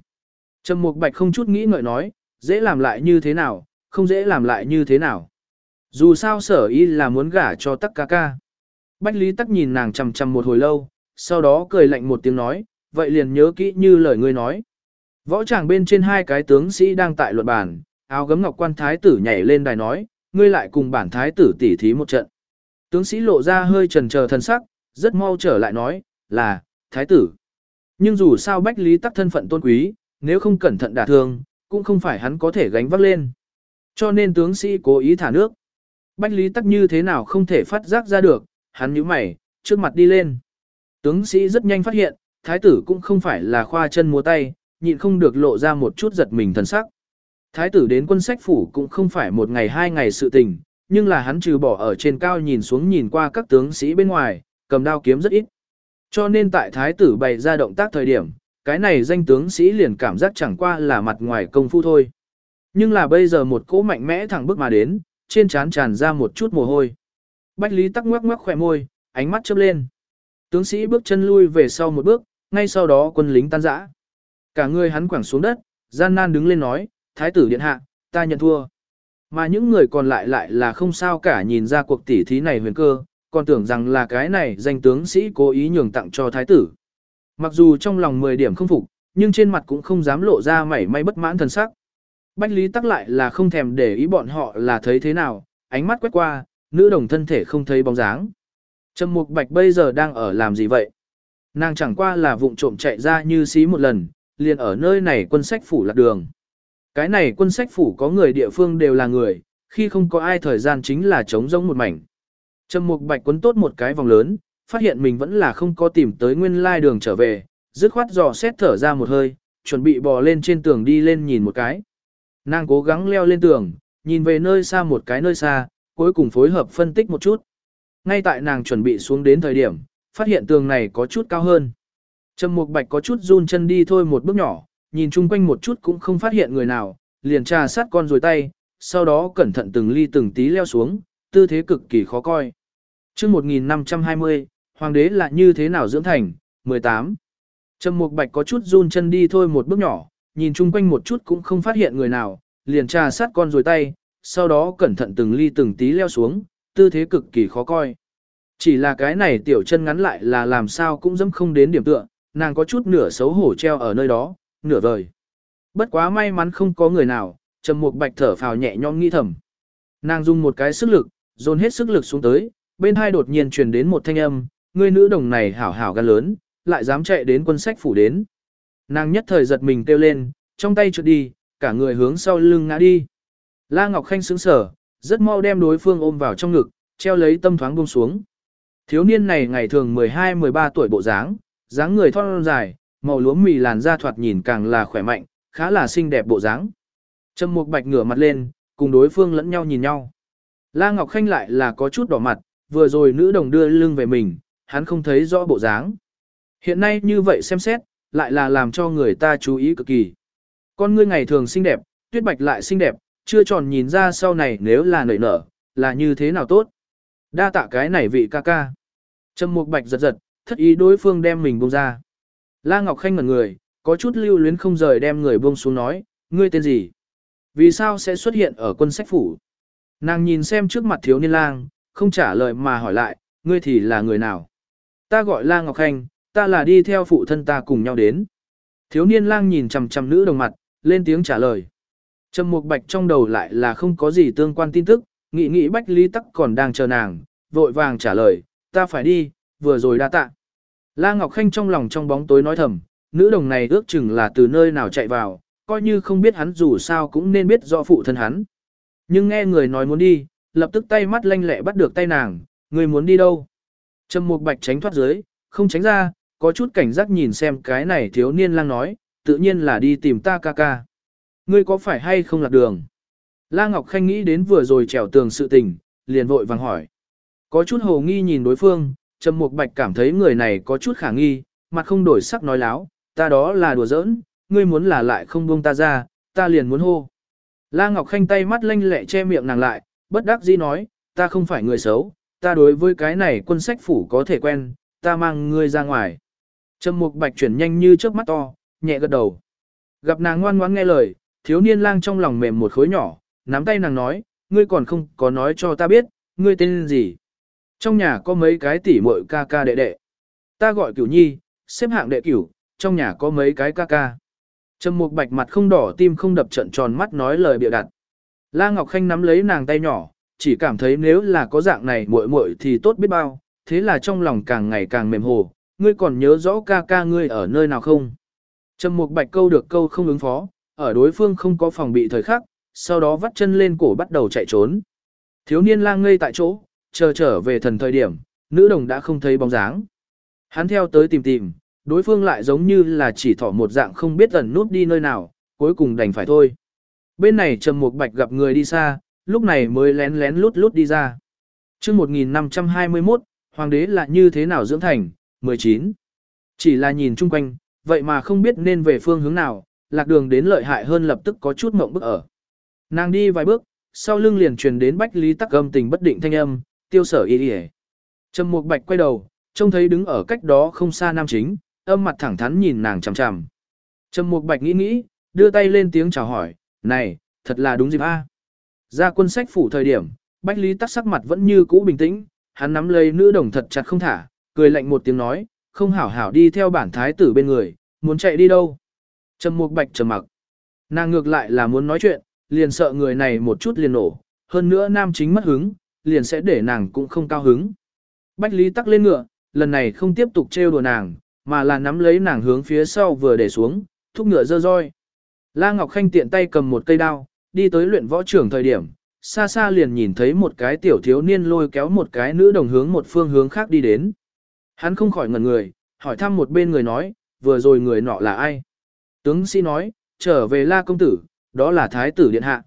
Trầm Mục Bạch không chút nghĩ ngợi nói, dễ làm lại như thế nào, không dễ làm lại như thế nào. Dù sao sở y là muốn gả cho tắc ca ca. Bách Lý tắc nhìn nàng chầm chầm một hồi lâu, sau đó cười lạnh một tiếng nói, vậy liền nhớ kỹ như lời ngươi nói. Võ tràng bên trên hai cái tướng sĩ đang tại luận bàn, áo gấm ngọc quan thái tử nhảy lên đài nói, ngươi lại cùng bản thái tử tỉ thí một trận. Tướng sĩ lộ ra hơi trần chờ thân sắc, rất mau trở lại nói, là, thái tử. Nhưng dù sao Bách Lý tắc thân phận tôn quý, nếu không cẩn thận đả thương, cũng không phải hắn có thể gánh vác lên. Cho nên tướng sĩ cố ý thả nước. Bách Lý tắc như thế nào không thể phát giác ra được, hắn nhíu mày, trước mặt đi lên. Tướng sĩ rất nhanh phát hiện, thái tử cũng không phải là khoa chân múa tay, nhịn không được lộ ra một chút giật mình thần sắc. Thái tử đến quân sách phủ cũng không phải một ngày hai ngày sự tình, nhưng là hắn trừ bỏ ở trên cao nhìn xuống nhìn qua các tướng sĩ bên ngoài, cầm đao kiếm rất ít. Cho nên tại thái tử bày ra động tác thời điểm, cái này danh tướng sĩ liền cảm giác chẳng qua là mặt ngoài công phu thôi. Nhưng là bây giờ một cỗ mạnh mẽ thẳng bước mà đến, trên trán tràn ra một chút mồ hôi. Bách Lý tắc ngoắc ngoắc khỏe môi, ánh mắt chớp lên. Tướng sĩ bước chân lui về sau một bước, ngay sau đó quân lính tan rã. Cả người hắn quẳng xuống đất, gian nan đứng lên nói, thái tử điện hạ, ta nhận thua. Mà những người còn lại lại là không sao cả nhìn ra cuộc tỉ thí này huyền cơ, còn tưởng rằng là cái này danh tướng sĩ cố ý nhường tặng cho thái tử. Mặc dù trong lòng 10 điểm không phục, nhưng trên mặt cũng không dám lộ ra mảy may bất mãn thần sắc. Bách Lý tắc lại là không thèm để ý bọn họ là thấy thế nào, ánh mắt quét qua, nữ đồng thân thể không thấy bóng dáng. Trầm Mục Bạch bây giờ đang ở làm gì vậy? Nàng chẳng qua là vụng trộm chạy ra như xí một lần, liền ở nơi này quân sách phủ lạc đường. Cái này quân sách phủ có người địa phương đều là người, khi không có ai thời gian chính là trống rỗng một mảnh. Trầm Mục Bạch quấn tốt một cái vòng lớn, phát hiện mình vẫn là không có tìm tới nguyên lai đường trở về, dứt khoát dò xét thở ra một hơi, chuẩn bị bò lên trên tường đi lên nhìn một cái. Nàng cố gắng leo lên tường, nhìn về nơi xa một cái nơi xa, cuối cùng phối hợp phân tích một chút. Ngay tại nàng chuẩn bị xuống đến thời điểm, phát hiện tường này có chút cao hơn. Trầm Mục Bạch có chút run chân đi thôi một bước nhỏ, nhìn chung quanh một chút cũng không phát hiện người nào, liền trà sát con rồi tay, sau đó cẩn thận từng ly từng tí leo xuống, tư thế cực kỳ khó coi. Chương 1520, hoàng đế là như thế nào dưỡng thành? 18. Trầm Mục Bạch có chút run chân đi thôi một bước nhỏ, nhìn chung quanh một chút cũng không phát hiện người nào, liền trà sát con rồi tay, sau đó cẩn thận từng ly từng tí leo xuống, tư thế cực kỳ khó coi. Chỉ là cái này tiểu chân ngắn lại là làm sao cũng dẫm không đến điểm tựa, nàng có chút nửa xấu hổ treo ở nơi đó, nửa vời. Bất quá may mắn không có người nào, Trầm Mục Bạch thở phào nhẹ nhõm nghi thầm. Nàng dùng một cái sức lực, dồn hết sức lực xuống tới, bên hai đột nhiên truyền đến một thanh âm, người nữ đồng này hảo hảo gan lớn, lại dám chạy đến quân sách phủ đến. Nàng nhất thời giật mình kêu lên, trong tay trượt đi, cả người hướng sau lưng ngã đi. La Ngọc Khanh sững sờ, rất mau đem đối phương ôm vào trong ngực, treo lấy tâm thoáng buông xuống. Thiếu niên này ngày thường 12-13 tuổi bộ dáng, dáng người thon dài, màu lúa mì làn da thoạt nhìn càng là khỏe mạnh, khá là xinh đẹp bộ dáng. Trầm Mục Bạch ngửa mặt lên, cùng đối phương lẫn nhau nhìn nhau. La Ngọc Khanh lại là có chút đỏ mặt, vừa rồi nữ đồng đưa lưng về mình, hắn không thấy rõ bộ dáng. Hiện nay như vậy xem xét, lại là làm cho người ta chú ý cực kỳ. Con ngươi ngày thường xinh đẹp, tuyết bạch lại xinh đẹp, chưa tròn nhìn ra sau này nếu là nảy nở, là như thế nào tốt. Đa tạ cái này vị ca ca. Trầm Mục Bạch giật giật, thất ý đối phương đem mình buông ra. La Ngọc Khanh ngẩn người, có chút lưu luyến không rời đem người buông xuống nói, ngươi tên gì? Vì sao sẽ xuất hiện ở quân sách phủ? Nàng nhìn xem trước mặt thiếu niên lang, không trả lời mà hỏi lại, ngươi thì là người nào? Ta gọi La Ngọc Khanh, ta là đi theo phụ thân ta cùng nhau đến. Thiếu niên lang nhìn chằm chằm nữ đồng mặt, lên tiếng trả lời. Trầm Mục Bạch trong đầu lại là không có gì tương quan tin tức, nghĩ nghĩ Bách Lý Tắc còn đang chờ nàng, vội vàng trả lời, ta phải đi, vừa rồi đã tạ. La Ngọc Khanh trong lòng trong bóng tối nói thầm, nữ đồng này ước chừng là từ nơi nào chạy vào, coi như không biết hắn dù sao cũng nên biết rõ phụ thân hắn. Nhưng nghe người nói muốn đi, lập tức tay mắt lanh lẹ bắt được tay nàng, người muốn đi đâu? Trầm Mục Bạch tránh thoát dưới, không tránh ra, có chút cảnh giác nhìn xem cái này thiếu niên lang nói, tự nhiên là đi tìm ta ca ca. Ngươi có phải hay không lạc đường? La Ngọc Khanh nghĩ đến vừa rồi trèo tường sự tình, liền vội vàng hỏi. Có chút hồ nghi nhìn đối phương, Trầm Mục Bạch cảm thấy người này có chút khả nghi, mặt không đổi sắc nói láo, ta đó là đùa giỡn, ngươi muốn là lại không buông ta ra, ta liền muốn hô. La Ngọc Khanh tay mắt lanh lẹ che miệng nàng lại, bất đắc dĩ nói, ta không phải người xấu, ta đối với cái này quân sách phủ có thể quen, ta mang ngươi ra ngoài. Trầm Mục Bạch chuyển nhanh như chớp mắt to, nhẹ gật đầu. Gặp nàng ngoan ngoãn nghe lời, thiếu niên lang trong lòng mềm một khối nhỏ, nắm tay nàng nói, ngươi còn không có nói cho ta biết, ngươi tên gì. Trong nhà có mấy cái tỷ muội ca ca đệ đệ. Ta gọi cửu nhi, xếp hạng đệ cửu, trong nhà có mấy cái ca ca. Trầm Mục Bạch mặt không đỏ tim không đập trận tròn mắt nói lời bịa đặt. La Ngọc Khanh nắm lấy nàng tay nhỏ, chỉ cảm thấy nếu là có dạng này muội muội thì tốt biết bao, thế là trong lòng càng ngày càng mềm hồ, ngươi còn nhớ rõ ca ca ngươi ở nơi nào không? Trầm Mục Bạch câu được câu không ứng phó, ở đối phương không có phòng bị thời khắc, sau đó vắt chân lên cổ bắt đầu chạy trốn. Thiếu niên lang ngây tại chỗ, chờ trở về thần thời điểm, nữ đồng đã không thấy bóng dáng. Hắn theo tới tìm tìm, đối phương lại giống như là chỉ thỏ một dạng không biết ẩn nút đi nơi nào, cuối cùng đành phải thôi. Bên này Trầm Mục Bạch gặp người đi xa, lúc này mới lén lén lút lút đi ra. Chương 1521, hoàng đế là như thế nào dưỡng thành? 19. Chỉ là nhìn chung quanh, vậy mà không biết nên về phương hướng nào, lạc đường đến lợi hại hơn lập tức có chút mộng bức ở. Nàng đi vài bước, sau lưng liền truyền đến Bách Lý Tắc âm tình bất định thanh âm, tiêu sở y y Trầm Mục Bạch quay đầu, trông thấy đứng ở cách đó không xa nam chính, âm mặt thẳng thắn nhìn nàng chằm chằm. Trầm Mục Bạch nghĩ nghĩ, đưa tay lên tiếng chào hỏi, này, thật là đúng dịp a. Ra quân sách phủ thời điểm, Bách Lý Tắc sắc mặt vẫn như cũ bình tĩnh, hắn nắm lấy nữ đồng thật chặt không thả, cười lạnh một tiếng nói, không hảo hảo đi theo bản thái tử bên người, muốn chạy đi đâu. Trầm Mục Bạch trầm mặc. Nàng ngược lại là muốn nói chuyện, liền sợ người này một chút liền nổ, hơn nữa nam chính mất hứng, liền sẽ để nàng cũng không cao hứng. Bách Lý tắc lên ngựa, lần này không tiếp tục trêu đùa nàng, mà là nắm lấy nàng hướng phía sau vừa để xuống, thúc ngựa dơ roi. La Ngọc Khanh tiện tay cầm một cây đao, đi tới luyện võ trưởng thời điểm, xa xa liền nhìn thấy một cái tiểu thiếu niên lôi kéo một cái nữ đồng hướng một phương hướng khác đi đến. Hắn không khỏi ngẩn người, hỏi thăm một bên người nói, vừa rồi người nọ là ai? Tướng sĩ nói, trở về La công tử, đó là thái tử điện hạ.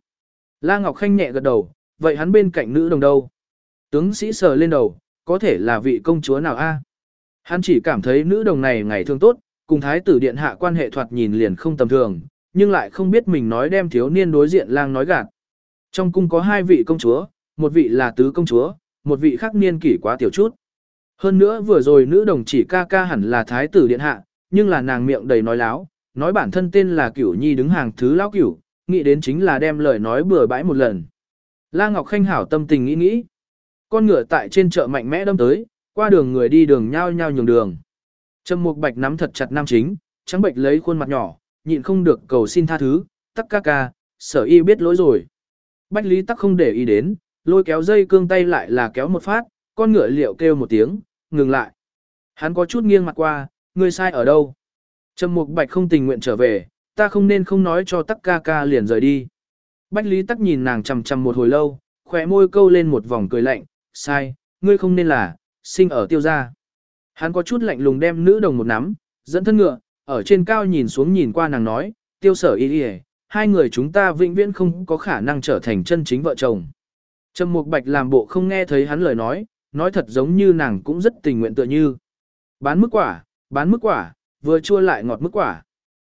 La Ngọc Khanh nhẹ gật đầu, vậy hắn bên cạnh nữ đồng đâu? Tướng sĩ sờ lên đầu, có thể là vị công chúa nào a? Hắn chỉ cảm thấy nữ đồng này ngày thường tốt, cùng thái tử điện hạ quan hệ thoạt nhìn liền không tầm thường, nhưng lại không biết mình nói đem thiếu niên đối diện lang nói gạt. Trong cung có hai vị công chúa, một vị là tứ công chúa, một vị khác niên kỷ quá tiểu chút. Hơn nữa vừa rồi nữ đồng chỉ ca ca hẳn là thái tử điện hạ, nhưng là nàng miệng đầy nói láo, nói bản thân tên là Cửu Nhi đứng hàng thứ lão cửu, nghĩ đến chính là đem lời nói bừa bãi một lần. La Ngọc Khanh hảo tâm tình nghĩ nghĩ. Con ngựa tại trên chợ mạnh mẽ đâm tới, qua đường người đi đường nhao nhao nhường đường. Trầm Mục Bạch nắm thật chặt nam chính, trắng bệnh lấy khuôn mặt nhỏ, nhịn không được cầu xin tha thứ, tắc ca ca, sở y biết lỗi rồi. Bách Lý tắc không để ý đến, lôi kéo dây cương tay lại là kéo một phát, con ngựa liệu kêu một tiếng, ngừng lại. Hắn có chút nghiêng mặt qua, ngươi sai ở đâu? Trầm Mục Bạch không tình nguyện trở về, ta không nên không nói cho tắc ca ca liền rời đi. Bách Lý tắc nhìn nàng chằm chằm một hồi lâu, khỏe môi câu lên một vòng cười lạnh, sai, ngươi không nên là, sinh ở tiêu gia. Hắn có chút lạnh lùng đem nữ đồng một nắm, dẫn thân ngựa, ở trên cao nhìn xuống nhìn qua nàng nói, tiêu sở y Y, hai người chúng ta vĩnh viễn không có khả năng trở thành chân chính vợ chồng. Trầm Mục Bạch làm bộ không nghe thấy hắn lời nói, nói thật giống như nàng cũng rất tình nguyện tựa như. Bán mức quả, bán mức quả, vừa chua lại ngọt mức quả.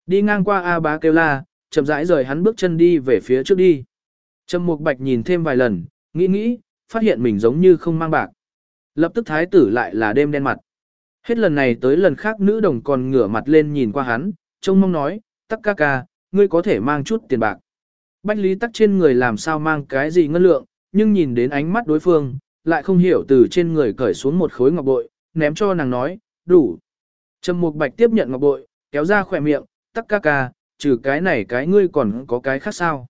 Đi ngang qua A bá kêu la, chậm rãi rời hắn bước chân đi về phía trước đi. Trầm Mục Bạch nhìn thêm vài lần, nghĩ nghĩ, phát hiện mình giống như không mang bạc. Lập tức thái tử lại là đêm đen mặt. Hết lần này tới lần khác nữ đồng còn ngửa mặt lên nhìn qua hắn, trông mong nói, tắc ca ca, ngươi có thể mang chút tiền bạc. Bách lý tắc trên người làm sao mang cái gì ngân lượng, nhưng nhìn đến ánh mắt đối phương, lại không hiểu từ trên người cởi xuống một khối ngọc bội, ném cho nàng nói, đủ. Trầm Mục Bạch tiếp nhận ngọc bội, kéo ra khỏe miệng, tắc ca ca, trừ cái này cái ngươi còn có cái khác sao.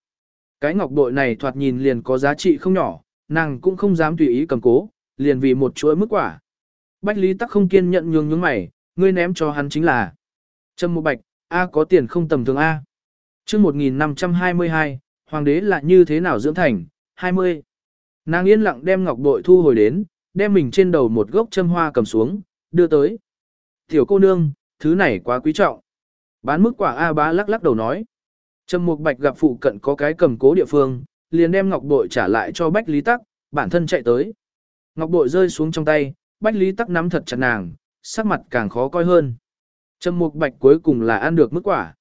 Cái ngọc bội này thoạt nhìn liền có giá trị không nhỏ, nàng cũng không dám tùy ý cầm cố, liền vì một chuỗi mức quả. Bách Lý Tắc không kiên nhận nhường nhướng mày, ngươi ném cho hắn chính là. Trâm Mộ Bạch, A có tiền không tầm thường A. Trước 1522, Hoàng đế là như thế nào dưỡng thành, 20. Nàng yên lặng đem ngọc bội thu hồi đến, đem mình trên đầu một gốc châm hoa cầm xuống, đưa tới. Tiểu cô nương, thứ này quá quý trọng. Bán mức quả A bá lắc lắc đầu nói. Trầm Mục Bạch gặp phụ cận có cái cầm cố địa phương, liền đem ngọc bội trả lại cho Bách Lý Tắc, bản thân chạy tới. Ngọc bội rơi xuống trong tay, Bách Lý Tắc nắm thật chặt nàng, sắc mặt càng khó coi hơn. Trầm Mục Bạch cuối cùng là ăn được mức quả.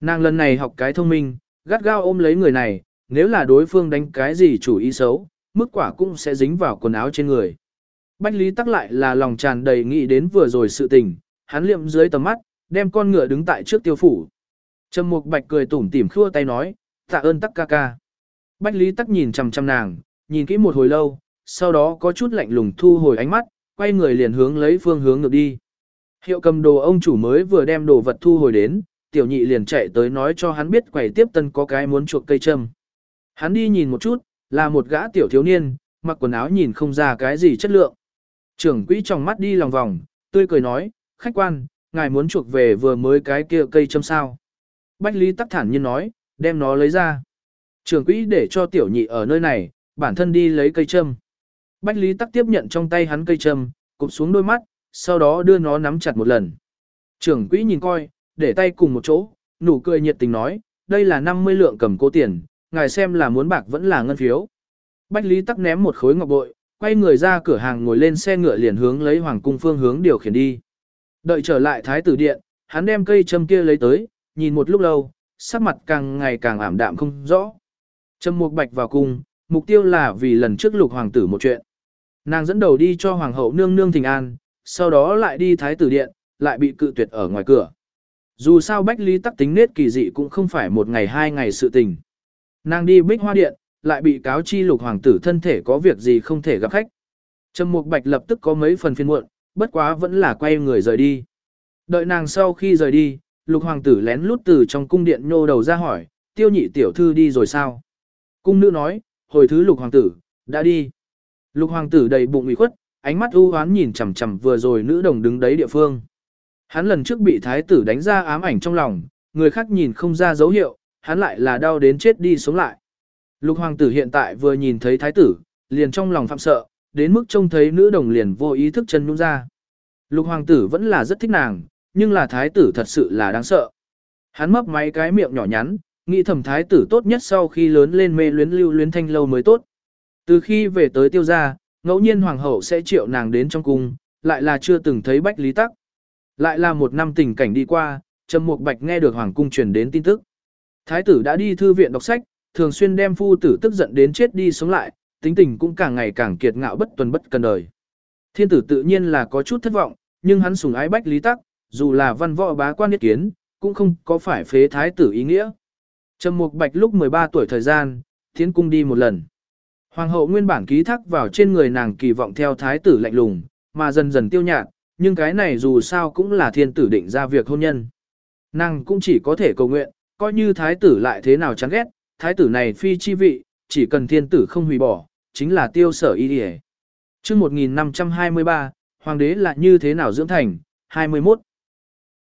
Nàng lần này học cái thông minh, gắt gao ôm lấy người này, nếu là đối phương đánh cái gì chủ ý xấu, mức quả cũng sẽ dính vào quần áo trên người. Bách Lý Tắc lại là lòng tràn đầy nghĩ đến vừa rồi sự tình, hắn liệm dưới tầm mắt, đem con ngựa đứng tại trước tiêu phủ. Trầm Mục Bạch cười tủm tỉm khua tay nói, tạ ơn Tắc ca ca. Bách Lý Tắc nhìn chằm chằm nàng, nhìn kỹ một hồi lâu, sau đó có chút lạnh lùng thu hồi ánh mắt, quay người liền hướng lấy phương hướng ngược đi. Hiệu cầm đồ ông chủ mới vừa đem đồ vật thu hồi đến, tiểu nhị liền chạy tới nói cho hắn biết quầy tiếp tân có cái muốn chuộc cây châm. Hắn đi nhìn một chút, là một gã tiểu thiếu niên, mặc quần áo nhìn không ra cái gì chất lượng. Trưởng quỹ trong mắt đi lòng vòng, tươi cười nói, khách quan, ngài muốn chuộc về vừa mới cái kia cây châm sao. Bách Lý tắc thản nhiên nói, đem nó lấy ra. Trường quỹ để cho tiểu nhị ở nơi này, bản thân đi lấy cây châm. Bách Lý tắc tiếp nhận trong tay hắn cây châm, cụp xuống đôi mắt, sau đó đưa nó nắm chặt một lần. Trưởng quỹ nhìn coi, để tay cùng một chỗ, nụ cười nhiệt tình nói, đây là 50 lượng cầm cố tiền, ngài xem là muốn bạc vẫn là ngân phiếu. Bách Lý tắc ném một khối ngọc bội, quay người ra cửa hàng ngồi lên xe ngựa liền hướng lấy hoàng cung phương hướng điều khiển đi. Đợi trở lại thái tử điện, hắn đem cây châm kia lấy tới, nhìn một lúc lâu, sắc mặt càng ngày càng ảm đạm không rõ. Trâm Mục Bạch vào cung, mục tiêu là vì lần trước lục hoàng tử một chuyện. Nàng dẫn đầu đi cho hoàng hậu nương nương thỉnh an, sau đó lại đi thái tử điện, lại bị cự tuyệt ở ngoài cửa. Dù sao Bách Lý tắc tính nết kỳ dị cũng không phải một ngày hai ngày sự tình. Nàng đi bích hoa điện, lại bị cáo chi lục hoàng tử thân thể có việc gì không thể gặp khách. Trầm Mục Bạch lập tức có mấy phần phiền muộn, bất quá vẫn là quay người rời đi. Đợi nàng sau khi rời đi, lục hoàng tử lén lút từ trong cung điện nhô đầu ra hỏi, tiêu nhị tiểu thư đi rồi sao? Cung nữ nói, hồi thứ lục hoàng tử, đã đi. Lục hoàng tử đầy bụng ủy khuất, ánh mắt u hoán nhìn chằm chằm vừa rồi nữ đồng đứng đấy địa phương. Hắn lần trước bị thái tử đánh ra ám ảnh trong lòng, người khác nhìn không ra dấu hiệu, hắn lại là đau đến chết đi sống lại. Lục hoàng tử hiện tại vừa nhìn thấy thái tử, liền trong lòng phạm sợ, đến mức trông thấy nữ đồng liền vô ý thức chân nhung ra. Lục hoàng tử vẫn là rất thích nàng, nhưng là thái tử thật sự là đáng sợ. Hắn mấp máy cái miệng nhỏ nhắn, nghĩ thầm thái tử tốt nhất sau khi lớn lên mê luyến lưu luyến thanh lâu mới tốt. Từ khi về tới tiêu gia, ngẫu nhiên hoàng hậu sẽ triệu nàng đến trong cung, lại là chưa từng thấy bách lý tắc. Lại là một năm tình cảnh đi qua, Trầm Mục Bạch nghe được hoàng cung truyền đến tin tức. Thái tử đã đi thư viện đọc sách, thường xuyên đem phu tử tức giận đến chết đi sống lại, tính tình cũng càng ngày càng kiệt ngạo bất tuần bất cần đời. Thiên tử tự nhiên là có chút thất vọng, nhưng hắn sùng ái bách lý tắc, dù là văn võ bá quan nhất kiến, cũng không có phải phế thái tử ý nghĩa. Trầm Mục Bạch lúc 13 tuổi thời gian, tiến cung đi một lần. Hoàng hậu nguyên bản ký thác vào trên người nàng kỳ vọng theo thái tử lạnh lùng, mà dần dần tiêu nhạt, nhưng cái này dù sao cũng là thiên tử định ra việc hôn nhân. Nàng cũng chỉ có thể cầu nguyện, coi như thái tử lại thế nào chán ghét, thái tử này phi chi vị, chỉ cần thiên tử không hủy bỏ, chính là tiêu sở y đi Trước 1523, hoàng đế là như thế nào dưỡng thành, 21.